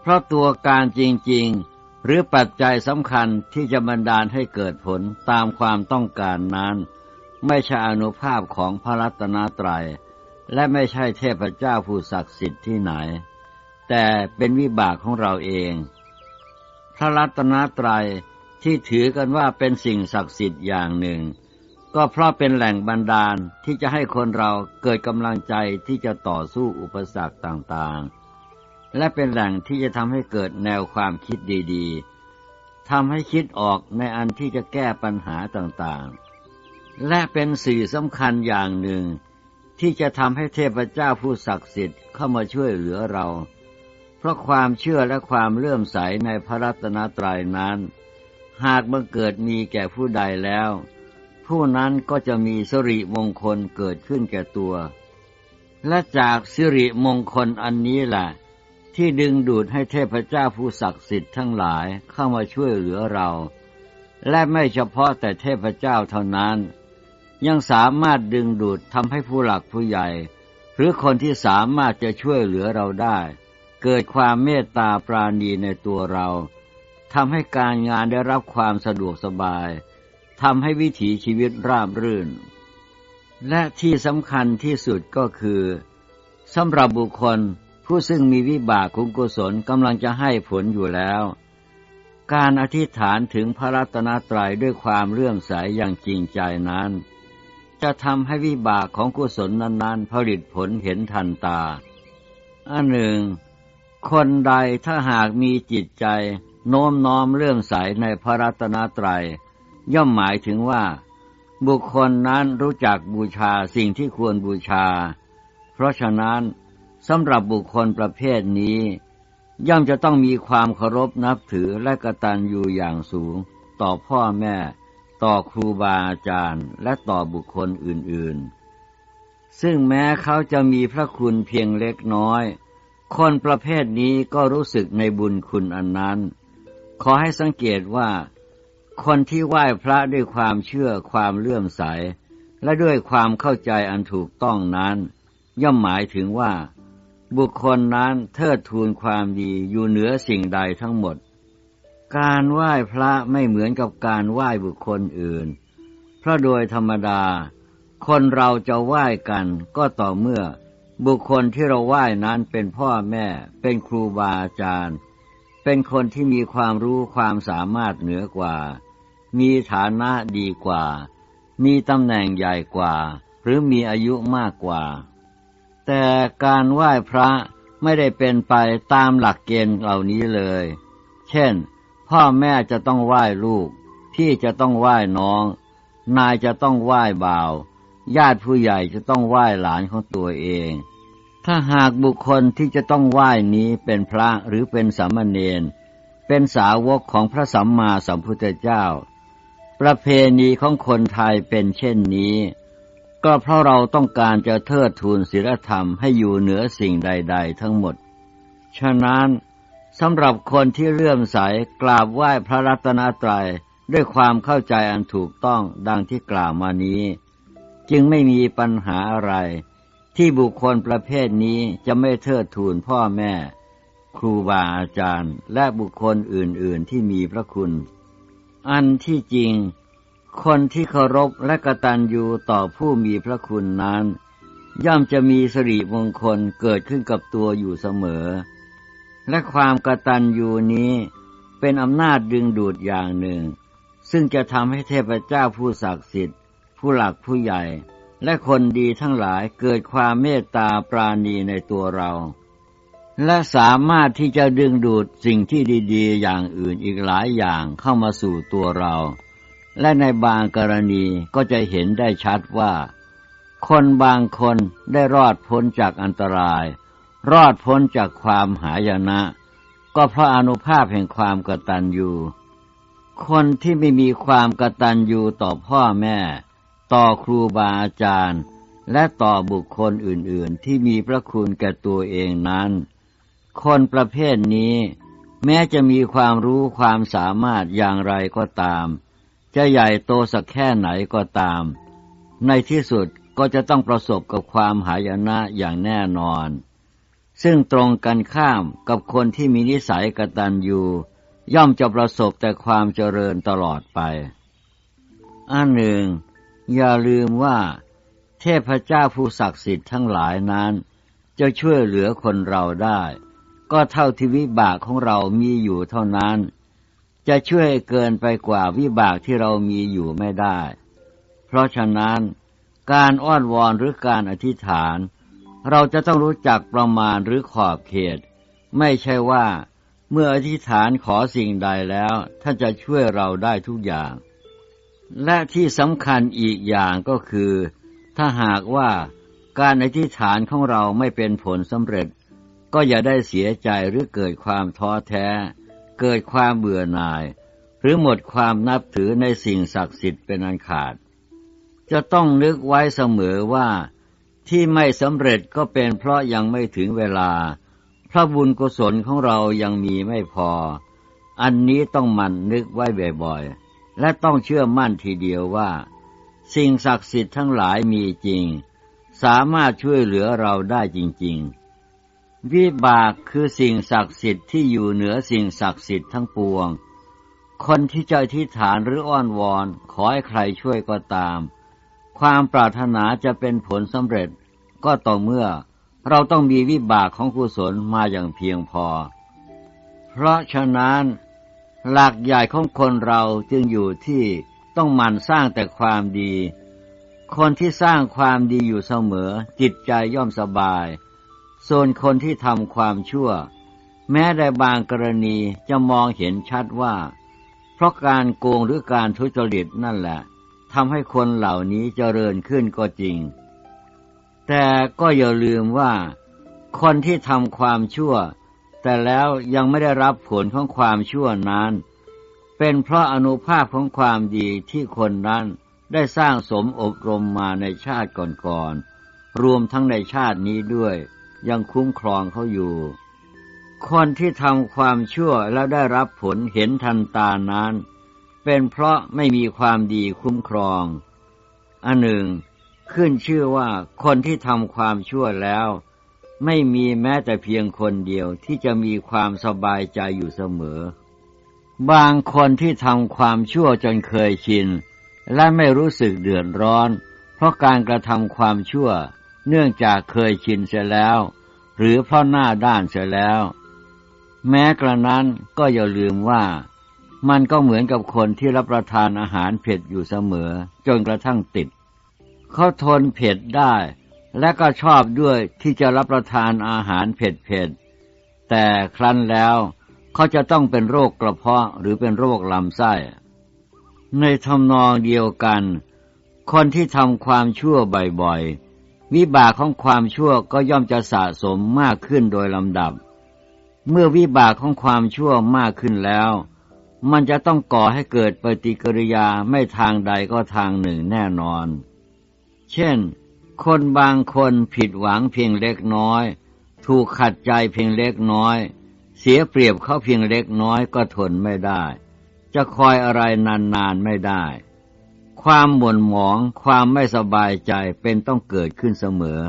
เพราะตัวการจริง ๆ หรือปัจจัยสำคัญที่จะบันดาลให้เกิดผลตามความต้องการนั้น ไม่ใช่อนุภาพของพระรัตนตรยัย และไม่ใช่เทพเจ้าผู้ศักดิ์สิทธิ์ที่ไหน แต่เป็นวิบากของเราเอง พระรัตนตรัย ที่ถือกันว่าเป็นสิ่งศักดิ์สิทธิ์อย่างหนึ่ง ก็เพราะเป็นแหล่งบันดาลที่จะให้คนเราเกิดกำลังใจที่จะต่อสู้อุปสรรคต่างๆ และเป็นแหล่งที่จะทำให้เกิดแนวความคิดดีๆทำให้คิดออกในอันที่จะแก้ปัญหาต่างๆ และเป็นสื่อสำคัญอย่างหนึ่ง ที่จะทำให้เทพเจ้าผู้ศักดิ์สิทธิ์เข้ามาช่วยเหลือเรา เพราะความเชื่อและความเลื่อมใสในพระรัตนตรัยนั้น หากบังเกิดมีแก่ผู้ใดแล้ว ผู้นั้นก็จะมีสิริมงคลเกิดขึ้นแก่ตัว และจากสิริมงคลอันนี้แหละที่ดึงดูดให้เทพเจ้าผู้ศักดิ์สิทธิ์ทั้งหลายเข้ามาช่วยเหลือเรา และไม่เฉพาะแต่เทพเจ้าเท่านั้น ยังสามารถดึงดูดทำให้ผู้หลักผู้ใหญ่ หรือคนที่สามารถจะช่วยเหลือเราได้ เกิดความเมตตาปราณีในตัวเรา ทำให้การงานได้รับความสะดวกสบายทำให้วิถีชีวิตราบรื่น และที่สำคัญที่สุดก็คือสำหรับบุคคลผู้ซึ่งมีวิบากคุณกุศลกำลังจะให้ผลอยู่แล้ว การอธิษฐานถึงพระรัตนตรัยด้วยความเลื่อมใสยอย่างจริงใจนั้น จะทำให้วิบากของกุศลนั้นๆ ผลิตผลเห็นทันตาอันหนึ่ง คนใดถ้าหากมีจิตใจ โน้มน้อมเรื่องใสในพระรัตนตรยัย ย่อมหมายถึงว่า บุคคลนั้นรู้จักบูชาสิ่งที่ควรบูชา เพราะฉะนั้นสำหรับบุคคลประเภทนี้ ย่อมจะต้องมีความเคารพนับถือและกตัญญูอย่างสูง ต่อพ่อแม่ ต่อครูบาอาจารย์ และต่อบุคคลอื่นๆ ซึ่งแม้เขาจะมีพระคุณเพียงเล็กน้อย คนประเภทนี้ก็รู้สึกในบุญคุณอันนั้น ขอให้สังเกตว่า คนที่ไหว้พระด้วยความเชื่อความเลื่อมใส และด้วยความเข้าใจอันถูกต้องนั้น ย่อมหมายถึงว่า บุคคลนั้นเทิดทูนความดีอยู่เหนือสิ่งใดทั้งหมด การไหว้พระไม่เหมือนกับการไหว้บุคคลอื่น เพราะโดยธรรมดา คนเราจะไหว้กันก็ต่อเมื่อบุคคลที่เราไหว้นั้นเป็นพ่อแม่ เป็นครูบาอาจารย์ เป็นคนที่มีความรู้ความสามารถเหนือกว่า มีฐานะดีกว่า มีตำแหน่งใหญ่กว่า หรือมีอายุมากกว่า แต่การไหว้พระไม่ได้เป็นไปตามหลักเกณฑ์เหล่านี้เลย เช่น พ่อแม่จะต้องไหว้ลูก พี่จะต้องไหว้น้อง นายจะต้องไหว้บ่าว ญาติผู้ใหญ่จะต้องไหว้หลานของตัวเอง ถ้าหากบุคคลที่จะต้องไหว้นี้เป็นพระหรือเป็นสามเณรเป็นสาวกของพระสัมมาสัมพุทธเจ้า ประเพณีของคนไทยเป็นเช่นนี้ ก็เพราะเราต้องการจะเทิดทูนศีลธรรมให้อยู่เหนือสิ่งใด ๆ ทั้งหมด ฉะนั้นสำหรับคนที่เลื่อมใสกราบไหว้พระรัตนตรัยด้วยความเข้าใจอันถูกต้องดังที่กล่าวมานี้ จึงไม่มีปัญหาอะไร ที่บุคคลประเภทนี้จะไม่เทิดทูนพ่อแม่ ครูบาอาจารย์ และบุคคลอื่นๆที่มีพระคุณ อันที่จริง คนที่เคารพและกตัญญูต่อผู้มีพระคุณนั้น ย่อมจะมีสิริมงคลเกิดขึ้นกับตัวอยู่เสมอ และความกตัญญูนี้เป็นอำนาจดึงดูดอย่างหนึ่ง ซึ่งจะทำให้เทพเจ้าผู้ศักดิ์สิทธิ์ ผู้หลักผู้ใหญ่ และคนดีทั้งหลายเกิดความเมตตาปราณีในตัวเรา และสามารถที่จะดึงดูดสิ่งที่ดีๆ อย่างอื่นอีกหลายอย่างเข้ามาสู่ตัวเรา และในบางกรณีก็จะเห็นได้ชัดว่า คนบางคนได้รอดพ้นจากอันตราย รอดพ้นจากความหายนะ ก็เพราะอนุภาพแห่งความกตัญญูคนที่ไม่มีความกตัญญูต่อพ่อแม่ ต่อครูบาอาจารย์ และต่อบุคคลอื่นๆ ที่มีพระคุณแก่ตัวเองนั้น คนประเภทนี้ แม้จะมีความรู้ความสามารถอย่างไรก็ตาม จะใหญ่โตสักแค่ไหนก็ตาม ในที่สุดก็จะต้องประสบกับความหายนะอย่างแน่นอน ซึ่งตรงกันข้ามกับคนที่มีนิสัยกตัญญูย่อมจะประสบแต่ความเจริญตลอดไป อันหนึ่ง อย่าลืมว่า เทพเจ้าผู้ศักดิ์สิทธิ์ทั้งหลายนั้น จะช่วยเหลือคนเราได้ ก็เท่าที่วิบากของเรามีอยู่เท่านั้น จะช่วยเกินไปกว่าวิบากที่เรามีอยู่ไม่ได้ เพราะฉะนั้น การอ้อนวอนหรือการอธิษฐาน เราจะต้องรู้จักประมาณหรือขอบเขต ไม่ใช่ว่าเมื่ออธิษฐานขอสิ่งใดแล้วท่านจะช่วยเราได้ทุกอย่าง และที่สำคัญอีกอย่างก็คือ ถ้าหากว่าการอธิษฐานของเราไม่เป็นผลสำเร็จ ก็อย่าได้เสียใจหรือเกิดความท้อแท้ เกิดความเบื่อหน่าย หรือหมดความนับถือในสิ่งศักดิ์สิทธิ์เป็นอันขาด จะต้องนึกไว้เสมอว่าที่ไม่สำเร็จก็เป็นเพราะยังไม่ถึงเวลา พระบุญกุศลของเรายังมีไม่พอ อันนี้ต้องมันนึกไว้บ่อยๆ และต้องเชื่อมั่นทีเดียวว่า สิ่งศักดิ์สิทธิ์ทั้งหลายมีจริง สามารถช่วยเหลือเราได้จริง ๆ วิบากคือสิ่งศักดิ์สิทธิ์ที่อยู่เหนือสิ่งศักดิ์สิทธิ์ทั้งปวง คนที่จะทิฐานหรืออ้อนวอนขอให้ใครช่วยก็ตาม ความปรารถนาจะเป็นผลสำเร็จก็ต่อเมื่อเราต้องมีวิบากของกุศลมาอย่างเพียงพอ เพราะฉะนั้น หลักใหญ่ของคนเราจึงอยู่ที่ต้องหมั่นสร้างแต่ความดี คนที่สร้างความดีอยู่เสมอ จิตใจย่อมสบาย ส่วนคนที่ทำความชั่ว แม้ในบางกรณีจะมองเห็นชัดว่า เพราะการโกงหรือการทุจริตนั่นแหละทำให้คนเหล่านี้เจริญขึ้นก็จริง แต่ก็อย่าลืมว่า คนที่ทำความชั่ว แต่แล้วยังไม่ได้รับผลของความชั่วนั้น เป็นเพราะอนุภาพของความดีที่คนนั้นได้สร้างสมอบรมมาในชาติก่อนๆ รวมทั้งในชาตินี้ด้วย ยังคุ้มครองเขาอยู่ คนที่ทำความชั่วแล้วได้รับผลเห็นทันตานั้น เป็นเพราะไม่มีความดีคุ้มครอง อันหนึ่ง ขึ้นชื่อว่าคนที่ทำความชั่วแล้ว ไม่มีแม้แต่เพียงคนเดียวที่จะมีความสบายใจอยู่เสมอ บางคนที่ทำความชั่วจนเคยชิน และไม่รู้สึกเดือดร้อน เพราะการกระทำความชั่ว เนื่องจากเคยชินเสียแล้ว หรือเพราะหน้าด้านเสียแล้ว แม้กระนั้นก็อย่าลืมว่า มันก็เหมือนกับคนที่รับประทานอาหารเผ็ดอยู่เสมอ จนกระทั่งติด เขาทนเผ็ดได้ และก็ชอบด้วยที่จะรับประทานอาหารเผ็ดๆ แต่ครั้นแล้วเขาจะต้องเป็นโรคกระเพาะหรือเป็นโรคลำไส้ ในทำนองเดียวกัน คนที่ทำความชั่วบ่อยๆ วิบากของความชั่วก็ย่อมจะสะสมมากขึ้นโดยลำดับ เมื่อวิบากของความชั่วมากขึ้นแล้ว มันจะต้องก่อให้เกิดปฏิกิริยาไม่ทางใดก็ทางหนึ่งแน่นอน เช่น คนบางคนผิดหวังเพียงเล็กน้อย ถูกขัดใจเพียงเล็กน้อย เสียเปรียบเขาเพียงเล็กน้อยก็ทนไม่ได้ จะคอยอะไรนานๆไม่ได้ ความหม่นหมองความไม่สบายใจเป็นต้องเกิดขึ้นเสมอ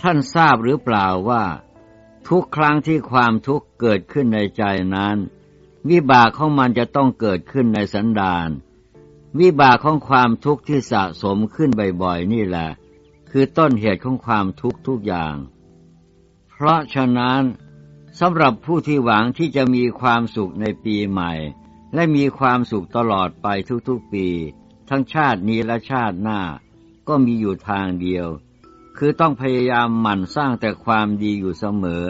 ท่านทราบหรือเปล่าว่า ทุกครั้งที่ความทุกข์เกิดขึ้นในใจนั้น วิบากของมันจะต้องเกิดขึ้นในสันดาน วิบากของความทุกข์ที่สะสมขึ้นบ่อยๆนี่แหละ คือต้นเหตุของความทุกข์ทุกอย่าง เพราะฉะนั้นสำหรับผู้ที่หวังที่จะมีความสุขในปีใหม่ และมีความสุขตลอดไปทุกๆปี ทั้งชาตินี้และชาติหน้า ก็มีอยู่ทางเดียว คือต้องพยายามหมั่นสร้างแต่ความดีอยู่เสมอ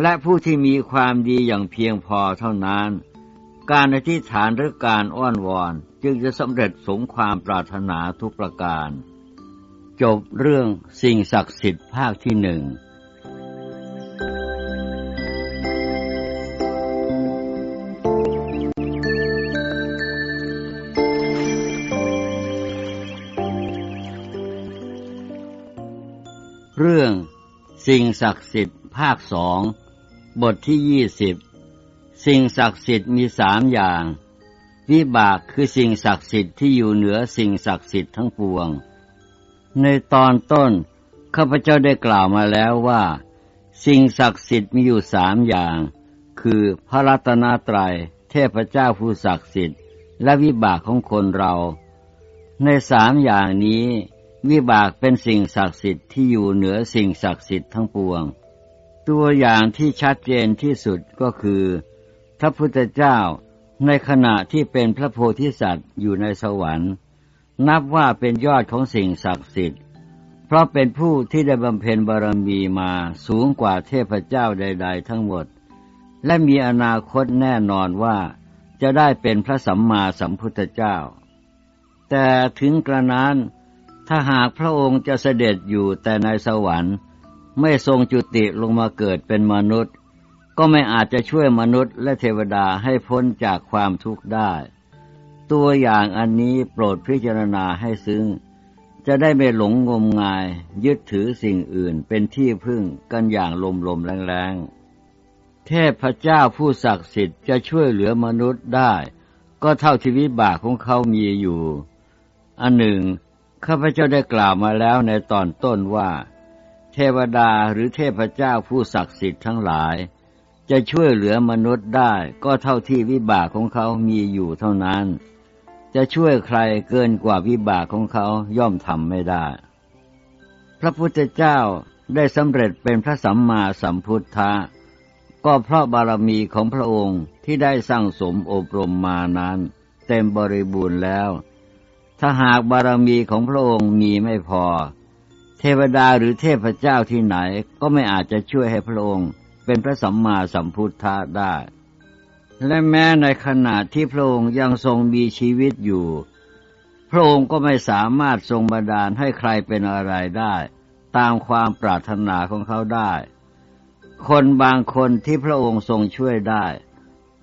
และผู้ที่มีความดีอย่างเพียงพอเท่านั้น การอธิษฐานหรือการอ้อนวอน จึงจะสำเร็จสมความปรารถนาทุกประการ จบเรื่องสิ่งศักดิ์สิทธิ์ภาคที่หนึ่งเรื่องสิ่งศักดิ์สิทธิ์ภาคสองบทที่ยี่สิบสิ่งศักดิ์สิทธิ์มีสามอย่าง วิบากคือสิ่งศักดิ์สิทธิ์ที่อยู่เหนือสิ่งศักดิ์สิทธิ์ทั้งปวง ในตอนต้นข้าพเจ้าได้กล่าวมาแล้วว่า สิ่งศักดิ์สิทธิ์มีอยู่สามอย่าง คือพระรัตนตรัย เทพเจ้าผู้ศักดิ์สิทธิ์ และวิบากของคนเรา ในสามอย่างนี้ วิบากเป็นสิ่งศักดิ์สิทธิ์ที่อยู่เหนือสิ่งศักดิ์สิทธิ์ทั้งปวง ตัวอย่างที่ชัดเจนที่สุดก็คือพระพุทธเจ้า ในขณะที่เป็นพระโพธิสัตว์อยู่ในสวรรค์ นับว่าเป็นยอดของสิ่งศักดิ์สิทธิ์ เพราะเป็นผู้ที่ได้บำเพ็ญบารมีมาสูงกว่าเทพเจ้าใด ๆ ทั้งหมด และมีอนาคตแน่นอนว่าจะได้เป็นพระสัมมาสัมพุทธเจ้า แต่ถึงกระนั้น ถ้าหากพระองค์จะเสด็จอยู่แต่ในสวรรค์ ไม่ทรงจุติลงมาเกิดเป็นมนุษย์ ก็ไม่อาจจะช่วยมนุษย์และเทวดาให้พ้นจากความทุกข์ได้ ตัวอย่างอันนี้โปรดพิจารณาให้ซึ้ง จะได้ไม่หลงงมงาย ยึดถือสิ่งอื่นเป็นที่พึ่งกันอย่างลมลมแรงๆ เทพเจ้าผู้ศักดิ์สิทธิ์จะช่วยเหลือมนุษย์ได้ ก็เท่าที่วิบากของเขามีอยู่ อันหนึ่งข้าพเจ้าได้กล่าวมาแล้วในตอนต้นว่า เทวดาหรือเทพเจ้าผู้ศักดิ์สิทธิ์ทั้งหลาย จะช่วยเหลือมนุษย์ได้ก็เท่าที่วิบากของเขามีอยู่เท่านั้น จะช่วยใครเกินกว่าวิบากของเขาย่อมทำไม่ได้ พระพุทธเจ้าได้สำเร็จเป็นพระสัมมาสัมพุทธะก็เพราะบารมีของพระองค์ที่ได้สร้างสมอบรมมานั้น เต็มบริบูรณ์แล้ว ถ้าหากบารมีของพระองค์มีไม่พอ เทวดาหรือเทพเจ้าที่ไหนก็ไม่อาจจะช่วยให้พระองค์ เป็นพระสัมมาสัมพุทธะได้ และแม้ในขณะที่พระองค์ยังทรงมีชีวิตอยู่ พระองค์ก็ไม่สามารถทรงบันดาลให้ใครเป็นอะไรได้ ตามความปรารถนาของเขาได้ คนบางคนที่พระองค์ทรงช่วยได้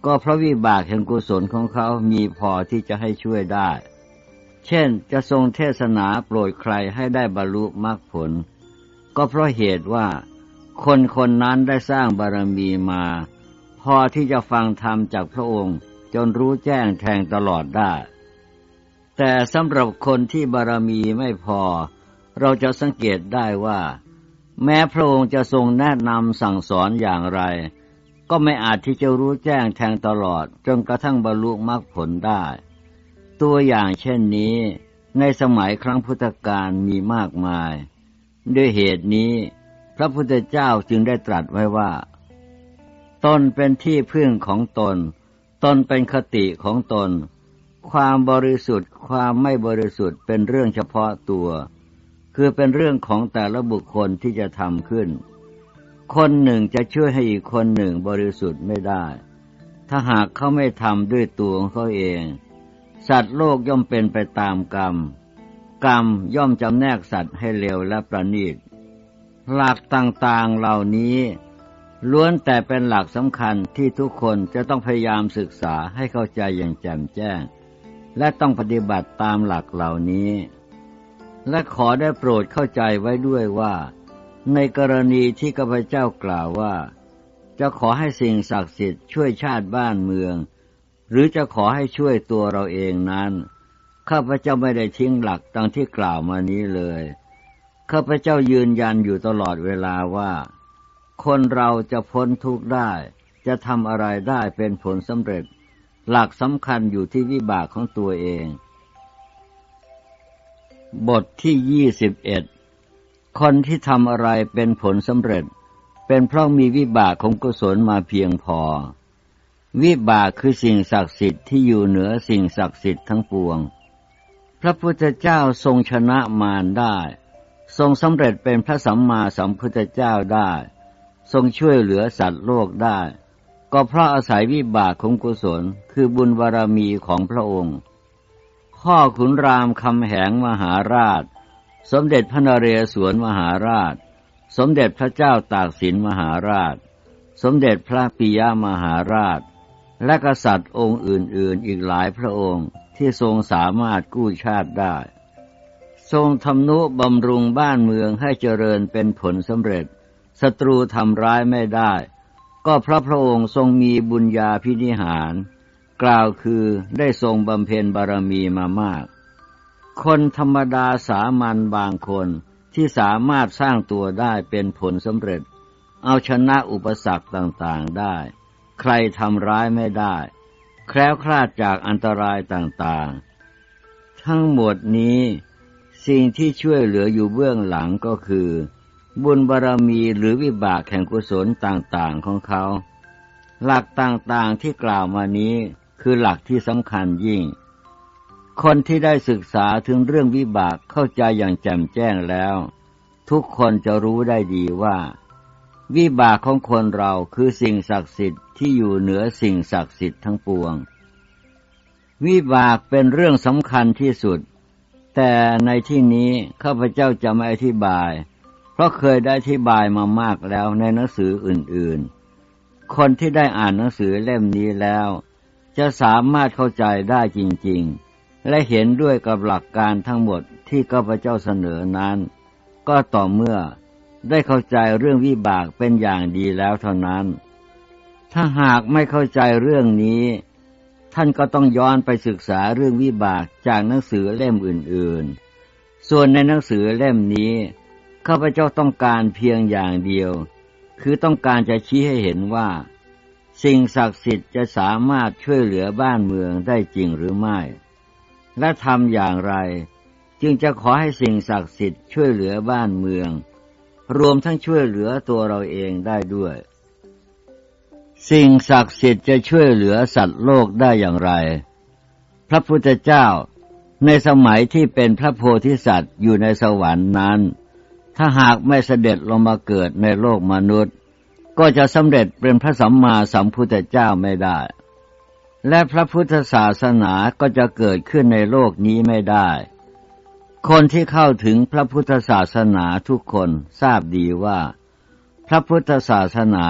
ก็เพราะวิบากแห่งกุศลของเขามีพอที่จะให้ช่วยได้ เช่นจะทรงเทศนาโปรดใครให้ได้บรรลุมรรคผล ก็เพราะเหตุว่า คนคนนั้นได้สร้างบารมีมา พอที่จะฟังธรรมจากพระองค์จนรู้แจ้งแทงตลอดได้ แต่สำหรับคนที่บารมีไม่พอ เราจะสังเกตได้ว่า แม้พระองค์จะทรงแนะนำสั่งสอนอย่างไร ก็ไม่อาจที่จะรู้แจ้งแทงตลอด จนกระทั่งบรรลุมรรคผลได้ ตัวอย่างเช่นนี้ในสมัยครั้งพุทธกาลมีมากมาย ด้วยเหตุนี้ พระพุทธเจ้าจึงได้ตรัสไว้ว่า ตนเป็นที่พึ่งของตน ตนเป็นคติของตน ความบริสุทธิ์ความไม่บริสุทธิ์เป็นเรื่องเฉพาะตัว คือเป็นเรื่องของแต่ละบุคคลที่จะทำขึ้น คนหนึ่งจะช่วยให้อีกคนหนึ่งบริสุทธิ์ไม่ได้ ถ้าหากเขาไม่ทำด้วยตัวของเขาเอง สัตว์โลกย่อมเป็นไปตามกรรม กรรมย่อมจำแนกสัตว์ให้เลวและประณีต หลักต่างๆเหล่านี้ล้วนแต่เป็นหลักสำคัญที่ทุกคนจะต้องพยายามศึกษาให้เข้าใจอย่างแจ่มแจ้ง และต้องปฏิบัติตามหลักเหล่านี้ และขอได้โปรดเข้าใจไว้ด้วยว่า ในกรณีที่ข้าพเจ้ากล่าวว่า จะขอให้สิ่งศักดิ์สิทธิ์ช่วยชาติบ้านเมือง หรือจะขอให้ช่วยตัวเราเองนั้น ข้าพเจ้าไม่ได้ทิ้งหลักดังที่กล่าวมานี้เลย ข้าพเจ้ายืนยันอยู่ตลอดเวลาว่า คนเราจะพ้นทุกข์ได้ จะทำอะไรได้เป็นผลสำเร็จ หลักสำคัญอยู่ที่วิบากของตัวเอง บทที่ยี่สิบเอ็ดคนที่ทำอะไรเป็นผลสำเร็จ เป็นเพราะมีวิบากของกุศลมาเพียงพอ วิบากคือสิ่งศักดิ์สิทธิ์ที่อยู่เหนือสิ่งศักดิ์สิทธิ์ทั้งปวง พระพุทธเจ้าทรงชนะมารได้ ทรงสำเร็จเป็นพระสัมมาสัมพุทธเจ้าได้ ทรงช่วยเหลือสัตว์โลกได้ ก็เพราะอาศัยวิบากของกุศลคือบุญบารมีของพระองค์ พ่อขุนรามคำแหงมหาราช สมเด็จพระนเรศวรมหาราช สมเด็จพระเจ้าตากสินมหาราช สมเด็จพระปิยมหาราช และกษัตริย์องค์อื่นๆอีกหลายพระองค์ที่ทรงสามารถกู้ชาติได้ ทรงทำนุบำรุงบ้านเมืองให้เจริญเป็นผลสำเร็จ ศัตรูทำร้ายไม่ได้ ก็เพราะพระองค์ทรงมีบุญญาพินิหาร กล่าวคือได้ทรงบำเพ็ญบารมีมามาก คนธรรมดาสามัญบางคนที่สามารถสร้างตัวได้เป็นผลสำเร็จ เอาชนะอุปสรรคต่างๆได้ ใครทำร้ายไม่ได้ แคล้วคลาดจากอันตรายต่างๆ ทั้งหมดนี้ สิ่งที่ช่วยเหลืออยู่เบื้องหลังก็คือ บุญบารรมีหรือวิบากแห่งกุศลต่างๆของเขา หลักต่างๆที่กล่าวมานี้คือหลักที่สำคัญยิ่ง คนที่ได้ศึกษาถึงเรื่องวิบากเข้าใจอย่างแจ่มแจ้งแล้ว ทุกคนจะรู้ได้ดีว่า วิบากของคนเราคือสิ่งศักดิ์สิทธิ์ที่อยู่เหนือสิ่งศักดิ์สิทธิ์ทั้งปวง วิบากเป็นเรื่องสำคัญที่สุด แต่ในที่นี้ข้าพเจ้าจะไม่อธิบาย เพราะเคยได้อธิบายมามากแล้วในหนังสืออื่นๆ คนที่ได้อ่านหนังสือเล่มนี้แล้ว จะสามารถเข้าใจได้จริงๆ และเห็นด้วยกับหลักการทั้งหมดที่ข้าพเจ้าเสนอนั้น ก็ต่อเมื่อได้เข้าใจเรื่องวิบากเป็นอย่างดีแล้วเท่านั้น ถ้าหากไม่เข้าใจเรื่องนี้ ท่านก็ต้องย้อนไปศึกษาเรื่องวิบากจากหนังสือเล่มอื่นๆ ส่วนในหนังสือเล่มนี้ข้าพเจ้าต้องการเพียงอย่างเดียว คือต้องการจะชี้ให้เห็นว่า สิ่งศักดิ์สิทธิ์จะสามารถช่วยเหลือบ้านเมืองได้จริงหรือไม่ และทำอย่างไร จึงจะขอให้สิ่งศักดิ์สิทธิ์ช่วยเหลือบ้านเมือง รวมทั้งช่วยเหลือตัวเราเองได้ด้วย สิ่งศักดิ์สิทธิ์จะช่วยเหลือสัตว์โลกได้อย่างไร พระพุทธเจ้าในสมัยที่เป็นพระโพธิสัตว์อยู่ในสวรรค์นั้น ถ้าหากไม่เสด็จลงมาเกิดในโลกมนุษย์ ก็จะสำเร็จเป็นพระสัมมาสัมพุทธเจ้าไม่ได้ และพระพุทธศาสนาก็จะเกิดขึ้นในโลกนี้ไม่ได้ คนที่เข้าถึงพระพุทธศาสนาทุกคนทราบดีว่า พระพุทธศาสนา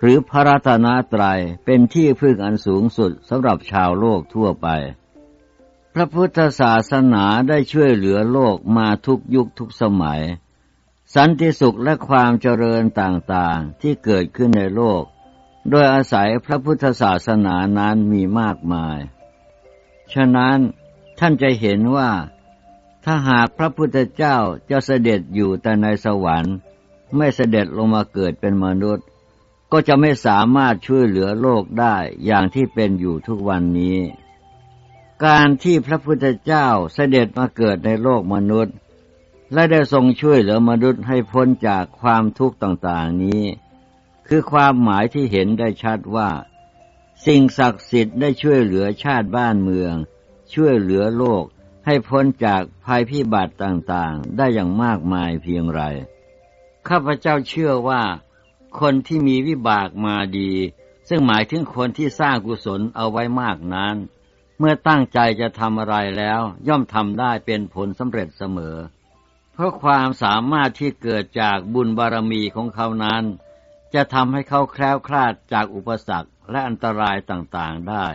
หรือพระรัตนตรัยเป็นที่พึ่งอันสูงสุดสำหรับชาวโลกทั่วไป พระพุทธศาสนาได้ช่วยเหลือโลกมาทุกยุคทุกสมัย สันติสุขและความเจริญต่างๆที่เกิดขึ้นในโลก โดยอาศัยพระพุทธศาสนานั้นมีมากมาย ฉะนั้นท่านจะเห็นว่า ถ้าหากพระพุทธเจ้าจะเสด็จอยู่แต่ในสวรรค์ ไม่เสด็จลงมาเกิดเป็นมนุษย์ ก็จะไม่สามารถช่วยเหลือโลกได้อย่างที่เป็นอยู่ทุกวันนี้ การที่พระพุทธเจ้าเสด็จมาเกิดในโลกมนุษย์ และได้ทรงช่วยเหลือมนุษย์ให้พ้นจากความทุกข์ต่างๆนี้ คือความหมายที่เห็นได้ชัดว่า สิ่งศักดิ์สิทธิ์ได้ช่วยเหลือชาติบ้านเมือง ช่วยเหลือโลกให้พ้นจากภัยพิบัติต่างๆ ได้อย่างมากมายเพียงไร ข้าพเจ้าเชื่อว่า คนที่มีวิบากมาดี ซึ่งหมายถึงคนที่สร้างกุศลเอาไว้มากนั้น เมื่อตั้งใจจะทำอะไรแล้ว ย่อมทำได้เป็นผลสำเร็จเสมอ เพราะความสามารถที่เกิดจากบุญบารมีของเขานั้น จะทำให้เขาแคล้วคลาดจากอุปสรรคและอันตรายต่างๆได้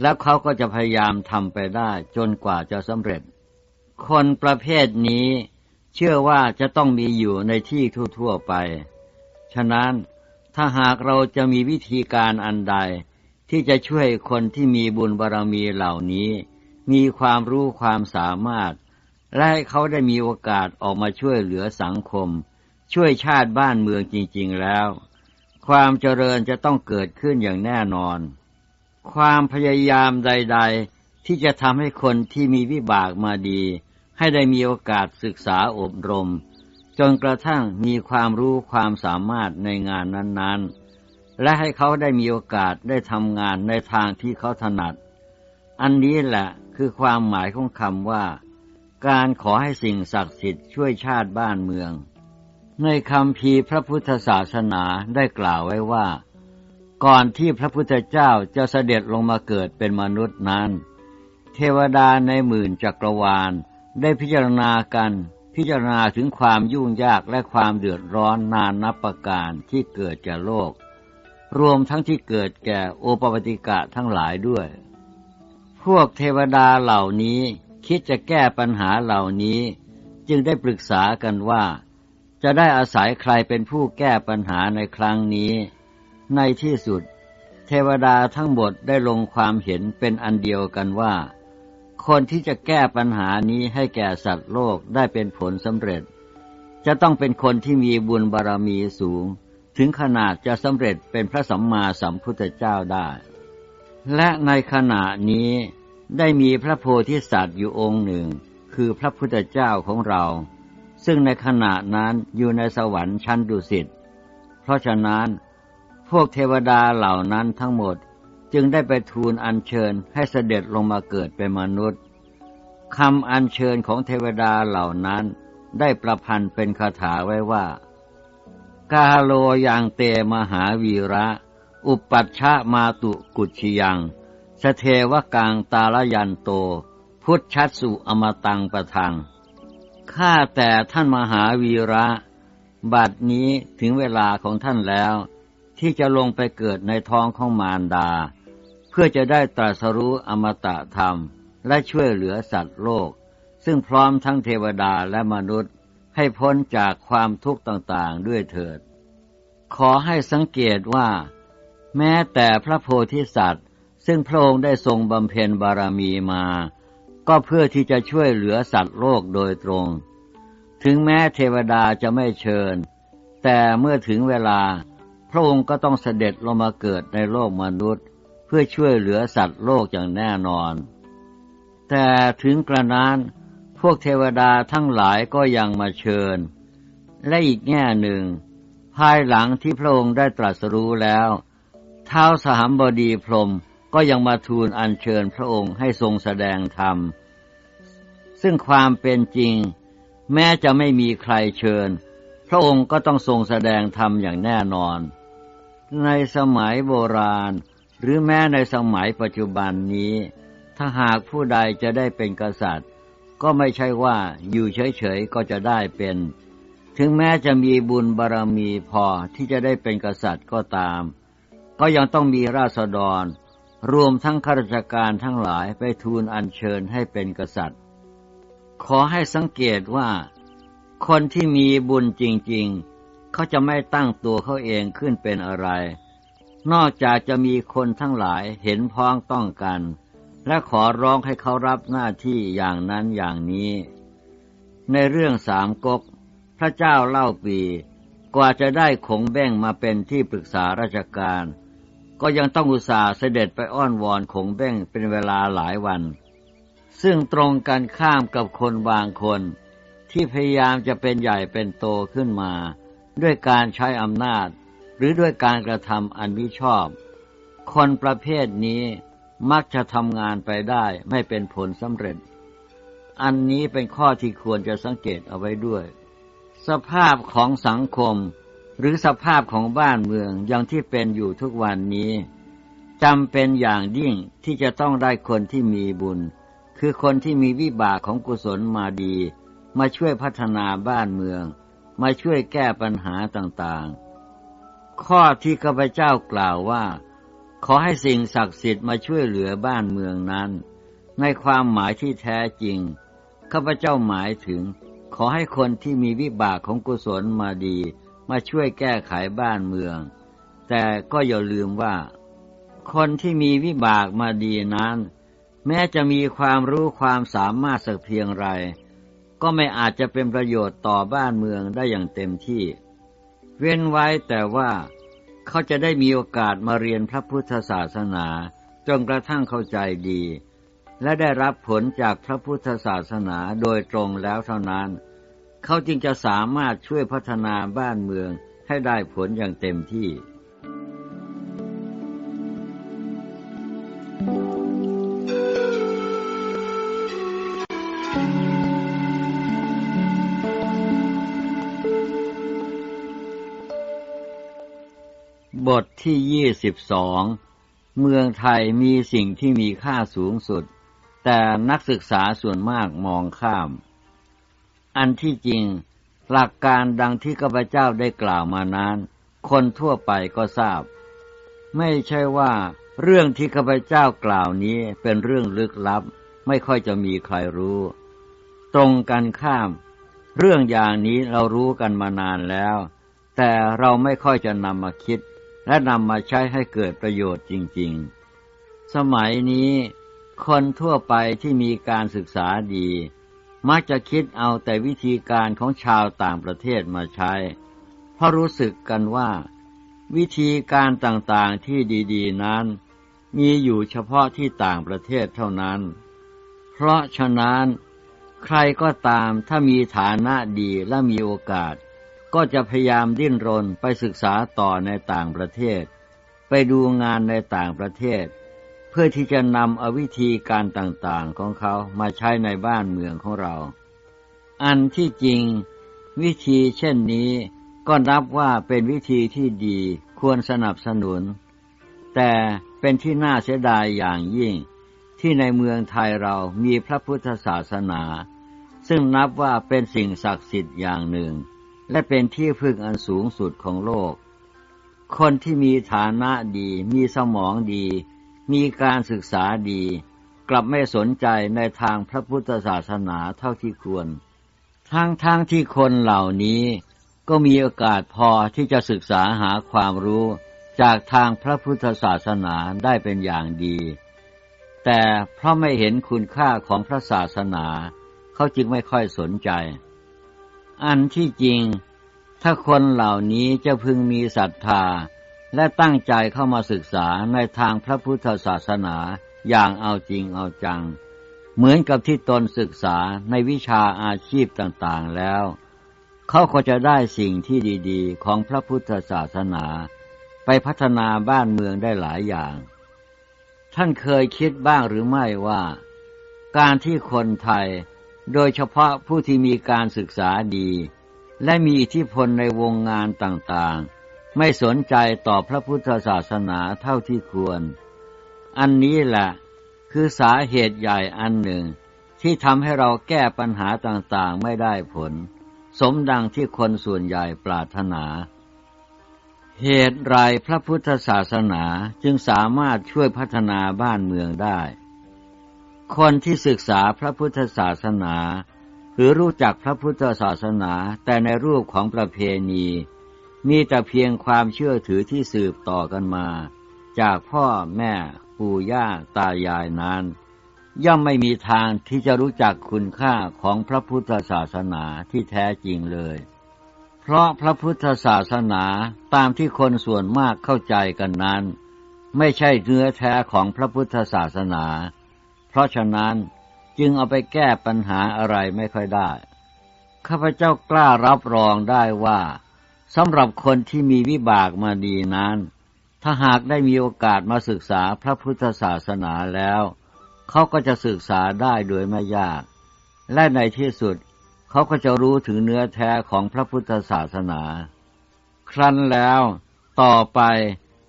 แล้วเขาก็จะพยายามทำไปได้จนกว่าจะสำเร็จ คนประเภทนี้เชื่อว่าจะต้องมีอยู่ในที่ทั่วๆไป ฉะนั้นถ้าหากเราจะมีวิธีการอันใด ที่จะช่วยคนที่มีบุญบารรมีเหล่านี้ มีความรู้ความสามารถ และให้เขาได้มีโอกาสออกมาช่วยเหลือสังคม ช่วยชาติบ้านเมืองจริง ๆแล้ว ความเจริญจะต้องเกิดขึ้นอย่างแน่นอน ความพยายามใด ๆ ที่จะทำให้คนที่มีวิบากมาดี ให้ได้มีโอกาสศึกษาอบรม จนกระทั่งมีความรู้ความสามารถในงานนั้นๆ และให้เขาได้มีโอกาสได้ทำงานในทางที่เขาถนัด อันนี้แหละคือความหมายของคำว่า การขอให้สิ่งศักดิ์สิทธิ์ช่วยชาติบ้านเมือง ในคำพีพระพุทธศาสนาได้กล่าวไว้ว่า ก่อนที่พระพุทธเจ้าจะเสด็จลงมาเกิดเป็นมนุษย์นั้น เทวดาในหมื่นจักรวาลได้พิจารณากัน พิจารณาถึงความยุ่งยากและความเดือดร้อนนานนับประการที่เกิดจากโลก รวมทั้งที่เกิดแก่โอปปติกะทั้งหลายด้วย พวกเทวดาเหล่านี้คิดจะแก้ปัญหาเหล่านี้ จึงได้ปรึกษากันว่า จะได้อาศัยใครเป็นผู้แก้ปัญหาในครั้งนี้ ในที่สุด เทวดาทั้งหมดได้ลงความเห็นเป็นอันเดียวกันว่า คนที่จะแก้ปัญหานี้ให้แก่สัตว์โลกได้เป็นผลสำเร็จ จะต้องเป็นคนที่มีบุญบารรมีสูง ถึงขนาดจะสำเร็จเป็นพระสัมมาสัมพุทธเจ้าได้ และในขณะนี้ได้มีพระโพธิสัตว์อยู่องค์หนึ่ง คือพระพุทธเจ้าของเรา ซึ่งในขณะนั้นอยู่ในสวรรค์ชั้นดุสิตเพราะฉะนั้นพวกเทวดาเหล่านั้นทั้งหมด จึงได้ไปทูลอัญเชิญให้เสด็จลงมาเกิดเป็นมนุษย์คำอัญเชิญของเทวดาเหล่านั้นได้ประพันธ์เป็นคาถาไว้ว่า กาโลยังเตมหาวีระ อุปัชชะมาตุกุชยัง สเทวกังตาลยันโต พุทธชัสุอมตังประทัง ข้าแต่ท่านมหาวีระ บัดนี้ถึงเวลาของท่านแล้ว ที่จะลงไปเกิดในท้องของมารดา พื่อจะได้ตรัสรู้อมตะธรรม และช่วยเหลือสัตว์โลก ซึ่งพร้อมทั้งเทวดาและมนุษย์ ให้พ้นจากความทุกข์ต่างๆด้วยเถิด ขอให้สังเกตว่า แม้แต่พระโพธิสัตว์ ซึ่งพระองค์ได้ทรงบำเพ็ญบารมีมา ก็เพื่อที่จะช่วยเหลือสัตว์โลกโดยตรง ถึงแม้เทวดาจะไม่เชิญ แต่เมื่อถึงเวลา พระองค์ก็ต้องเสด็จลงมาเกิดในโลกมนุษย์ เพื่อช่วยเหลือสัตว์โลกอย่างแน่นอน แต่ถึงกระนั้นพวกเทวดาทั้งหลายก็ยังมาเชิญ และอีกแง่หนึ่ง ภายหลังที่พระองค์ได้ตรัสรู้แล้วเท้าสหัมบดีพรมก็ยังมาทูลอัญเชิญพระองค์ให้ทรงแสดงธรรม ซึ่งความเป็นจริง แม้จะไม่มีใครเชิญ พระองค์ก็ต้องทรงแสดงธรรมอย่างแน่นอน ในสมัยโบราณ หรือแม้ในสมัยปัจจุบันนี้ ถ้าหากผู้ใดจะได้เป็นกษัตริย์ ก็ไม่ใช่ว่าอยู่เฉยๆก็จะได้เป็น ถึงแม้จะมีบุญบารรมีพอที่จะได้เป็นกษัตริย์ก็ตาม ก็ยังต้องมีราษฎร รวมทั้งข้าราชการทั้งหลายไปทูลอัญเชิญให้เป็นกษัตริย์ ขอให้สังเกตว่า คนที่มีบุญจริงๆ เขาจะไม่ตั้งตัวเขาเองขึ้นเป็นอะไร นอกจากจะมีคนทั้งหลายเห็นพ้องต้องกัน และขอร้องให้เขารับหน้าที่อย่างนั้นอย่างนี้ ในเรื่องสามก๊กพระเจ้าเล่าปี กว่าจะได้ขงแบ้งมาเป็นที่ปรึกษาราชการ ก็ยังต้องอุตส่าห์เสด็จไปอ้อนวอนขงแบ้งเป็นเวลาหลายวัน ซึ่งตรงกันข้ามกับคนบางคน ที่พยายามจะเป็นใหญ่เป็นโตขึ้นมา ด้วยการใช้อำนาจ หรือด้วยการกระทำอันมิชอบ คนประเภทนี้มักจะทำงานไปได้ไม่เป็นผลสำเร็จ อันนี้เป็นข้อที่ควรจะสังเกตเอาไว้ด้วย สภาพของสังคม หรือสภาพของบ้านเมืองอย่างที่เป็นอยู่ทุกวันนี้จำเป็นอย่างยิ่งที่จะต้องได้คนที่มีบุญ คือคนที่มีวิบากของกุศลมาดี มาช่วยพัฒนาบ้านเมือง มาช่วยแก้ปัญหาต่างๆ ข้อที่ข้าพเจ้ากล่าวว่า ขอให้สิ่งศักดิ์สิทธิ์มาช่วยเหลือบ้านเมืองนั้น ในความหมายที่แท้จริง ข้าพเจ้าหมายถึง ขอให้คนที่มีวิบากของกุศลมาดี มาช่วยแก้ไขบ้านเมือง แต่ก็อย่าลืมว่า คนที่มีวิบากมาดีนั้น แม้จะมีความรู้ความสามารถสักเพียงไร ก็ไม่อาจจะเป็นประโยชน์ต่อบ้านเมืองได้อย่างเต็มที่ เว้นไว้แต่ว่าเขาจะได้มีโอกาสมาเรียนพระพุทธศาสนาจนกระทั่งเข้าใจดี และได้รับผลจากพระพุทธศาสนาโดยตรงแล้วเท่านั้น เขาจึงจะสามารถช่วยพัฒนาบ้านเมืองให้ได้ผลอย่างเต็มที่ บทที่ยี่สิบสองเมืองไทยมีสิ่งที่มีค่าสูงสุด แต่นักศึกษาส่วนมากมองข้าม อันที่จริง หลักการดังที่ข้าพเจ้าได้กล่าวมานั้น คนทั่วไปก็ทราบ ไม่ใช่ว่าเรื่องที่ข้าพเจ้ากล่าวนี้เป็นเรื่องลึกลับ ไม่ค่อยจะมีใครรู้ ตรงกันข้าม เรื่องอย่างนี้เรารู้กันมานานแล้ว แต่เราไม่ค่อยจะนำมาคิด และนำมาใช้ให้เกิดประโยชน์จริง ๆ สมัยนี้คนทั่วไปที่มีการศึกษาดี มักจะคิดเอาแต่วิธีการของชาวต่างประเทศมาใช้ เพราะรู้สึกกันว่า วิธีการต่างๆที่ดีๆ นั้น มีอยู่เฉพาะที่ต่างประเทศเท่านั้น เพราะฉะนั้น ใครก็ตามถ้ามีฐานะดีและมีโอกาส ก็จะพยายามดิ้นรนไปศึกษาต่อในต่างประเทศ ไปดูงานในต่างประเทศ เพื่อที่จะนำเอาวิธีการต่างๆของเขามาใช้ในบ้านเมืองของเรา อันที่จริง วิธีเช่นนี้ก็นับว่าเป็นวิธีที่ดีควรสนับสนุน แต่เป็นที่น่าเสียดายอย่างยิ่ง ที่ในเมืองไทยเรามีพระพุทธศาสนา ซึ่งนับว่าเป็นสิ่งศักดิ์สิทธิ์อย่างหนึ่ง และเป็นที่พึ่งอันสูงสุดของโลก คนที่มีฐานะดี มีสมองดี มีการศึกษาดี กลับไม่สนใจในทางพระพุทธศาสนาเท่าที่ควร ทั้งทั้งที่คนเหล่านี้ก็มีโอกาสพอที่จะศึกษาหาความรู้จากทางพระพุทธศาสนาได้เป็นอย่างดี แต่เพราะไม่เห็นคุณค่าของพระศาสนา เขาจึงไม่ค่อยสนใจ อันที่จริง ถ้าคนเหล่านี้จะพึงมีศรัทธา และตั้งใจเข้ามาศึกษาในทางพระพุทธศาสนาอย่างเอาจริงเอาจัง เหมือนกับที่ตนศึกษาในวิชาอาชีพต่างๆแล้ว เขาก็จะได้สิ่งที่ดีๆ ของพระพุทธศาสนา ไปพัฒนาบ้านเมืองได้หลายอย่าง ท่านเคยคิดบ้างหรือไม่ว่า การที่คนไทย โดยเฉพาะผู้ที่มีการศึกษาดี และมีอิทธิพลในวงงานต่างๆ ไม่สนใจต่อพระพุทธศาสนาเท่าที่ควร อันนี้แหละคือสาเหตุใหญ่อันหนึ่ง ที่ทำให้เราแก้ปัญหาต่างๆไม่ได้ผล สมดังที่คนส่วนใหญ่ปรารถนา เหตุไรพระพุทธศาสนาจึงสามารถช่วยพัฒนาบ้านเมืองได้ คนที่ศึกษาพระพุทธศาสนา หรือรู้จักพระพุทธศาสนาแต่ในรูปของประเพณี มีแต่เพียงความเชื่อถือที่สืบต่อกันมา จากพ่อแม่ปู่ย่าตายายนั้น ย่อมไม่มีทางที่จะรู้จักคุณค่าของพระพุทธศาสนาที่แท้จริงเลย เพราะพระพุทธศาสนาตามที่คนส่วนมากเข้าใจกันนั้น ไม่ใช่เนื้อแท้ของพระพุทธศาสนา ราะฉะนั้นจึงเอาไปแก้ปัญหาอะไรไม่ค่อยได้ ข้าพเจ้ากล้ารับรองได้ว่าสำหรับคนที่มีวิบากมาดีนั้น ถ้าหากได้มีโอกาสมาศึกษาพระพุทธศาสนาแล้ว เขาก็จะศึกษาได้โดยไม่ยาก และในที่สุดเขาก็จะรู้ถึงเนื้อแท้ของพระพุทธศาสนา ครั้นแล้วต่อไป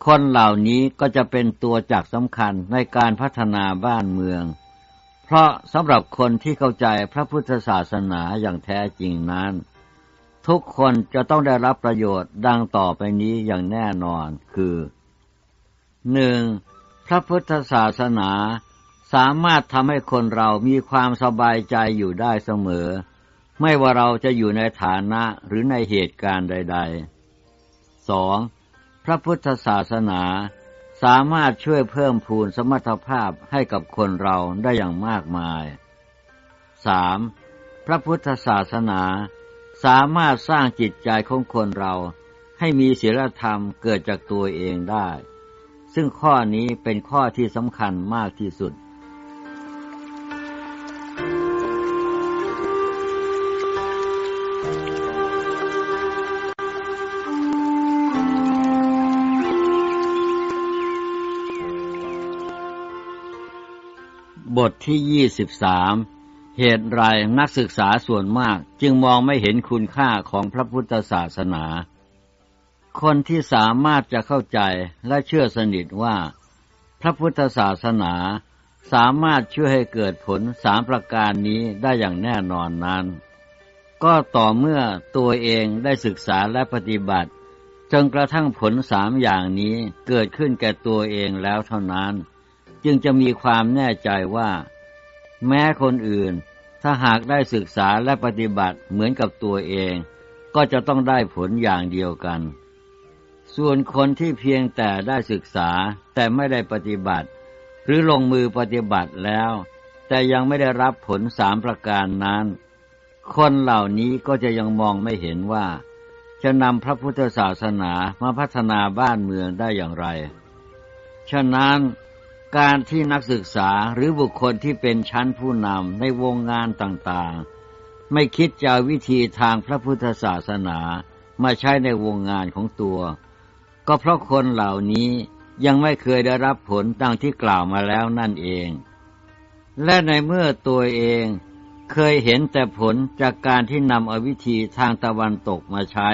คนเหล่านี้ก็จะเป็นตัวจักสำคัญในการพัฒนาบ้านเมือง เพราะสำหรับคนที่เข้าใจพระพุทธศาสนาอย่างแท้จริงนั้น ทุกคนจะต้องได้รับประโยชน์ดังต่อไปนี้อย่างแน่นอนคือหนึ่งพระพุทธศาสนาสามารถทำให้คนเรามีความสบายใจอยู่ได้เสมอ ไม่ว่าเราจะอยู่ในฐานะหรือในเหตุการณ์ใดๆสอง พระพุทธศาสนาสามารถช่วยเพิ่มพูนสมรรถภาพให้กับคนเราได้อย่างมากมาย 3. พระพุทธศาสนาสามารถสร้างจิตใจของคนเราให้มีศีลธรรมเกิดจากตัวเองได้ ซึ่งข้อนี้เป็นข้อที่สำคัญมากที่สุด บทที่ยี่สิบสามเหตุไรนักศึกษาส่วนมากจึงมองไม่เห็นคุณค่าของพระพุทธศาสนา คนที่สามารถจะเข้าใจและเชื่อสนิทว่า พระพุทธศาสนาสามารถช่วยให้เกิดผลสามประการนี้ได้อย่างแน่นอนนั้น ก็ต่อเมื่อตัวเองได้ศึกษาและปฏิบัติจนกระทั่งผลสามอย่างนี้เกิดขึ้นแก่ตัวเองแล้วเท่านั้น จึงจะมีความแน่ใจว่า แม้คนอื่น ถ้าหากได้ศึกษาและปฏิบัติเหมือนกับตัวเอง ก็จะต้องได้ผลอย่างเดียวกัน ส่วนคนที่เพียงแต่ได้ศึกษาแต่ไม่ได้ปฏิบัติ หรือลงมือปฏิบัติแล้ว แต่ยังไม่ได้รับผลสามประการนั้น คนเหล่านี้ก็จะยังมองไม่เห็นว่า จะนำพระพุทธศาสนามาพัฒนาบ้านเมืองได้อย่างไร ฉะนั้น การที่นักศึกษาหรือบุคคลที่เป็นชั้นผู้นำในวงงานต่างๆ ไม่คิดจะวิธีทางพระพุทธศาสนามาใช้ในวงงานของตัว ก็เพราะคนเหล่านี้ยังไม่เคยได้รับผลดังที่กล่าวมาแล้วนั่นเอง และในเมื่อตัวเองเคยเห็นแต่ผลจากการที่นำเอาวิธีทางตะวันตกมาใช้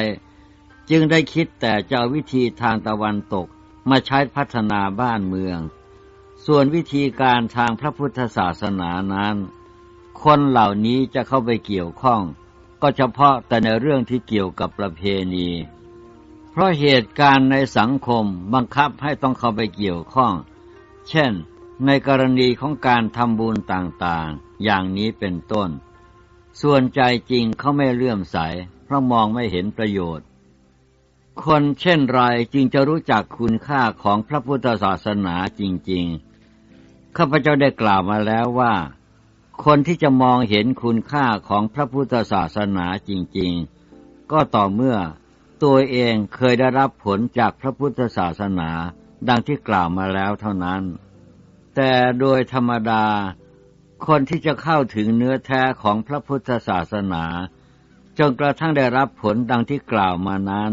จึงได้คิดแต่จะเอาวิธีทางตะวันตกมาใช้พัฒนาบ้านเมือง ส่วนวิธีการทางพระพุทธศาสนานั้น คนเหล่านี้จะเข้าไปเกี่ยวข้อง ก็เฉพาะแต่ในเรื่องที่เกี่ยวกับประเพณี เพราะเหตุการณ์ในสังคมบังคับให้ต้องเข้าไปเกี่ยวข้อง เช่น ในกรณีของการทำบุญต่างๆ อย่างนี้เป็นต้น ส่วนใจจริงเขาไม่เลื่อมใส เพราะมองไม่เห็นประโยชน์ คนเช่นไรจึงจะรู้จักคุณค่าของพระพุทธศาสนาจริง ๆ ข้าพเจ้าได้กล่าวมาแล้วว่า คนที่จะมองเห็นคุณค่าของพระพุทธศาสนาจริง ๆ ก็ต่อเมื่อตัวเองเคยได้รับผลจากพระพุทธศาสนาดังที่กล่าวมาแล้วเท่านั้น แต่โดยธรรมดา คนที่จะเข้าถึงเนื้อแท้ของพระพุทธศาสนาจนกระทั่งได้รับผลดังที่กล่าวมานั้น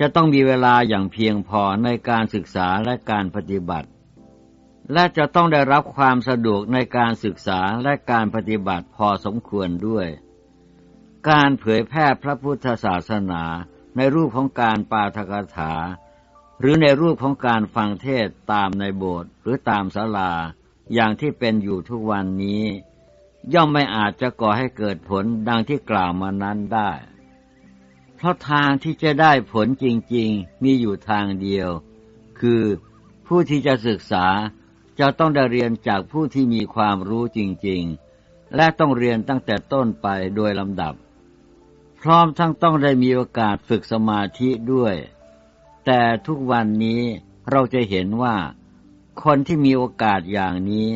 จะต้องมีเวลาอย่างเพียงพอในการศึกษาและการปฏิบัติ และจะต้องได้รับความสะดวกในการศึกษาและการปฏิบัติพอสมควรด้วย การเผยแพร่พระพุทธศาสนาในรูปของการปาทกถา หรือในรูปของการฟังเทศตามในโบสถ์หรือตามศาลาอย่างที่เป็นอยู่ทุกวันนี้ ย่อมไม่อาจจะก่อให้เกิดผลดังที่กล่าวมานั้นได้ เพราะทางที่จะได้ผลจริง ๆ มีอยู่ทางเดียว คือผู้ที่จะศึกษา จะต้องได้เรียนจากผู้ที่มีความรู้จริง ๆ และต้องเรียนตั้งแต่ต้นไปโดยลำดับ พร้อมทั้งต้องได้มีโอกาสฝึกสมาธิด้วย แต่ทุกวันนี้เราจะเห็นว่า คนที่มีโอกาสอย่างนี้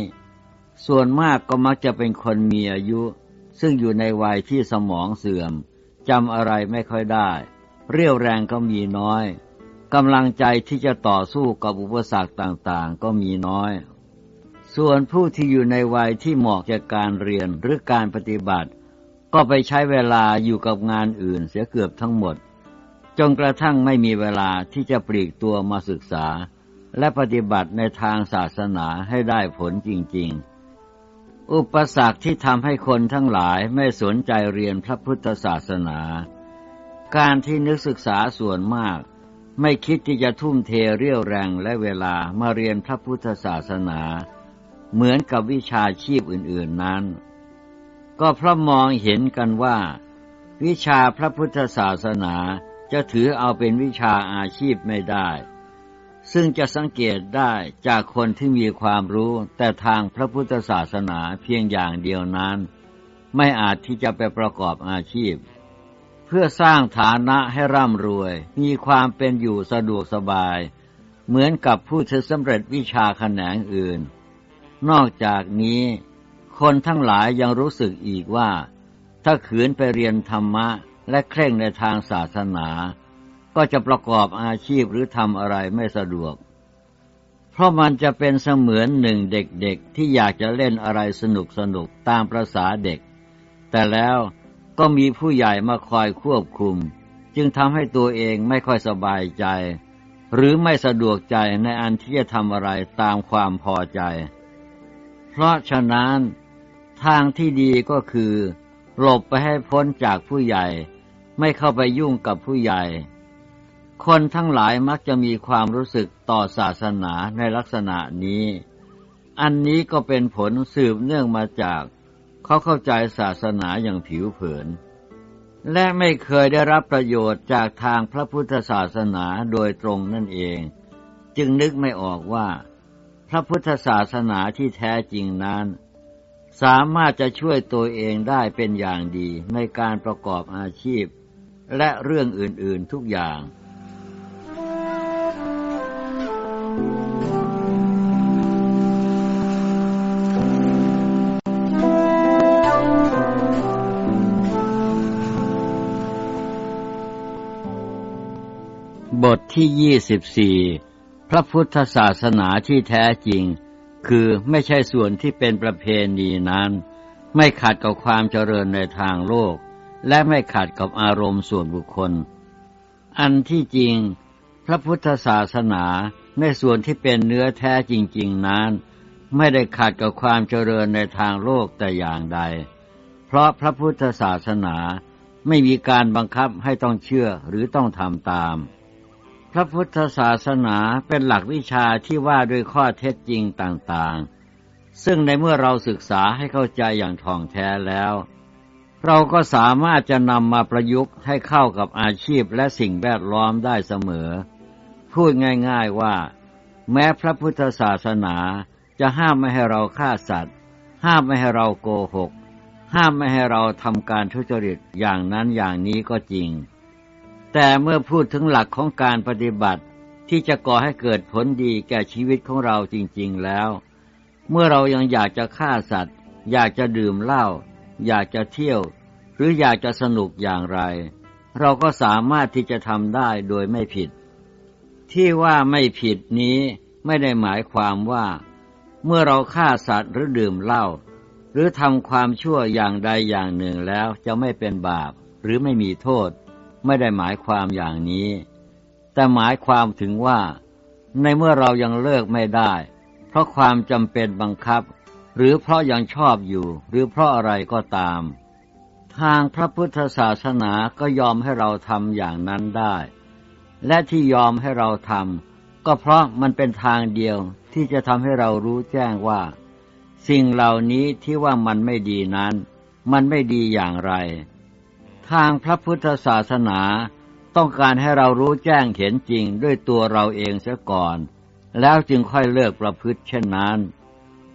ส่วนมากก็มักจะเป็นคนมีอายุ ซึ่งอยู่ในวัยที่สมองเสื่อมจำอะไรไม่ค่อยได้ เรี่ยวแรงก็มีน้อยกำลังใจที่จะต่อสู้กับอุปสรรคต่างๆ ก็มีน้อย ส่วนผู้ที่อยู่ในวัยที่เหมาะแก่การเรียนหรือการปฏิบัติ ก็ไปใช้เวลาอยู่กับงานอื่นเสียเกือบทั้งหมด จนกระทั่งไม่มีเวลาที่จะปลีกตัวมาศึกษา และปฏิบัติในทางศาสนาให้ได้ผลจริง ๆ อุปสรรคที่ทำให้คนทั้งหลายไม่สนใจเรียนพระพุทธศาสนา การที่นึกศึกษาส่วนมาก ไม่คิดที่จะทุ่มเทเรี่ยวแรงและเวลามาเรียนพระพุทธศาสนา เหมือนกับวิชาชีพอื่น ๆนั้น ก็เพราะมองเห็นกันว่า วิชาพระพุทธศาสนาจะถือเอาเป็นวิชาอาชีพไม่ได้ ซึ่งจะสังเกตได้จากคนที่มีความรู้แต่ทางพระพุทธศาสนาเพียงอย่างเดียวนั้น ไม่อาจที่จะไปประกอบอาชีพ เพื่อสร้างฐานะให้ร่ำรวย มีความเป็นอยู่สะดวกสบาย เหมือนกับผู้ที่สำเร็จวิชาแขนงอื่น นอกจากนี้ คนทั้งหลายยังรู้สึกอีกว่า ถ้าขืนไปเรียนธรรมะและเคร่งในทางศาสนา ก็จะประกอบอาชีพหรือทำอะไรไม่สะดวก เพราะมันจะเป็นเสมือนหนึ่งเด็กๆที่อยากจะเล่นอะไรสนุกสนุกตามประษาเด็ก แต่แล้วก็มีผู้ใหญ่มาคอยควบคุม จึงทำให้ตัวเองไม่ค่อยสบายใจ หรือไม่สะดวกใจในอันที่จะทำอะไรตามความพอใจ เพราะฉะนั้นทางที่ดีก็คือ หลบไปให้พ้นจากผู้ใหญ่ ไม่เข้าไปยุ่งกับผู้ใหญ่ คนทั้งหลายมักจะมีความรู้สึกต่อศาสนาในลักษณะนี้ อันนี้ก็เป็นผลสืบเนื่องมาจาก เขาเข้าใจศาสนาอย่างผิวเผิน และไม่เคยได้รับประโยชน์จากทางพระพุทธศาสนาโดยตรงนั่นเอง จึงนึกไม่ออกว่า พระพุทธศาสนาที่แท้จริงนั้น สามารถจะช่วยตัวเองได้เป็นอย่างดีในการประกอบอาชีพ และเรื่องอื่นๆทุกอย่างบทที่ยี่สิบสี่ พระพุทธศาสนาที่แท้จริง คือไม่ใช่ส่วนที่เป็นประเพณีนั้น ไม่ขัดกับความเจริญในทางโลก และไม่ขัดกับอารมณ์ส่วนบุคคล อันที่จริง พระพุทธศาสนาในส่วนที่เป็นเนื้อแท้จริง ๆนั้น ไม่ได้ขัดกับความเจริญในทางโลกแต่อย่างใด เพราะพระพุทธศาสนาไม่มีการบังคับให้ต้องเชื่อหรือต้องทำตาม ระพุทธศาสนาเป็นหลักวิชาที่ว่าด้วยข้อเท็จจริงต่างๆ ซึ่งในเมื่อเราศึกษาให้เข้าใจอย่างท่องแท้แล้ว เราก็สามารถจะนำมาประยุกต์ให้เข้ากับอาชีพและสิ่งแวดล้อมได้เสมอ พูดง่ายๆว่า แม้พระพุทธศาสนาจะห้ามไม่ให้เราฆ่าสัตว์ ห้ามไม่ให้เราโกหก ห้ามไม่ให้เราทำการทุจริตอย่างนั้นอย่างนี้ก็จริง แต่เมื่อพูดถึงหลักของการปฏิบัติที่จะก่อให้เกิดผลดีแก่ชีวิตของเราจริง ๆแล้ว เมื่อเรายังอยากจะฆ่าสัตว์ อยากจะดื่มเหล้าอยากจะเที่ยว หรืออยากจะสนุกอย่างไร เราก็สามารถที่จะทำได้โดยไม่ผิด ที่ว่าไม่ผิดนี้ไม่ได้หมายความว่า เมื่อเราฆ่าสัตว์หรือดื่มเหล้าหรือทำความชั่วอย่างใดอย่างหนึ่งแล้วจะไม่เป็นบาปหรือไม่มีโทษ ไม่ได้หมายความอย่างนี้ แต่หมายความถึงว่า ในเมื่อเรายังเลิกไม่ได้ เพราะความจำเป็นบังคับ หรือเพราะยังชอบอยู่ หรือเพราะอะไรก็ตาม ทางพระพุทธศาสนาก็ยอมให้เราทำอย่างนั้นได้ และที่ยอมให้เราทำก็เพราะมันเป็นทางเดียวที่จะทำให้เรารู้แจ้งว่า สิ่งเหล่านี้ที่ว่ามันไม่ดีนั้น มันไม่ดีอย่างไร ทางพระพุทธศาสนาต้องการให้เรารู้แจ้งเห็นจริงด้วยตัวเราเองเสียก่อน แล้วจึงค่อยเลิกประพฤติเช่นนั้น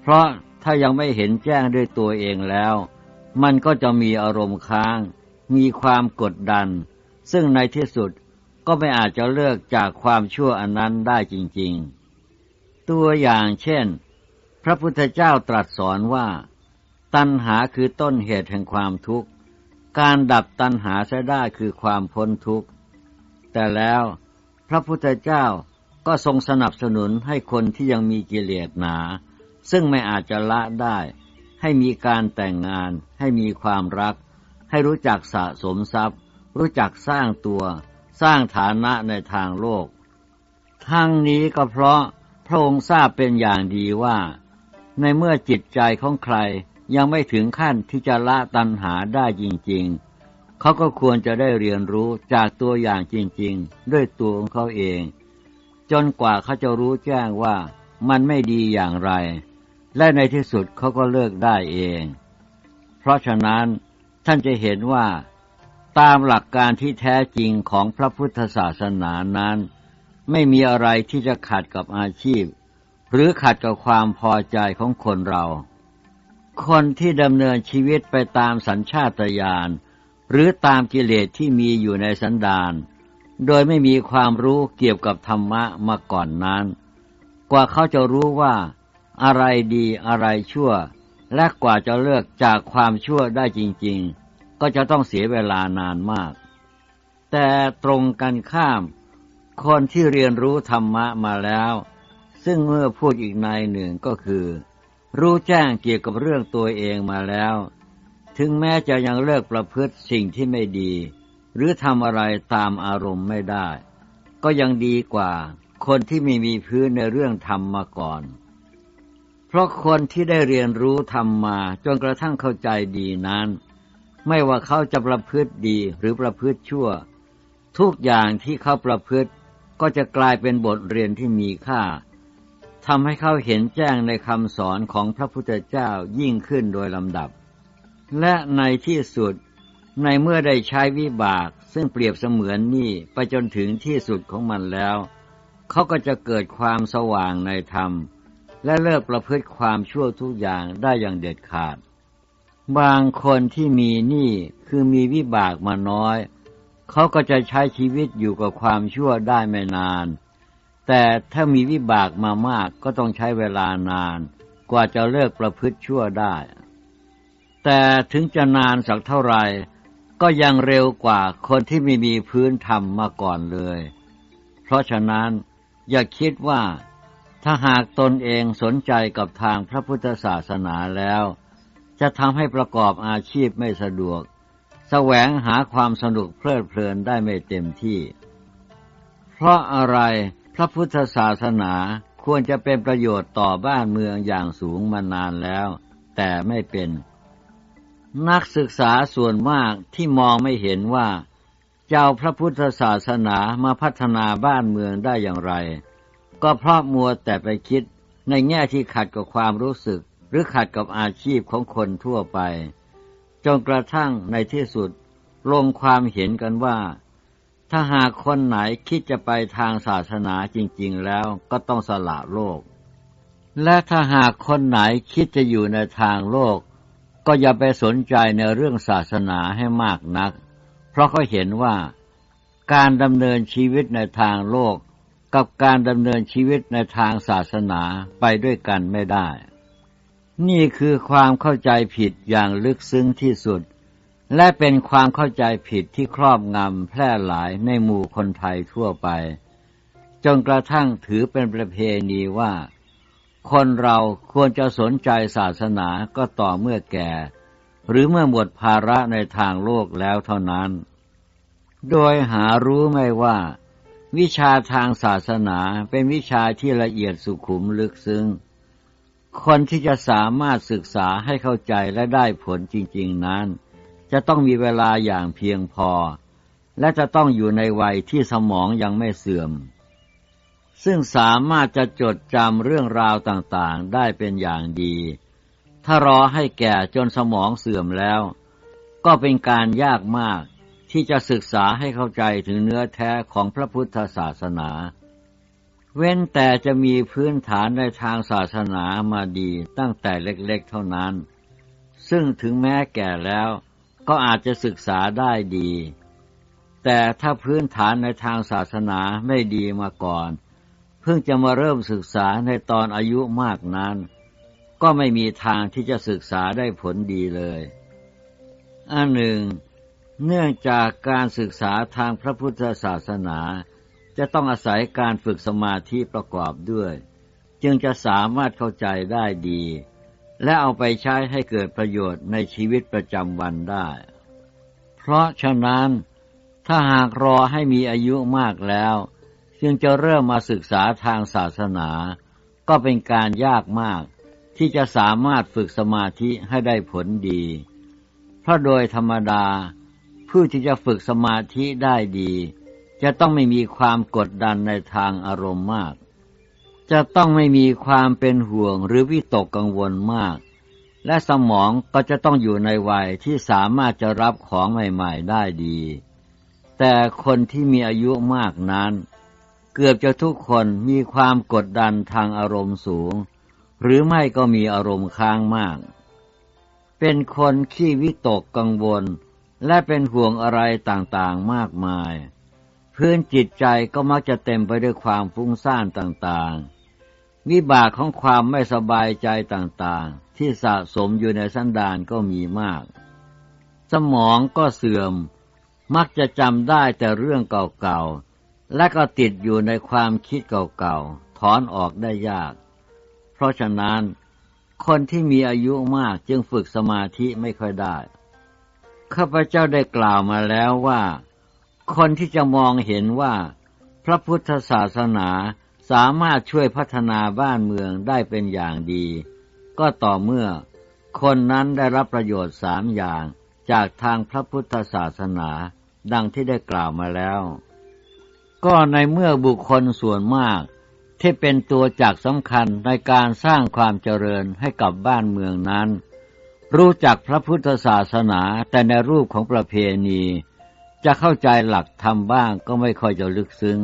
เพราะถ้ายังไม่เห็นแจ้งด้วยตัวเองแล้ว มันก็จะมีอารมณ์ค้าง มีความกดดัน ซึ่งในที่สุดก็ไม่อาจจะเลิกจากความชั่วอันนั้นได้จริง ๆ ตัวอย่างเช่น พระพุทธเจ้าตรัสสอนว่า ตัณหาคือต้นเหตุแห่งความทุกข์ การดับตัณหาใช้ได้คือความพ้นทุกข์ แต่แล้วพระพุทธเจ้าก็ทรงสนับสนุนให้คนที่ยังมีกิเลสหนา ซึ่งไม่อาจจะละได้ ให้มีการแต่งงาน ให้มีความรัก ให้รู้จักสะสมทรัพย์ รู้จักสร้างตัว สร้างฐานะในทางโลก ทั้งนี้ก็เพราะพระองค์ทราบเป็นอย่างดีว่า ในเมื่อจิตใจของใคร ยังไม่ถึงขั้นที่จะละตัณหาได้จริงๆ เขาก็ควรจะได้เรียนรู้จากตัวอย่างจริงๆ ด้วยตัวของเขาเอง จนกว่าเขาจะรู้แจ้งว่ามันไม่ดีอย่างไร และในที่สุดเขาก็เลิกได้เอง เพราะฉะนั้นท่านจะเห็นว่าตามหลักการที่แท้จริงของพระพุทธศาสนานั้น ไม่มีอะไรที่จะขัดกับอาชีพ หรือขัดกับความพอใจของคนเรา คนที่ดำเนินชีวิตไปตามสัญชาตญาณหรือตามกิเลสที่มีอยู่ในสันดาน โดยไม่มีความรู้เกี่ยวกับธรรมะมาก่อนนั้น กว่าเขาจะรู้ว่า อะไรดีอะไรชั่ว และกว่าจะเลิกจากความชั่วได้จริง ๆ ก็จะต้องเสียเวลานานมาก แต่ตรงกันข้าม คนที่เรียนรู้ธรรมะมาแล้ว ซึ่งเมื่อพูดอีกในหนึ่งก็คือ รู้แจ้งเกี่ยวกับเรื่องตัวเองมาแล้ว ถึงแม้จะยังเลิกประพฤติสิ่งที่ไม่ดี หรือทำอะไรตามอารมณ์ไม่ได้ ก็ยังดีกว่าคนที่ไม่มีพื้นในเรื่องธรรมมาก่อน เพราะคนที่ได้เรียนรู้ธรรมมาจนกระทั่งเข้าใจดีนั้น ไม่ว่าเขาจะประพฤติดีหรือประพฤติชั่ว ทุกอย่างที่เขาประพฤติก็จะกลายเป็นบทเรียนที่มีค่า ทำให้เขาเห็นแจ้งในคำสอนของพระพุทธเจ้ายิ่งขึ้นโดยลำดับ และในที่สุดในเมื่อได้ใช้วิบากซึ่งเปรียบเสมือนนี่ไปจนถึงที่สุดของมันแล้ว เขาก็จะเกิดความสว่างในธรรม และเลิกประพฤติความชั่วทุกอย่างได้อย่างเด็ดขาด บางคนที่มีหนี้คือมีวิบากมาน้อย เขาก็จะใช้ชีวิตอยู่กับความชั่วได้ไม่นาน แต่ถ้ามีวิบากมามากก็ต้องใช้เวลานาน กว่าจะเลิกประพฤติชั่วได้ แต่ถึงจะนานสักเท่าไหร่ก็ยังเร็วกว่าคนที่ไม่มีพื้นธรรมมาก่อนเลย เพราะฉะนั้นอย่าคิดว่าถ้าหากตนเองสนใจกับทางพระพุทธศาสนาแล้ว จะทำให้ประกอบอาชีพไม่สะดวก แสวงหาความสนุกเพลิดเพลินได้ไม่เต็มที่ เพราะอะไร พระพุทธศาสนาควรจะเป็นประโยชน์ต่อบ้านเมืองอย่างสูงมานานแล้ว แต่ไม่เป็น นักศึกษาส่วนมากที่มองไม่เห็นว่า เจ้าพระพุทธศาสนามาพัฒนาบ้านเมืองได้อย่างไร ก็เพราะมัวแต่ไปคิดในแง่ที่ขัดกับความรู้สึก หรือขัดกับอาชีพของคนทั่วไปจนกระทั่งในที่สุดลงความเห็นกันว่า ถ้าหากคนไหนคิดจะไปทางศาสนาจริง ๆ แล้วก็ต้องสละโลก และถ้าหากคนไหนคิดจะอยู่ในทางโลก ก็อย่าไปสนใจในเรื่องศาสนาให้มากนัก เพราะเขาเห็นว่าการดำเนินชีวิตในทางโลก กับการดำเนินชีวิตในทางศาสนาไปด้วยกันไม่ได้ นี่คือความเข้าใจผิดอย่างลึกซึ้งที่สุด และเป็นความเข้าใจผิดที่ครอบงำแพร่หลายในหมู่คนไทยทั่วไป จนกระทั่งถือเป็นประเพณีว่า คนเราควรจะสนใจศาสนาก็ต่อเมื่อแก่ หรือเมื่อหมดภาระในทางโลกแล้วเท่านั้น โดยหารู้ไม่ว่า วิชาทางศาสนาเป็นวิชาที่ละเอียดสุขุมลึกซึ้งคนที่จะสามารถศึกษาให้เข้าใจและได้ผลจริง ๆนั้น จะต้องมีเวลาอย่างเพียงพอ และจะต้องอยู่ในวัยที่สมองยังไม่เสื่อม ซึ่งสามารถจะจดจำเรื่องราวต่างๆได้เป็นอย่างดี ถ้ารอให้แก่จนสมองเสื่อมแล้ว ก็เป็นการยากมากที่จะศึกษาให้เข้าใจถึงเนื้อแท้ของพระพุทธศาสนา เว้นแต่จะมีพื้นฐานในทางศาสนามาดีตั้งแต่เล็กๆเท่านั้น ซึ่งถึงแม้แก่แล้ว ก็อาจจะศึกษาได้ดี แต่ถ้าพื้นฐานในทางศาสนาไม่ดีมาก่อน เพิ่งจะมาเริ่มศึกษาในตอนอายุมากนั้น ก็ไม่มีทางที่จะศึกษาได้ผลดีเลยอันหนึ่ง เนื่องจากการศึกษาทางพระพุทธศาสนา จะต้องอาศัยการฝึกสมาธิประกอบด้วย จึงจะสามารถเข้าใจได้ดี และเอาไปใช้ให้เกิดประโยชน์ในชีวิตประจำวันได้ เพราะฉะนั้นถ้าหากรอให้มีอายุมากแล้ว จึงจะเริ่มมาศึกษาทางศาสนา ก็เป็นการยากมากที่จะสามารถฝึกสมาธิให้ได้ผลดี เพราะโดยธรรมดา ผู้ที่จะฝึกสมาธิได้ดี จะต้องไม่มีความกดดันในทางอารมณ์มาก จะต้องไม่มีความเป็นห่วงหรือวิตกกังวลมาก และสมองก็จะต้องอยู่ในวัยที่สามารถจะรับของใหม่ๆได้ดี แต่คนที่มีอายุมากนั้น เกือบจะทุกคนมีความกดดันทางอารมณ์สูง หรือไม่ก็มีอารมณ์ค้างมาก เป็นคนขี้วิตกกังวล และเป็นห่วงอะไรต่างๆมากมายพื้นจิตใจก็มักจะเต็มไปด้วยความฟุ้งซ่านต่างๆ วิบากของความไม่สบายใจต่างๆ ที่สะสมอยู่ในสันดานก็มีมาก สมองก็เสื่อม มักจะจำได้แต่เรื่องเก่าๆ และก็ติดอยู่ในความคิดเก่าๆ ถอนออกได้ยาก เพราะฉะนั้นคนที่มีอายุมากจึงฝึกสมาธิไม่ค่อยได้ ข้าพเจ้าได้กล่าวมาแล้วว่า คนที่จะมองเห็นว่า พระพุทธศาสนา สามารถช่วยพัฒนาบ้านเมืองได้เป็นอย่างดี ก็ต่อเมื่อคนนั้นได้รับประโยชน์สามอย่างจากทางพระพุทธศาสนา ดังที่ได้กล่าวมาแล้ว ก็ในเมื่อบุคคลส่วนมากที่เป็นตัวจักสำคัญในการสร้างความเจริญให้กับบ้านเมืองนั้น รู้จักพระพุทธศาสนาแต่ในรูปของประเพณี จะเข้าใจหลักธรรมบ้างก็ไม่ค่อยจะลึกซึ้ง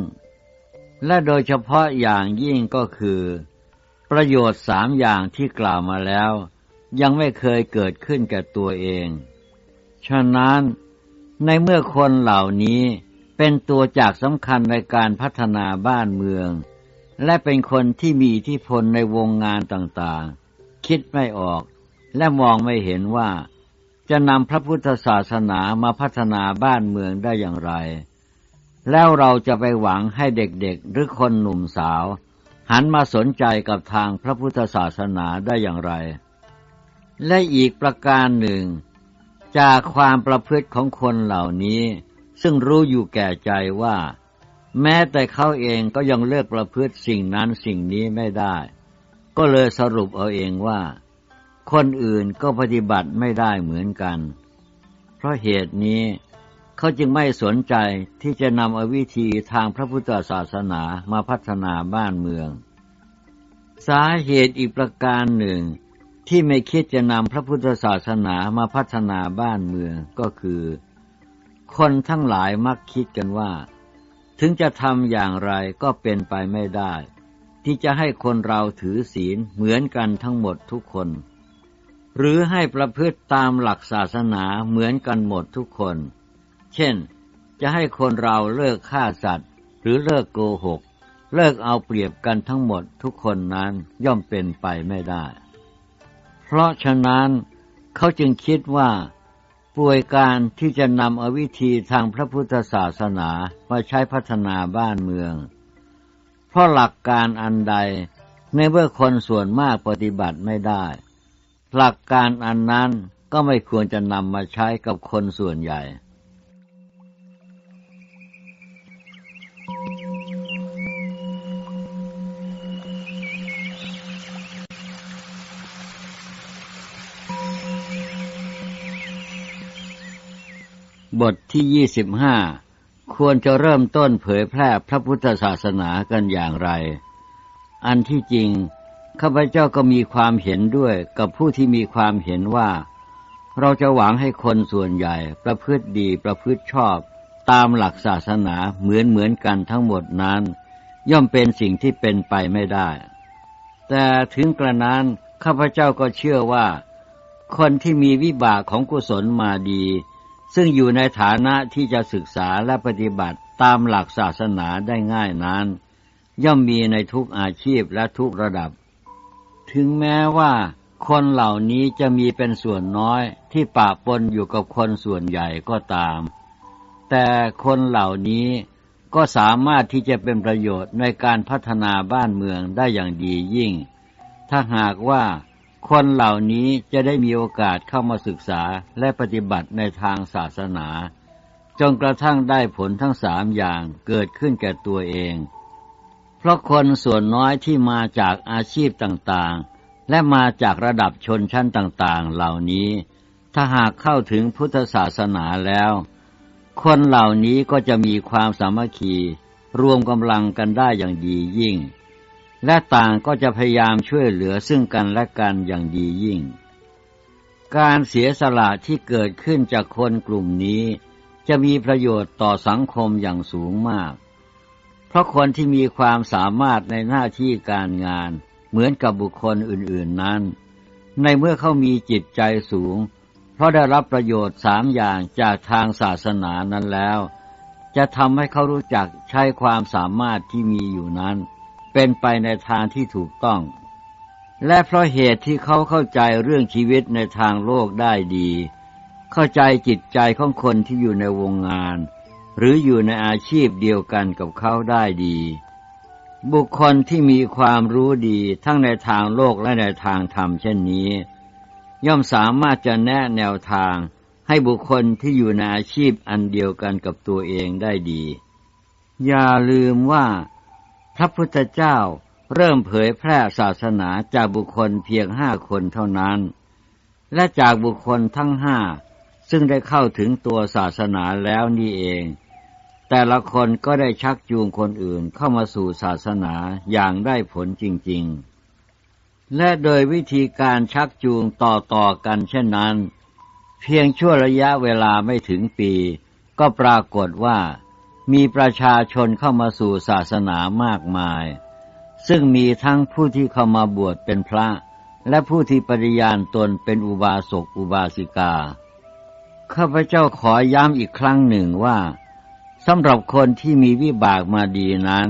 และโดยเฉพาะอย่างยิ่งก็คือ ประโยชน์สามอย่างที่กล่าวมาแล้ว ยังไม่เคยเกิดขึ้นแก่ตัวเอง ฉะนั้นในเมื่อคนเหล่านี้เป็นตัวจากสำคัญในการพัฒนาบ้านเมือง และเป็นคนที่มีอิทธิพลในวงงานต่างๆ คิดไม่ออก และมองไม่เห็นว่าจะนำพระพุทธศาสนามาพัฒนาบ้านเมืองได้อย่างไร แล้วเราจะไปหวังให้เด็กๆ หรือคนหนุ่มสาว หันมาสนใจกับทางพระพุทธศาสนาได้อย่างไร และอีกประการหนึ่ง จากความประพฤติของคนเหล่านี้ ซึ่งรู้อยู่แก่ใจว่า แม้แต่เขาเองก็ยังเลือกประพฤติสิ่งนั้นสิ่งนี้ไม่ได้ ก็เลยสรุปเอาเองว่า คนอื่นก็ปฏิบัติไม่ได้เหมือนกัน เพราะเหตุนี้ เขาจึงไม่สนใจที่จะนำเอาวิธีทางพระพุทธศาสนามาพัฒนาบ้านเมือง สาเหตุอีกประการหนึ่ง ที่ไม่คิดจะนำพระพุทธศาสนามาพัฒนาบ้านเมืองก็คือ คนทั้งหลายมักคิดกันว่า ถึงจะทำอย่างไรก็เป็นไปไม่ได้ ที่จะให้คนเราถือศีลเหมือนกันทั้งหมดทุกคน หรือให้ประพฤติตามหลักศาสนาเหมือนกันหมดทุกคน เช่น จะให้คนเราเลิกฆ่าสัตว์ หรือเลิกโกหก เลิกเอาเปรียบกันทั้งหมดทุกคนนั้นย่อมเป็นไปไม่ได้ เพราะฉะนั้นเขาจึงคิดว่าป่วยการที่จะนำเอาวิธีทางพระพุทธศาสนามาใช้พัฒนาบ้านเมือง เพราะหลักการอันใดในเมื่อคนส่วนมากปฏิบัติไม่ได้ หลักการอันนั้นก็ไม่ควรจะนำมาใช้กับคนส่วนใหญ่ บทที่ยี่สิบห้าควรจะเริ่มต้นเผยแพร่พระพุทธศาสนากันอย่างไร อันที่จริง ข้าพเจ้าก็มีความเห็นด้วยกับผู้ที่มีความเห็นว่า เราจะหวังให้คนส่วนใหญ่ ประพฤติดีประพฤติชอบ ตามหลักศาสนาเหมือนเหมือนกันทั้งหมดนั้น ย่อมเป็นสิ่งที่เป็นไปไม่ได้ แต่ถึงกระนั้นข้าพเจ้าก็เชื่อว่า คนที่มีวิบากของกุศลมาดี ซึ่งอยู่ในฐานะที่จะศึกษาและปฏิบัติตามหลักศาสนาได้ง่ายนั้น ย่อมมีในทุกอาชีพและทุกระดับ ถึงแม้ว่าคนเหล่านี้จะมีเป็นส่วนน้อยที่ปะปนอยู่กับคนส่วนใหญ่ก็ตาม แต่คนเหล่านี้ก็สามารถที่จะเป็นประโยชน์ในการพัฒนาบ้านเมืองได้อย่างดียิ่ง ถ้าหากว่า คนเหล่านี้จะได้มีโอกาสเข้ามาศึกษาและปฏิบัติในทางศาสนา จนกระทั่งได้ผลทั้งสามอย่างเกิดขึ้นแก่ตัวเอง เพราะคนส่วนน้อยที่มาจากอาชีพต่างๆ และมาจากระดับชนชั้นต่างๆ เหล่านี้ ถ้าหากเข้าถึงพุทธศาสนาแล้ว คนเหล่านี้ก็จะมีความสามัคคี รวมกำลังกันได้อย่างดียิ่ง และต่างก็จะพยายามช่วยเหลือซึ่งกันและกันอย่างดียิ่ง การเสียสละที่เกิดขึ้นจากคนกลุ่มนี้ จะมีประโยชน์ต่อสังคมอย่างสูงมาก เพราะคนที่มีความสามารถในหน้าที่การงานเหมือนกับบุคคลอื่นๆนั้น ในเมื่อเขามีจิตใจสูง เพราะได้รับประโยชน์สามอย่างจากทางศาสนานั้นแล้ว จะทำให้เขารู้จักใช้ความสามารถที่มีอยู่นั้น เป็นไปในทางที่ถูกต้อง และเพราะเหตุที่เขาเข้าใจเรื่องชีวิตในทางโลกได้ดี เข้าใจจิตใจของคนที่อยู่ในวงงาน หรืออยู่ในอาชีพเดียวกันกับเขาได้ดี บุคคลที่มีความรู้ดีทั้งในทางโลกและในทางธรรมเช่นนี้ ย่อมสามารถจะแนะแนวทางให้บุคคลที่อยู่ในอาชีพอันเดียวกันกับตัวเองได้ดี อย่าลืมว่า พระพุทธเจ้าเริ่มเผยแพร่ศาสนาจากบุคคลเพียงห้าคนเท่านั้น และจากบุคคลทั้งห้าซึ่งได้เข้าถึงตัวศาสนาแล้วนี่เอง แต่ละคนก็ได้ชักจูงคนอื่นเข้ามาสู่ศาสนาอย่างได้ผลจริง ๆ และโดยวิธีการชักจูงต่อๆกันเช่นนั้น เพียงชั่วระยะเวลาไม่ถึงปี ก็ปรากฏว่า มีประชาชนเข้ามาสู่ศาสนามากมาย ซึ่งมีทั้งผู้ที่เข้ามาบวชเป็นพระ และผู้ที่ปฏิญาณตนเป็นอุบาสกอุบาสิกา ข้าพเจ้าขอย้ำอีกครั้งหนึ่งว่าสำหรับคนที่มีวิบากมาดีนั้น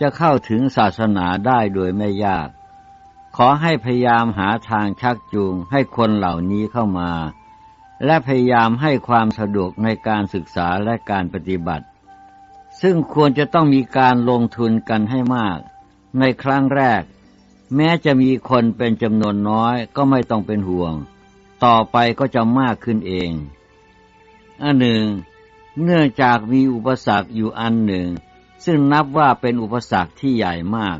จะเข้าถึงศาสนาได้โดยไม่ยาก ขอให้พยายามหาทางชักจูงให้คนเหล่านี้เข้ามา และพยายามให้ความสะดวกในการศึกษาและการปฏิบัติ ซึ่งควรจะต้องมีการลงทุนกันให้มาก ในครั้งแรก แม้จะมีคนเป็นจำนวนน้อยก็ไม่ต้องเป็นห่วง ต่อไปก็จะมากขึ้นเอง อันหนึ่ง เนื่องจากมีอุปสรรคอยู่อันหนึ่ง ซึ่งนับว่าเป็นอุปสรรคที่ใหญ่มาก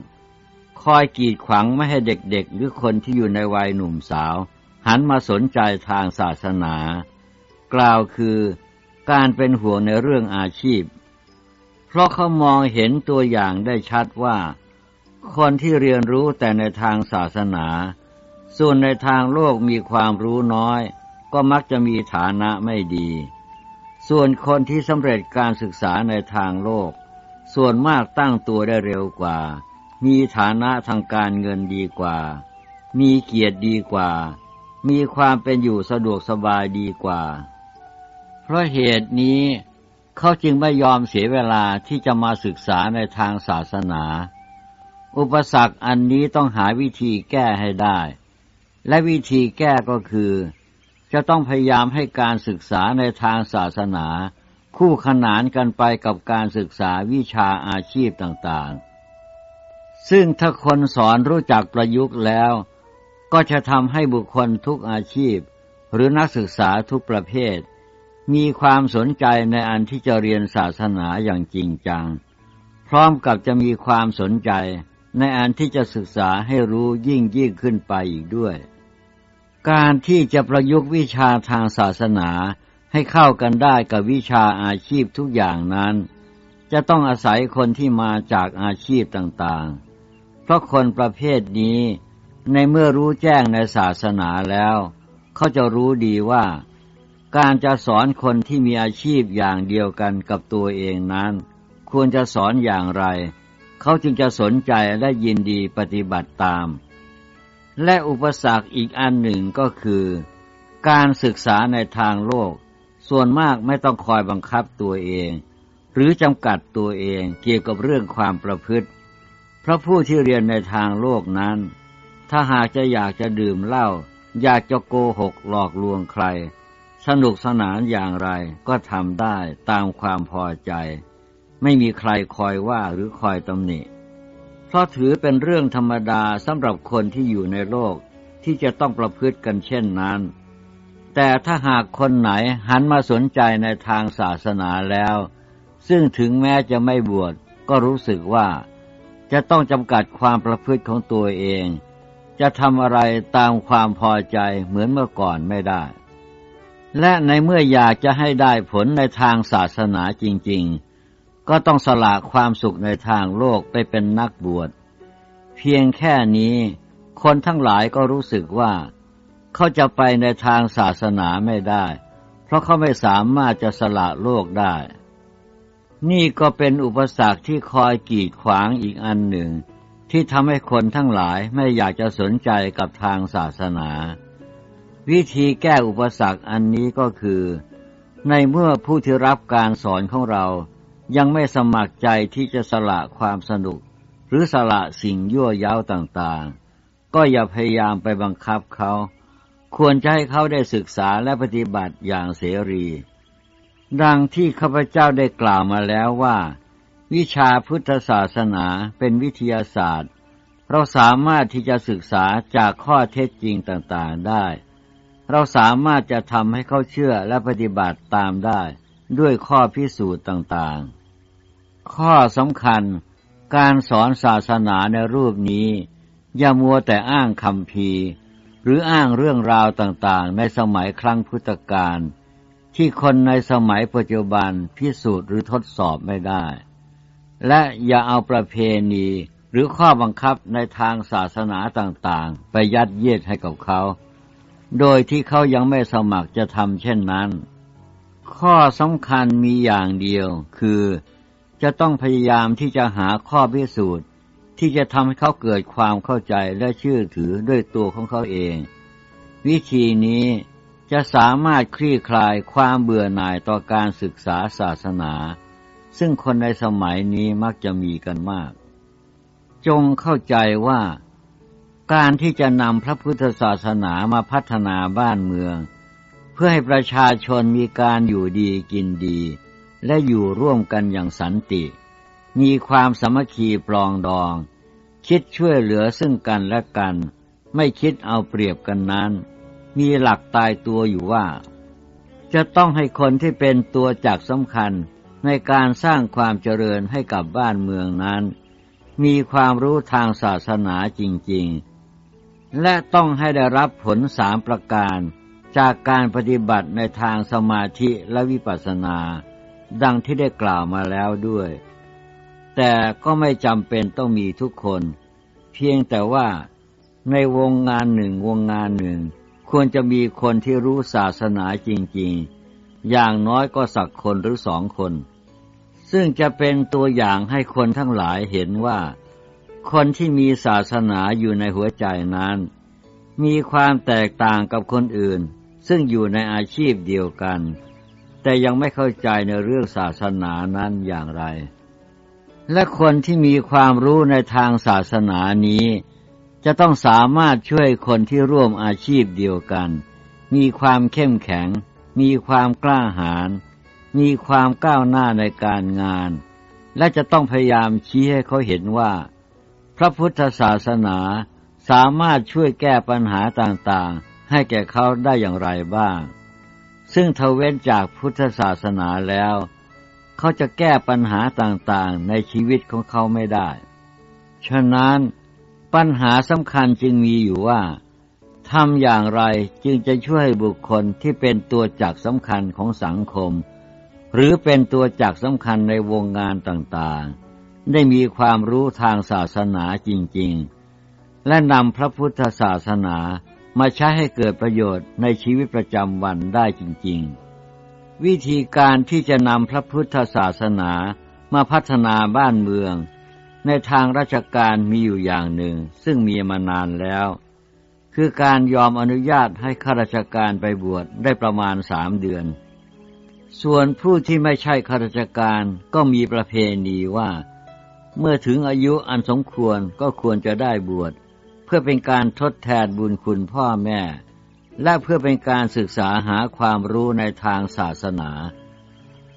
คอยกีดขวางไม่ให้เด็กๆ หรือคนที่อยู่ในวัยหนุ่มสาว หันมาสนใจทางศาสนา กล่าวคือการเป็นห่วงในเรื่องอาชีพ เพราะเขามองเห็นตัวอย่างได้ชัดว่า คนที่เรียนรู้แต่ในทางศาสนา ส่วนในทางโลกมีความรู้น้อย ก็มักจะมีฐานะไม่ดี ส่วนคนที่สำเร็จการศึกษาในทางโลก ส่วนมากตั้งตัวได้เร็วกว่า มีฐานะทางการเงินดีกว่า มีเกียรติดีกว่า มีความเป็นอยู่สะดวกสบายดีกว่า เพราะเหตุนี้ เขาจึงไม่ยอมเสียเวลาที่จะมาศึกษาในทางศาสนา อุปสรรคอันนี้ต้องหาวิธีแก้ให้ได้ และวิธีแก้ก็คือ จะต้องพยายามให้การศึกษาในทางศาสนา คู่ขนานกันไปกับการศึกษาวิชาอาชีพต่างๆ ซึ่งถ้าคนสอนรู้จักประยุกต์แล้ว ก็จะทำให้บุคคลทุกอาชีพ หรือนักศึกษาทุกประเภท มีความสนใจในอันที่จะเรียนศาสนาอย่างจริงจัง พร้อมกับจะมีความสนใจในอันที่จะศึกษาให้รู้ยิ่งยิ่งขึ้นไปอีกด้วย การที่จะประยุกต์วิชาทางศาสนาให้เข้ากันได้กับวิชาอาชีพทุกอย่างนั้น จะต้องอาศัยคนที่มาจากอาชีพต่างๆ เพราะคนประเภทนี้ในเมื่อรู้แจ้งในศาสนาแล้ว เขาจะรู้ดีว่า การจะสอนคนที่มีอาชีพอย่างเดียวกันกับตัวเองนั้น ควรจะสอนอย่างไร เขาจึงจะสนใจและยินดีปฏิบัติตาม และอุปสรรคอีกอันหนึ่งก็คือ การศึกษาในทางโลก ส่วนมากไม่ต้องคอยบังคับตัวเอง หรือจำกัดตัวเองเกี่ยวกับเรื่องความประพฤติ เพราะผู้ที่เรียนในทางโลกนั้น ถ้าหากจะอยากจะดื่มเหล้าอยากจะโกหกหลอกลวงใคร สนุกสนานอย่างไรก็ทำได้ตามความพอใจ ไม่มีใครคอยว่าหรือคอยตำหนิ เพราะถือเป็นเรื่องธรรมดาสำหรับคนที่อยู่ในโลกที่จะต้องประพฤติกันเช่นนั้น แต่ถ้าหากคนไหนหันมาสนใจในทางศาสนาแล้ว ซึ่งถึงแม้จะไม่บวชก็รู้สึกว่า จะต้องจำกัดความประพฤติของตัวเอง จะทำอะไรตามความพอใจเหมือนเมื่อก่อนไม่ได้ และในเมื่ออยากจะให้ได้ผลในทางศาสนาจริง ๆ ก็ต้องสละความสุขในทางโลกไปเป็นนักบวช เพียงแค่นี้คนทั้งหลายก็รู้สึกว่า เขาจะไปในทางศาสนาไม่ได้ เพราะเขาไม่สามารถจะสละโลกได้ นี่ก็เป็นอุปสรรคที่คอยกีดขวางอีกอันหนึ่ง ที่ทำให้คนทั้งหลายไม่อยากจะสนใจกับทางศาสนา วิธีแก้อุปสรรคอันนี้ก็คือ ในเมื่อผู้ที่รับการสอนของเรา ยังไม่สมัครใจที่จะสละความสนุก หรือสละสิ่งยั่วย้าวต่างๆ ก็อย่าพยายามไปบังคับเขา ควรจะให้เขาได้ศึกษาและปฏิบัติอย่างเสรี ดังที่ข้าพเจ้าได้กล่าวมาแล้วว่า วิชาพุทธศาสนาเป็นวิทยาศาสตร์ เราสามารถที่จะศึกษาจากข้อเท็จจริงต่างๆได้ เราสามารถจะทำให้เขาเชื่อและปฏิบัติตามได้ด้วยข้อพิสูจน์ต่างๆ ข้อสำคัญการสอนศาสนาในรูปนี้ อย่ามัวแต่อ้างคำพีหรืออ้างเรื่องราวต่างๆ ในสมัยครั้งพุทธกาลที่คนในสมัยปัจจุบันพิสูจน์หรือทดสอบไม่ได้ และอย่าเอาประเพณีหรือข้อบังคับในทางศาสนาต่างๆ ไปยัดเยียดให้กับเขา โดยที่เขายังไม่สมัครจะทำเช่นนั้น ข้อสำคัญมีอย่างเดียวคือ จะต้องพยายามที่จะหาข้อพิสูจน์ ที่จะทำให้เขาเกิดความเข้าใจและเชื่อถือด้วยตัวของเขาเอง วิธีนี้จะสามารถคลี่คลายความเบื่อหน่ายต่อการศึกษาศาสนา ซึ่งคนในสมัยนี้มักจะมีกันมาก จงเข้าใจว่า การที่จะนำพระพุทธศาสนามาพัฒนาบ้านเมือง เพื่อให้ประชาชนมีการอยู่ดีกินดี และอยู่ร่วมกันอย่างสันติ มีความสมัคคีปลองดอง คิดช่วยเหลือซึ่งกันและกัน ไม่คิดเอาเปรียบกันนั้น มีหลักตายตัวอยู่ว่า จะต้องให้คนที่เป็นตัวจักสำคัญในการสร้างความเจริญให้กับบ้านเมืองนั้น มีความรู้ทางศาสนาจริง ๆ และต้องให้ได้รับผลสามประการ จากการปฏิบัติในทางสมาธิและวิปัสสนา ดังที่ได้กล่าวมาแล้วด้วย แต่ก็ไม่จำเป็นต้องมีทุกคน เพียงแต่ว่าในวงงานหนึ่งวงงานหนึ่ง ควรจะมีคนที่รู้ศาสนาจริงๆ อย่างน้อยก็สักคนหรือสองคน ซึ่งจะเป็นตัวอย่างให้คนทั้งหลายเห็นว่า คนที่มีศาสนาอยู่ในหัวใจนั้น มีความแตกต่างกับคนอื่น ซึ่งอยู่ในอาชีพเดียวกัน แต่ยังไม่เข้าใจในเรื่องศาสนานั้นอย่างไร และคนที่มีความรู้ในทางศาสนานี้ จะต้องสามารถช่วยคนที่ร่วมอาชีพเดียวกัน มีความเข้มแข็ง มีความกล้าหาญมีความก้าวหน้าในการงาน และจะต้องพยายามชี้ให้เขาเห็นว่า ระพุทธศาสนาสามารถช่วยแก้ปัญหาต่างๆ ให้แก่เขาได้อย่างไรบ้าง ซึ่งทเว้นจากพุทธศาสนาแล้ว เขาจะแก้ปัญหาต่างๆ ในชีวิตของเขาไม่ได้ ฉะนั้นปัญหาสำคัญจึงมีอยู่ว่าทำอย่างไรจึงจะช่วยบุคคลที่เป็นตัวจักสำคัญของสังคม หรือเป็นตัวจักสำคัญในวงงานต่างๆ ได้มีความรู้ทางศาสนาจริง ๆ และนำพระพุทธศาสนามาใช้ให้เกิดประโยชน์ในชีวิตประจำวันได้จริง ๆ วิธีการที่จะนำพระพุทธศาสนามาพัฒนาบ้านเมือง ในทางราชการมีอยู่อย่างหนึ่ง ซึ่งมีมานานแล้ว คือการยอมอนุญาตให้ข้าราชการไปบวชได้ประมาณสามเดือน ส่วนผู้ที่ไม่ใช่ข้าราชการก็มีประเพณีว่า เมื่อถึงอายุอันสมควรก็ควรจะได้บวช เพื่อเป็นการทดแทนบุญคุณพ่อแม่ และเพื่อเป็นการศึกษาหาความรู้ในทางศาสนา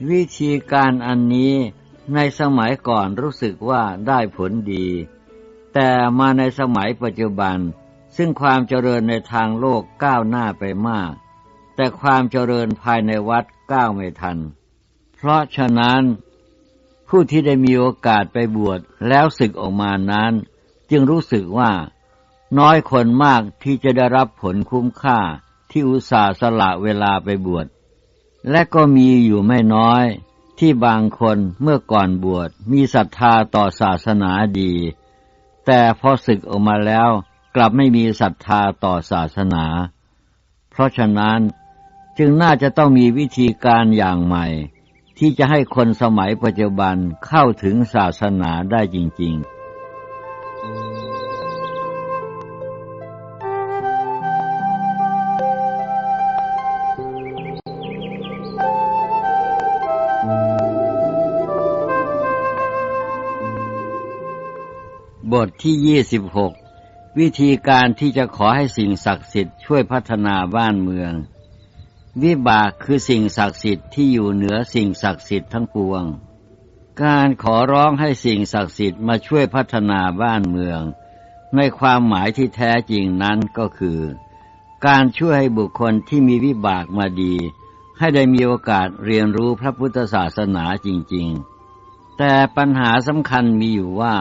วิธีการอันนี้ในสมัยก่อนรู้สึกว่าได้ผลดี แต่มาในสมัยปัจจุบัน ซึ่งความเจริญในทางโลกก้าวหน้าไปมาก แต่ความเจริญภายในวัดก้าวไม่ทัน เพราะฉะนั้น ผู้ที่ได้มีโอกาสไปบวชแล้วศึกออกมานั้น จึงรู้สึกว่า น้อยคนมากที่จะได้รับผลคุ้มค่าที่อุตส่าห์สละเวลาไปบวชและก็มีอยู่ไม่น้อยที่บางคนเมื่อก่อนบวชมีศรัทธาต่อศาสนาดี แต่พอศึกออกมาแล้วกลับไม่มีศรัทธาต่อศาสนา เพราะฉะนั้นจึงน่าจะต้องมีวิธีการอย่างใหม่ ที่จะให้คนสมัยปัจจุบันเข้าถึงศาสนาได้จริง ๆบทที่ยี่สิบหกวิธีการที่จะขอให้สิ่งศักดิ์สิทธิ์ช่วยพัฒนาบ้านเมือง วิบากคือสิ่งศักดิ์สิทธิ์ที่อยู่เหนือสิ่งศักดิ์สิทธิ์ทั้งปวง การขอร้องให้สิ่งศักดิ์สิทธิ์มาช่วยพัฒนาบ้านเมือง ในความหมายที่แท้จริงนั้นก็คือ การช่วยให้บุคคลที่มีวิบากมาดี ให้ได้มีโอกาสเรียนรู้พระพุทธศาสนาจริง ๆ แต่ปัญหาสำคัญมีอยู่ว่า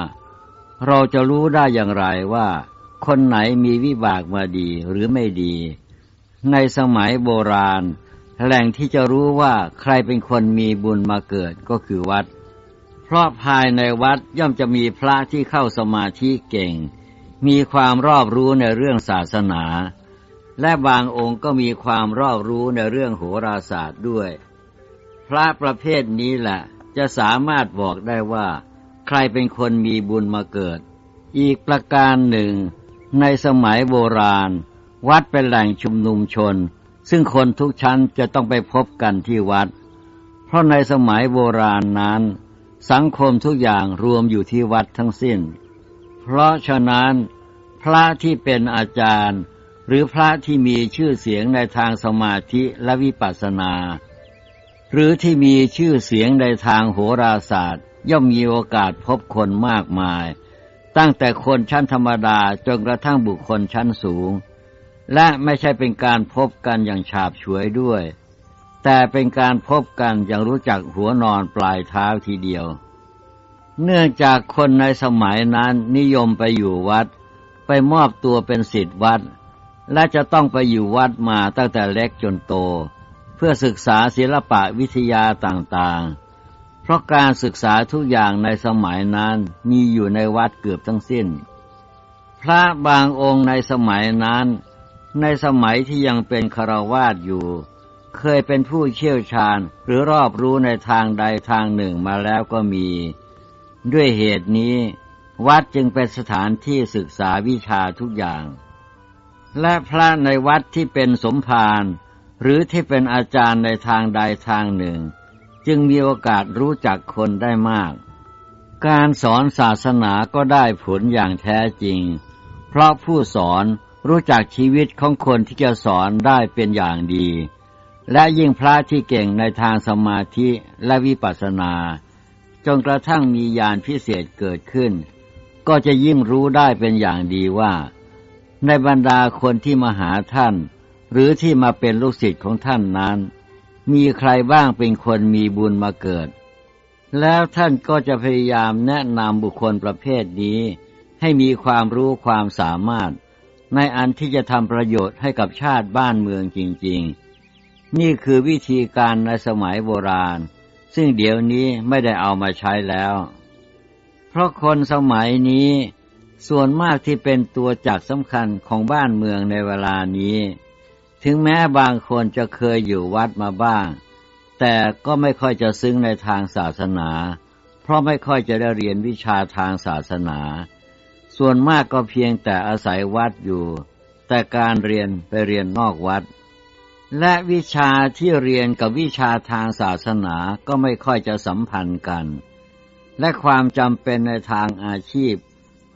เราจะรู้ได้อย่างไรว่า คนไหนมีวิบากมาดีหรือไม่ดี ในสมัยโบราณ แหล่งที่จะรู้ว่าใครเป็นคนมีบุญมาเกิดก็คือวัด เพราะภายในวัดย่อมจะมีพระที่เข้าสมาธิเก่ง มีความรอบรู้ในเรื่องศาสนา และบางองค์ก็มีความรอบรู้ในเรื่องโหราศาสตร์ด้วย พระประเภทนี้แหละจะสามารถบอกได้ว่า ใครเป็นคนมีบุญมาเกิด อีกประการหนึ่ง ในสมัยโบราณ วัดเป็นแหล่งชุมนุมชน ซึ่งคนทุกชั้นจะต้องไปพบกันที่วัด เพราะในสมัยโบราณนั้น สังคมทุกอย่างรวมอยู่ที่วัดทั้งสิ้น เพราะฉะนั้น พระที่เป็นอาจารย์ หรือพระที่มีชื่อเสียงในทางสมาธิและวิปัสสนา หรือที่มีชื่อเสียงในทางโหราศาสตร์ ย่อมมีโอกาสพบคนมากมาย ตั้งแต่คนชั้นธรรมดาจนกระทั่งบุคคลชั้นสูง และไม่ใช่เป็นการพบกันอย่างฉาบฉวยด้วย แต่เป็นการพบกันอย่างรู้จักหัวนอนปลายเท้าทีเดียว เนื่องจากคนในสมัยนั้นนิยมไปอยู่วัด ไปมอบตัวเป็นศิษย์วัด และจะต้องไปอยู่วัดมาตั้งแต่เล็กจนโต เพื่อศึกษาศิลปะวิทยาต่างๆ เพราะการศึกษาทุกอย่างในสมัยนั้นมีอยู่ในวัดเกือบทั้งสิ้น พระบางองค์ในสมัยนั้น ในสมัยที่ยังเป็นคารวาสอยู่ เคยเป็นผู้เชี่ยวชาญหรือรอบรู้ในทางใดทางหนึ่งมาแล้วก็มี ด้วยเหตุนี้ วัดจึงเป็นสถานที่ศึกษาวิชาทุกอย่าง และพระในวัดที่เป็นสมภารหรือที่เป็นอาจารย์ในทางใดทางหนึ่ง จึงมีโอกาสรู้จักคนได้มาก การสอนศาสนาก็ได้ผลอย่างแท้จริง เพราะผู้สอน รู้จักชีวิตของคนที่จะสอนได้เป็นอย่างดี และยิ่งพระที่เก่งในทางสมาธิและวิปัสสนาจนกระทั่งมีญาณพิเศษเกิดขึ้น ก็จะยิ่งรู้ได้เป็นอย่างดีว่า ในบรรดาคนที่มาหาท่าน หรือที่มาเป็นลูกศิษย์ของท่านนั้น มีใครบ้างเป็นคนมีบุญมาเกิด แล้วท่านก็จะพยายามแนะนำบุคคลประเภทนี้ ให้มีความรู้ความสามารถ ในอันที่จะทำประโยชน์ให้กับชาติบ้านเมืองจริง ๆ นี่คือวิธีการในสมัยโบราณ ซึ่งเดี๋ยวนี้ไม่ได้เอามาใช้แล้ว เพราะคนสมัยนี้ส่วนมากที่เป็นตัวจักสำคัญของบ้านเมืองในเวลานี้ ถึงแม้บางคนจะเคยอยู่วัดมาบ้าง แต่ก็ไม่ค่อยจะซึ้งในทางศาสนา เพราะไม่ค่อยจะได้เรียนวิชาทางศาสนา ส่วนมากก็เพียงแต่อาศัยวัดอยู่ แต่การเรียนไปเรียนนอกวัด และวิชาที่เรียนกับวิชาทางศาสนาก็ไม่ค่อยจะสัมพันธ์กัน และความจำเป็นในทางอาชีพ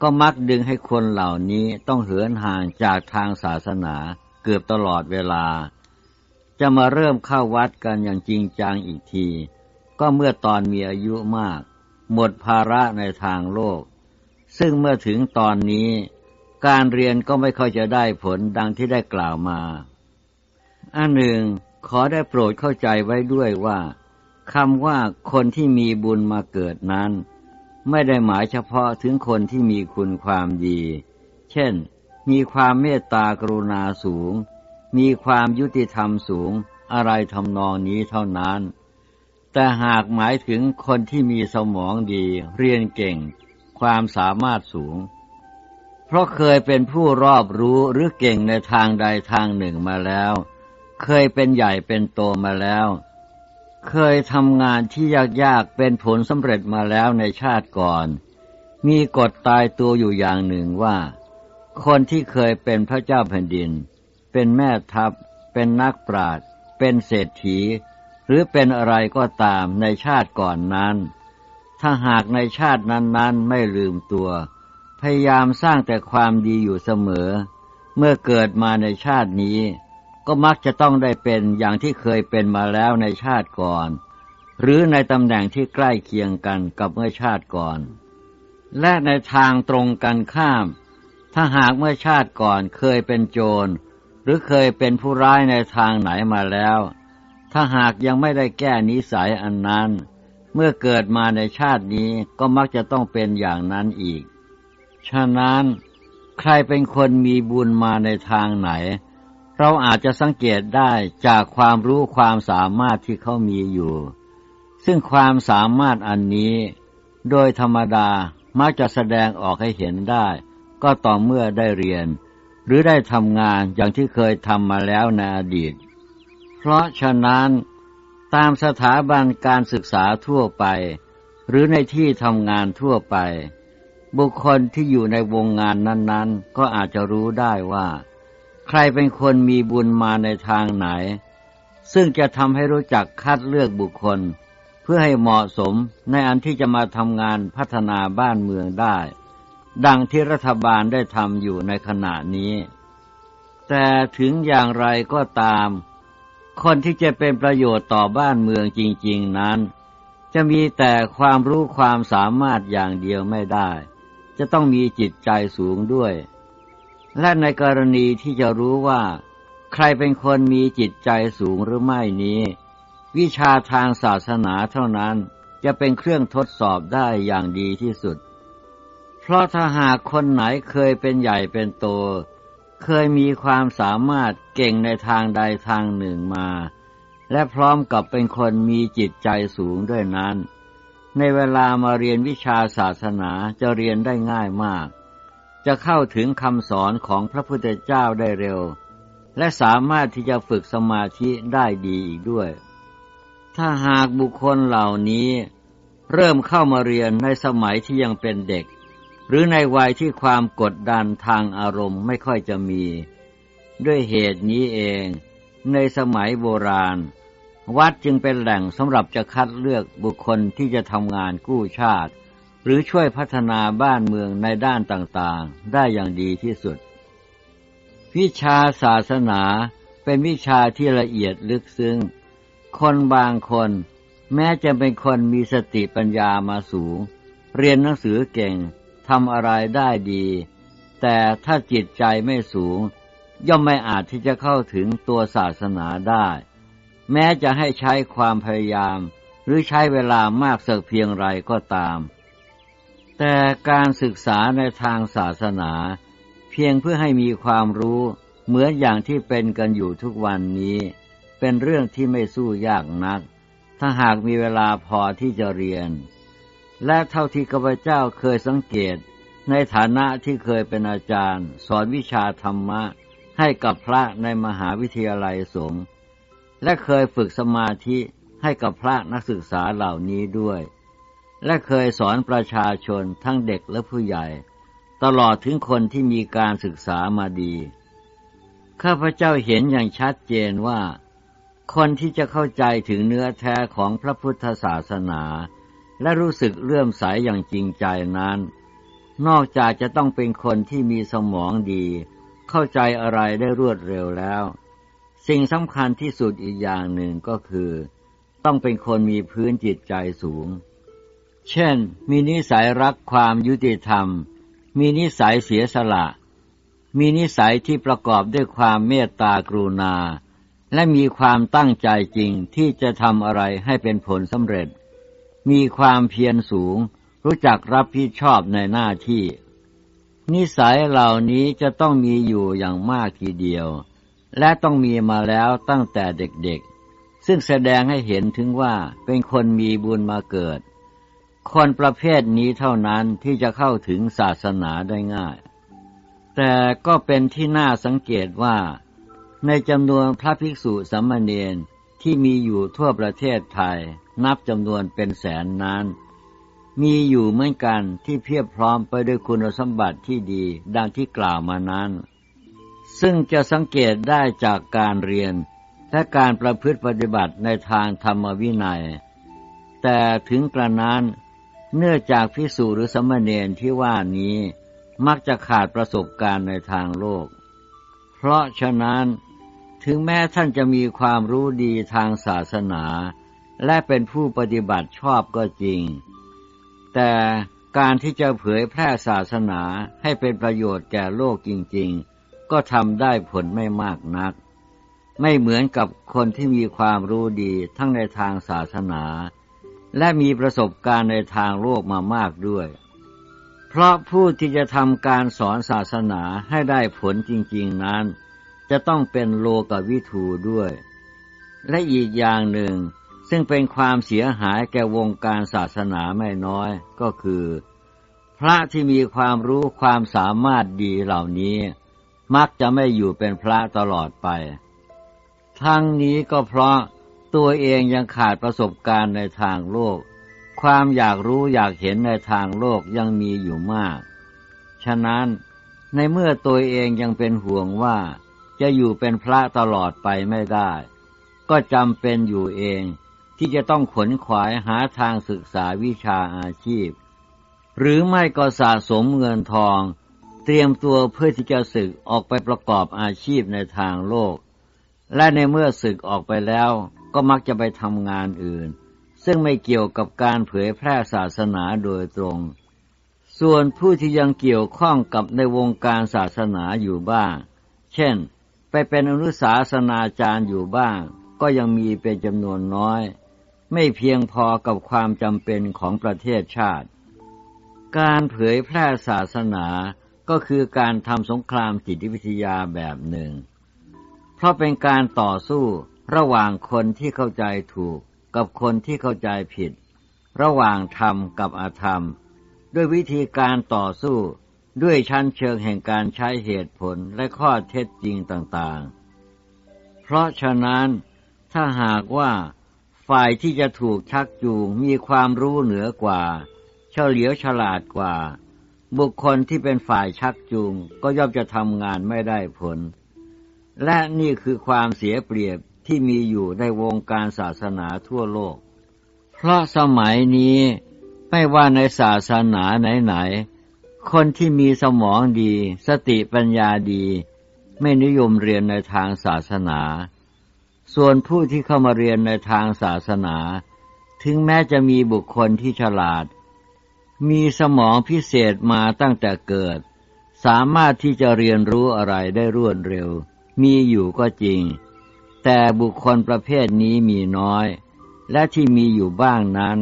ก็มักดึงให้คนเหล่านี้ต้องเหินห่างจากทางศาสนาเกือบตลอดเวลา จะมาเริ่มเข้าวัดกันอย่างจริงจังอีกที ก็เมื่อตอนมีอายุมาก หมดภาระในทางโลก ซึ่งเมื่อถึงตอนนี้การเรียนก็ไม่ค่อยจะได้ผลดังที่ได้กล่าวมา อันหนึ่งขอได้โปรดเข้าใจไว้ด้วยว่าคำว่าคนที่มีบุญมาเกิดนั้น ไม่ได้หมายเฉพาะถึงคนที่มีคุณความดี เช่น มีความเมตตากรุณาสูง มีความยุติธรรมสูงอะไรทำนองนี้เท่านั้น แต่หากหมายถึงคนที่มีสมองดี เรียนเก่ง ความสามารถสูง เพราะเคยเป็นผู้รอบรู้หรือเก่งในทางใดทางหนึ่งมาแล้ว เคยเป็นใหญ่เป็นโตมาแล้ว เคยทำงานที่ยากๆเป็นผลสำเร็จมาแล้วในชาติก่อน มีกฎตายตัวอยู่อย่างหนึ่งว่า คนที่เคยเป็นพระเจ้าแผ่นดิน เป็นแม่ทัพ เป็นนักปราชญ์เป็นเศรษฐี หรือเป็นอะไรก็ตามในชาติก่อนนั้น ถ้าหากในชาตินั้นๆไม่ลืมตัว พยายามสร้างแต่ความดีอยู่เสมอ เมื่อเกิดมาในชาตินี้ ก็มักจะต้องได้เป็นอย่างที่เคยเป็นมาแล้วในชาติก่อน หรือในตำแหน่งที่ใกล้เคียงกันกับเมื่อชาติก่อน และในทางตรงกันข้าม ถ้าหากเมื่อชาติก่อนเคยเป็นโจร หรือเคยเป็นผู้ร้ายในทางไหนมาแล้ว ถ้าหากยังไม่ได้แก้นิสัยอันนั้น เมื่อเกิดมาในชาตินี้ก็มักจะต้องเป็นอย่างนั้นอีก ฉะนั้นใครเป็นคนมีบุญมาในทางไหน เราอาจจะสังเกตได้จากความรู้ความสามารถที่เขามีอยู่ ซึ่งความสามารถอันนี้ โดยธรรมดามักจะแสดงออกให้เห็นได้ ก็ต่อเมื่อได้เรียน หรือได้ทำงานอย่างที่เคยทำมาแล้วในอดีต เพราะฉะนั้น ตามสถาบันการศึกษาทั่วไป หรือในที่ทำงานทั่วไป บุคคลที่อยู่ในวงงานนั้นๆ ก็อาจจะรู้ได้ว่า ใครเป็นคนมีบุญมาในทางไหน ซึ่งจะทำให้รู้จักคัดเลือกบุคคล เพื่อให้เหมาะสมในอันที่จะมาทำงานพัฒนาบ้านเมืองได้ ดังที่รัฐบาลได้ทำอยู่ในขณะนี้ แต่ถึงอย่างไรก็ตาม คนที่จะเป็นประโยชน์ต่อบ้านเมืองจริง ๆนั้น จะมีแต่ความรู้ความสามารถอย่างเดียวไม่ได้ จะต้องมีจิตใจสูงด้วย และในกรณีที่จะรู้ว่า ใครเป็นคนมีจิตใจสูงหรือไม่นี้ วิชาทางศาสนาเท่านั้นจะเป็นเครื่องทดสอบได้อย่างดีที่สุด เพราะถ้าหากคนไหนเคยเป็นใหญ่เป็นโต เคยมีความสามารถเก่งในทางใดทางหนึ่งมา และพร้อมกับเป็นคนมีจิตใจสูงด้วยนั้น ในเวลามาเรียนวิชาศาสนาจะเรียนได้ง่ายมาก จะเข้าถึงคำสอนของพระพุทธเจ้าได้เร็ว และสามารถที่จะฝึกสมาธิได้ดีอีกด้วย ถ้าหากบุคคลเหล่านี้เริ่มเข้ามาเรียนในสมัยที่ยังเป็นเด็ก หรือในวัยที่ความกดดันทางอารมณ์ไม่ค่อยจะมี ด้วยเหตุนี้เอง ในสมัยโบราณ วัดจึงเป็นแหล่งสำหรับจะคัดเลือกบุคคลที่จะทำงานกู้ชาติ หรือช่วยพัฒนาบ้านเมืองในด้านต่างๆ ได้อย่างดีที่สุด วิชาศาสนาเป็นวิชาที่ละเอียดลึกซึ้ง คนบางคนแม้จะเป็นคนมีสติปัญญามาสูง เรียนหนังสือเก่ง ทำอะไรได้ดี แต่ถ้าจิตใจไม่สูง ย่อมไม่อาจที่จะเข้าถึงตัวศาสนาได้ แม้จะให้ใช้ความพยายาม หรือใช้เวลามากสักเพียงไรก็ตาม แต่การศึกษาในทางศาสนา เพียงเพื่อให้มีความรู้เหมือนอย่างที่เป็นกันอยู่ทุกวันนี้ เป็นเรื่องที่ไม่สู้ยากนัก ถ้าหากมีเวลาพอที่จะเรียน และเท่าที่ข้าพเจ้าเคยสังเกต ในฐานะที่เคยเป็นอาจารย์ สอนวิชาธรรมะ ให้กับพระในมหาวิทยาลัยสงฆ์และเคยฝึกสมาธิให้กับพระนักศึกษาเหล่านี้ด้วย และเคยสอนประชาชนทั้งเด็กและผู้ใหญ่ ตลอดถึงคนที่มีการศึกษามาดี ข้าพเจ้าเห็นอย่างชัดเจนว่า คนที่จะเข้าใจถึงเนื้อแท้ของพระพุทธศาสนา และรู้สึกเลื่อมใสยอย่างจริงใจนั้น นอกจากจะต้องเป็นคนที่มีสมองดี เข้าใจอะไรได้รวดเร็วแล้ว สิ่งสำคัญที่สุดอีกอย่างหนึ่งก็คือ ต้องเป็นคนมีพื้นจิตใจสูง เช่น มีนิสัยรักความยุติธรรม มีนิสัยเสียสละ มีนิสัยที่ประกอบด้วยความเมตตากรุณา และมีความตั้งใจจริงที่จะทำอะไรให้เป็นผลสำเร็จ มีความเพียรสูง รู้จักรับผิดชอบในหน้าที่ นิสัยเหล่านี้จะต้องมีอยู่อย่างมากทีเดียว และต้องมีมาแล้วตั้งแต่เด็กๆ ซึ่งแสดงให้เห็นถึงว่าเป็นคนมีบุญมาเกิด คนประเภทนี้เท่านั้นที่จะเข้าถึงศาสนาได้ง่าย แต่ก็เป็นที่น่าสังเกตว่า ในจำนวนพระภิกษุสามเณรที่มีอยู่ทั่วประเทศไทย นับจำนวนเป็นแสนนั้น มีอยู่เหมือนกันที่เพียบพร้อมไปด้วยคุณสมบัติที่ดีดังที่กล่าวมานั้น ซึ่งจะสังเกตได้จากการเรียนและการประพฤติปฏิบัติในทางธรรมวินัย แต่ถึงกระนั้น เนื่องจากพิสูจหรือสมณเณรที่ว่านี้มักจะขาดประสบการณ์ในทางโลก เพราะฉะนั้นถึงแม้ท่านจะมีความรู้ดีทางศาสนา และเป็นผู้ปฏิบัติชอบก็จริง แต่การที่จะเผยแพร่ศาสนาให้เป็นประโยชน์แก่โลกจริง ๆ ก็ทำได้ผลไม่มากนัก ไม่เหมือนกับคนที่มีความรู้ดีทั้งในทางศาสนา และมีประสบการณ์ในทางโลกมามากด้วย เพราะผู้ที่จะทำการสอนศาสนาให้ได้ผลจริง ๆนั้น จะต้องเป็นโลกวิถูด้วย และอีกอย่างหนึ่ง ซึ่งเป็นความเสียหายแก่วงการศาสนาไม่น้อยก็คือ พระที่มีความรู้ความสามารถดีเหล่านี้ มักจะไม่อยู่เป็นพระตลอดไป ทั้งนี้ก็เพราะตัวเองยังขาดประสบการณ์ในทางโลก ความอยากรู้อยากเห็นในทางโลกยังมีอยู่มาก ฉะนั้นในเมื่อตัวเองยังเป็นห่วงว่าจะอยู่เป็นพระตลอดไปไม่ได้ ก็จำเป็นอยู่เอง ที่จะต้องขนขวายหาทางศึกษาวิชาอาชีพ หรือไม่ก็สะสมเงินทอง เตรียมตัวเพื่อที่จะศึกออกไปประกอบอาชีพในทางโลก และในเมื่อศึกออกไปแล้วก็มักจะไปทำงานอื่น ซึ่งไม่เกี่ยวกับการเผยแพร่ศาสนาโดยตรง ส่วนผู้ที่ยังเกี่ยวข้องกับในวงการศาสนาอยู่บ้าง เช่น ไปเป็นอนุสาสนาจารย์อยู่บ้าง ก็ยังมีเป็นจำนวนน้อย ไม่เพียงพอกับความจำเป็นของประเทศชาติ การเผยแพร่ศาสนาก็คือการทำสงครามจิตวิทยาแบบหนึ่ง เพราะเป็นการต่อสู้ระหว่างคนที่เข้าใจถูกกับคนที่เข้าใจผิด ระหว่างธรรมกับอธรรม ด้วยวิธีการต่อสู้ด้วยชั้นเชิงแห่งการใช้เหตุผลและข้อเท็จจริงต่างๆ เพราะฉะนั้นถ้าหากว่า ฝ่ายที่จะถูกชักจูงมีความรู้เหนือกว่า เฉลียวฉลาดกว่า บุคคลที่เป็นฝ่ายชักจูงก็ย่อมจะทำงานไม่ได้ผล และนี่คือความเสียเปรียบที่มีอยู่ในวงการศาสนาทั่วโลก เพราะสมัยนี้ไม่ว่าในศาสนาไหนๆ คนที่มีสมองดี สติปัญญาดี ไม่นิยมเรียนในทางศาสนา ส่วนผู้ที่เข้ามาเรียนในทางศาสนา ถึงแม้จะมีบุคคลที่ฉลาด มีสมองพิเศษมาตั้งแต่เกิด สามารถที่จะเรียนรู้อะไรได้รวดเร็ว มีอยู่ก็จริง แต่บุคคลประเภทนี้มีน้อย และที่มีอยู่บ้างนั้น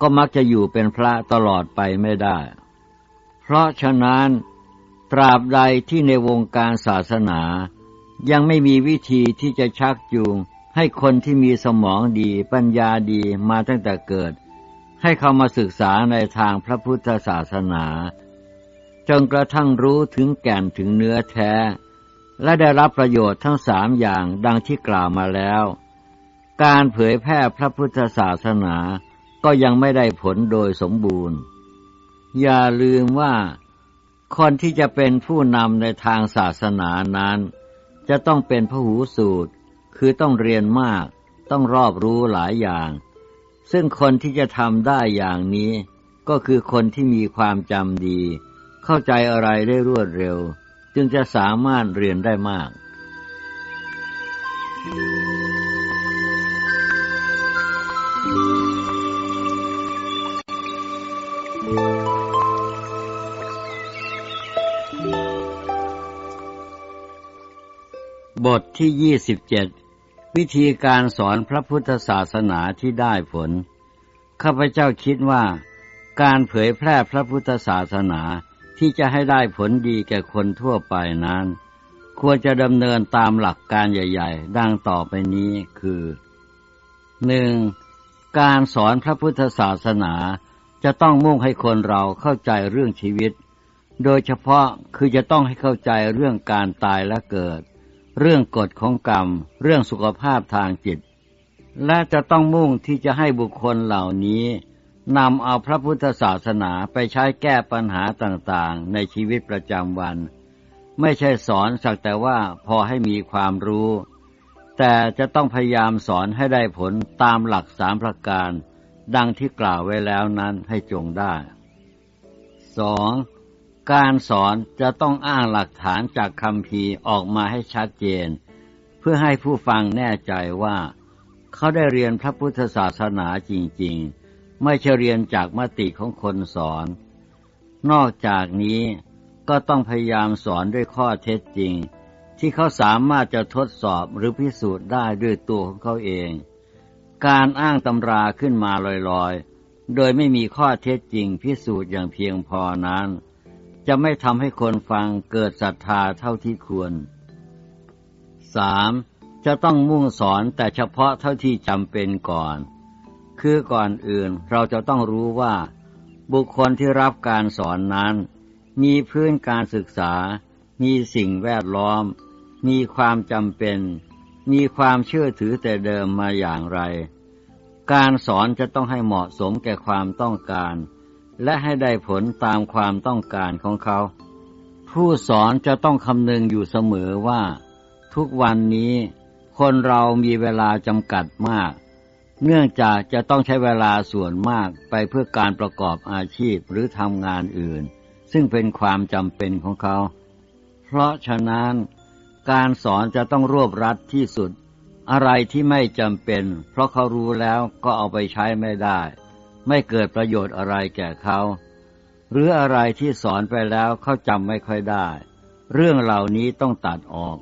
ก็มักจะอยู่เป็นพระตลอดไปไม่ได้ เพราะฉะนั้น ตราบใดที่ในวงการศาสนา ยังไม่มีวิธีที่จะชักจูง ให้คนที่มีสมองดีปัญญาดีมาตั้งแต่เกิด ให้เขามาศึกษาในทางพระพุทธศาสนา จนกระทั่งรู้ถึงแก่นถึงเนื้อแท้ และได้รับประโยชน์ทั้งสามอย่างดังที่กล่าวมาแล้ว การเผยแพร่พระพุทธศาสนาก็ยังไม่ได้ผลโดยสมบูรณ์ อย่าลืมว่าคนที่จะเป็นผู้นำในทางศาสนานั้น จะต้องเป็นพหูสูตร คือต้องเรียนมาก ต้องรอบรู้หลายอย่าง ซึ่งคนที่จะทำได้อย่างนี้ ก็คือคนที่มีความจำดี เข้าใจอะไรได้รวดเร็ว จึงจะสามารถเรียนได้มาก Thank you. บทที่ยี่สิบเจ็ดวิธีการสอนพระพุทธศาสนาที่ได้ผล ข้าพเจ้าคิดว่า การเผยแพร่พระพุทธศาสนาที่จะให้ได้ผลดีแก่คนทั่วไปนั้น ควรจะดำเนินตามหลักการใหญ่ ๆ ดังต่อไปนี้คือหนึ่งการสอนพระพุทธศาสนาจะต้องมุ่งให้คนเราเข้าใจเรื่องชีวิต โดยเฉพาะคือจะต้องให้เข้าใจเรื่องการตายและเกิด เรื่องกฎของกรรม เรื่องสุขภาพทางจิต และจะต้องมุ่งที่จะให้บุคคลเหล่านี้นำเอาพระพุทธศาสนาไปใช้แก้ปัญหาต่างๆ ในชีวิตประจำวัน ไม่ใช่สอนสักแต่ว่าพอให้มีความรู้ แต่จะต้องพยายามสอนให้ได้ผลตามหลักสามประการ ดังที่กล่าวไว้แล้วนั้นให้จงได้สอง การสอนจะต้องอ้างหลักฐานจากคำพีออกมาให้ชัดเจน เพื่อให้ผู้ฟังแน่ใจว่า เขาได้เรียนพระพุทธศาสนาจริง ๆ ไม่เฉเรียนจากมติของคนสอน นอกจากนี้ก็ต้องพยายามสอนด้วยข้อเท็จจริง ที่เขาสามารถจะทดสอบหรือพิสูจน์ได้ด้วยตัวของเขาเอง การอ้างตำราขึ้นมาลอยๆ โดยไม่มีข้อเท็จจริงพิสูจน์อย่างเพียงพอนั้น จะไม่ทำให้คนฟังเกิดศรัทธาเท่าที่ควร 3. จะต้องมุ่งสอนแต่เฉพาะเท่าที่จำเป็นก่อน คือก่อนอื่นเราจะต้องรู้ว่า บุคคลที่รับการสอนนั้น มีพื้นการศึกษา มีสิ่งแวดล้อม มีความจำเป็น มีความเชื่อถือแต่เดิมมาอย่างไร การสอนจะต้องให้เหมาะสมแก่ความต้องการ และให้ได้ผลตามความต้องการของเขา ผู้สอนจะต้องคำนึงอยู่เสมอว่า ทุกวันนี้คนเรามีเวลาจำกัดมาก เนื่องจากจะต้องใช้เวลาส่วนมากไปเพื่อการประกอบอาชีพหรือทำงานอื่น ซึ่งเป็นความจำเป็นของเขา เพราะฉะนั้น การสอนจะต้องรวบรัดที่สุด อะไรที่ไม่จำเป็น เพราะเขารู้แล้วก็เอาไปใช้ไม่ได้ ไม่เกิดประโยชน์อะไรแก่เขา หรืออะไรที่สอนไปแล้วเขาจำไม่ค่อยได้ เรื่องเหล่านี้ต้องตัดออก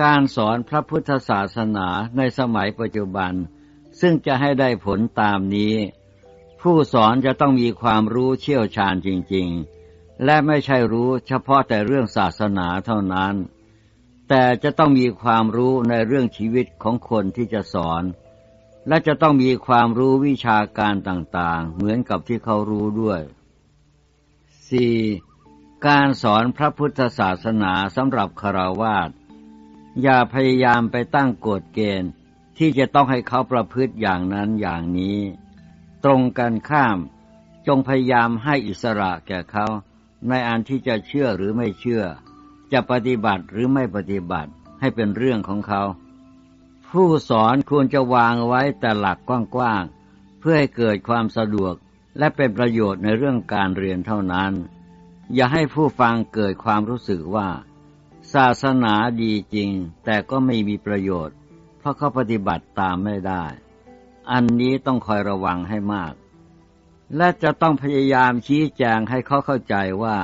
การสอนพระพุทธศาสนาในสมัยปัจจุบัน ซึ่งจะให้ได้ผลตามนี้ ผู้สอนจะต้องมีความรู้เชี่ยวชาญจริง ๆ และไม่ใช่รู้เฉพาะแต่เรื่องศาสนาเท่านั้น แต่จะต้องมีความรู้ในเรื่องชีวิตของคนที่จะสอน และจะต้องมีความรู้วิชาการต่างๆ เหมือนกับที่เขารู้ด้วย 4. การสอนพระพุทธศาสนาสำหรับคารวาสอย่าพยายามไปตั้งกฎเกณฑ์ที่จะต้องให้เขาประพฤติอย่างนั้นอย่างนี้ ตรงกันข้าม จงพยายามให้อิสระแก่เขา ในอันที่จะเชื่อหรือไม่เชื่อ จะปฏิบัติหรือไม่ปฏิบัติให้เป็นเรื่องของเขา ผู้สอนควรจะวางไว้แต่หลักกว้างๆ เพื่อให้เกิดความสะดวกและเป็นประโยชน์ในเรื่องการเรียนเท่านั้น อย่าให้ผู้ฟังเกิดความรู้สึกว่า ศาสนาดีจริง แต่ก็ไม่มีประโยชน์ เพราะเขาปฏิบัติตามไม่ได้ อันนี้ต้องคอยระวังให้มาก และจะต้องพยายามชี้แจงให้เขาเข้าใจว่า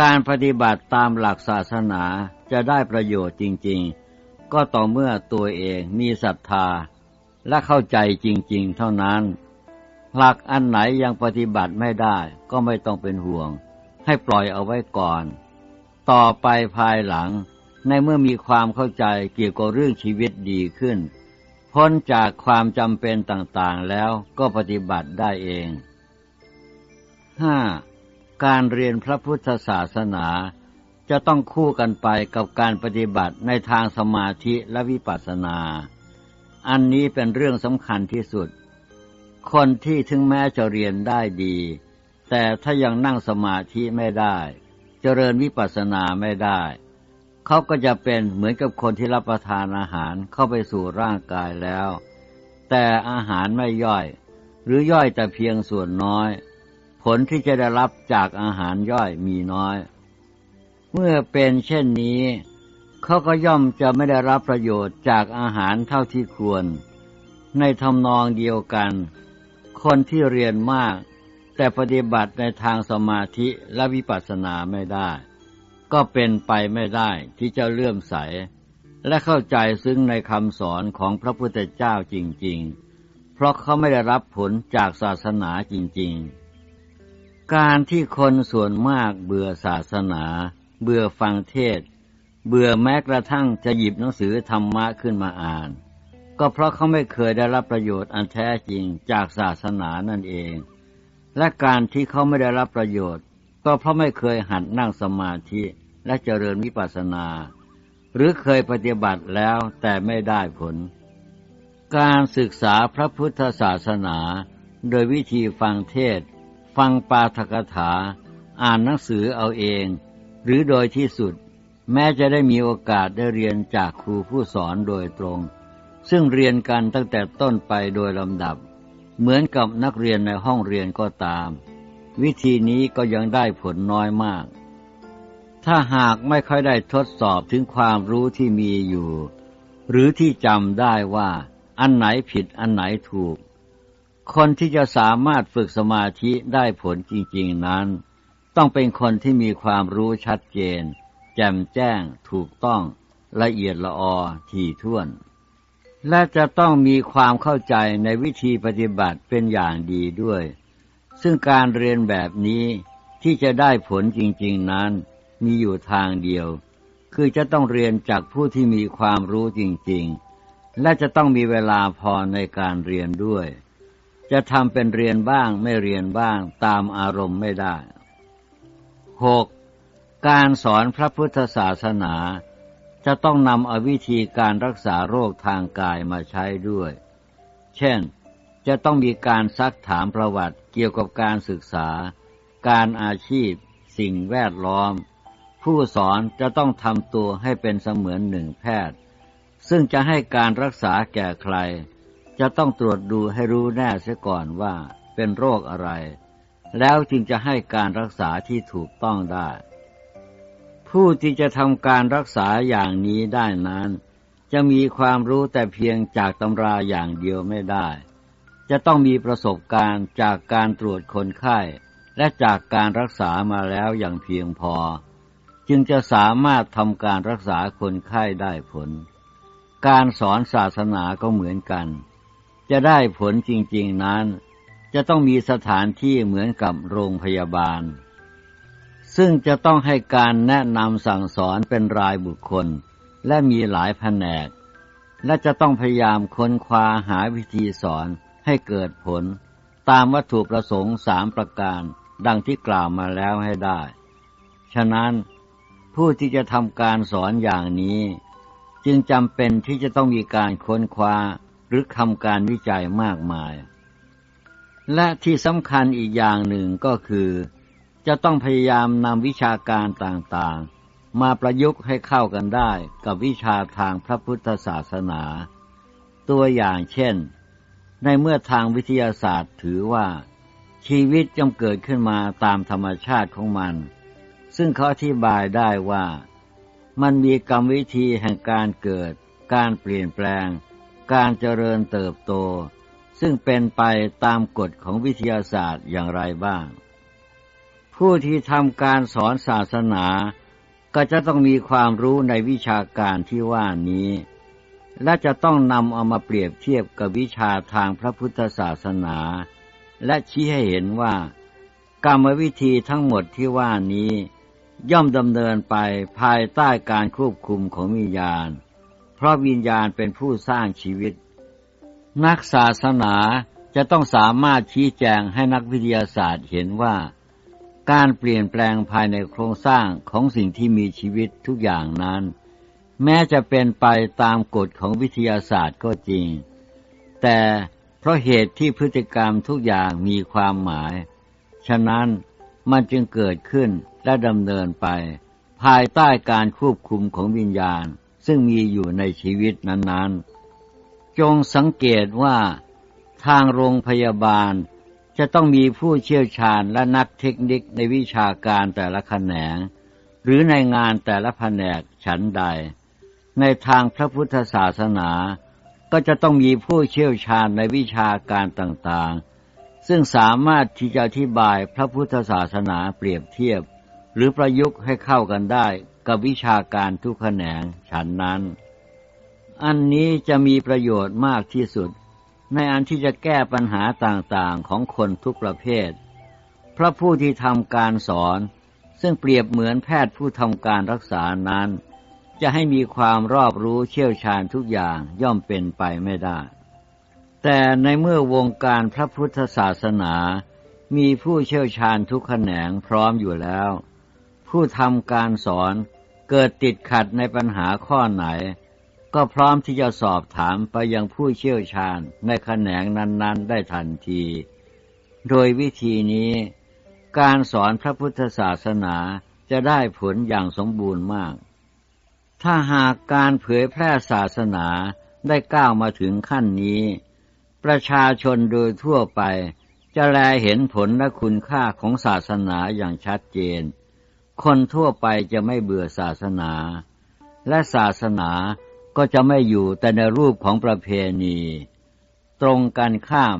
การปฏิบัติตามหลักศาสนาจะได้ประโยชน์จริง ๆ ก็ต่อเมื่อตัวเองมีศรัทธาและเข้าใจจริง ๆ เท่านั้น หลักอันไหนยังปฏิบัติไม่ได้ก็ไม่ต้องเป็นห่วง ให้ปล่อยเอาไว้ก่อน ต่อไปภายหลัง ในเมื่อมีความเข้าใจเกี่ยวกับเรื่องชีวิตดีขึ้น พ้นจากความจำเป็นต่างๆแล้วก็ปฏิบัติได้เอง 5. การเรียนพระพุทธศาสนา จะต้องคู่กันไปกับการปฏิบัติในทางสมาธิและวิปัสสนา อันนี้เป็นเรื่องสำคัญที่สุด คนที่ถึงแม้จะเรียนได้ดี แต่ถ้ายังนั่งสมาธิไม่ได้ เจริญวิปัสสนาไม่ได้ เขาก็จะเป็นเหมือนกับคนที่รับประทานอาหารเข้าไปสู่ร่างกายแล้ว แต่อาหารไม่ย่อย หรือย่อยแต่เพียงส่วนน้อย ผลที่จะได้รับจากอาหารย่อยมีน้อย เมื่อเป็นเช่นนี้ เขาก็ย่อมจะไม่ได้รับประโยชน์จากอาหารเท่าที่ควร ในทำนองเดียวกัน คนที่เรียนมาก แต่ปฏิบัติในทางสมาธิและวิปัสสนาไม่ได้ ก็เป็นไปไม่ได้ที่จะเลื่อมใส และเข้าใจซึ้งในคำสอนของพระพุทธเจ้าจริง ๆ เพราะเขาไม่ได้รับผลจากศาสนาจริง ๆ การที่คนส่วนมากเบื่อศาสนา เบื่อฟังเทศ เบื่อแม้กระทั่งจะหยิบหนังสือธรรมะขึ้นมาอ่าน ก็เพราะเขาไม่เคยได้รับประโยชน์อันแท้จริงจากศาสนานั่นเอง และการที่เขาไม่ได้รับประโยชน์ ก็เพราะไม่เคยหัดนั่งสมาธิและเจริญวิปัสสนา หรือเคยปฏิบัติแล้วแต่ไม่ได้ผล การศึกษาพระพุทธศาสนา โดยวิธีฟังเทศ ฟังปาฐกถา อ่านหนังสือเอาเอง หรือโดยที่สุด แม้จะได้มีโอกาสได้เรียนจากครูผู้สอนโดยตรง ซึ่งเรียนกันตั้งแต่ต้นไปโดยลำดับ เหมือนกับนักเรียนในห้องเรียนก็ตาม วิธีนี้ก็ยังได้ผลน้อยมาก ถ้าหากไม่ค่อยได้ทดสอบถึงความรู้ที่มีอยู่ หรือที่จำได้ว่า อันไหนผิดอันไหนถูก คนที่จะสามารถฝึกสมาธิได้ผลจริง ๆนั้น ต้องเป็นคนที่มีความรู้ชัดเจน แจ่มแจ้ง ถูกต้อง ละเอียดละออถี่ถ้วน และจะต้องมีความเข้าใจในวิธีปฏิบัติเป็นอย่างดีด้วย ซึ่งการเรียนแบบนี้ที่จะได้ผลจริง ๆนั้น มีอยู่ทางเดียว คือจะต้องเรียนจากผู้ที่มีความรู้จริง ๆ และจะต้องมีเวลาพอในการเรียนด้วย จะทำเป็นเรียนบ้างไม่เรียนบ้างตามอารมณ์ไม่ได้ 6. การสอนพระพุทธศาสนาจะต้องนำเอาวิธีการรักษาโรคทางกายมาใช้ด้วย เช่น จะต้องมีการซักถามประวัติเกี่ยวกับการศึกษา การอาชีพ สิ่งแวดล้อม ผู้สอนจะต้องทำตัวให้เป็นเสมือนหนึ่งแพทย์ ซึ่งจะให้การรักษาแก่ใคร จะต้องตรวจดูให้รู้แน่เสียก่อนว่าเป็นโรคอะไร แล้วจึงจะให้การรักษาที่ถูกต้องได้ ผู้ที่จะทำการรักษาอย่างนี้ได้นั้น จะมีความรู้แต่เพียงจากตำราอย่างเดียวไม่ได้ จะต้องมีประสบการณ์จากการตรวจคนไข้ และจากการรักษามาแล้วอย่างเพียงพอ จึงจะสามารถทำการรักษาคนไข้ได้ผล การสอนศาสนาก็เหมือนกัน จะได้ผลจริง ๆนั้น จะต้องมีสถานที่เหมือนกับโรงพยาบาล ซึ่งจะต้องให้การแนะนำสั่งสอนเป็นรายบุคคล และมีหลายแผนก และจะต้องพยายามค้นคว้าหาวิธีสอนให้เกิดผล ตามวัตถุประสงค์สามประการ ดังที่กล่าวมาแล้วให้ได้ ฉะนั้นผู้ที่จะทำการสอนอย่างนี้ จึงจำเป็นที่จะต้องมีการค้นคว้าหรือทำการวิจัยมากมาย และที่สำคัญอีกอย่างหนึ่งก็คือ จะต้องพยายามนำวิชาการต่างๆ มาประยุกต์ให้เข้ากันได้กับวิชาทางพระพุทธศาสนา ตัวอย่างเช่น ในเมื่อทางวิทยาศาสตร์ถือว่า ชีวิตจำเกิดขึ้นมาตามธรรมชาติของมัน ซึ่งเขาอธิบายได้ว่า มันมีกรรมวิธีแห่งการเกิด การเปลี่ยนแปลง การเจริญเติบโต ซึ่งเป็นไปตามกฎของวิทยาศาสตร์อย่างไรบ้าง ผู้ที่ทำการสอนศาสนาก็จะต้องมีความรู้ในวิชาการที่ว่านี้ และจะต้องนำเอามาเปรียบเทียบกับวิชาทางพระพุทธศาสนา และชี้ให้เห็นว่า กรรมวิธีทั้งหมดที่ว่านี้ ย่อมดำเนินไปภายใต้การควบคุมของวิญญาณ เพราะวิญญาณเป็นผู้สร้างชีวิต นักศาสนาจะต้องสามารถชี้แจงให้นักวิทยาศาสตร์เห็นว่า การเปลี่ยนแปลงภายในโครงสร้างของสิ่งที่มีชีวิตทุกอย่างนั้น แม้จะเป็นไปตามกฎของวิทยาศาสตร์ก็จริง แต่เพราะเหตุที่พฤติกรรมทุกอย่างมีความหมาย ฉะนั้นมันจึงเกิดขึ้นและดำเนินไป ภายใต้การควบคุมของวิญญาณ ซึ่งมีอยู่ในชีวิตนั้นๆ จงสังเกตว่าทางโรงพยาบาลจะต้องมีผู้เชี่ยวชาญและนักเทคนิคในวิชาการแต่ละแขนง หรือในงานแต่ละแผนกฉันใด ในทางพระพุทธศาสนา ก็จะต้องมีผู้เชี่ยวชาญในวิชาการต่างๆ ซึ่งสามารถที่จะอธิบายพระพุทธศาสนาเปรียบเทียบ หรือประยุกต์ให้เข้ากันได้กับวิชาการทุกแขนงฉันนั้น อันนี้จะมีประโยชน์มากที่สุด ในอันที่จะแก้ปัญหาต่างๆของคนทุกประเภท พระผู้ที่ทำการสอน ซึ่งเปรียบเหมือนแพทย์ผู้ทำการรักษานั้น จะให้มีความรอบรู้เชี่ยวชาญทุกอย่างย่อมเป็นไปไม่ได้ แต่ในเมื่อวงการพระพุทธศาสนา มีผู้เชี่ยวชาญทุกแขนงพร้อมอยู่แล้ว ผู้ทำการสอนเกิดติดขัดในปัญหาข้อไหน ก็พร้อมที่จะสอบถามไปยังผู้เชี่ยวชาญในแขนงนั้น ๆ ได้ทันที โดยวิธีนี้ การสอนพระพุทธศาสนาจะได้ผลอย่างสมบูรณ์มาก ถ้าหากการเผยแพร่ศาสนาได้ก้าวมาถึงขั้นนี้ ประชาชนโดยทั่วไปจะแลเห็นผลและคุณค่าของศาสนาอย่างชัดเจน คนทั่วไปจะไม่เบื่อศาสนา และศาสนา ก็จะไม่อยู่แต่ในรูปของประเพณี ตรงกันข้าม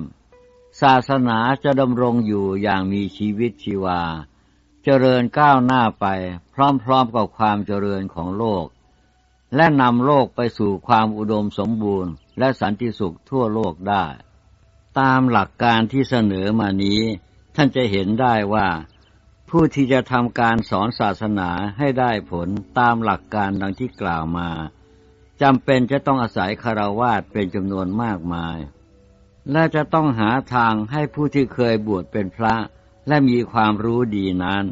ศาสนาจะดำรงอยู่อย่างมีชีวิตชีวา เจริญก้าวหน้าไปพร้อมๆกับความเจริญของโลก และนำโลกไปสู่ความอุดมสมบูรณ์ และสันติสุขทั่วโลกได้ ตามหลักการที่เสนอมานี้ ท่านจะเห็นได้ว่าผู้ที่จะทำการสอนศาสนาให้ได้ผลตามหลักการดังที่กล่าวมา จำเป็นจะต้องอาศัยคารวาสเป็นจำนวนมากมาย และจะต้องหาทางให้ผู้ที่เคยบวชเป็นพระและมีความรู้ดีนั้น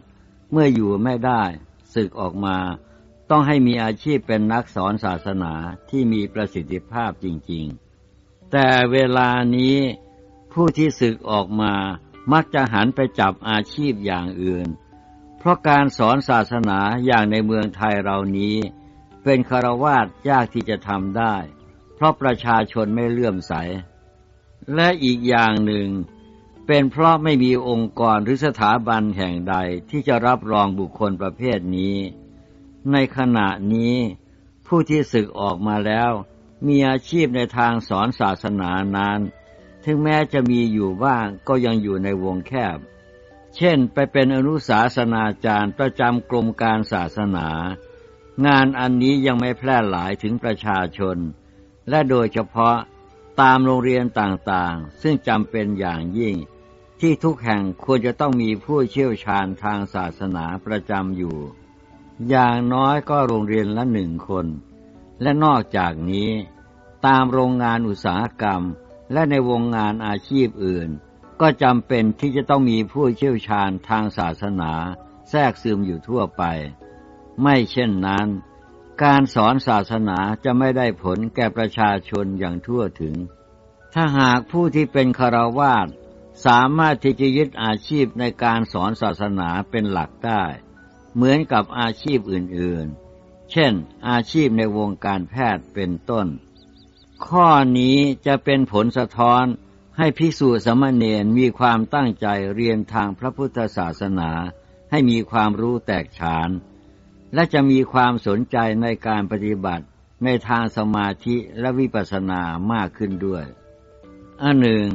เมื่ออยู่ไม่ได้ศึกออกมา ต้องให้มีอาชีพเป็นนักสอนศาสนาที่มีประสิทธิภาพจริง ๆ แต่เวลานี้ผู้ที่ศึกออกมามักจะหันไปจับอาชีพอย่างอื่น เพราะการสอนศาสนาอย่างในเมืองไทยเรานี้ เป็นคารวาสยากที่จะทำได้ เพราะประชาชนไม่เลื่อมใส และอีกอย่างหนึ่ง เป็นเพราะไม่มีองค์กรหรือสถาบันแห่งใดที่จะรับรองบุคคลประเภทนี้ ในขณะนี้ผู้ที่ศึกออกมาแล้ว มีอาชีพในทางสอนศาสนานั้น ถึงแม้จะมีอยู่บ้างก็ยังอยู่ในวงแคบ เช่น ไปเป็นอนุสาสนาจารย์ประจำกรมการศาสนา งานอันนี้ยังไม่แพร่หลายถึงประชาชน และโดยเฉพาะตามโรงเรียนต่างๆ ซึ่งจำเป็นอย่างยิ่ง ที่ทุกแห่งควรจะต้องมีผู้เชี่ยวชาญทางศาสนาประจำอยู่ อย่างน้อยก็โรงเรียนละหนึ่งคน และนอกจากนี้ ตามโรงงานอุตสาหกรรม และในวงงานอาชีพอื่น ก็จำเป็นที่จะต้องมีผู้เชี่ยวชาญทางศาสนา แทรกซึมอยู่ทั่วไป ไม่เช่นนั้น การสอนศาสนาจะไม่ได้ผลแก่ประชาชนอย่างทั่วถึง ถ้าหากผู้ที่เป็นคารวาสสามารถที่จะยึดอาชีพในการสอนศาสนาเป็นหลักได้ เหมือนกับอาชีพอื่นๆ เช่น อาชีพในวงการแพทย์เป็นต้น ข้อนี้จะเป็นผลสะท้อนให้ภิกษุสมณเณรมีความตั้งใจเรียนทางพระพุทธศาสนา ให้มีความรู้แตกฉาน และจะมีความสนใจในการปฏิบัติในทางสมาธิและวิปัสสนามากขึ้นด้วยอันหนึ่ง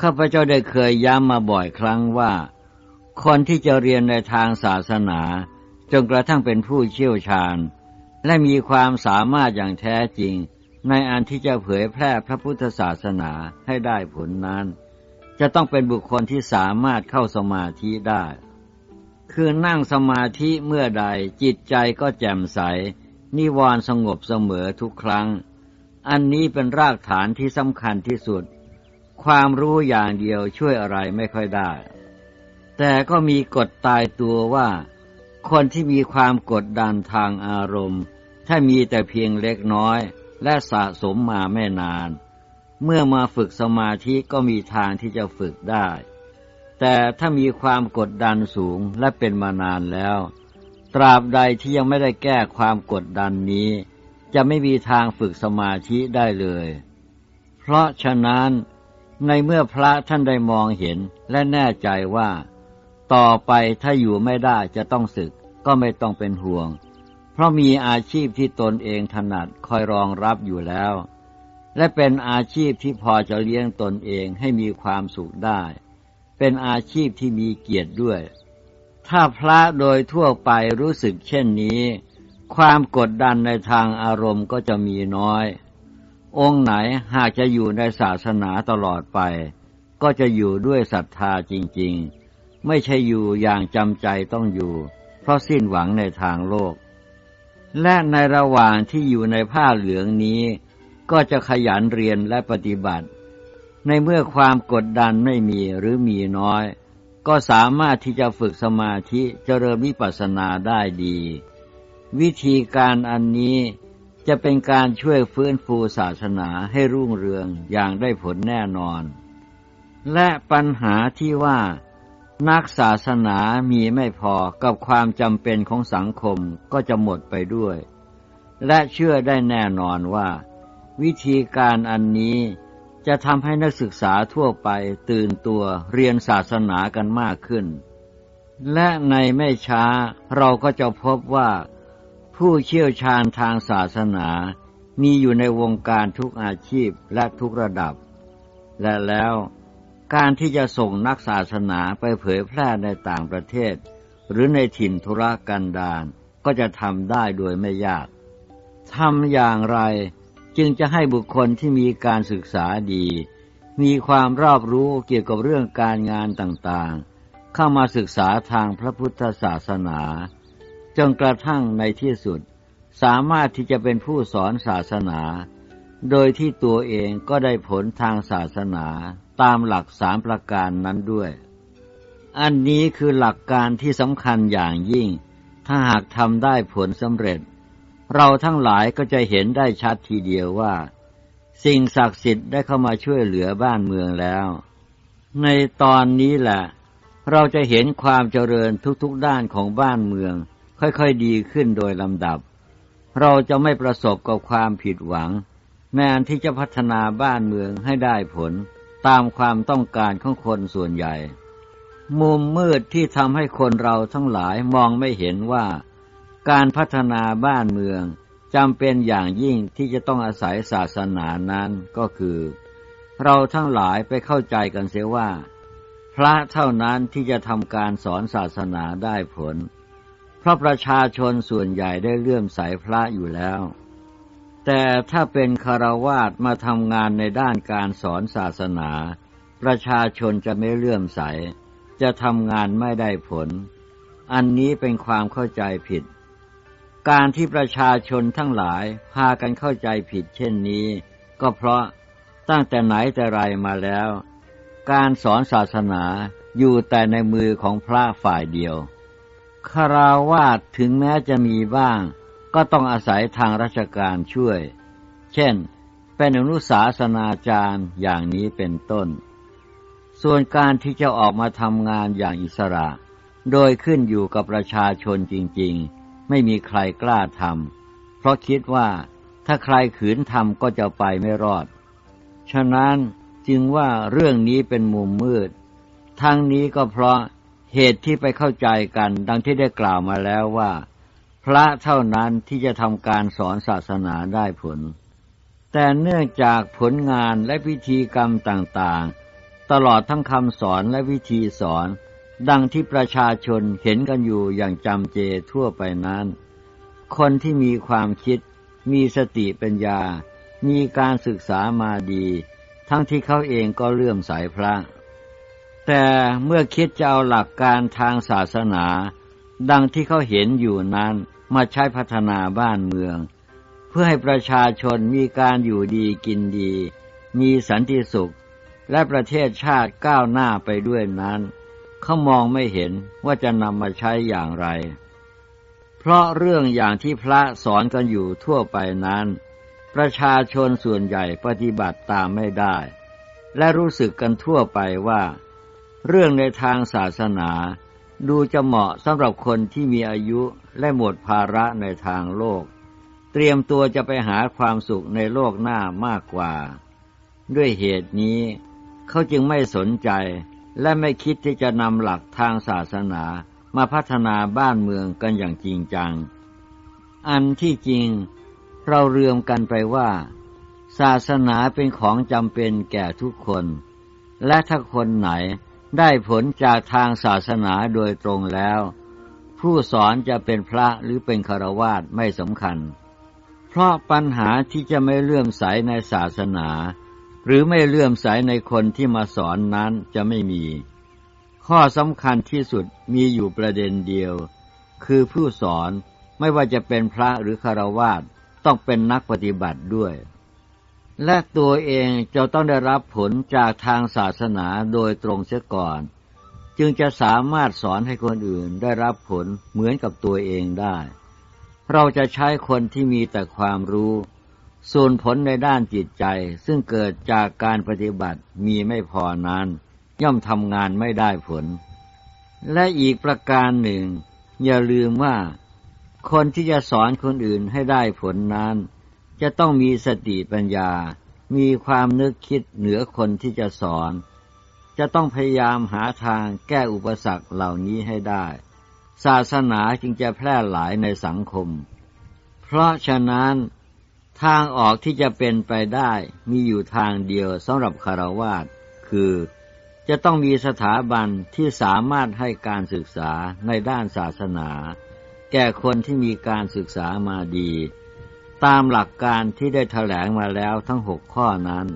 ข้าพเจ้าได้เคยย้ำมาบ่อยครั้งว่า คนที่จะเรียนในทางศาสนาจนกระทั่งเป็นผู้เชี่ยวชาญ และมีความสามารถอย่างแท้จริง ในอันที่จะเผยแพร่พระพุทธศาสนาให้ได้ผลนั้น จะต้องเป็นบุคคลที่สามารถเข้าสมาธิได้ คือนั่งสมาธิเมื่อใดจิตใจก็แจ่มใส นิวรณ์สงบเสมอทุกครั้ง อันนี้เป็นรากฐานที่สำคัญที่สุด ความรู้อย่างเดียวช่วยอะไรไม่ค่อยได้ แต่ก็มีกฎตายตัวว่า คนที่มีความกดดันทางอารมณ์ ถ้ามีแต่เพียงเล็กน้อย และสะสมมาไม่นาน เมื่อมาฝึกสมาธิก็มีทางที่จะฝึกได้ แต่ถ้ามีความกดดันสูงและเป็นมานานแล้ว ตราบใดที่ยังไม่ได้แก้ความกดดันนี้ จะไม่มีทางฝึกสมาธิได้เลย เพราะฉะนั้นในเมื่อพระท่านได้มองเห็นและแน่ใจว่า ต่อไปถ้าอยู่ไม่ได้จะต้องศึกก็ไม่ต้องเป็นห่วง เพราะมีอาชีพที่ตนเองถนัดคอยรองรับอยู่แล้ว และเป็นอาชีพที่พอจะเลี้ยงตนเองให้มีความสุขได้ เป็นอาชีพที่มีเกียรติด้วย ถ้าพระโดยทั่วไปรู้สึกเช่นนี้ ความกดดันในทางอารมณ์ก็จะมีน้อย องค์ไหนหากจะอยู่ในศาสนาตลอดไป ก็จะอยู่ด้วยศรัทธาจริง ๆ ไม่ใช่อยู่อย่างจำใจต้องอยู่ เพราะสิ้นหวังในทางโลก และในระหว่างที่อยู่ในผ้าเหลืองนี้ ก็จะขยันเรียนและปฏิบัติ ในเมื่อความกดดันไม่มีหรือมีน้อย ก็สามารถที่จะฝึกสมาธิเจริญวิปัสสนาได้ดี วิธีการอันนี้จะเป็นการช่วยฟื้นฟูศาสนาให้รุ่งเรืองอย่างได้ผลแน่นอน และปัญหาที่ว่านักศาสนามีไม่พอกับความจำเป็นของสังคมก็จะหมดไปด้วย และเชื่อได้แน่นอนว่า วิธีการอันนี้ จะทำให้นักศึกษาทั่วไปตื่นตัวเรียนศาสนากันมากขึ้น และในไม่ช้าเราก็จะพบว่าผู้เชี่ยวชาญทางศาสนามีอยู่ในวงการทุกอาชีพและทุกระดับ และแล้วการที่จะส่งนักศาสนาไปเผยแพร่ในต่างประเทศ หรือในถิ่นธุรกันดารก็จะทำได้โดยไม่ยากทำอย่างไร จึงจะให้บุคคลที่มีการศึกษาดี มีความรอบรู้เกี่ยวกับเรื่องการงานต่างๆ เข้ามาศึกษาทางพระพุทธศาสนาจนกระทั่งในที่สุด สามารถที่จะเป็นผู้สอนศาสนา โดยที่ตัวเองก็ได้ผลทางศาสนาตามหลักสามประการนั้นด้วย อันนี้คือหลักการที่สำคัญอย่างยิ่ง ถ้าหากทำได้ผลสำเร็จ เราทั้งหลายก็จะเห็นได้ชัดทีเดียวว่า สิ่งศักดิ์สิทธิ์ได้เข้ามาช่วยเหลือบ้านเมืองแล้ว ในตอนนี้แหละ เราจะเห็นความเจริญทุกๆด้านของบ้านเมือง ค่อยๆดีขึ้นโดยลำดับ เราจะไม่ประสบกับความผิดหวังแม้ที่จะพัฒนาบ้านเมืองให้ได้ผลตามความต้องการของคนส่วนใหญ่ มุมมืดที่ทำให้คนเราทั้งหลายมองไม่เห็นว่า การพัฒนาบ้านเมืองจำเป็นอย่างยิ่งที่จะต้องอาศัยศาสนานั้นก็คือ เราทั้งหลายไปเข้าใจกันเสียว่า พระเท่านั้นที่จะทำการสอนศาสนาได้ผล เพราะประชาชนส่วนใหญ่ได้เลื่อมใสพระอยู่แล้ว แต่ถ้าเป็นคารวาสมาทำงานในด้านการสอนศาสนา ประชาชนจะไม่เลื่อมใส จะทำงานไม่ได้ผล อันนี้เป็นความเข้าใจผิด การที่ประชาชนทั้งหลายพากันเข้าใจผิดเช่นนี้ ก็เพราะตั้งแต่ไหนแต่ไรมาแล้ว การสอนศาสนาอยู่แต่ในมือของพระฝ่ายเดียวคาราวาสถึงแม้จะมีบ้าง ก็ต้องอาศัยทางราชการช่วย เช่น เป็นอนุสาสนาจารย์อย่างนี้เป็นต้น ส่วนการที่จะออกมาทำงานอย่างอิสระ โดยขึ้นอยู่กับประชาชนจริง ๆ ไม่มีใครกล้าทำเพราะคิดว่าถ้าใครขืนทำก็จะไปไม่รอด ฉะนั้นจึงว่าเรื่องนี้เป็นมุมมืด ทั้งนี้ก็เพราะเหตุที่ไปเข้าใจกันดังที่ได้กล่าวมาแล้วว่า พระเท่านั้นที่จะทำการสอนศาสนาได้ผล แต่เนื่องจากผลงานและพิธีกรรมต่างๆ ตลอดทั้งคำสอนและวิธีสอน ดังที่ประชาชนเห็นกันอยู่อย่างจำเจทั่วไปนั้น คนที่มีความคิด มีสติปัญญา มีการศึกษามาดี ทั้งที่เขาเองก็เลื่อมใสพระ แต่เมื่อคิดจะเอาหลักการทางศาสนา ดังที่เขาเห็นอยู่นั้นมาใช้พัฒนาบ้านเมือง เพื่อให้ประชาชนมีการอยู่ดีกินดี มีสันติสุข และประเทศชาติก้าวหน้าไปด้วยนั้น เขามองไม่เห็นว่าจะนำมาใช้อย่างไร เพราะเรื่องอย่างที่พระสอนกันอยู่ทั่วไปนั้น ประชาชนส่วนใหญ่ปฏิบัติตามไม่ได้ และรู้สึกกันทั่วไปว่า เรื่องในทางศาสนาดูจะเหมาะสำหรับคนที่มีอายุและหมดภาระในทางโลก เตรียมตัวจะไปหาความสุขในโลกหน้ามากกว่า ด้วยเหตุนี้เขาจึงไม่สนใจ และไม่คิดที่จะนำหลักทางศาสนามาพัฒนาบ้านเมืองกันอย่างจริงจัง อันที่จริงเราเรื่มกันไปว่า ศาสนาเป็นของจำเป็นแก่ทุกคน และถ้าคนไหนได้ผลจากทางศาสนาโดยตรงแล้ว ผู้สอนจะเป็นพระหรือเป็นคารวาสไม่สำคัญ เพราะปัญหาที่จะไม่เลื่อมใสในศาสนา หรือไม่เลื่อมใสในคนที่มาสอนนั้นจะไม่มี ข้อสำคัญที่สุดมีอยู่ประเด็นเดียว คือผู้สอนไม่ว่าจะเป็นพระหรือคารวาสต้องเป็นนักปฏิบัติด้วย และตัวเองจะต้องได้รับผลจากทางศาสนาโดยตรงเสียก่อน จึงจะสามารถสอนให้คนอื่นได้รับผลเหมือนกับตัวเองได้ เราจะใช้คนที่มีแต่ความรู้ ส่วนผลในด้านจิตใจซึ่งเกิดจากการปฏิบัติมีไม่พอนั้น ย่อมทำงานไม่ได้ผล และอีกประการหนึ่ง อย่าลืมว่า คนที่จะสอนคนอื่นให้ได้ผลนั้น จะต้องมีสติปัญญา มีความนึกคิดเหนือคนที่จะสอน จะต้องพยายามหาทางแก้อุปสรรคเหล่านี้ให้ได้ ศาสนาจึงจะแพร่หลายในสังคม เพราะฉะนั้น ทางออกที่จะเป็นไปได้มีอยู่ทางเดียวสำหรับคารวาสคือจะต้องมีสถาบันที่สามารถให้การศึกษาในด้านศาสนา แก่คนที่มีการศึกษามาดี ตามหลักการที่ได้แถลงมาแล้วทั้งหกข้อนั้น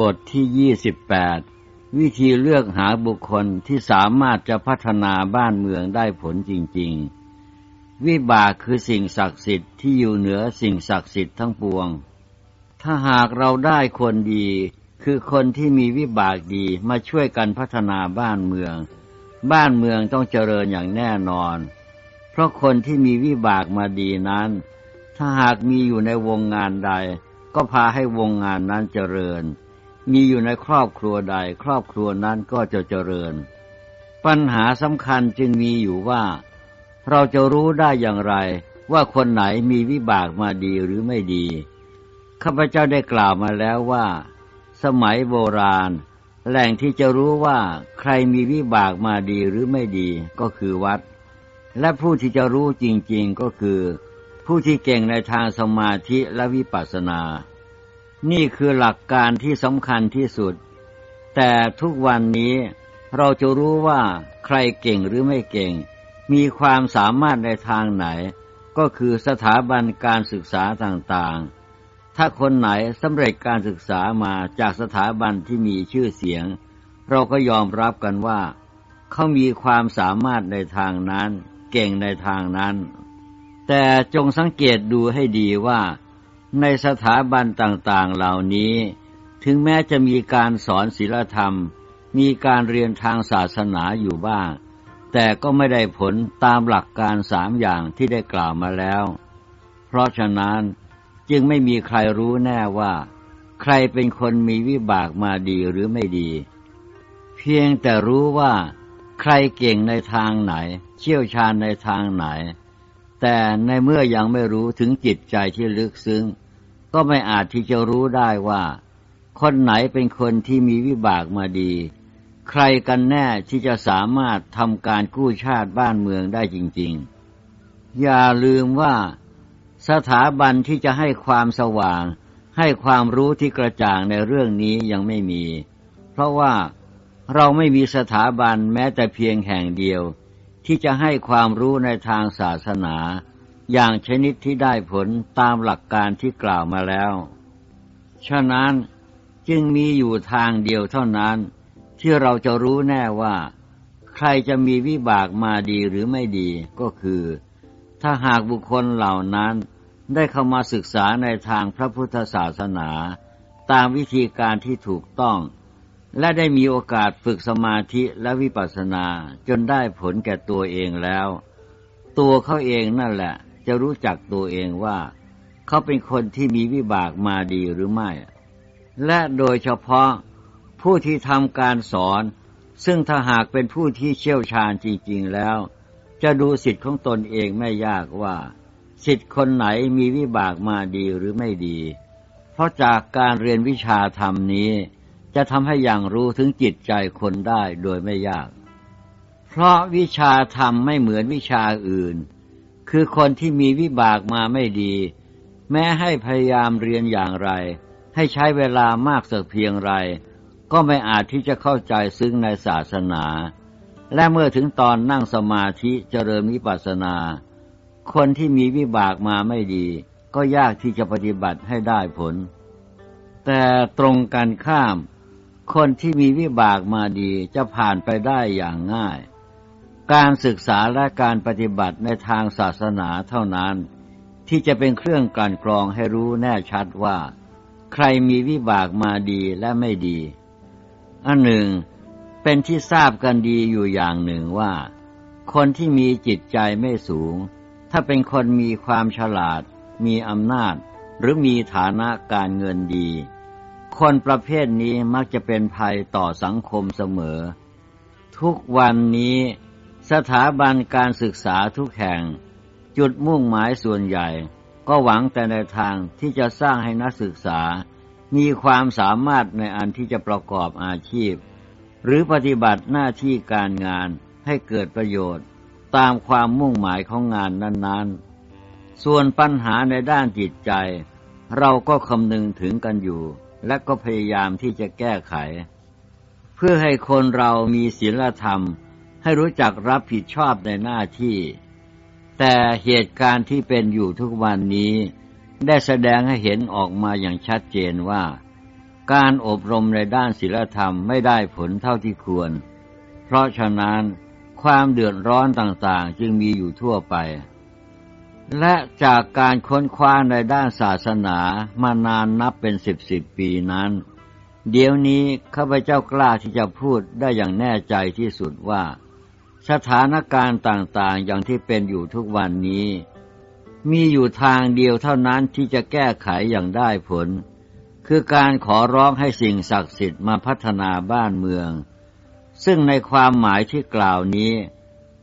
บทที่ยี่สิบแปดวิธีเลือกหาบุคคลที่สามารถจะพัฒนาบ้านเมืองได้ผลจริง ๆ วิบากคือสิ่งศักดิ์สิทธิ์ที่อยู่เหนือสิ่งศักดิ์สิทธิ์ทั้งปวง ถ้าหากเราได้คนดี คือคนที่มีวิบากดีมาช่วยกันพัฒนาบ้านเมือง บ้านเมืองต้องเจริญอย่างแน่นอน เพราะคนที่มีวิบากมาดีนั้น ถ้าหากมีอยู่ในวงงานใด ก็พาให้วงงานนั้นเจริญ มีอยู่ในครอบครัวใด ครอบครัวนั้นก็จะเจริญ ปัญหาสำคัญจึงมีอยู่ว่า เราจะรู้ได้อย่างไร ว่าคนไหนมีวิบากมาดีหรือไม่ดีข้าพเจ้าได้กล่าวมาแล้วว่า สมัยโบราณ แหล่งที่จะรู้ว่าใครมีวิบากมาดีหรือไม่ดีก็คือวัด และผู้ที่จะรู้จริงๆก็คือ ผู้ที่เก่งในทางสมาธิและวิปัสสนา นี่คือหลักการที่สำคัญที่สุด แต่ทุกวันนี้เราจะรู้ว่าใครเก่งหรือไม่เก่ง มีความสามารถในทางไหน ก็คือสถาบันการศึกษาต่างๆ ถ้าคนไหนสำเร็จการศึกษามาจากสถาบันที่มีชื่อเสียง เราก็ยอมรับกันว่า เขามีความสามารถในทางนั้น เก่งในทางนั้น แต่จงสังเกตดูให้ดีว่า ในสถาบันต่างๆเหล่านี้ ถึงแม้จะมีการสอนศีลธรรม มีการเรียนทางศาสนาอยู่บ้าง แต่ก็ไม่ได้ผลตามหลักการสามอย่างที่ได้กล่าวมาแล้ว เพราะฉะนั้นจึงไม่มีใครรู้แน่ว่า ใครเป็นคนมีวิบากมาดีหรือไม่ดี เพียงแต่รู้ว่า ใครเก่งในทางไหน เชี่ยวชาญในทางไหน แต่ในเมื่อยังไม่รู้ถึงจิตใจที่ลึกซึ้ง ก็ไม่อาจที่จะรู้ได้ว่า คนไหนเป็นคนที่มีวิบากมาดี ใครกันแน่ที่จะสามารถทำการกู้ชาติบ้านเมืองได้จริง ๆ อย่าลืมว่าสถาบันที่จะให้ความสว่าง ให้ความรู้ที่กระจ่างในเรื่องนี้ยังไม่มี เพราะว่าเราไม่มีสถาบันแม้แต่เพียงแห่งเดียว ที่จะให้ความรู้ในทางศาสนา อย่างชนิดที่ได้ผลตามหลักการที่กล่าวมาแล้ว ฉะนั้นจึงมีอยู่ทางเดียวเท่านั้นที่เราจะรู้แน่ว่า ใครจะมีวิบากมาดีหรือไม่ดีก็คือ ถ้าหากบุคคลเหล่านั้นได้เข้ามาศึกษาในทางพระพุทธศาสนา ตามวิธีการที่ถูกต้อง และได้มีโอกาสฝึกสมาธิและวิปัสสนาจนได้ผลแก่ตัวเองแล้ว ตัวเขาเองนั่นแหละ จะรู้จักตัวเองว่า เขาเป็นคนที่มีวิบากมาดีหรือไม่ และโดยเฉพาะผู้ที่ทำการสอน ซึ่งถ้าหากเป็นผู้ที่เชี่ยวชาญจริง ๆ แล้ว จะดูสิทธิ์ของตนเองไม่ยากว่าสิทธิ์คนไหนมีวิบากมาดีหรือไม่ดี เพราะจากการเรียนวิชาธรรมนี้ จะทำให้อย่างรู้ถึงจิตใจคนได้โดยไม่ยาก เพราะวิชาธรรมไม่เหมือนวิชาอื่น คือคนที่มีวิบากมาไม่ดี แม้ให้พยายามเรียนอย่างไร ให้ใช้เวลามากสักเพียงไร ก็ไม่อาจที่จะเข้าใจซึ้งในศาสนา และเมื่อถึงตอนนั่งสมาธิเจริญวิปัสสนา คนที่มีวิบากมาไม่ดี ก็ยากที่จะปฏิบัติให้ได้ผล แต่ตรงกันข้าม คนที่มีวิบากมาดีจะผ่านไปได้อย่างง่าย การศึกษาและการปฏิบัติในทางศาสนาเท่านั้น ที่จะเป็นเครื่องกลั่นกรองให้รู้แน่ชัดว่า ใครมีวิบากมาดีและไม่ดี อันหนึ่ง เป็นที่ทราบกันดีอยู่อย่างหนึ่งว่า คนที่มีจิตใจไม่สูง ถ้าเป็นคนมีความฉลาด มีอำนาจ หรือมีฐานะการเงินดี คนประเภทนี้มักจะเป็นภัยต่อสังคมเสมอ ทุกวันนี้สถาบันการศึกษาทุกแห่ง จุดมุ่งหมายส่วนใหญ่ ก็หวังแต่ในทางที่จะสร้างให้นักศึกษา มีความสามารถในอันที่จะประกอบอาชีพ หรือปฏิบัติหน้าที่การงานให้เกิดประโยชน์ ตามความมุ่งหมายของงานนั้นๆ ส่วนปัญหาในด้านจิตใจ เราก็คำนึงถึงกันอยู่ และก็พยายามที่จะแก้ไข เพื่อให้คนเรามีศีลธรรม ให้รู้จักรับผิดชอบในหน้าที่ แต่เหตุการณ์ที่เป็นอยู่ทุกวันนี้ ได้แสดงให้เห็นออกมาอย่างชัดเจนว่า การอบรมในด้านศีลธรรมไม่ได้ผลเท่าที่ควร เพราะฉะนั้นความเดือดร้อนต่างๆจึงมีอยู่ทั่วไป และจากการค้นคว้าในด้านศาสนามานานนับเป็นสิบสิบปีนั้น เดี๋ยวนี้ข้าพเจ้ากล้าที่จะพูดได้อย่างแน่ใจที่สุดว่า สถานการณ์ต่างๆ อย่างที่เป็นอยู่ทุกวันนี้ มีอยู่ทางเดียวเท่านั้นที่จะแก้ไขอย่างได้ผล คือการขอร้องให้สิ่งศักดิ์สิทธิ์มาพัฒนาบ้านเมือง ซึ่งในความหมายที่กล่าวนี้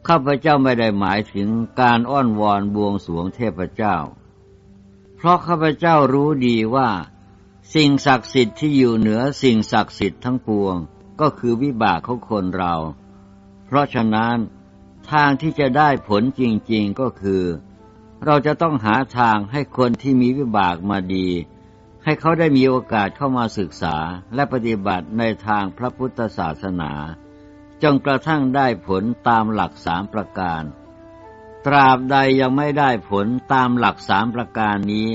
ข้าพเจ้าไม่ได้หมายถึงการอ้อนวอนบวงสวงเทพเจ้า เพราะข้าพเจ้ารู้ดีว่า สิ่งศักดิ์สิทธิ์ที่อยู่เหนือสิ่งศักดิ์สิทธิ์ทั้งปวง ก็คือวิบากของคนเรา เพราะฉะนั้นทางที่จะได้ผลจริงๆก็คือ เราจะต้องหาทางให้คนที่มีวิบากมาดี ให้เขาได้มีโอกาสเข้ามาศึกษาและปฏิบัติในทางพระพุทธศาสนา จนกระทั่งได้ผลตามหลักสามประการ ตราบใดยังไม่ได้ผลตามหลักสามประการนี้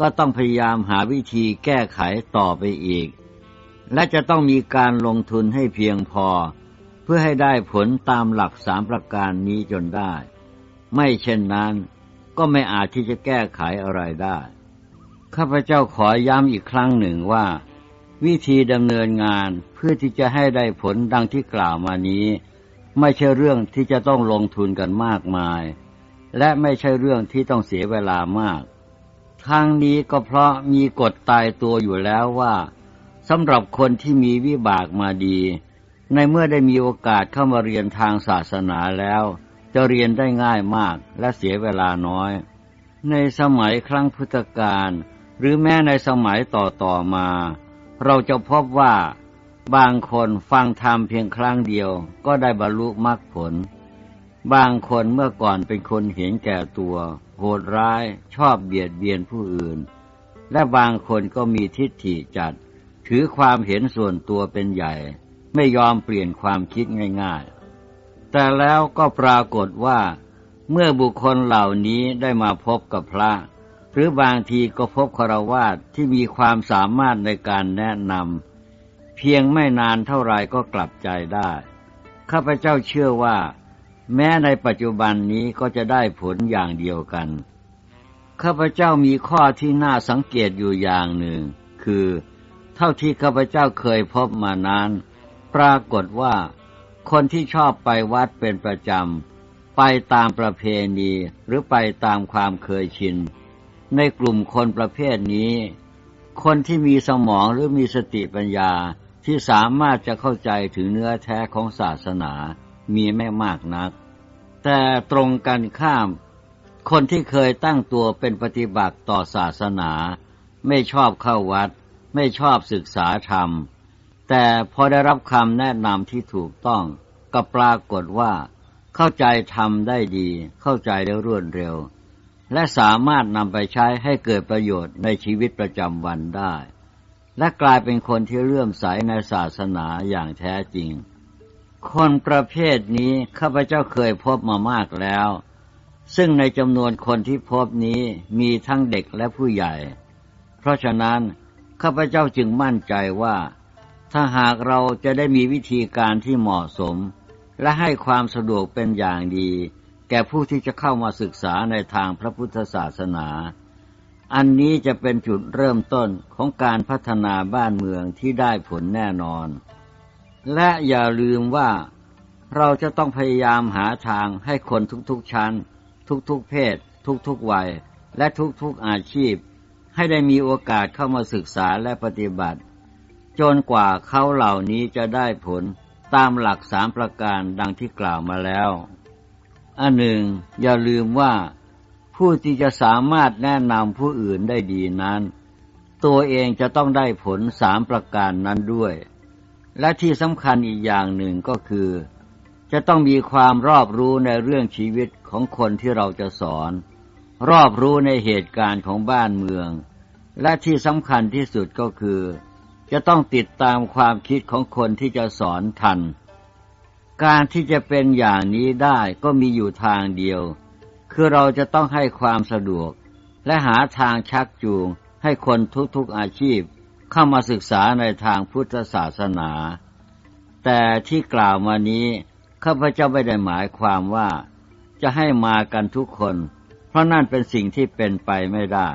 ก็ต้องพยายามหาวิธีแก้ไขต่อไปอีก และจะต้องมีการลงทุนให้เพียงพอ เพื่อให้ได้ผลตามหลักสามประการนี้จนได้ ไม่เช่นนั้นก็ไม่อาจที่จะแก้ไขอะไรได้ ข้าพเจ้าขอย้ำอีกครั้งหนึ่งว่า วิธีดำเนินงานเพื่อที่จะให้ได้ผลดังที่กล่าวมานี้ ไม่ใช่เรื่องที่จะต้องลงทุนกันมากมาย และไม่ใช่เรื่องที่ต้องเสียเวลามากทางนี้ก็เพราะมีกฎตายตัวอยู่แล้วว่าสำหรับคนที่มีวิบากมาดี ในเมื่อได้มีโอกาสเข้ามาเรียนทางศาสนาแล้ว จะเรียนได้ง่ายมากและเสียเวลาน้อย ในสมัยครั้งพุทธกาลหรือแม้ในสมัยต่อๆมา เราจะพบว่าบางคนฟังธรรมเพียงครั้งเดียวก็ได้บรรลุมรรคผล บางคนเมื่อก่อนเป็นคนเห็นแก่ตัว โหดร้ายชอบเบียดเบียนผู้อื่น และบางคนก็มีทิฏฐิจัด ถือความเห็นส่วนตัวเป็นใหญ่ ไม่ยอมเปลี่ยนความคิดง่ายๆ แต่แล้วก็ปรากฏว่า เมื่อบุคคลเหล่านี้ได้มาพบกับพระ หรือบางทีก็พบคารวาสที่มีความสามารถในการแนะนำเพียงไม่นานเท่าไรก็กลับใจได้ ข้าพเจ้าเชื่อว่า แม้ในปัจจุบันนี้ก็จะได้ผลอย่างเดียวกัน ข้าพเจ้ามีข้อที่น่าสังเกตอยู่อย่างหนึ่ง คือ เท่าที่ข้าพเจ้าเคยพบมานาน ปรากฏว่า คนที่ชอบไปวัดเป็นประจำไปตามประเพณีหรือไปตามความเคยชิน ในกลุ่มคนประเภทนี้ คนที่มีสมองหรือมีสติปัญญาที่สามารถจะเข้าใจถึงเนื้อแท้ของศาสนามีไม่มากนัก แต่ตรงกันข้าม คนที่เคยตั้งตัวเป็นปฏิบัติต่อศาสนา ไม่ชอบเข้าวัด ไม่ชอบศึกษาธรรม แต่พอได้รับคำแนะนำที่ถูกต้อง ก็ปรากฏว่า เข้าใจทำได้ดี เข้าใจได้รวดเร็ว และสามารถนำไปใช้ให้เกิดประโยชน์ในชีวิตประจำวันได้ และกลายเป็นคนที่เลื่อมใสในศาสนาอย่างแท้จริง คนประเภทนี้ข้าพเจ้าเคยพบมามากแล้ว ซึ่งในจำนวนคนที่พบนี้มีทั้งเด็กและผู้ใหญ่ เพราะฉะนั้นข้าพเจ้าจึงมั่นใจว่า ถ้าหากเราจะได้มีวิธีการที่เหมาะสม และให้ความสะดวกเป็นอย่างดี แก่ผู้ที่จะเข้ามาศึกษาในทางพระพุทธศาสนา อันนี้จะเป็นจุดเริ่มต้นของการพัฒนาบ้านเมืองที่ได้ผลแน่นอน และอย่าลืมว่าเราจะต้องพยายามหาทางให้คนทุกๆชั้น ทุกๆเพศ ทุกๆวัย และทุกๆอาชีพ ให้ได้มีโอกาสเข้ามาศึกษาและปฏิบัติ จนกว่าเขาเหล่านี้จะได้ผลตามหลักสามประการดังที่กล่าวมาแล้ว อันหนึ่งอย่าลืมว่าผู้ที่จะสามารถแนะนำผู้อื่นได้ดีนั้น ตัวเองจะต้องได้ผลสามประการนั้นด้วย และที่สำคัญอีกอย่างหนึ่งก็คือ จะต้องมีความรอบรู้ในเรื่องชีวิตของคนที่เราจะสอน รอบรู้ในเหตุการณ์ของบ้านเมือง และที่สำคัญที่สุดก็คือ จะต้องติดตามความคิดของคนที่จะสอนทัน การที่จะเป็นอย่างนี้ได้ก็มีอยู่ทางเดียว คือเราจะต้องให้ความสะดวก และหาทางชักจูงให้คนทุกๆอาชีพเข้ามาศึกษาในทางพุทธศาสนา แต่ที่กล่าวมานี้ข้าพเจ้าไม่ได้หมายความว่า จะให้มากันทุกคน เพราะนั่นเป็นสิ่งที่เป็นไปไม่ได้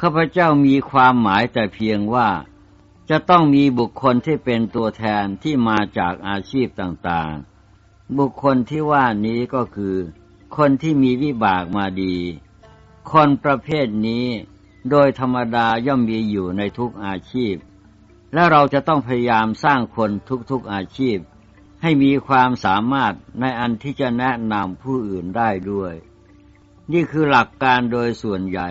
ข้าพเจ้ามีความหมายแต่เพียงว่า จะต้องมีบุคคลที่เป็นตัวแทนที่มาจากอาชีพต่างๆ บุคคลที่ว่านี้ก็คือ คนที่มีวิบากมาดี คนประเภทนี้โดยธรรมดาย่อมมีอยู่ในทุกอาชีพ และเราจะต้องพยายามสร้างคนทุกๆอาชีพ ให้มีความสามารถในอันที่จะแนะนำผู้อื่นได้ด้วย นี่คือหลักการโดยส่วนใหญ่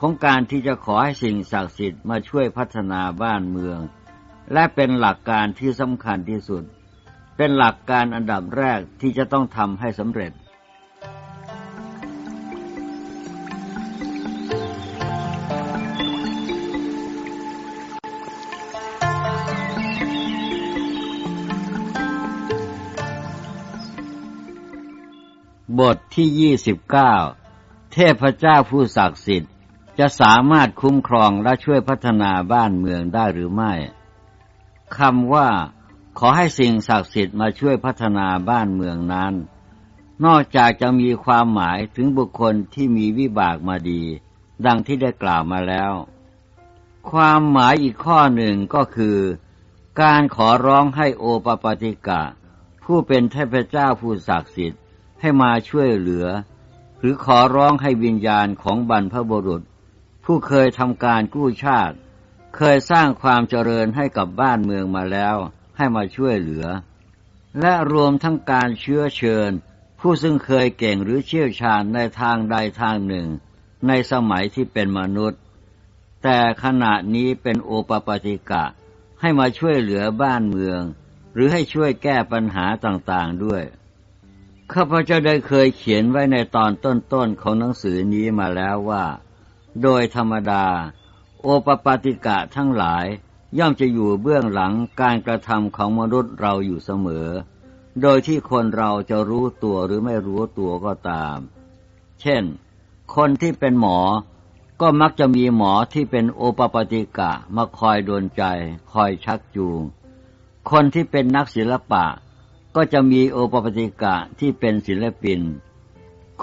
ของการที่จะขอให้สิ่งศักดิ์สิทธิ์มาช่วยพัฒนาบ้านเมือง และเป็นหลักการที่สำคัญที่สุด เป็นหลักการอันดับแรกที่จะต้องทำให้สำเร็จบทที่ยี่สิบเก้าเทพเจ้าผู้ศักดิ์สิทธิ์ จะสามารถคุ้มครองและช่วยพัฒนาบ้านเมืองได้หรือไม่คำว่า ขอให้สิ่งศักดิ์สิทธิ์มาช่วยพัฒนาบ้านเมืองนั้น นอกจากจะมีความหมายถึงบุคคลที่มีวิบากมาดี ดังที่ได้กล่าวมาแล้ว ความหมายอีกข้อหนึ่งก็คือ การขอร้องให้โอปปติกะ ผู้เป็นเทพเจ้าผู้ศักดิ์สิทธิ์ให้มาช่วยเหลือ หรือขอร้องให้วิญญาณของบรรพบุรุษ ผู้เคยทำการกู้ชาติ เคยสร้างความเจริญให้กับบ้านเมืองมาแล้ว ให้มาช่วยเหลือ และรวมทั้งการเชื้อเชิญ ผู้ซึ่งเคยเก่งหรือเชี่ยวชาญในทางใดทางหนึ่ง ในสมัยที่เป็นมนุษย์ แต่ขณะนี้เป็นโอปปติกะ ให้มาช่วยเหลือบ้านเมือง หรือให้ช่วยแก้ปัญหาต่างๆด้วยข้าพเจ้าได้เคยเขียนไว้ในตอนต้นๆของหนังสือนี้มาแล้วว่า โดยธรรมดา โอปปาติกะทั้งหลายย่อมจะอยู่เบื้องหลังการกระทำของมนุษย์เราอยู่เสมอ โดยที่คนเราจะรู้ตัวหรือไม่รู้ตัวก็ตาม เช่น คนที่เป็นหมอ ก็มักจะมีหมอที่เป็นโอปปาติกะมาคอยโดนใจ คอยชักจูง คนที่เป็นนักศิลปะ ก็จะมีโอปปาติกะที่เป็นศิลปิน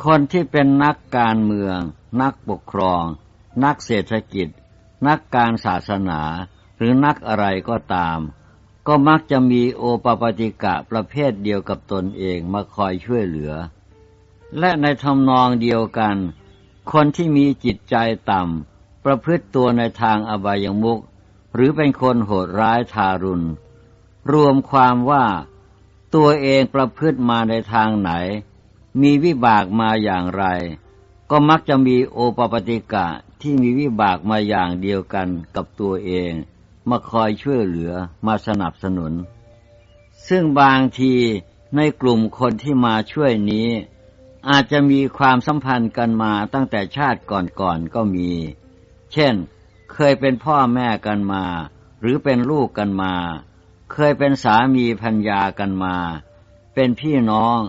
คนที่เป็นนักการเมือง นักปกครอง นักเศรษฐกิจ นักการศาสนา หรือนักอะไรก็ตาม ก็มักจะมีโอปปติกะประเภทเดียวกับตนเองมาคอยช่วยเหลือ และในทำนองเดียวกัน คนที่มีจิตใจต่ำ ประพฤติตัวในทางอบายมุขหรือเป็นคนโหดร้ายทารุณ รวมความว่าตัวเองประพฤติมาในทางไหน มีวิบากมาอย่างไร ก็มักจะมีโอปปติกะที่มีวิบากมาอย่างเดียวกันกับตัวเอง มาคอยช่วยเหลือมาสนับสนุน ซึ่งบางทีในกลุ่มคนที่มาช่วยนี้ อาจจะมีความสัมพันธ์กันมาตั้งแต่ชาติก่อนๆกก็มี เช่น เคยเป็นพ่อแม่กันมา หรือเป็นลูกกันมา เคยเป็นสามีพัญญากันมา เป็นพี่น้อง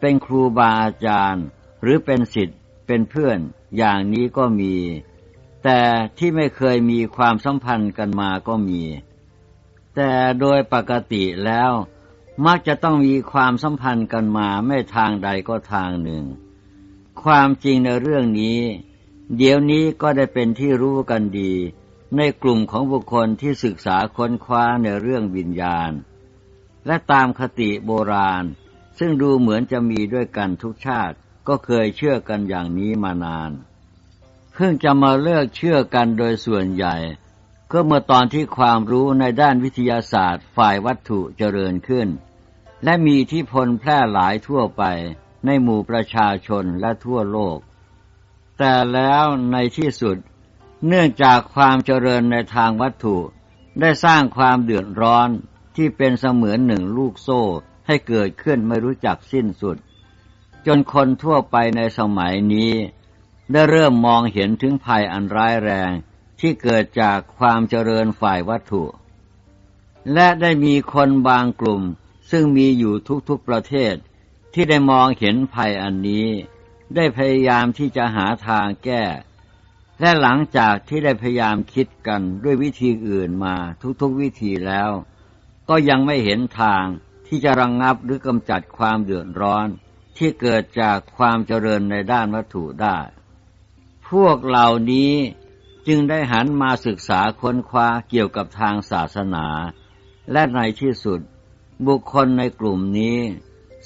เป็นครูบาอาจารย์ หรือเป็นศิษย์เป็นเพื่อนอย่างนี้ก็มี แต่ที่ไม่เคยมีความสัมพันธ์กันมาก็มี แต่โดยปกติแล้วมักจะต้องมีความสัมพันธ์กันมาไม่ทางใดก็ทางหนึ่ง ความจริงในเรื่องนี้ เดี๋ยวนี้ก็ได้เป็นที่รู้กันดี ในกลุ่มของบุคคลที่ศึกษาค้นคว้าในเรื่องวิญญาณ และตามคติโบราณ ซึ่งดูเหมือนจะมีด้วยกันทุกชาติก็เคยเชื่อกันอย่างนี้มานาน เพิ่งจะมาเลิกเชื่อกันโดยส่วนใหญ่ ก็เมื่อตอนที่ความรู้ในด้านวิทยาศาสตร์ฝ่ายวัตถุเจริญขึ้น และมีที่พลแพร่หลายทั่วไปในหมู่ประชาชนและทั่วโลก แต่แล้วในที่สุด เนื่องจากความเจริญในทางวัตถุ ได้สร้างความเดือดร้อนที่เป็นเสมือนหนึ่งลูกโซ่ ให้เกิดขึ้นไม่รู้จักสิ้นสุด จนคนทั่วไปในสมัยนี้ ได้เริ่มมองเห็นถึงภัยอันร้ายแรงที่เกิดจากความเจริญฝ่ายวัตถุ และได้มีคนบางกลุ่มซึ่งมีอยู่ทุกๆประเทศ ที่ได้มองเห็นภัยอันนี้ ได้พยายามที่จะหาทางแก้ และหลังจากที่ได้พยายามคิดกันด้วยวิธีอื่นมาทุกๆวิธีแล้ว ก็ยังไม่เห็นทาง ที่จะระงงับหรือกำจัดความเดือดร้อนที่เกิดจากความเจริญในด้านวัตถุได้ พวกเหล่านี้จึงได้หันมาศึกษาค้นคว้าเกี่ยวกับทางศาสนา และในที่สุด บุคคลในกลุ่มนี้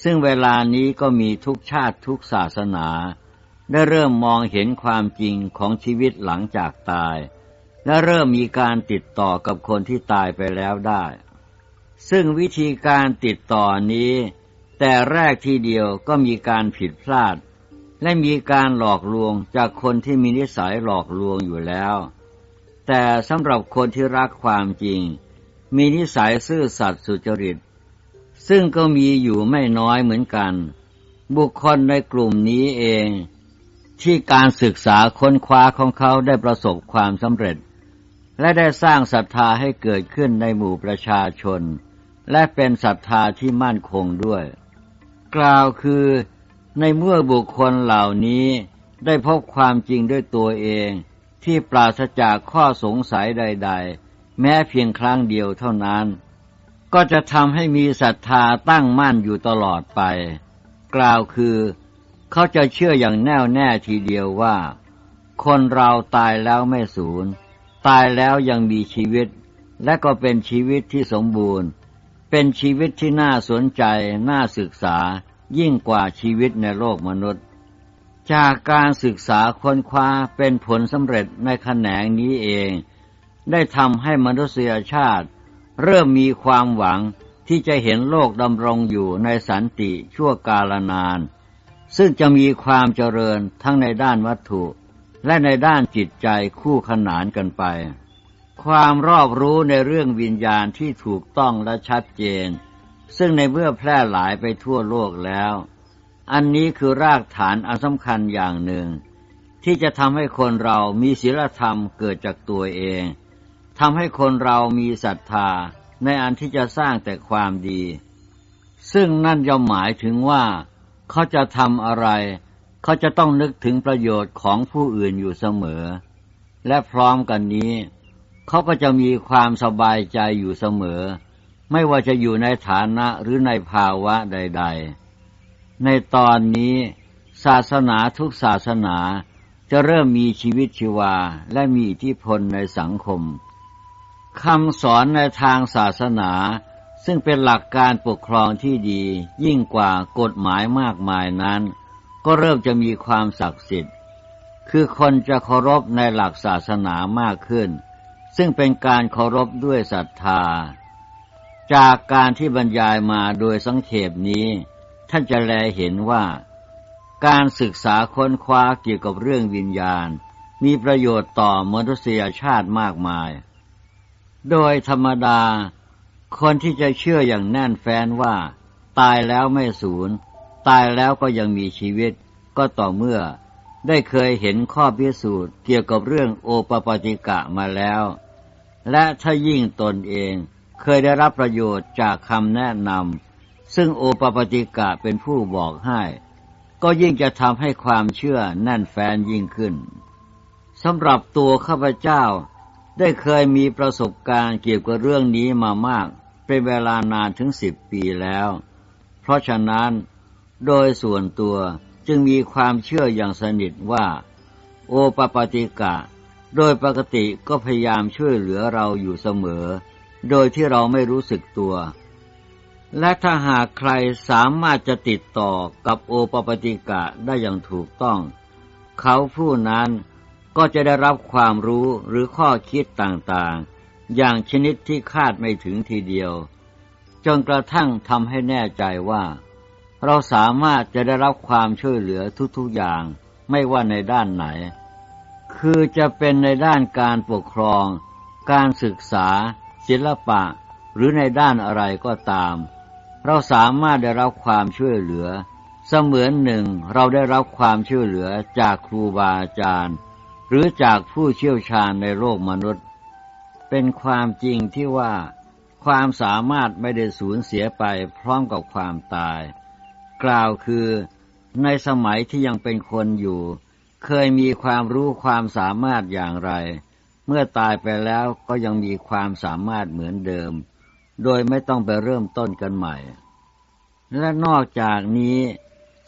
ซึ่งเวลานี้ก็มีทุกชาติทุกศาสนา ได้เริ่มมองเห็นความจริงของชีวิตหลังจากตาย และเริ่มมีการติดต่อกับคนที่ตายไปแล้วได้ ซึ่งวิธีการติดต่อนี้ แต่แรกทีเดียวก็มีการผิดพลาด และมีการหลอกลวงจากคนที่มีนิสัยหลอกลวงอยู่แล้ว แต่สำหรับคนที่รักความจริง มีนิสัยซื่อสัตย์สุจริต ซึ่งก็มีอยู่ไม่น้อยเหมือนกัน บุคคลในกลุ่มนี้เอง ที่การศึกษาค้นคว้าของเขาได้ประสบความสำเร็จและได้สร้างศรัทธาให้เกิดขึ้นในหมู่ประชาชน และเป็นศรัทธาที่มั่นคงด้วย กล่าวคือในเมื่อบุคคลเหล่านี้ได้พบความจริงด้วยตัวเองที่ปราศจากข้อสงสัยใด ๆ แม้เพียงครั้งเดียวเท่านั้น ก็จะทำให้มีศรัทธาตั้งมั่นอยู่ตลอดไป กล่าวคือ เขาจะเชื่ออย่างแน่วแน่ทีเดียวว่า คนเราตายแล้วไม่สูญ ตายแล้วยังมีชีวิต และก็เป็นชีวิตที่สมบูรณ์ เป็นชีวิตที่น่าสนใจ น่าศึกษายิ่งกว่าชีวิตในโลกมนุษย์ จากการศึกษาค้นคว้าเป็นผลสำเร็จในแขนงนี้เอง ได้ทำให้มนุษยชาติ เริ่มมีความหวังที่จะเห็นโลกดำรงอยู่ในสันติชั่วกาลนาน ซึ่งจะมีความเจริญทั้งในด้านวัตถุ และในด้านจิตใจคู่ขนานกันไป ความรอบรู้ในเรื่องวิญญาณที่ถูกต้องและชัดเจน ซึ่งในเมื่อแพร่หลายไปทั่วโลกแล้ว อันนี้คือรากฐานอันสำคัญอย่างหนึ่ง ที่จะทำให้คนเรามีศีลธรรมเกิดจากตัวเองทำให้คนเรามีศรัทธาในอันที่จะสร้างแต่ความดี ซึ่งนั่นย่อมหมายถึงว่าเขาจะทำอะไร เขาจะต้องนึกถึงประโยชน์ของผู้อื่นอยู่เสมอ และพร้อมกันนี้ เขาก็จะมีความสบายใจอยู่เสมอ ไม่ว่าจะอยู่ในฐานะหรือในภาวะใด ๆ ในตอนนี้ ศาสนาทุกศาสนาจะเริ่มมีชีวิตชีวาและมีอิทธิพลในสังคมคำสอนในทางศาสนา ซึ่งเป็นหลักการปกครองที่ดี ยิ่งกว่ากฎหมายมากมายนั้น ก็เริ่มจะมีความศักดิ์สิทธิ์ คือคนจะเคารพในหลักศาสนามากขึ้น ซึ่งเป็นการเคารพด้วยศรัทธา จากการที่บรรยายมาโดยสังเขปนี้ ท่านจะแลเห็นว่า การศึกษาค้นคว้าเกี่ยวกับเรื่องวิญญาณ มีประโยชน์ต่อมนุษยชาติมากมาย โดยธรรมดา คนที่จะเชื่ออย่างแน่นแฟ้นว่า ตายแล้วไม่สูญ ตายแล้วก็ยังมีชีวิต ก็ต่อเมื่อ ได้เคยเห็นข้อพิสูจน์เกี่ยวกับเรื่องโอปปติกะมาแล้ว และถ้ายิ่งตนเองเคยได้รับประโยชน์จากคำแนะนำซึ่งโอปปติกะเป็นผู้บอกให้ ก็ยิ่งจะทำให้ความเชื่อแน่นแฟนยิ่งขึ้นสำหรับตัวข้าพเจ้าได้เคยมีประสบการณ์เกี่ยวกับเรื่องนี้มามาก เป็นเวลานานถึงสิบปีแล้ว เพราะฉะนั้นโดยส่วนตัว จึงมีความเชื่ออย่างสนิทว่า โอปปติกะ โดยปกติก็พยายามช่วยเหลือเราอยู่เสมอ โดยที่เราไม่รู้สึกตัว และถ้าหากใครสามารถจะติดต่อกับโอปปติกะได้อย่างถูกต้อง เขาผู้นั้นก็จะได้รับความรู้หรือข้อคิดต่างๆ อย่างชนิดที่คาดไม่ถึงทีเดียว จนกระทั่งทำให้แน่ใจว่า เราสามารถจะได้รับความช่วยเหลือทุกๆอย่างไม่ว่าในด้านไหน คือจะเป็นในด้านการปกครอง การศึกษา ศิลปะ หรือในด้านอะไรก็ตาม เราสามารถได้รับความช่วยเหลือ เสมือนหนึ่งเราได้รับความช่วยเหลือจากครูบาอาจารย์ หรือจากผู้เชี่ยวชาญในโลกมนุษย์ เป็นความจริงที่ว่า ความสามารถไม่ได้สูญเสียไปพร้อมกับความตาย กล่าวคือ ในสมัยที่ยังเป็นคนอยู่ เคยมีความรู้ความสามารถอย่างไร เมื่อตายไปแล้วก็ยังมีความสามารถเหมือนเดิม โดยไม่ต้องไปเริ่มต้นกันใหม่ และนอกจากนี้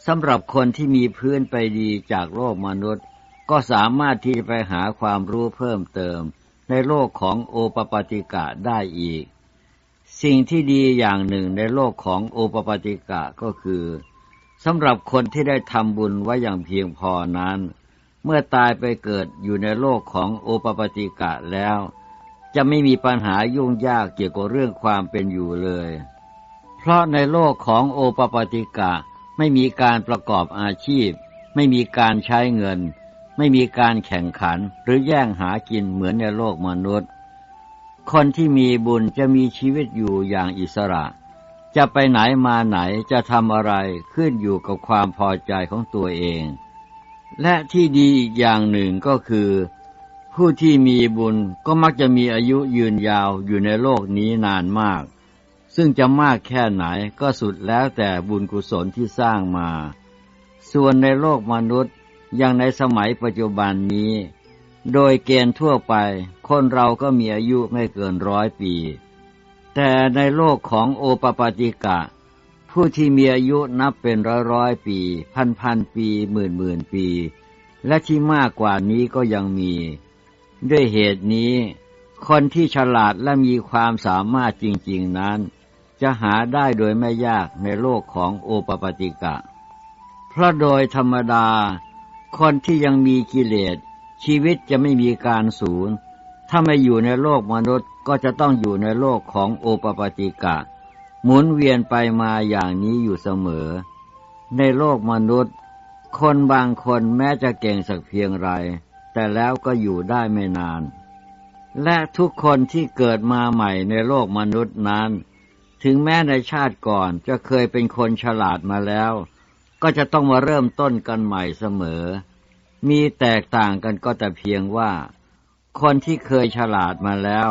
สำหรับคนที่มีพื้นไปดีจากโลกมนุษย์ ก็สามารถที่จะไปหาความรู้เพิ่มเติม ในโลกของโอปปติกะได้อีก สิ่งที่ดีอย่างหนึ่งในโลกของโอปปติกะก็คือสำหรับคนที่ได้ทำบุญไว้อย่างเพียงพอนั้น เมื่อตายไปเกิดอยู่ในโลกของโอปปติกะแล้ว จะไม่มีปัญหายุ่งยากเกี่ยวกับเรื่องความเป็นอยู่เลย เพราะในโลกของโอปปติกะไม่มีการประกอบอาชีพ ไม่มีการใช้เงิน ไม่มีการแข่งขันหรือแย่งหากินเหมือนในโลกมนุษย์ คนที่มีบุญจะมีชีวิตอยู่อย่างอิสระ จะไปไหนมาไหนจะทำอะไรขึ้นอยู่กับความพอใจของตัวเอง และที่ดีอีกอย่างหนึ่งก็คือ ผู้ที่มีบุญก็มักจะมีอายุยืนยาวอยู่ในโลกนี้นานมาก ซึ่งจะมากแค่ไหนก็สุดแล้วแต่บุญกุศลที่สร้างมา ส่วนในโลกมนุษย์อย่างในสมัยปัจจุบันนี้ โดยเกณฑ์ทั่วไป คนเราก็มีอายุไม่เกินร้อยปี แต่ในโลกของโอปปาติกะ ผู้ที่มีอายุนับเป็นร้อยร้อยปี พันพันปีหมื่นหมื่นปี และที่มากกว่านี้ก็ยังมี ด้วยเหตุนี้ คนที่ฉลาดและมีความสามารถจริง ๆนั้น จะหาได้โดยไม่ยากในโลกของโอปปาติกะ เพราะโดยธรรมดา คนที่ยังมีกิเลสชีวิตจะไม่มีการสูญ ถ้าไม่อยู่ในโลกมนุษย์ก็จะต้องอยู่ในโลกของโอปปติกะ หมุนเวียนไปมาอย่างนี้อยู่เสมอ ในโลกมนุษย์ คนบางคนแม้จะเก่งสักเพียงไร แต่แล้วก็อยู่ได้ไม่นาน และทุกคนที่เกิดมาใหม่ในโลกมนุษย์นั้น ถึงแม้ในชาติก่อนจะเคยเป็นคนฉลาดมาแล้ว ก็จะต้องมาเริ่มต้นกันใหม่เสมอ มีแตกต่างกันก็แต่เพียงว่า คนที่เคยฉลาดมาแล้ว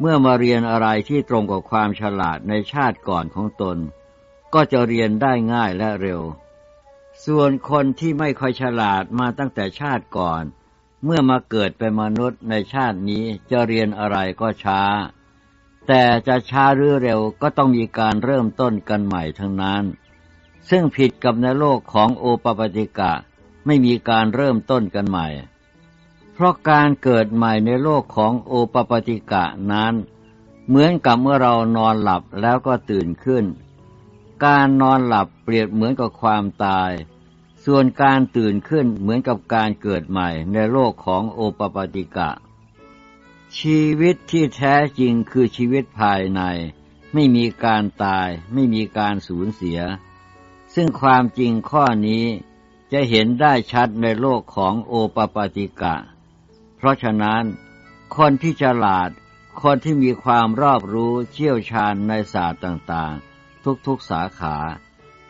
เมื่อมาเรียนอะไรที่ตรงกับความฉลาดในชาติก่อนของตน ก็จะเรียนได้ง่ายและเร็ว ส่วนคนที่ไม่ค่อยฉลาดมาตั้งแต่ชาติก่อน เมื่อมาเกิดเป็นมนุษย์ในชาตินี้จะเรียนอะไรก็ช้า แต่จะช้าหรือเร็วก็ต้องมีการเริ่มต้นกันใหม่ทั้งนั้น ซึ่งผิดกับในโลกของโอปปาติกะไม่มีการเริ่มต้นกันใหม่ เพราะการเกิดใหม่ในโลกของโอปปาติกะนั้น เหมือนกับเมื่อเรานอนหลับแล้วก็ตื่นขึ้น การนอนหลับเปรียบเหมือนกับความตาย ส่วนการตื่นขึ้นเหมือนกับการเกิดใหม่ในโลกของโอปปาติกะ ชีวิตที่แท้จริงคือชีวิตภายใน ไม่มีการตายไม่มีการสูญเสีย ซึ่งความจริงข้อนี้จะเห็นได้ชัดในโลกของโอปปาติกะ เพราะฉะนั้น คนที่ฉลาด คนที่มีความรอบรู้เชี่ยวชาญในศาสตร์ต่างๆ ทุกๆสาขา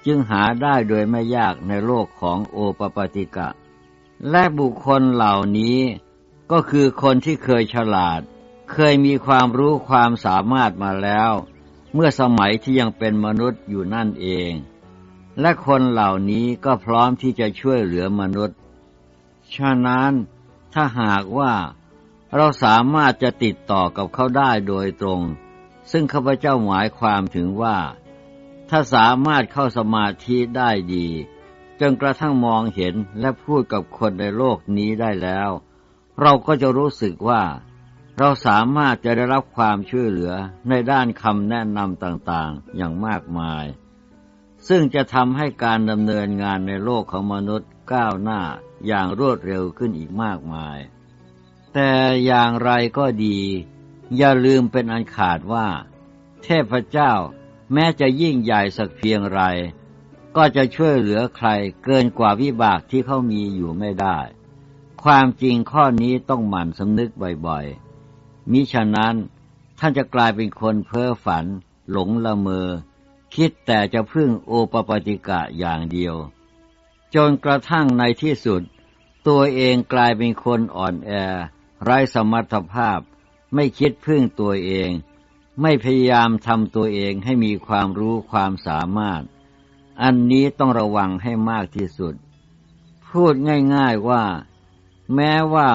จึงหาได้โดยไม่ยากในโลกของโอปปติกะ และบุคคลเหล่านี้ก็คือคนที่เคยฉลาด เคยมีความรู้ความสามารถมาแล้ว เมื่อสมัยที่ยังเป็นมนุษย์อยู่นั่นเอง และคนเหล่านี้ก็พร้อมที่จะช่วยเหลือมนุษย์ ฉะนั้น ถ้าหากว่าเราสามารถจะติดต่อกับเขาได้โดยตรง ซึ่งข้าพเจ้าหมายความถึงว่า ถ้าสามารถเข้าสมาธิได้ดี จนกระทั่งมองเห็นและพูดกับคนในโลกนี้ได้แล้ว เราก็จะรู้สึกว่า เราสามารถจะได้รับความช่วยเหลือในด้านคำแนะนำต่างๆ อย่างมากมาย ซึ่งจะทำให้การดำเนินงานในโลกของมนุษย์ก้าวหน้า อย่างรวดเร็วขึ้นอีกมากมาย แต่อย่างไรก็ดี อย่าลืมเป็นอันขาดว่า เทพเจ้าแม้จะยิ่งใหญ่สักเพียงไร ก็จะช่วยเหลือใครเกินกว่าวิบากที่เขามีอยู่ไม่ได้ ความจริงข้อนี้ต้องหมั่นสำนึกบ่อยๆ มิฉะนั้นท่านจะกลายเป็นคนเพ้อฝัน หลงละเมอ คิดแต่จะพึ่งโอปปติกะอย่างเดียว จนกระทั่งในที่สุด ตัวเองกลายเป็นคนอ่อนแอ ไร้สมรรถภาพ ไม่คิดพึ่งตัวเอง ไม่พยายามทำตัวเองให้มีความรู้ความสามารถ อันนี้ต้องระวังให้มากที่สุด พูดง่ายๆว่า แม้ว่า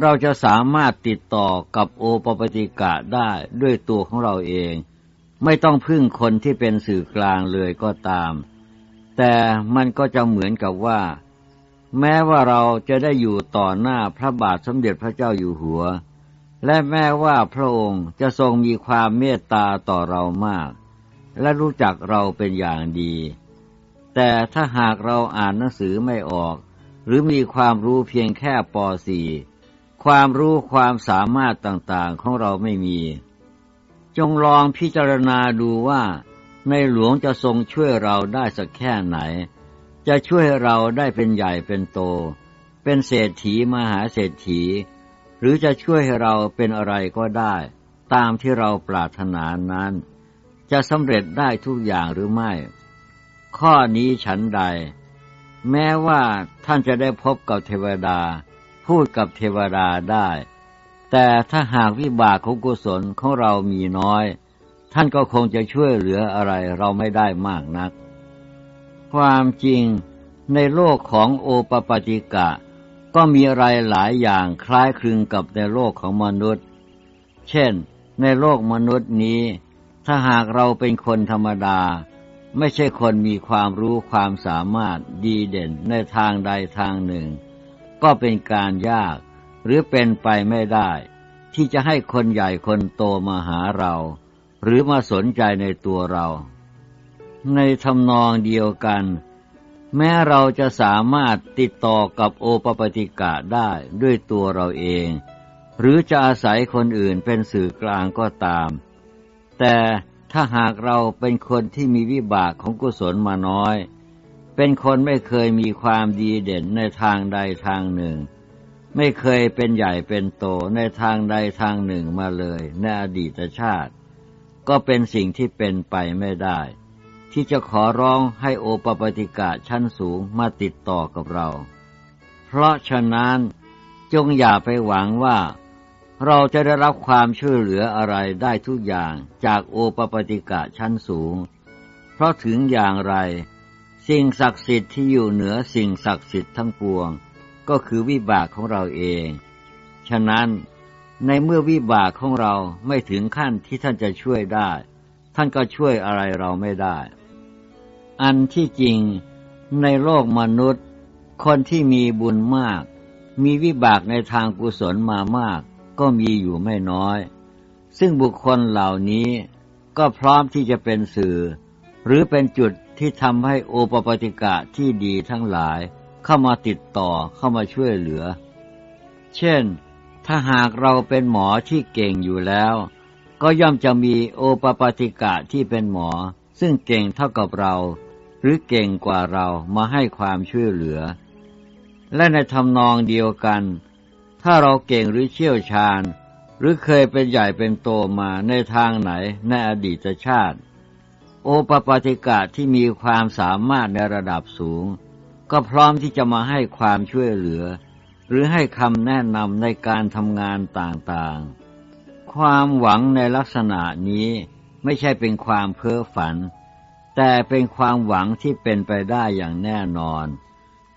เราจะสามารถติดต่อกับโอปปติกะได้ด้วยตัวของเราเอง ไม่ต้องพึ่งคนที่เป็นสื่อกลางเลยก็ตาม แต่มันก็จะเหมือนกับว่า แม้ว่าเราจะได้อยู่ต่อหน้าพระบาทสมเด็จพระเจ้าอยู่หัว และแม้ว่าพระองค์จะทรงมีความเมตตาต่อเรามาก และรู้จักเราเป็นอย่างดี แต่ถ้าหากเราอ่านหนังสือไม่ออก หรือมีความรู้เพียงแค่ป .4 ความรู้ความสามารถต่างๆของเราไม่มี จงลองพิจารณาดูว่าในหลวงจะทรงช่วยเราได้สักแค่ไหน จะช่วยเราได้เป็นใหญ่เป็นโต เป็นเศรษฐีมหาเศรษฐี หรือจะช่วยให้เราเป็นอะไรก็ได้ ตามที่เราปรารถนานั้น จะสำเร็จได้ทุกอย่างหรือไม่ ข้อนี้ฉันใด แม้ว่าท่านจะได้พบกับเทวดา พูดกับเทวดาได้ แต่ถ้าหากวิบากของกุศลของเรามีน้อย ท่านก็คงจะช่วยเหลืออะไรเราไม่ได้มากนัก ความจริงในโลกของโอปปติกะ ก็มีอะไรหลายอย่างคล้ายคลึงกับในโลกของมนุษย์ เช่น ในโลกมนุษย์นี้ ถ้าหากเราเป็นคนธรรมดา ไม่ใช่คนมีความรู้ความสามารถดีเด่นในทางใดทางหนึ่ง ก็เป็นการยากหรือเป็นไปไม่ได้ ที่จะให้คนใหญ่คนโตมาหาเรา หรือมาสนใจในตัวเรา ในทำนองเดียวกัน แม้เราจะสามารถติดต่อกับโอปปติกะได้ด้วยตัวเราเอง หรือจะอาศัยคนอื่นเป็นสื่อกลางก็ตาม แต่ถ้าหากเราเป็นคนที่มีวิบากของกุศลมาน้อย เป็นคนไม่เคยมีความดีเด่นในทางใดทางหนึ่ง ไม่เคยเป็นใหญ่เป็นโตในทางใดทางหนึ่งมาเลยในอดีตชาติ ก็เป็นสิ่งที่เป็นไปไม่ได้ ที่จะขอร้องให้โอปปติกะชั้นสูงมาติดต่อกับเรา เพราะฉะนั้นจงอย่าไปหวังว่า เราจะได้รับความช่วยเหลืออะไรได้ทุกอย่างจากโอปปติกะชั้นสูง เพราะถึงอย่างไร สิ่งศักดิ์สิทธิ์ที่อยู่เหนือสิ่งศักดิ์สิทธิ์ทั้งปวง ก็คือวิบากของเราเอง ฉะนั้นในเมื่อวิบากของเราไม่ถึงขั้นที่ท่านจะช่วยได้ ท่านก็ช่วยอะไรเราไม่ได้ อันที่จริงในโลกมนุษย์ คนที่มีบุญมาก มีวิบากในทางกุศลมามาก ก็มีอยู่ไม่น้อย ซึ่งบุคคลเหล่านี้ก็พร้อมที่จะเป็นสื่อ หรือเป็นจุดที่ทำให้โอปปติกะที่ดีทั้งหลายเข้ามาติดต่อเข้ามาช่วยเหลือ เช่น ถ้าหากเราเป็นหมอที่เก่งอยู่แล้ว ก็ย่อมจะมีโอปปติกะที่เป็นหมอ ซึ่งเก่งเท่ากับเรา หรือเก่งกว่าเรามาให้ความช่วยเหลือ และในทำนองเดียวกัน ถ้าเราเก่งหรือเชี่ยวชาญ หรือเคยเป็นใหญ่เป็นโตมาในทางไหนในอดีตชาติ โอปปาติกะที่มีความสามารถในระดับสูง ก็พร้อมที่จะมาให้ความช่วยเหลือ หรือให้คำแนะนำในการทำงานต่างๆ ความหวังในลักษณะนี้ไม่ใช่เป็นความเพ้อฝัน แต่เป็นความหวังที่เป็นไปได้อย่างแน่นอน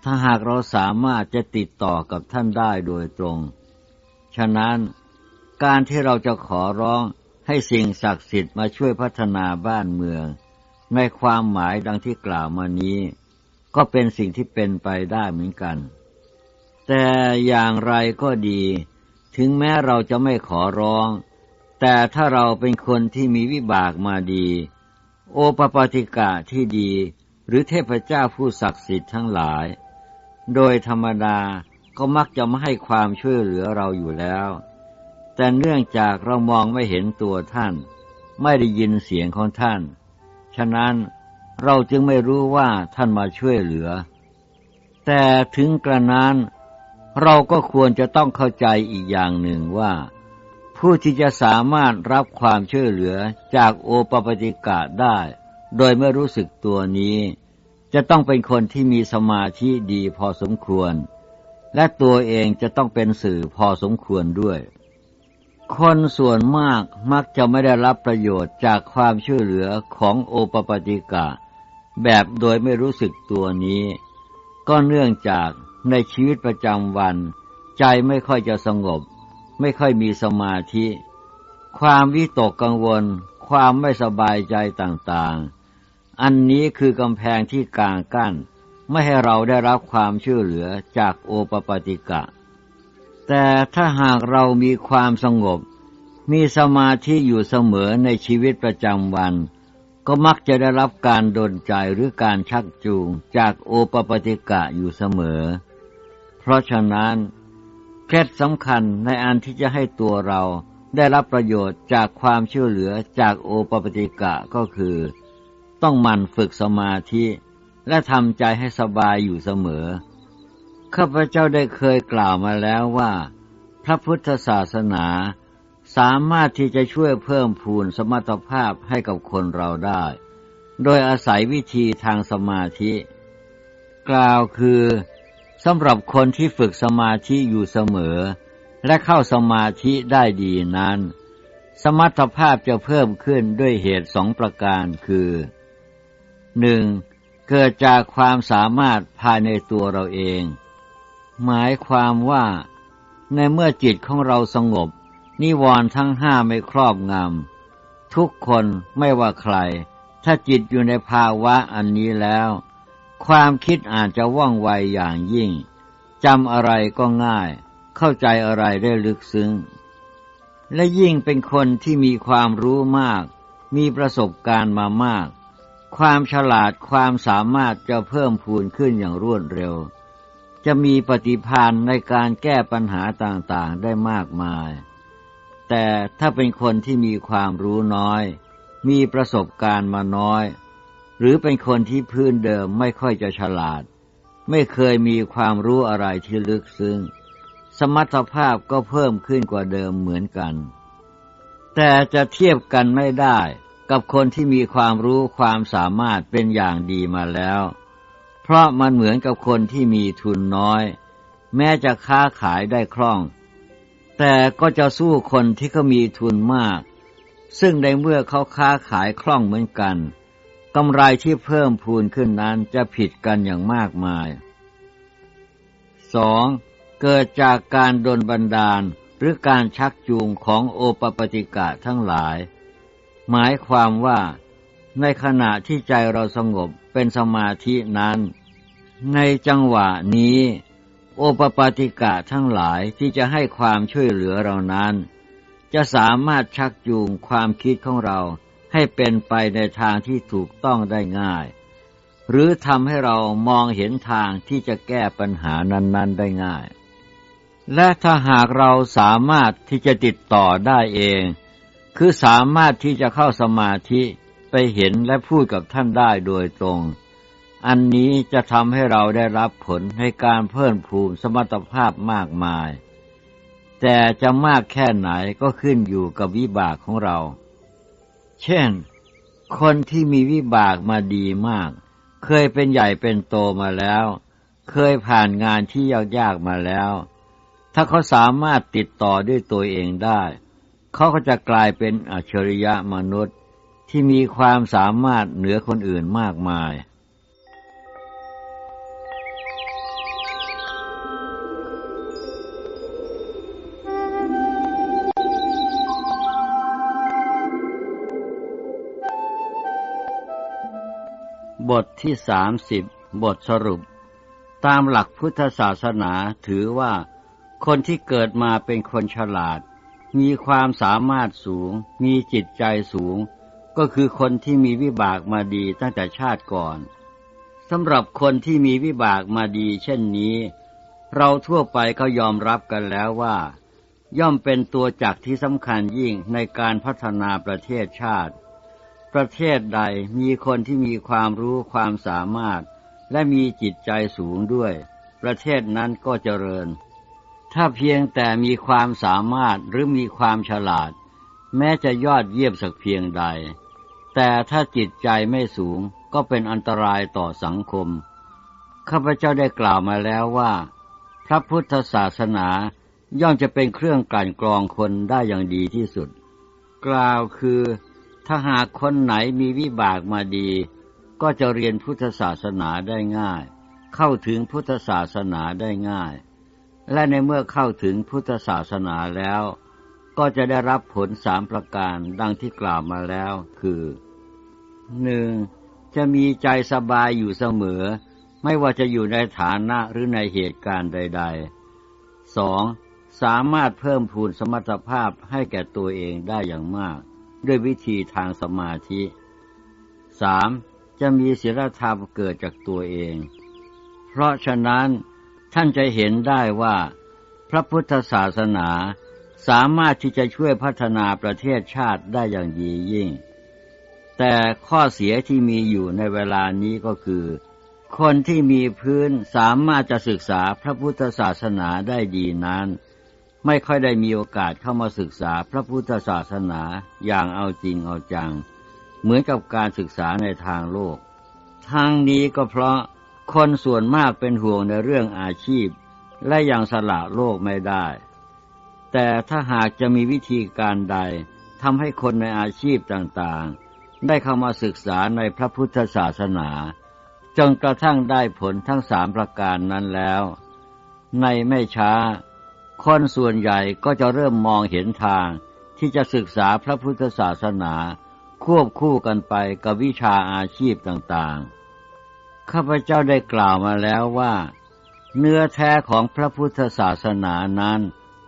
ถ้าหากเราสามารถจะติดต่อกับท่านได้โดยตรง ฉะนั้นการที่เราจะขอร้องให้สิ่งศักดิ์สิทธิ์มาช่วยพัฒนาบ้านเมือง ในความหมายดังที่กล่าวมานี้ ก็เป็นสิ่งที่เป็นไปได้เหมือนกัน แต่อย่างไรก็ดี ถึงแม้เราจะไม่ขอร้อง แต่ถ้าเราเป็นคนที่มีวิบากมาดี โอปปาติกะที่ดี หรือเทพเจ้าผู้ศักดิ์สิทธิ์ทั้งหลาย โดยธรรมดาก็มักจะไม่ให้ความช่วยเหลือเราอยู่แล้ว แต่เนื่องจากเรามองไม่เห็นตัวท่าน ไม่ได้ยินเสียงของท่าน ฉะนั้นเราจึงไม่รู้ว่าท่านมาช่วยเหลือ แต่ถึงกระนั้นเราก็ควรจะต้องเข้าใจอีกอย่างหนึ่งว่า ผู้ที่จะสามารถรับความช่วยเหลือจากโอปปติกะได้ โดยไม่รู้สึกตัวนี้ จะต้องเป็นคนที่มีสมาธิดีพอสมควร และตัวเองจะต้องเป็นสื่อพอสมควรด้วย คนส่วนมากมักจะไม่ได้รับประโยชน์จากความช่วยเหลือของโอปปติกะ แบบโดยไม่รู้สึกตัวนี้ ก็เนื่องจากในชีวิตประจำวัน ใจไม่ค่อยจะสงบ ไม่ค่อยมีสมาธิ ความวิตกกังวล ความไม่สบายใจต่างๆ อันนี้คือกำแพงที่กลางกั้น ไม่ให้เราได้รับความช่วยเหลือจากโอปปติกะ แต่ถ้าหากเรามีความสงบ มีสมาธิอยู่เสมอในชีวิตประจำวัน ก็มักจะได้รับการดลใจหรือการชักจูงจากโอปปติกะอยู่เสมอ เพราะฉะนั้น เคล็ดสำคัญในอันที่จะให้ตัวเราได้รับประโยชน์จากความช่วยเหลือจากโอปปติกะก็คือ ต้องหมั่นฝึกสมาธิ และทำใจให้สบายอยู่เสมอ ข้าพเจ้าได้เคยกล่าวมาแล้วว่า พระพุทธศาสนาสามารถที่จะช่วยเพิ่มพูนสมรรถภาพให้กับคนเราได้ โดยอาศัยวิธีทางสมาธิ กล่าวคือ สำหรับคนที่ฝึกสมาธิอยู่เสมอ และเข้าสมาธิได้ดีนั้น สมรรถภาพจะเพิ่มขึ้นด้วยเหตุสองประการคือหนึ่งเกิดจากความสามารถภายในตัวเราเอง หมายความว่าในเมื่อจิตของเราสงบ นิวรณ์ทั้งห้าไม่ครอบงำทุกคนไม่ว่าใคร ถ้าจิตอยู่ในภาวะอันนี้แล้ว ความคิดอาจจะว่องไวอย่างยิ่งจำอะไรก็ง่าย เข้าใจอะไรได้ลึกซึ้ง และยิ่งเป็นคนที่มีความรู้มาก มีประสบการณ์มามาก ความฉลาดความสามารถจะเพิ่มพูนขึ้นอย่างรวดเร็ว จะมีปฏิภาณในการแก้ปัญหาต่างๆได้มากมาย แต่ถ้าเป็นคนที่มีความรู้น้อย มีประสบการณ์มาน้อย หรือเป็นคนที่พื้นเดิมไม่ค่อยจะฉลาด ไม่เคยมีความรู้อะไรที่ลึกซึ้งสมรรถภาพก็เพิ่มขึ้นกว่าเดิมเหมือนกัน แต่จะเทียบกันไม่ได้กับคนที่มีความรู้ความสามารถเป็นอย่างดีมาแล้ว เพราะมันเหมือนกับคนที่มีทุนน้อย แม้จะค้าขายได้คล่อง แต่ก็จะสู้คนที่เขามีทุนมาก ซึ่งในเมื่อเขาค้าขายคล่องเหมือนกัน กำไรที่เพิ่มพูนขึ้นนั้นจะผิดกันอย่างมากมาย 2. เกิดจากการดนบันดาลหรือการชักจูงของโอปปติกะทั้งหลาย หมายความว่า ในขณะที่ใจเราสงบเป็นสมาธินั้น ในจังหวะนี้ โอปปติกะทั้งหลายที่จะให้ความช่วยเหลือเรานั้น จะสามารถชักจูงความคิดของเรา ให้เป็นไปในทางที่ถูกต้องได้ง่าย หรือทำให้เรามองเห็นทางที่จะแก้ปัญหานั้น ๆได้ง่าย และถ้าหากเราสามารถที่จะติดต่อได้เอง คือสามารถที่จะเข้าสมาธิไปเห็นและพูดกับท่านได้โดยตรง อันนี้จะทำให้เราได้รับผลใหการเพิ่มพูนสมรรถภาพมากมาย แต่จะมากแค่ไหนก็ขึ้นอยู่กับวิบากของเรา เช่น คนที่มีวิบากมาดีมาก เคยเป็นใหญ่เป็นโตมาแล้ว เคยผ่านงานที่ยากๆมาแล้ว ถ้าเขาสามารถติดต่อด้วยตัวเองได้ เขาก็จะกลายเป็นอัจฉริยะมนุษย์ที่มีความสามารถเหนือคนอื่นมากมาย บทที่สามสิบบทสรุป ตามหลักพุทธศาสนาถือว่า คนที่เกิดมาเป็นคนฉลาด มีความสามารถสูง มีจิตใจสูง ก็คือคนที่มีวิบากมาดีตั้งแต่ชาติก่อนสำหรับคนที่มีวิบากมาดี เช่นนี้ เราทั่วไปก็ยอมรับกันแล้วว่า ย่อมเป็นตัวจักที่สำคัญยิ่งในการพัฒนาประเทศชาติ ประเทศใดมีคนที่มีความรู้ความสามารถ และมีจิตใจสูงด้วย ประเทศนั้นก็เจริญ ถ้าเพียงแต่มีความสามารถหรือมีความฉลาด แม้จะยอดเยี่ยมสักเพียงใด แต่ถ้าจิตใจไม่สูงก็เป็นอันตรายต่อสังคม ข้าพเจ้าได้กล่าวมาแล้วว่า พระพุทธศาสนาย่อมจะเป็นเครื่องกลั่นกรองคนได้อย่างดีที่สุด กล่าวคือ ถ้าหากคนไหนมีวิบากมาดี ก็จะเรียนพุทธศาสนาได้ง่าย เข้าถึงพุทธศาสนาได้ง่าย และในเมื่อเข้าถึงพุทธศาสนาแล้ว ก็จะได้รับผลสามประการดังที่กล่าวมาแล้ว คือหนึ่งจะมีใจสบายอยู่เสมอ ไม่ว่าจะอยู่ในฐานะหรือในเหตุการณ์ใดๆสองสามารถเพิ่มพูนสมรรถภาพให้แก่ตัวเองได้อย่างมาก ด้วยวิธีทางสมาธิสามจะมีศีลธรรมเกิดจากตัวเอง เพราะฉะนั้นท่านจะเห็นได้ว่า พระพุทธศาสนาสามารถที่จะช่วยพัฒนาประเทศชาติได้อย่างดียิ่ง แต่ข้อเสียที่มีอยู่ในเวลานี้ก็คือ คนที่มีพื้นสามารถจะศึกษาพระพุทธศาสนาได้ดีนั้น ไม่ค่อยได้มีโอกาสเข้ามาศึกษาพระพุทธศาสนาอย่างเอาจริงเอาจัง เหมือนกับการศึกษาในทางโลก ทางนี้ก็เพราะคนส่วนมากเป็นห่วงในเรื่องอาชีพ และยังสละโลกไม่ได้ แต่ถ้าหากจะมีวิธีการใดทำให้คนในอาชีพต่างๆ ได้เข้ามาศึกษาในพระพุทธศาสนา จนกระทั่งได้ผลทั้งสามประการนั้นแล้ว ในไม่ช้า คนส่วนใหญ่ก็จะเริ่มมองเห็นทางที่จะศึกษาพระพุทธศาสนา ควบคู่กันไปกับวิชาอาชีพต่างๆ ข้าพเจ้าได้กล่าวมาแล้วว่า เนื้อแท้ของพระพุทธศาสนานั้น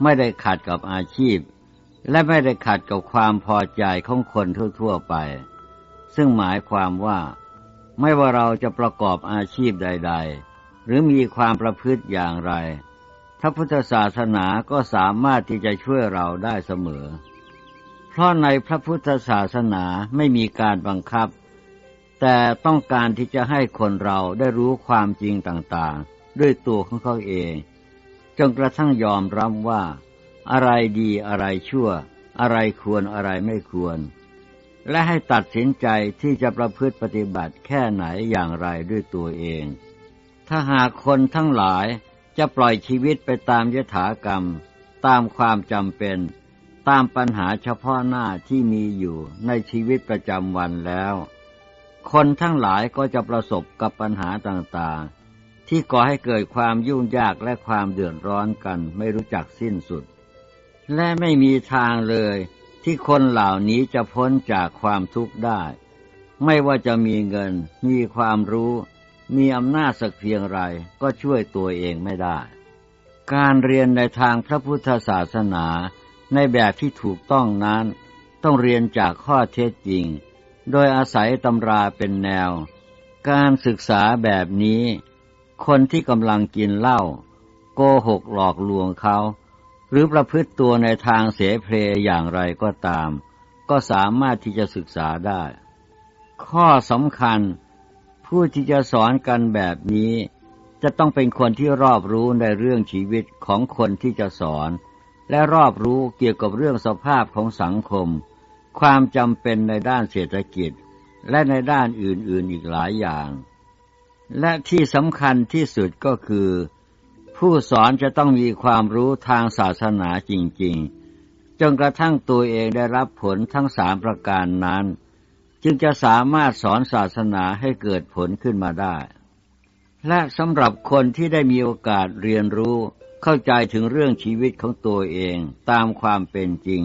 ไม่ได้ขัดกับอาชีพ และไม่ได้ขัดกับความพอใจของคนทั่วๆไป ซึ่งหมายความว่าไม่ว่าเราจะประกอบอาชีพใด ๆ หรือมีความประพฤติอย่างไร พระพุทธศาสนาก็สามารถที่จะช่วยเราได้เสมอ เพราะในพระพุทธศาสนาไม่มีการบังคับ แต่ต้องการที่จะให้คนเราได้รู้ความจริงต่างๆ ด้วยตัวของเขาเอง จนกระทั่งยอมรับว่า อะไรดีอะไรชั่ว อะไรควรอะไรไม่ควร และให้ตัดสินใจที่จะประพฤติปฏิบัติแค่ไหนอย่างไรด้วยตัวเอง ถ้าหากคนทั้งหลาย จะปล่อยชีวิตไปตามยถากรรม ตามความจำเป็น ตามปัญหาเฉพาะหน้าที่มีอยู่ในชีวิตประจำวันแล้ว คนทั้งหลายก็จะประสบกับปัญหาต่างๆ ที่ก่อให้เกิดความยุ่งยากและความเดือดร้อนกันไม่รู้จักสิ้นสุด และไม่มีทางเลยที่คนเหล่านี้จะพ้นจากความทุกข์ได้ ไม่ว่าจะมีเงิน มีความรู้ มีอำนาจสักเพียงไรก็ช่วยตัวเองไม่ได้ การเรียนในทางพระพุทธศาสนาในแบบที่ถูกต้องนั้น ต้องเรียนจากข้อเท็จจริง โดยอาศัยตำราเป็นแนว การศึกษาแบบนี้ คนที่กำลังกินเหล้าโกหกหลอกลวงเขา หรือประพฤติตัวในทางเสเพลอย่างไรก็ตาม ก็สามารถที่จะศึกษาได้ ข้อสำคัญ ผู้ที่จะสอนกันแบบนี้ จะต้องเป็นคนที่รอบรู้ในเรื่องชีวิตของคนที่จะสอน และรอบรู้เกี่ยวกับเรื่องสภาพของสังคม ความจำเป็นในด้านเศรษฐกิจ และในด้านอื่นๆอีกหลายอย่าง และที่สำคัญที่สุดก็คือ ผู้สอนจะต้องมีความรู้ทางศาสนาจริง ๆ จนกระทั่งตัวเองได้รับผลทั้งสามประการนั้น จึงจะสามารถสอนศาสนาให้เกิดผลขึ้นมาได้ และสำหรับคนที่ได้มีโอกาสเรียนรู้เข้าใจถึงเรื่องชีวิตของตัวเองตามความเป็นจริง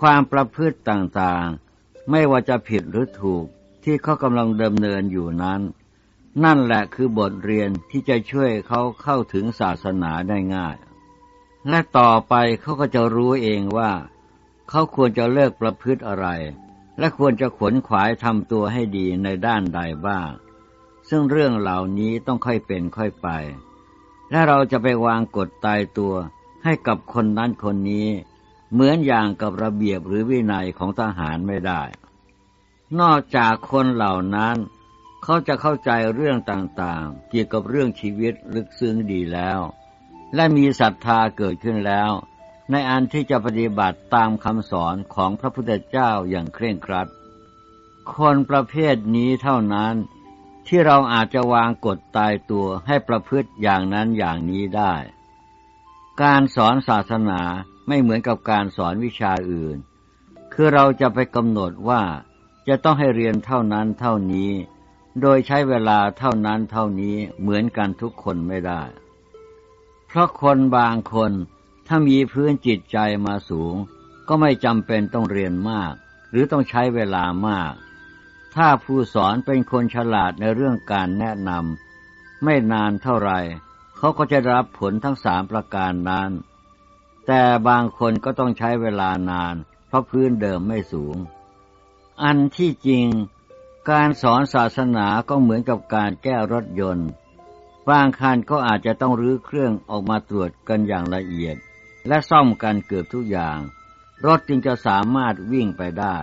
ความประพฤติต่างๆ ไม่ว่าจะผิดหรือถูกที่เขากำลังดำเนินอยู่นั้น นั่นแหละคือบทเรียนที่จะช่วยเขาเข้าถึงศาสนาได้ง่าย และต่อไปเขาก็จะรู้เองว่า เขาควรจะเลิกประพฤติอะไร และควรจะขวนขวายทำตัวให้ดีในด้านใดบ้าง ซึ่งเรื่องเหล่านี้ต้องค่อยเป็นค่อยไป และเราจะไปวางกฎตายตัวให้กับคนนั้นคนนี้ เหมือนอย่างกับระเบียบหรือวินัยของทหารไม่ได้ นอกจากคนเหล่านั้น เขาจะเข้าใจเรื่องต่างๆ เกี่ยวกับเรื่องชีวิตลึกซึ้งดีแล้ว และมีศรัทธาเกิดขึ้นแล้ว ในอันที่จะปฏิบัติตามคำสอนของพระพุทธเจ้าอย่างเคร่งครัด คนประเภทนี้เท่านั้นที่เราอาจจะวางกฎตายตัวให้ประพฤติอย่างนั้นอย่างนี้ได้ การสอนศาสนาไม่เหมือนกับการสอนวิชาอื่น คือเราจะไปกำหนดว่าจะต้องให้เรียนเท่านั้นเท่านี้ โดยใช้เวลาเท่านั้นเท่านี้เหมือนกันทุกคนไม่ได้ เพราะคนบางคน ถ้ามีพื้นจิตใจมาสูง ก็ไม่จำเป็นต้องเรียนมาก หรือต้องใช้เวลามาก ถ้าผู้สอนเป็นคนฉลาดในเรื่องการแนะนำไม่นานเท่าไหร่เขาก็จะรับผลทั้งสามประการนั้น แต่บางคนก็ต้องใช้เวลานาน เพราะพื้นเดิมไม่สูง อันที่จริง การสอนศาสนาก็เหมือนกับการแก้รถยนต์บางคันก็อาจจะต้องรื้อเครื่องออกมาตรวจกันอย่างละเอียด และซ่อมกันเกือบทุกอย่าง รถจึงจะสามารถวิ่งไปได้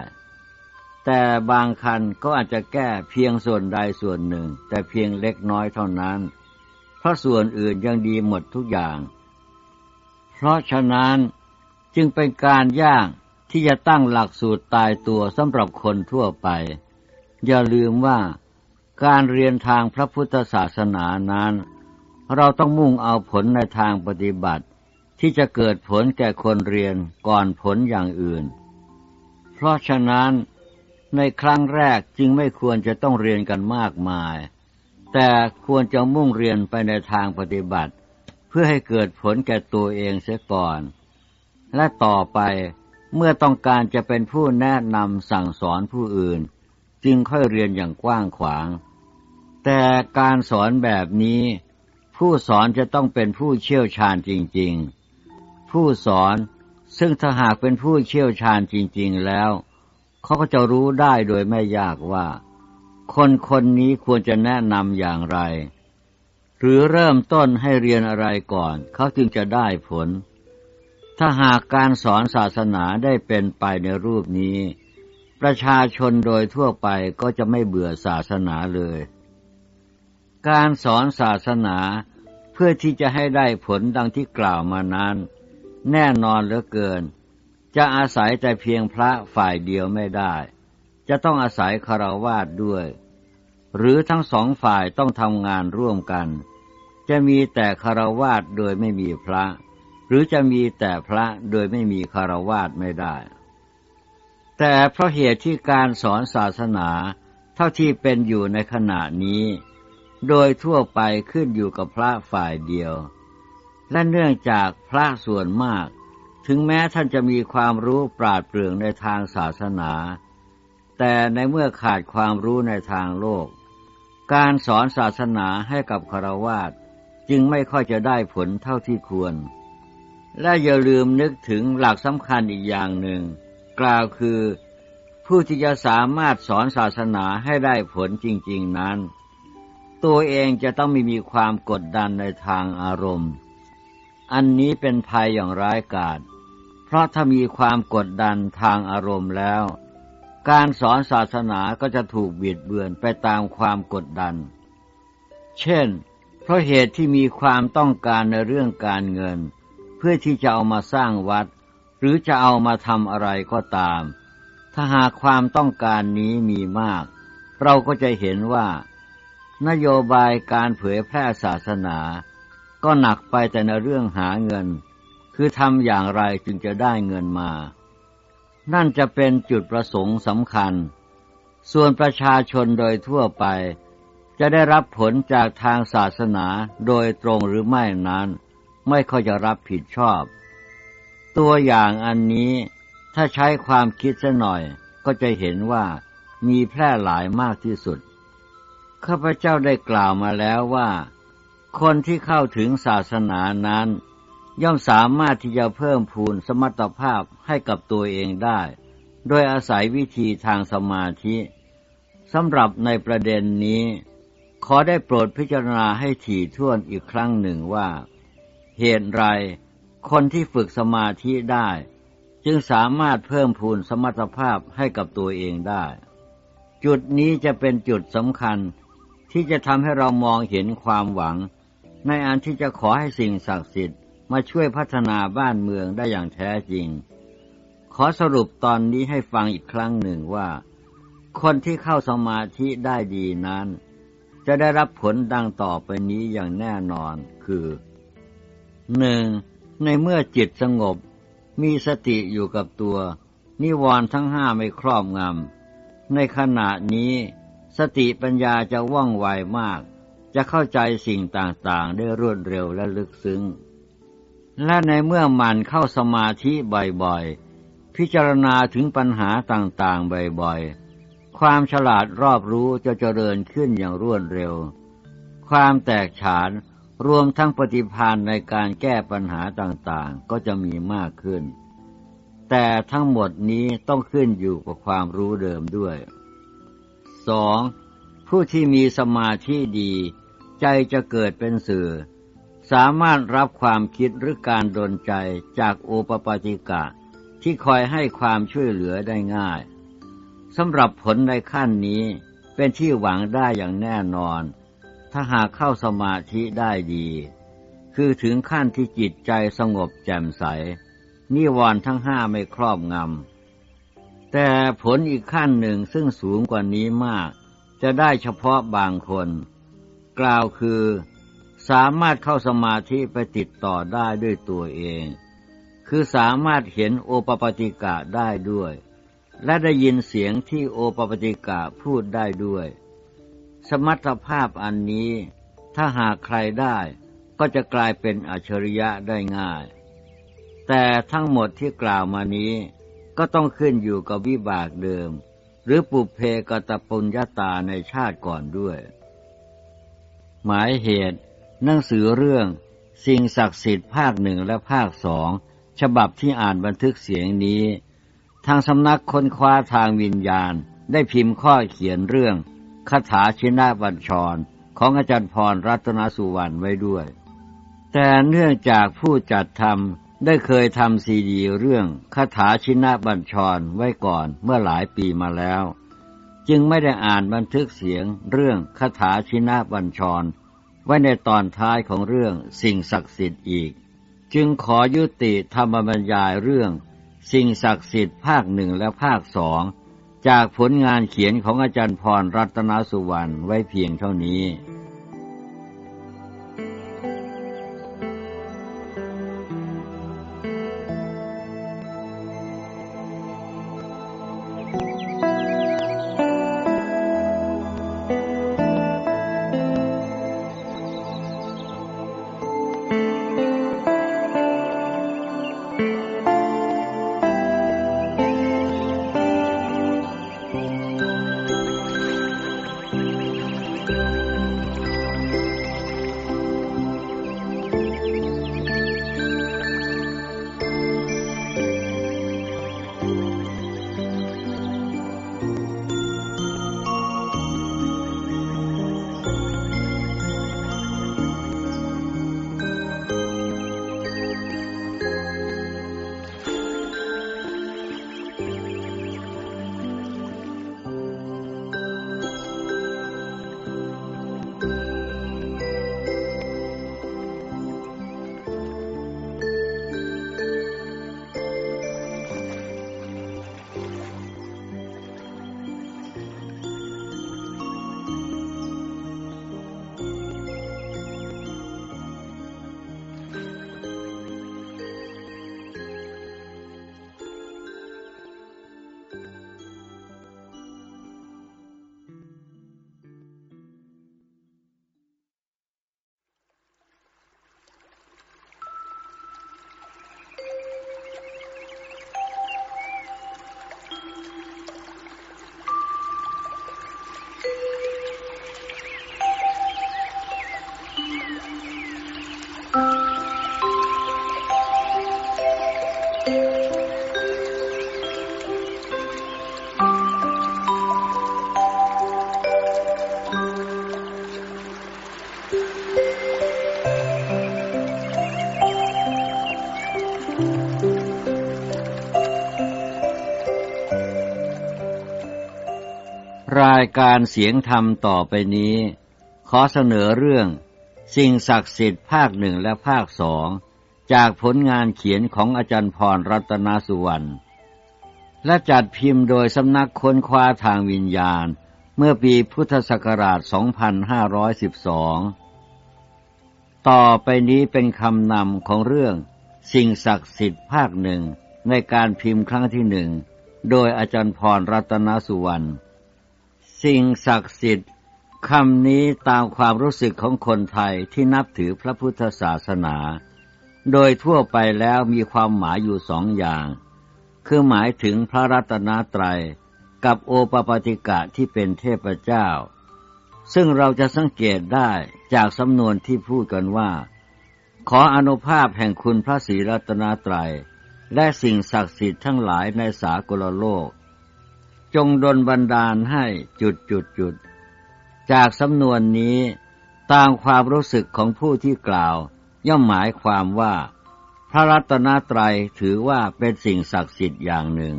แต่บางคันก็อาจจะแก้เพียงส่วนใดส่วนหนึ่ง แต่เพียงเล็กน้อยเท่านั้น เพราะส่วนอื่นยังดีหมดทุกอย่าง เพราะฉะนั้นจึงเป็นการยากที่จะตั้งหลักสูตรตายตัวสำหรับคนทั่วไป อย่าลืมว่าการเรียนทางพระพุทธศาสนานั้น เราต้องมุ่งเอาผลในทางปฏิบัติ ที่จะเกิดผลแก่คนเรียนก่อนผลอย่างอื่น เพราะฉะนั้นในครั้งแรกจึงไม่ควรจะต้องเรียนกันมากมาย แต่ควรจะมุ่งเรียนไปในทางปฏิบัติ เพื่อให้เกิดผลแก่ตัวเองเสียก่อน และต่อไปเมื่อต้องการจะเป็นผู้แนะนำสั่งสอนผู้อื่น จึงค่อยเรียนอย่างกว้างขวาง แต่การสอนแบบนี้ ผู้สอนจะต้องเป็นผู้เชี่ยวชาญจริง ๆ ผู้สอนซึ่งถ้าหากเป็นผู้เชี่ยวชาญจริง ๆแล้ว เขาก็จะรู้ได้โดยไม่ยากว่า คนคนนี้ควรจะแนะนำอย่างไร หรือเริ่มต้นให้เรียนอะไรก่อน เขาจึงจะได้ผล ถ้าหากการสอนศาสนาได้เป็นไปในรูปนี้ ประชาชนโดยทั่วไปก็จะไม่เบื่อศาสนาเลย การสอนศาสนาเพื่อที่จะให้ได้ผลดังที่กล่าวมานั้น แน่นอนเหลือเกิน จะอาศัยแต่เพียงพระฝ่ายเดียวไม่ได้ จะต้องอาศัยคารวาสด้วย หรือทั้งสองฝ่ายต้องทำงานร่วมกัน จะมีแต่คารวาสโดยไม่มีพระ หรือจะมีแต่พระโดยไม่มีคารวาสไม่ได้ แต่เพราะเหตุที่การสอนศาสนาเท่าที่เป็นอยู่ในขณะนี้ โดยทั่วไปขึ้นอยู่กับพระฝ่ายเดียว และเนื่องจากพระส่วนมาก ถึงแม้ท่านจะมีความรู้ปราดเปรื่องในทางศาสนา แต่ในเมื่อขาดความรู้ในทางโลก การสอนศาสนาให้กับคารวาสจึงไม่ค่อยจะได้ผลเท่าที่ควร และอย่าลืมนึกถึงหลักสำคัญอีกอย่างหนึ่ง กล่าวคือ ผู้ที่จะสามารถสอนศาสนาให้ได้ผลจริง ๆนั้น ตัวเองจะต้องไม่มีความกดดันในทางอารมณ์ อันนี้เป็นภัยอย่างร้ายกาจ เพราะถ้ามีความกดดันทางอารมณ์แล้ว การสอนศาสนาก็จะถูกเบียดเบือนไปตามความกดดัน เช่น เพราะเหตุที่มีความต้องการในเรื่องการเงิน เพื่อที่จะเอามาสร้างวัด หรือจะเอามาทำอะไรก็ตาม ถ้าหากความต้องการนี้มีมาก เราก็จะเห็นว่า นโยบายการเผยแพร่ศาสนา ก็หนักไปแต่ในเรื่องหาเงิน คือทำอย่างไรจึงจะได้เงินมา นั่นจะเป็นจุดประสงค์สำคัญ ส่วนประชาชนโดยทั่วไป จะได้รับผลจากทางศาสนาโดยตรงหรือไม่นั้น ไม่ค่อยจะรับผิดชอบ ตัวอย่างอันนี้ถ้าใช้ความคิดซะหน่อยก็จะเห็นว่ามีแพร่หลายมากที่สุด ข้าพเจ้าได้กล่าวมาแล้วว่า คนที่เข้าถึงศาสนานั้น ย่อมสามารถที่จะเพิ่มพูนสมรรถภาพให้กับตัวเองได้ โดยอาศัยวิธีทางสมาธิสำหรับในประเด็นนี้ ขอได้โปรดพิจารณาให้ถี่ถ้วนอีกครั้งหนึ่งว่า เหตุไร คนที่ฝึกสมาธิได้ จึงสามารถเพิ่มพูนสมรรถภาพให้กับตัวเองได้ จุดนี้จะเป็นจุดสำคัญที่จะทำให้เรามองเห็นความหวัง ในอันที่จะขอให้สิ่งศักดิ์สิทธิ์มาช่วยพัฒนาบ้านเมืองได้อย่างแท้จริง ขอสรุปตอนนี้ให้ฟังอีกครั้งหนึ่งว่า คนที่เข้าสมาธิได้ดีนั้น จะได้รับผลดังต่อไปนี้อย่างแน่นอนคือหนึ่งในเมื่อจิตสงบ มีสติอยู่กับตัว นิวรณ์ทั้งห้าไม่ครอบงำในขณะนี้ สติปัญญาจะว่องไวมาก จะเข้าใจสิ่งต่างๆ ได้รวดเร็วและลึกซึ้ง และในเมื่อมันเข้าสมาธิบ่อยๆ พิจารณาถึงปัญหาต่างๆ บ่อยๆ ความฉลาดรอบรู้จะเจริญขึ้นอย่างรวดเร็ว ความแตกฉานรวมทั้งปฏิภาณในการแก้ปัญหาต่างๆ ก็จะมีมากขึ้น แต่ทั้งหมดนี้ต้องขึ้นอยู่กับความรู้เดิมด้วย 2. ผู้ที่มีสมาธิดี ใจจะเกิดเป็นสื่อ สามารถรับความคิดหรือการดนใจจากโอปปาติกะ ที่คอยให้ความช่วยเหลือได้ง่ายสำหรับผลในขั้นนี้เป็นที่หวังได้อย่างแน่นอน ถ้าหากเข้าสมาธิได้ดี คือถึงขั้นที่จิตใจสงบแจ่มใส นิวรณ์ทั้งห้าไม่ครอบงำ แต่ผลอีกขั้นหนึ่งซึ่งสูงกว่านี้มาก จะได้เฉพาะบางคน กล่าวคือ สามารถเข้าสมาธิไปติดต่อได้ด้วยตัวเอง คือสามารถเห็นโอปปาติกะได้ด้วย และได้ยินเสียงที่โอปปาติกะพูดได้ด้วย สมรรถภาพอันนี้ ถ้าหากใครได้ก็จะกลายเป็นอัจฉริยะได้ง่าย แต่ทั้งหมดที่กล่าวมานี้ก็ต้องขึ้นอยู่กับวิบากเดิม หรือปุเพกตปุญญาตาในชาติก่อนด้วย หมายเหตุ หนังสือเรื่อง สิ่งศักดิ์สิทธิ์ภาคหนึ่งและภาคสองฉบับที่อ่านบันทึกเสียงนี้ ทางสำนักค้นคว้าทางวิญญาณได้พิมพ์ข้อเขียนเรื่องคาถาชินาบัญชรของอาจารย์พรรัตนสุวรรณไว้ด้วย แต่เนื่องจากผู้จัดทำได้เคยทำซีดีเรื่องคาถาชินาบัญชรไว้ก่อนเมื่อหลายปีมาแล้ว จึงไม่ได้อ่านบันทึกเสียงเรื่องคาถาชินาบัญชร ไว้ในตอนท้ายของเรื่องสิ่งศักดิ์สิทธิ์อีก จึงขอยุติธรรมบรรยายเรื่อง สิ่งศักดิ์สิทธิ์ภาคหนึ่งและภาคสองจากผลงานเขียนของอาจารย์พรรัตนสุวรรณไว้เพียงเท่านี้ การเสียงธรรมต่อไปนี้ ขอเสนอเรื่อง สิ่งศักดิ์สิทธิ์ภาคหนึ่งและภาคสองจากผลงานเขียนของอาจารย์พรรัตนสุวรรณและจัดพิมพ์โดยสำนักค้นคว้าทางวิญญาณ เมื่อปีพุทธศักราช 2512 ต่อไปนี้เป็นคำนำของเรื่อง สิ่งศักดิ์สิทธิ์ภาคหนึ่งในการพิมพ์ครั้งที่หนึ่งโดยอาจารย์พรรัตนสุวรรณ สิ่งศักดิ์สิทธิ์คำนี้ตามความรู้สึกของคนไทยที่นับถือพระพุทธศาสนา โดยทั่วไปแล้วมีความหมายอยู่สองอย่าง คือหมายถึงพระรัตนตรัยกับโอปปติกะที่เป็นเทพเจ้า ซึ่งเราจะสังเกตได้จากสำนวนที่พูดกันว่า ขออนุภาพแห่งคุณพระศรีรัตนตรัยและสิ่งศักดิ์สิทธิ์ทั้งหลายในสากลโลก จงดลบันดาลให้จุดจุดจุด จากสำนวนนี้ตามความรู้สึกของผู้ที่กล่าว ย่อมหมายความว่า พระรัตนตรัยถือว่าเป็นสิ่งศักดิ์สิทธิ์อย่างหนึ่ง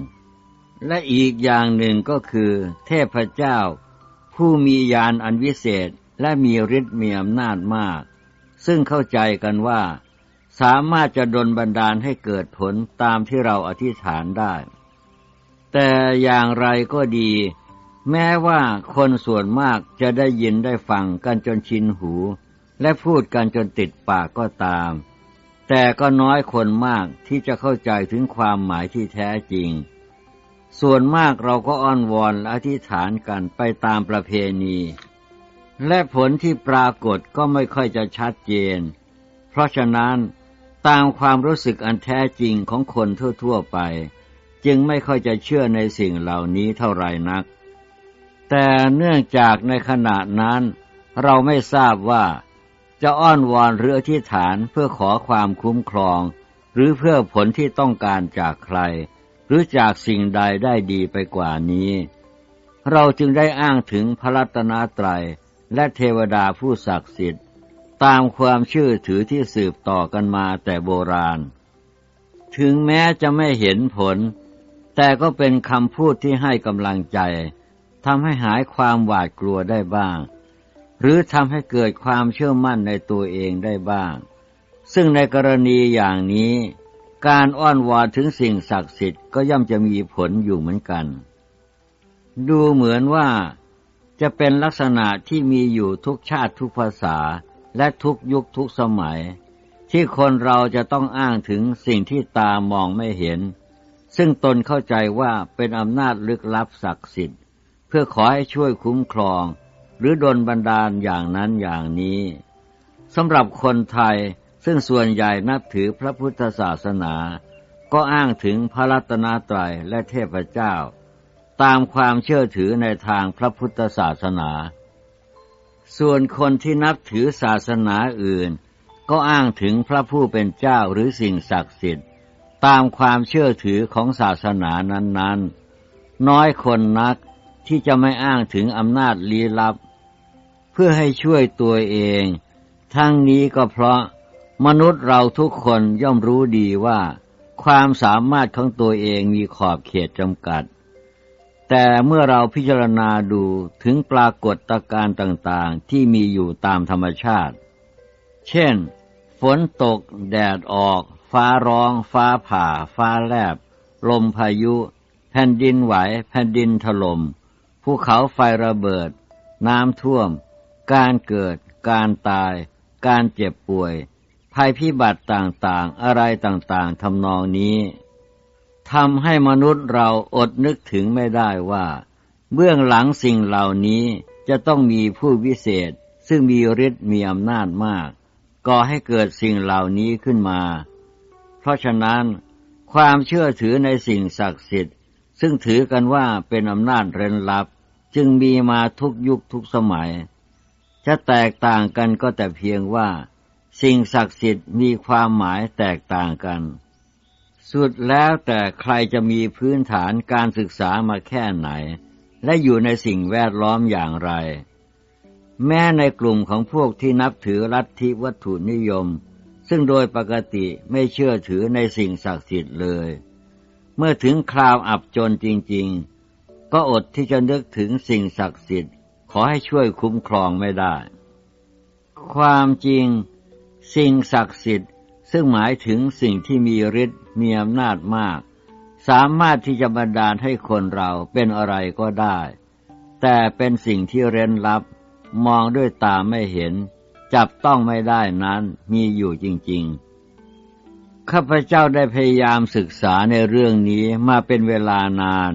และอีกอย่างหนึ่งก็คือ เทพเจ้า ผู้มียานอันวิเศษและมีฤทธิ์มีอำนาจมาก ซึ่งเข้าใจกันว่า สามารถจะดลบันดาลให้เกิดผลตามที่เราอธิษฐานได้ แต่อย่างไรก็ดี แม้ว่าคนส่วนมากจะได้ยินได้ฟังกันจนชินหู และพูดกันจนติดปากก็ตาม แต่ก็น้อยคนมากที่จะเข้าใจถึงความหมายที่แท้จริง ส่วนมากเราก็อ้อนวอนและอธิษฐานกันไปตามประเพณี และผลที่ปรากฏก็ไม่ค่อยจะชัดเจน เพราะฉะนั้นตามความรู้สึกอันแท้จริงของคนทั่ว ๆ ไป จึงไม่ค่อยจะเชื่อในสิ่งเหล่านี้เท่าไรนัก แต่เนื่องจากในขณะนั้น เราไม่ทราบว่าจะอ้อนวอนหรืออธิษฐานเพื่อขอความคุ้มครอง หรือเพื่อผลที่ต้องการจากใคร หรือจากสิ่งใดได้ดีไปกว่านี้ เราจึงได้อ้างถึงพระรัตนตรัยและเทวดาผู้ศักดิ์สิทธิ์ ตามความเชื่อถือที่สืบต่อกันมาแต่โบราณ ถึงแม้จะไม่เห็นผล แต่ก็เป็นคำพูดที่ให้กำลังใจทำให้หายความหวาดกลัวได้บ้าง หรือทำให้เกิดความเชื่อมั่นในตัวเองได้บ้าง ซึ่งในกรณีอย่างนี้ การอ้อนวอนถึงสิ่งศักดิ์สิทธิ์ก็ย่อมจะมีผลอยู่เหมือนกัน ดูเหมือนว่าจะเป็นลักษณะที่มีอยู่ทุกชาติทุกภาษาและทุกยุคทุกสมัย ที่คนเราจะต้องอ้างถึงสิ่งที่ตามองไม่เห็น ซึ่งตนเข้าใจว่าเป็นอำนาจลึกลับศักดิ์สิทธิ์ เพื่อขอให้ช่วยคุ้มครอง หรือดลบันดาลอย่างนั้นอย่างนี้สำหรับคนไทยซึ่งส่วนใหญ่นับถือพระพุทธศาสนา ก็อ้างถึงพระรัตนตรัยและเทพเจ้า ตามความเชื่อถือในทางพระพุทธศาสนา ส่วนคนที่นับถือศาสนาอื่น ก็อ้างถึงพระผู้เป็นเจ้าหรือสิ่งศักดิ์สิทธิ์ ตามความเชื่อถือของศาสนานั้น ๆ น้อยคนนักที่จะไม่อ้างถึงอำนาจลี้ลับ เพื่อให้ช่วยตัวเอง ทั้งนี้ก็เพราะมนุษย์เราทุกคนย่อมรู้ดีว่า ความสามารถของตัวเองมีขอบเขตจำกัด แต่เมื่อเราพิจารณาดูถึงปรากฏการณ์ต่างๆ ที่มีอยู่ตามธรรมชาติ เช่น ฝนตก แดดออก ฟ้าร้อง ฟ้าผ่า ฟ้าแลบ ลมพายุ แผ่นดินไหว แผ่นดินถลม่ม ภูเขาไฟระเบิด น้ำท่วม การเกิด การตาย การเจ็บป่วย ภัยพิบัติต่างๆ อะไรต่างๆทำนองนี้ทำให้มนุษย์เราอดนึกถึงไม่ได้ว่า เบื้องหลังสิ่งเหล่านี้จะต้องมีผู้วิเศษ ซึ่งมีฤทธิ์มีอำนาจมาก ก่อให้เกิดสิ่งเหล่านี้ขึ้นมา เพราะฉะนั้นความเชื่อถือในสิ่งศักดิ์สิทธิ์ ซึ่งถือกันว่าเป็นอำนาจเร้นลับ จึงมีมาทุกยุคทุกสมัย จะแตกต่างกันก็แต่เพียงว่า สิ่งศักดิ์สิทธิ์มีความหมายแตกต่างกัน สุดแล้วแต่ใครจะมีพื้นฐานการศึกษามาแค่ไหน และอยู่ในสิ่งแวดล้อมอย่างไร แม้ในกลุ่มของพวกที่นับถือลัทธิวัตถุนิยม ซึ่งโดยปกติไม่เชื่อถือในสิ่งศักดิ์สิทธิ์เลย เมื่อถึงคราวอับจนจริง ๆ ก็อดที่จะนึกถึงสิ่งศักดิ์สิทธิ์ ขอให้ช่วยคุ้มครองไม่ได้ ความจริง สิ่งศักดิ์สิทธิ์ซึ่งหมายถึงสิ่งที่มีฤทธิ์มีอำนาจมาก สามารถที่จะบันดาลให้คนเราเป็นอะไรก็ได้ แต่เป็นสิ่งที่เร้นลับ มองด้วยตาไม่เห็น จับต้องไม่ได้นั้นมีอยู่จริง ๆ ข้าพเจ้าได้พยายามศึกษาในเรื่องนี้มาเป็นเวลานาน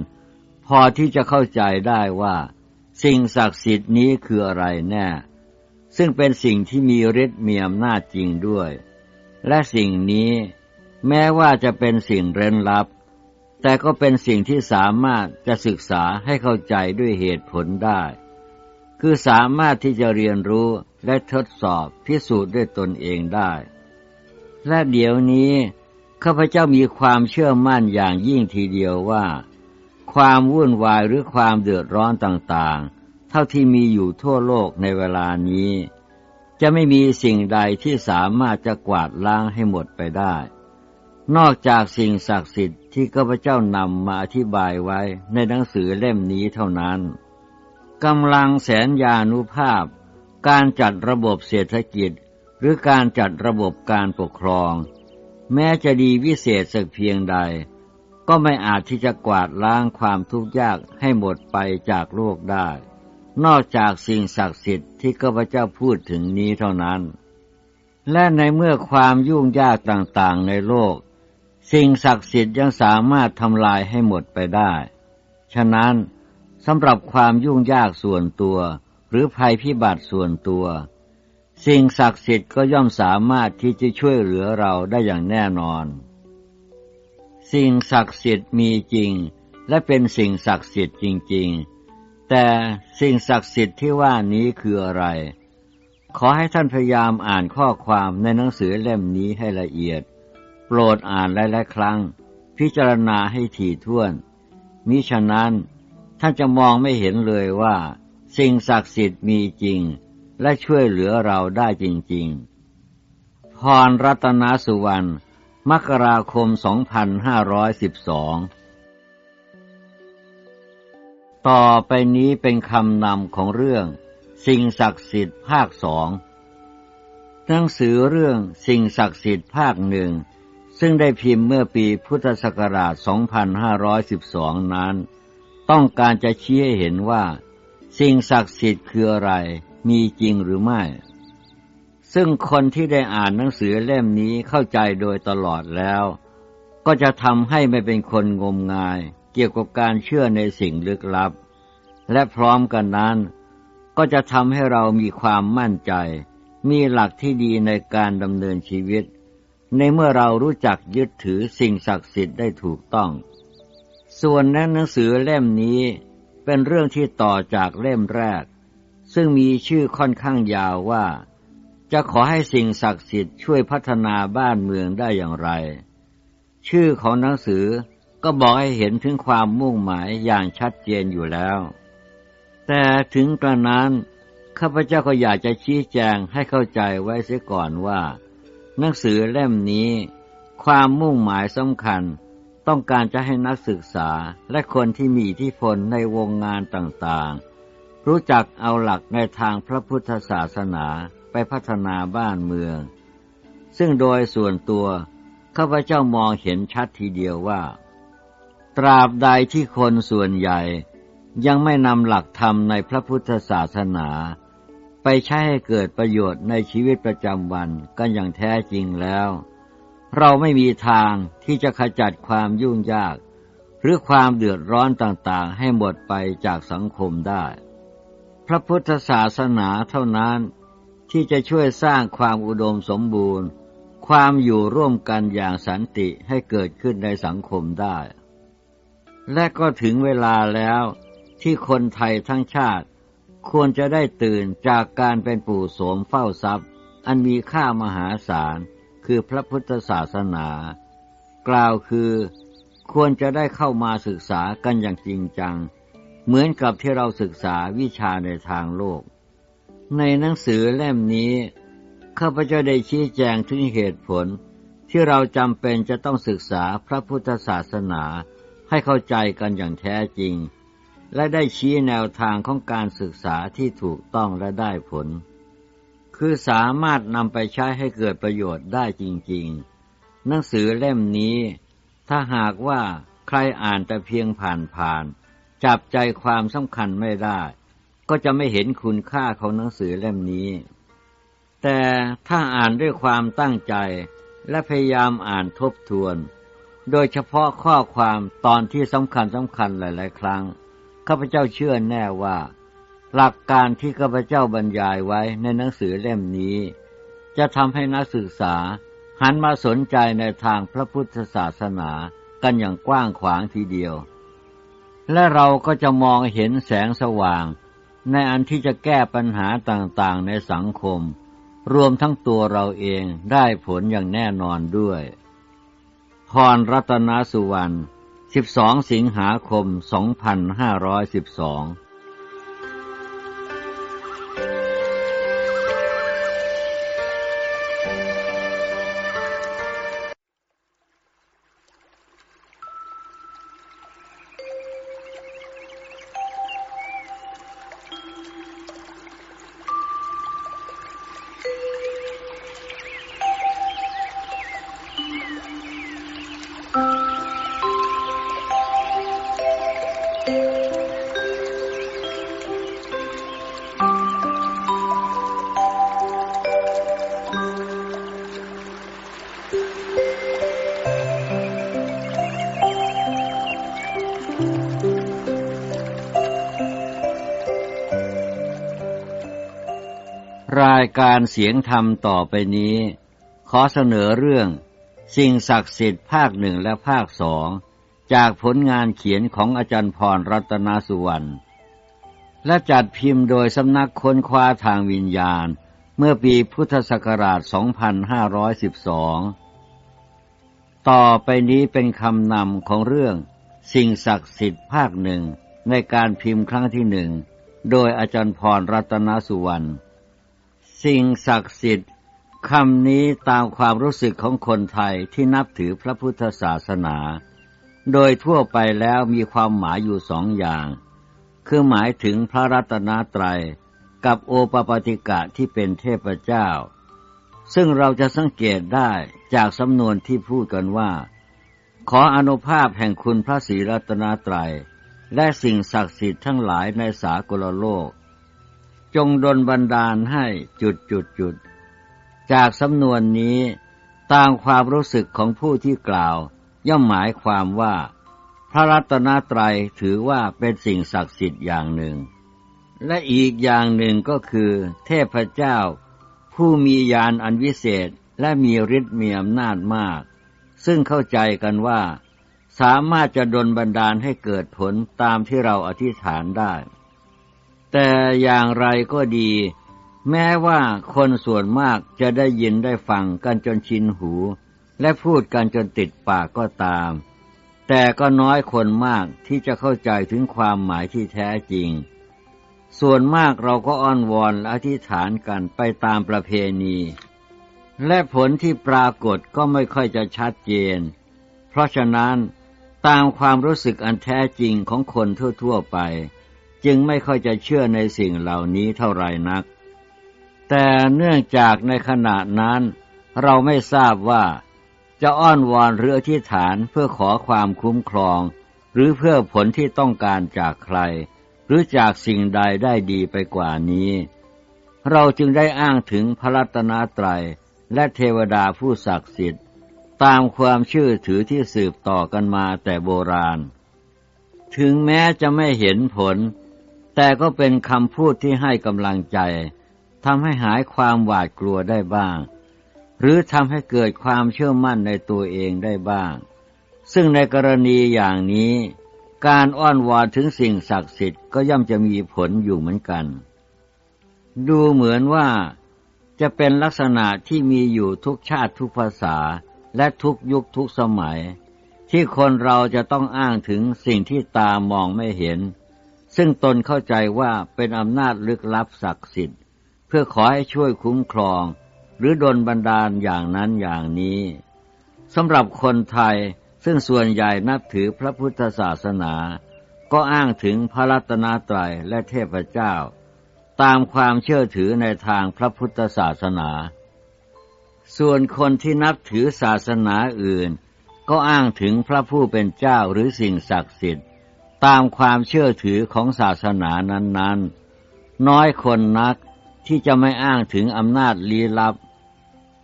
พอที่จะเข้าใจได้ว่า สิ่งศักดิ์สิทธิ์นี้คืออะไรแน่ ซึ่งเป็นสิ่งที่มีฤทธิ์มีอำนาจจริงด้วย และสิ่งนี้แม้ว่าจะเป็นสิ่งเร้นลับ แต่ก็เป็นสิ่งที่สามารถจะศึกษาให้เข้าใจด้วยเหตุผลได้ คือสามารถที่จะเรียนรู้และทดสอบพิสูจน์ด้วยตนเองได้ และเดี๋ยวนี้ข้าพเจ้ามีความเชื่อมั่นอย่างยิ่งทีเดียวว่า ความวุ่นวายหรือความเดือดร้อนต่างๆ เท่าที่มีอยู่ทั่วโลกในเวลานี้ จะไม่มีสิ่งใดที่สามารถจะกวาดล้างให้หมดไปได้ นอกจากสิ่งศักดิ์สิทธิ์ที่ข้าพเจ้านำมาอธิบายไว้ในหนังสือเล่มนี้เท่านั้น กำลังแสนยานุภาพ การจัดระบบเศรษฐกิจ หรือการจัดระบบการปกครอง แม้จะดีวิเศษสักเพียงใด ก็ไม่อาจที่จะกวาดล้างความทุกข์ยากให้หมดไปจากโลกได้ นอกจากสิ่งศักดิ์สิทธิ์ที่ข้าพเจ้าพูดถึงนี้เท่านั้น และในเมื่อความยุ่งยากต่างๆในโลก สิ่งศักดิ์สิทธิ์ยังสามารถทำลายให้หมดไปได้ ฉะนั้น สำหรับความยุ่งยากส่วนตัว หรือภัยพิบัติส่วนตัว สิ่งศักดิ์สิทธิ์ก็ย่อมสามารถที่จะช่วยเหลือเราได้อย่างแน่นอน สิ่งศักดิ์สิทธิ์มีจริง และเป็นสิ่งศักดิ์สิทธิ์จริง ๆ แต่สิ่งศักดิ์สิทธิ์ที่ว่านี้คืออะไร ขอให้ท่านพยายามอ่านข้อความในหนังสือเล่มนี้ให้ละเอียด โปรดอ่านหลายๆครั้ง พิจารณาให้ถี่ถ้วนมิฉะนั้น ท่านจะมองไม่เห็นเลยว่า สิ่งศักดิ์สิทธิ์มีจริง และช่วยเหลือเราได้จริง ๆ พรรัตนสุวรรณ มกราคม 2512 ต่อไปนี้เป็นคำนำของเรื่อง สิ่งศักดิ์สิทธิ์ภาคสองหนังสือเรื่องสิ่งศักดิ์สิทธิ์ภาคหนึ่งซึ่งได้พิมพ์เมื่อปีพุทธศักราช 2512 นั้น ต้องการจะชี้ให้เห็นว่า สิ่งศักดิ์สิทธิ์คืออะไร มีจริงหรือไม่ ซึ่งคนที่ได้อ่านหนังสือเล่มนี้เข้าใจโดยตลอดแล้ว ก็จะทำให้ไม่เป็นคนงมงาย เกี่ยวกับการเชื่อในสิ่งลึกลับ และพร้อมกันนั้น ก็จะทำให้เรามีความมั่นใจ มีหลักที่ดีในการดำเนินชีวิต ในเมื่อเรารู้จักยึดถือสิ่งศักดิ์สิทธิ์ได้ถูกต้อง ส่วนนั้นหนังสือเล่มนี้เป็นเรื่องที่ต่อจากเล่มแรก ซึ่งมีชื่อค่อนข้างยาวว่า จะขอให้สิ่งศักดิ์สิทธิ์ช่วยพัฒนาบ้านเมืองได้อย่างไร ชื่อของหนังสือก็บอกให้เห็นถึงความมุ่งหมายอย่างชัดเจนอยู่แล้ว แต่ถึงกระนั้นข้าพเจ้าก็อยากจะชี้แจงให้เข้าใจไว้เสียก่อนว่า หนังสือเล่มนี้ ความมุ่งหมายสำคัญ ต้องการจะให้นักศึกษาและคนที่มีอิทธิพลในวงงานต่างๆ รู้จักเอาหลักในทางพระพุทธศาสนาไปพัฒนาบ้านเมือง ซึ่งโดยส่วนตัวข้าพเจ้ามองเห็นชัดทีเดียวว่า ตราบใดที่คนส่วนใหญ่ยังไม่นำหลักธรรมในพระพุทธศาสนา ไปใช้ให้เกิดประโยชน์ในชีวิตประจำวันกันอย่างแท้จริงแล้ว เราไม่มีทางที่จะขจัดความยุ่งยาก หรือความเดือดร้อนต่างๆ ให้หมดไปจากสังคมได้ พระพุทธศาสนาเท่านั้นที่จะช่วยสร้างความอุดมสมบูรณ์ ความอยู่ร่วมกันอย่างสันติให้เกิดขึ้นในสังคมได้ และก็ถึงเวลาแล้วที่คนไทยทั้งชาติควรจะได้ตื่นจากการเป็นปู่โสมเฝ้าทรัพย์ อันมีค่ามหาศาล คือพระพุทธศาสนา กล่าวคือควรจะได้เข้ามาศึกษากันอย่างจริงจัง เหมือนกับที่เราศึกษาวิชาในทางโลก ในหนังสือเล่มนี้ข้าพเจ้าได้ชี้แจงถึงเหตุผลที่เราจำเป็นจะต้องศึกษาพระพุทธศาสนาให้เข้าใจกันอย่างแท้จริง และได้ชี้แนวทางของการศึกษาที่ถูกต้องและได้ผล คือสามารถนำไปใช้ให้เกิดประโยชน์ได้จริงๆ หนังสือเล่มนี้ ถ้าหากว่าใครอ่านแต่เพียงผ่านๆ จับใจความสำคัญไม่ได้ ก็จะไม่เห็นคุณค่าของหนังสือเล่มนี้ แต่ถ้าอ่านด้วยความตั้งใจและพยายามอ่านทบทวน โดยเฉพาะข้อความตอนที่สำคัญสำคัญหลาย ๆ ครั้ง ข้าพเจ้าเชื่อแน่ว่า หลักการที่ข้าพเจ้าบรรยายไว้ในหนังสือเล่มนี้ จะทำให้นักศึกษาหันมาสนใจในทางพระพุทธศาสนากันอย่างกว้างขวางทีเดียว และเราก็จะมองเห็นแสงสว่าง ในอันที่จะแก้ปัญหาต่างๆในสังคม รวมทั้งตัวเราเองได้ผลอย่างแน่นอนด้วย พรรัตนสุวรรณ 12 สิงหาคม 2512 thank you ายการเสียงธรรมต่อไปนี้ ขอเสนอเรื่อง สิ่งศักดิ์สิทธิ์ภาคหนึ่งและภาคสองจากผลงานเขียนของอาจารย์พรรัตนสุวรรณและจัดพิมพ์โดยสำนักค้นคว้าทางวิญญาณ เมื่อปีพุทธศักราช 2512 ต่อไปนี้เป็นคำนำของเรื่อง สิ่งศักดิ์สิทธิ์ภาคหนึ่งในการพิมพ์ครั้งที่หนึ่งโดยอาจารย์พรรัตนสุวรรณ สิ่งศักดิ์สิทธิ์คำนี้ตามความรู้สึกของคนไทยที่นับถือพระพุทธศาสนา โดยทั่วไปแล้วมีความหมายอยู่สองอย่าง คือหมายถึงพระรัตนตรัยกับโอปปติกะที่เป็นเทพเจ้า ซึ่งเราจะสังเกตได้จากสำนวนที่พูดกันว่า ขออนุภาพแห่งคุณพระศรีรัตนตรัยและสิ่งศักดิ์สิทธิ์ทั้งหลายในสากลโลก จงดลบันดาลให้จุดจุดจุด จากสำนวนนี้ตามความรู้สึกของผู้ที่กล่าว ย่อมหมายความว่า พระรัตนตรัยถือว่าเป็นสิ่งศักดิ์สิทธิ์อย่างหนึ่ง และอีกอย่างหนึ่งก็คือ เทพเจ้า ผู้มียานอันวิเศษและมีฤทธิ์มีอำนาจมาก ซึ่งเข้าใจกันว่า สามารถจะดลบันดาลให้เกิดผลตามที่เราอธิษฐานได้ แต่อย่างไรก็ดี แม้ว่าคนส่วนมากจะได้ยินได้ฟังกันจนชินหู และพูดกันจนติดปากก็ตาม แต่ก็น้อยคนมากที่จะเข้าใจถึงความหมายที่แท้จริง ส่วนมากเราก็อ้อนวอนอธิษฐานกันไปตามประเพณี และผลที่ปรากฏก็ไม่ค่อยจะชัดเจน เพราะฉะนั้นตามความรู้สึกอันแท้จริงของคนทั่ว ๆ ไป จึงไม่ค่อยจะเชื่อในสิ่งเหล่านี้เท่าไรนัก แต่เนื่องจากในขณะนั้นเราไม่ทราบว่าจะอ้อนวอนหรืออธิษฐานเพื่อขอความคุ้มครอง หรือเพื่อผลที่ต้องการจากใคร หรือจากสิ่งใดได้ดีไปกว่านี้ เราจึงได้อ้างถึงพระรัตนตรัยและเทวดาผู้ศักดิ์สิทธิ์ ตามความเชื่อถือที่สืบต่อกันมาแต่โบราณ ถึงแม้จะไม่เห็นผล แต่ก็เป็นคำพูดที่ให้กำลังใจทำให้หายความหวาดกลัวได้บ้าง หรือทำให้เกิดความเชื่อมั่นในตัวเองได้บ้าง ซึ่งในกรณีอย่างนี้ การอ้อนวอนถึงสิ่งศักดิ์สิทธิ์ก็ย่อมจะมีผลอยู่เหมือนกัน ดูเหมือนว่าจะเป็นลักษณะที่มีอยู่ทุกชาติทุกภาษาและทุกยุคทุกสมัย ที่คนเราจะต้องอ้างถึงสิ่งที่ตามองไม่เห็น ซึ่งตนเข้าใจว่าเป็นอำนาจลึกลับศักดิ์สิทธิ์ เพื่อขอให้ช่วยคุ้มครอง หรือดลบันดาลอย่างนั้นอย่างนี้สำหรับคนไทยซึ่งส่วนใหญ่นับถือพระพุทธศาสนา ก็อ้างถึงพระรัตนตรัยและเทพเจ้า ตามความเชื่อถือในทางพระพุทธศาสนา ส่วนคนที่นับถือศาสนาอื่น ก็อ้างถึงพระผู้เป็นเจ้าหรือสิ่งศักดิ์สิทธิ์ ตามความเชื่อถือของศาสนานั้น ๆ น้อยคนนักที่จะไม่อ้างถึงอำนาจลี้ลับ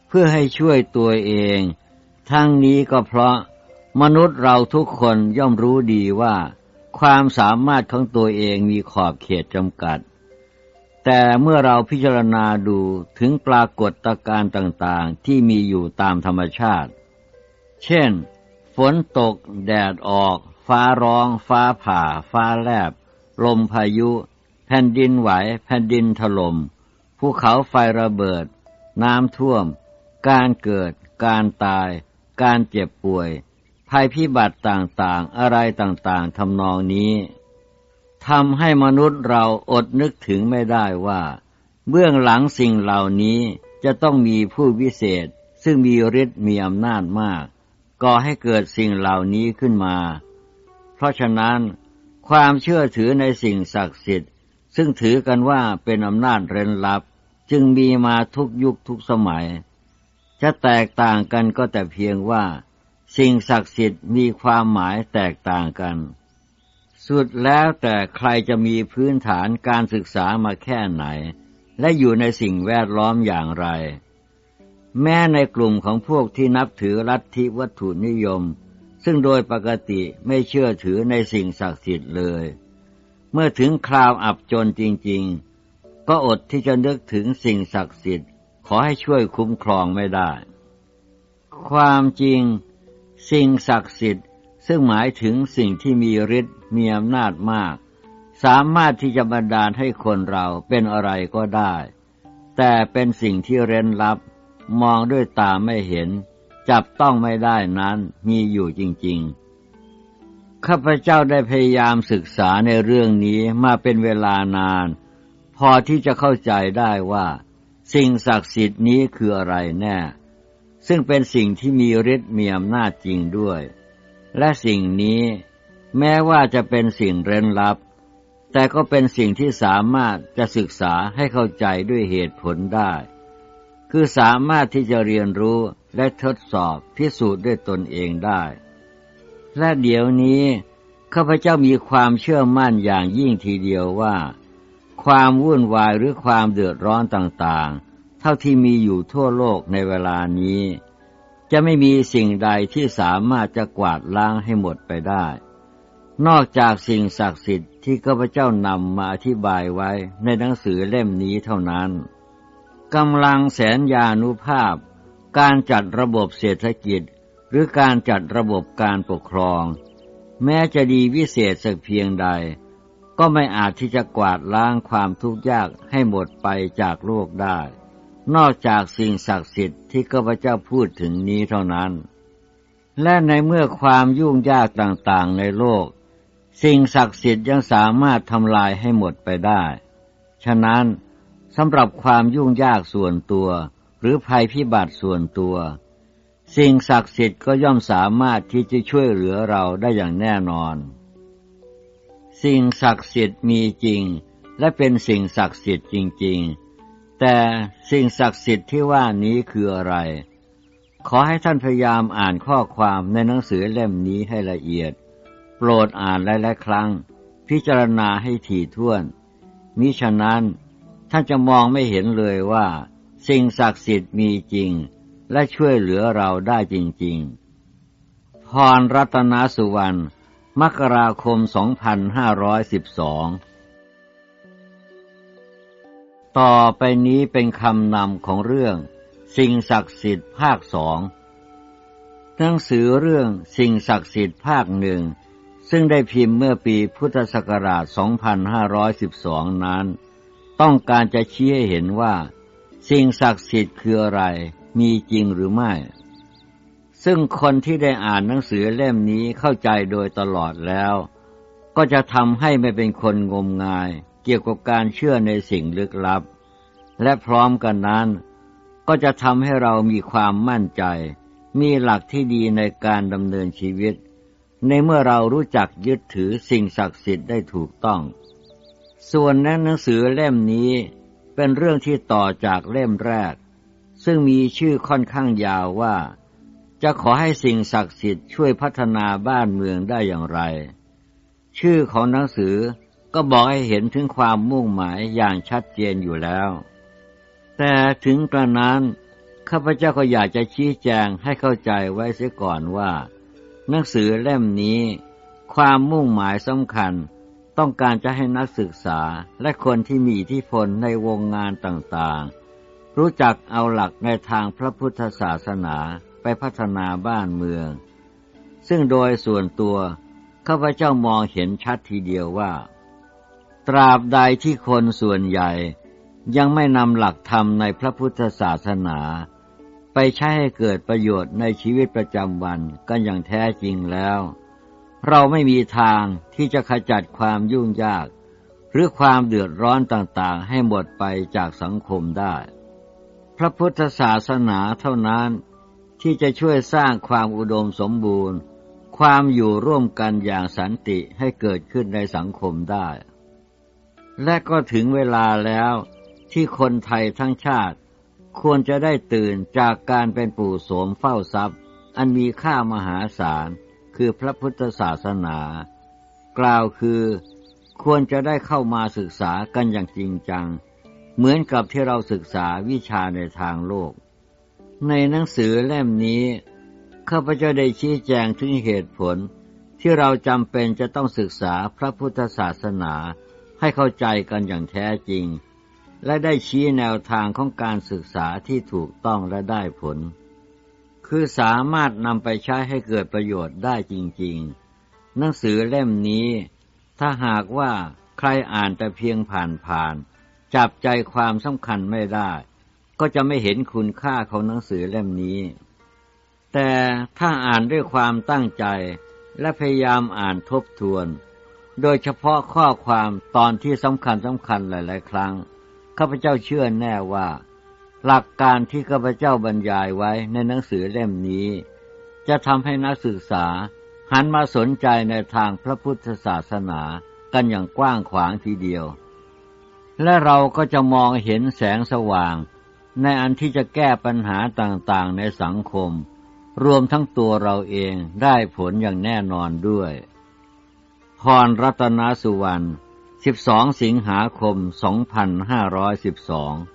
เพื่อให้ช่วยตัวเอง ทั้งนี้ก็เพราะมนุษย์เราทุกคนย่อมรู้ดีว่า ความสามารถของตัวเองมีขอบเขตจำกัด แต่เมื่อเราพิจารณาดูถึงปรากฏการณ์ต่างๆ ที่มีอยู่ตามธรรมชาติ เช่น ฝนตก แดดออก ฟ้าร้อง ฟ้าผ่า ฟ้าแลบ ลมพายุ แผ่นดินไหว แผ่นดินถลม่ม ภูเขาไฟระเบิด น้ำท่วม การเกิด การตาย การเจ็บป่วย ภัยพิบัติต่างๆ อะไรต่างๆทำนองนี้ทำให้มนุษย์เราอดนึกถึงไม่ได้ว่า เบื้องหลังสิ่งเหล่านี้จะต้องมีผู้วิเศษ ซึ่งมีฤทธิ์มีอำนาจมาก ก่อให้เกิดสิ่งเหล่านี้ขึ้นมา เพราะฉะนั้นความเชื่อถือในสิ่งศักดิ์สิทธิ์ ซึ่งถือกันว่าเป็นอำนาจเร้นลับ จึงมีมาทุกยุคทุกสมัย จะแตกต่างกันก็แต่เพียงว่า สิ่งศักดิ์สิทธิ์มีความหมายแตกต่างกัน สุดแล้วแต่ใครจะมีพื้นฐานการศึกษามาแค่ไหน และอยู่ในสิ่งแวดล้อมอย่างไร แม้ในกลุ่มของพวกที่นับถือลัทธิวัตถุนิยม ซึ่งโดยปกติไม่เชื่อถือในสิ่งศักดิ์สิทธิ์เลย เมื่อถึงคราวอับจนจริง ๆ ก็อดที่จะนึกถึงสิ่งศักดิ์สิทธิ์ ขอให้ช่วยคุ้มครองไม่ได้ ความจริง สิ่งศักดิ์สิทธิ์ซึ่งหมายถึงสิ่งที่มีฤทธิ์มีอำนาจมาก สามารถที่จะบันดาลให้คนเราเป็นอะไรก็ได้ แต่เป็นสิ่งที่เร้นลับ มองด้วยตาไม่เห็น จับต้องไม่ได้นั้นมีอยู่จริง ๆ ข้าพเจ้าได้พยายามศึกษาในเรื่องนี้มาเป็นเวลานาน พอที่จะเข้าใจได้ว่า สิ่งศักดิ์สิทธิ์นี้คืออะไรแน่ ซึ่งเป็นสิ่งที่มีฤทธิ์มีอำนาจจริงด้วย และสิ่งนี้แม้ว่าจะเป็นสิ่งเร้นลับ แต่ก็เป็นสิ่งที่สามารถจะศึกษาให้เข้าใจด้วยเหตุผลได้ คือสามารถที่จะเรียนรู้ และทดสอบพิสูจน์ด้วยตนเองได้ และเดี๋ยวนี้ข้าพเจ้ามีความเชื่อมั่นอย่างยิ่งทีเดียวว่า ความวุ่นวายหรือความเดือดร้อนต่างๆ เท่าที่มีอยู่ทั่วโลกในเวลานี้ จะไม่มีสิ่งใดที่สามารถจะกวาดล้างให้หมดไปได้ นอกจากสิ่งศักดิ์สิทธิ์ที่ข้าพเจ้านำมาอธิบายไว้ในหนังสือเล่มนี้เท่านั้นกำลังแสนยานุภาพ การจัดระบบเศรษฐกิจ หรือการจัดระบบการปกครอง แม้จะดีวิเศษสักเพียงใด ก็ไม่อาจที่จะกวาดล้างความทุกข์ยากให้หมดไปจากโลกได้ นอกจากสิ่งศักดิ์สิทธิ์ที่ข้าพเจ้าพูดถึงนี้เท่านั้น และในเมื่อความยุ่งยากต่างๆในโลก สิ่งศักดิ์สิทธิ์ยังสามารถทำลายให้หมดไปได้ ฉะนั้นสำหรับความยุ่งยากส่วนตัว หรือภัยพิบัติส่วนตัว สิ่งศักดิ์สิทธิ์ก็ย่อมสามารถที่จะช่วยเหลือเราได้อย่างแน่นอน สิ่งศักดิ์สิทธิ์มีจริง และเป็นสิ่งศักดิ์สิทธิ์จริง ๆ แต่สิ่งศักดิ์สิทธิ์ที่ว่านี้คืออะไร ขอให้ท่านพยายามอ่านข้อความในหนังสือเล่มนี้ให้ละเอียด โปรดอ่านหลายๆครั้ง พิจารณาให้ถี่ถ้วนมิฉะนั้นท่านจะมองไม่เห็นเลยว่า สิ่งศักดิ์สิทธิ์มีจริง และช่วยเหลือเราได้จริง ๆ พรรัตนสุวรรณ มกราคม 2512 ต่อไปนี้เป็นคำนำของเรื่อง สิ่งศักดิ์สิทธิ์ภาคสองหนังสือเรื่องสิ่งศักดิ์สิทธิ์ภาคหนึ่งซึ่งได้พิมพ์เมื่อปีพุทธศักราช 2512 นั้น ต้องการจะชี้ให้เห็นว่า สิ่งศักดิ์สิทธิ์คืออะไร มีจริงหรือไม่ ซึ่งคนที่ได้อ่านหนังสือเล่มนี้เข้าใจโดยตลอดแล้ว ก็จะทำให้ไม่เป็นคนงมงาย เกี่ยวกับการเชื่อในสิ่งลึกลับ และพร้อมกันนั้น ก็จะทำให้เรามีความมั่นใจ มีหลักที่ดีในการดำเนินชีวิต ในเมื่อเรารู้จักยึดถือสิ่งศักดิ์สิทธิ์ได้ถูกต้อง ส่วนนั้นหนังสือเล่มนี้ เป็นเรื่องที่ต่อจากเล่มแรก ซึ่งมีชื่อค่อนข้างยาวว่า จะขอให้สิ่งศักดิ์สิทธิ์ช่วยพัฒนาบ้านเมืองได้อย่างไร ชื่อของหนังสือก็บอกให้เห็นถึงความมุ่งหมายอย่างชัดเจนอยู่แล้ว แต่ถึงกระนั้นข้าพเจ้าก็อยากจะชี้แจงให้เข้าใจไว้เสียก่อนว่า หนังสือเล่มนี้ ความมุ่งหมายสำคัญ ต้องการจะให้นักศึกษาและคนที่มีอิทธิพลในวงงานต่างๆ รู้จักเอาหลักในทางพระพุทธศาสนาไปพัฒนาบ้านเมือง ซึ่งโดยส่วนตัวข้าพเจ้ามองเห็นชัดทีเดียวว่า ตราบใดที่คนส่วนใหญ่ยังไม่นำหลักธรรมในพระพุทธศาสนา ไปใช้ให้เกิดประโยชน์ในชีวิตประจำวันกันอย่างแท้จริงแล้ว เราไม่มีทางที่จะขจัดความยุ่งยาก หรือความเดือดร้อนต่างๆ ให้หมดไปจากสังคมได้ พระพุทธศาสนาเท่านั้นที่จะช่วยสร้างความอุดมสมบูรณ์ ความอยู่ร่วมกันอย่างสันติให้เกิดขึ้นในสังคมได้ และก็ถึงเวลาแล้วที่คนไทยทั้งชาติควรจะได้ตื่นจากการเป็นปู่โสมเฝ้าทรัพย์ อันมีค่ามหาศาล คือพระพุทธศาสนา กล่าวคือควรจะได้เข้ามาศึกษากันอย่างจริงจัง เหมือนกับที่เราศึกษาวิชาในทางโลก ในหนังสือเล่มนี้ข้าพเจ้าได้ชี้แจงถึงเหตุผลที่เราจำเป็นจะต้องศึกษาพระพุทธศาสนาให้เข้าใจกันอย่างแท้จริง และได้ชี้แนวทางของการศึกษาที่ถูกต้องและได้ผล คือสามารถนำไปใช้ให้เกิดประโยชน์ได้จริงๆ หนังสือเล่มนี้ ถ้าหากว่าใครอ่านแต่เพียงผ่านๆ จับใจความสำคัญไม่ได้ ก็จะไม่เห็นคุณค่าของหนังสือเล่มนี้ แต่ถ้าอ่านด้วยความตั้งใจและพยายามอ่านทบทวน โดยเฉพาะข้อความตอนที่สำคัญสำคัญหลาย ๆ ครั้ง ข้าพเจ้าเชื่อแน่ว่า หลักการที่ข้าพเจ้าบรรยายไว้ในหนังสือเล่มนี้ จะทำให้นักศึกษาหันมาสนใจในทางพระพุทธศาสนากันอย่างกว้างขวางทีเดียว และเราก็จะมองเห็นแสงสว่าง ในอันที่จะแก้ปัญหาต่างๆในสังคม รวมทั้งตัวเราเองได้ผลอย่างแน่นอนด้วย พรรัตนสุวรรณ 12 สิงหาคม 2512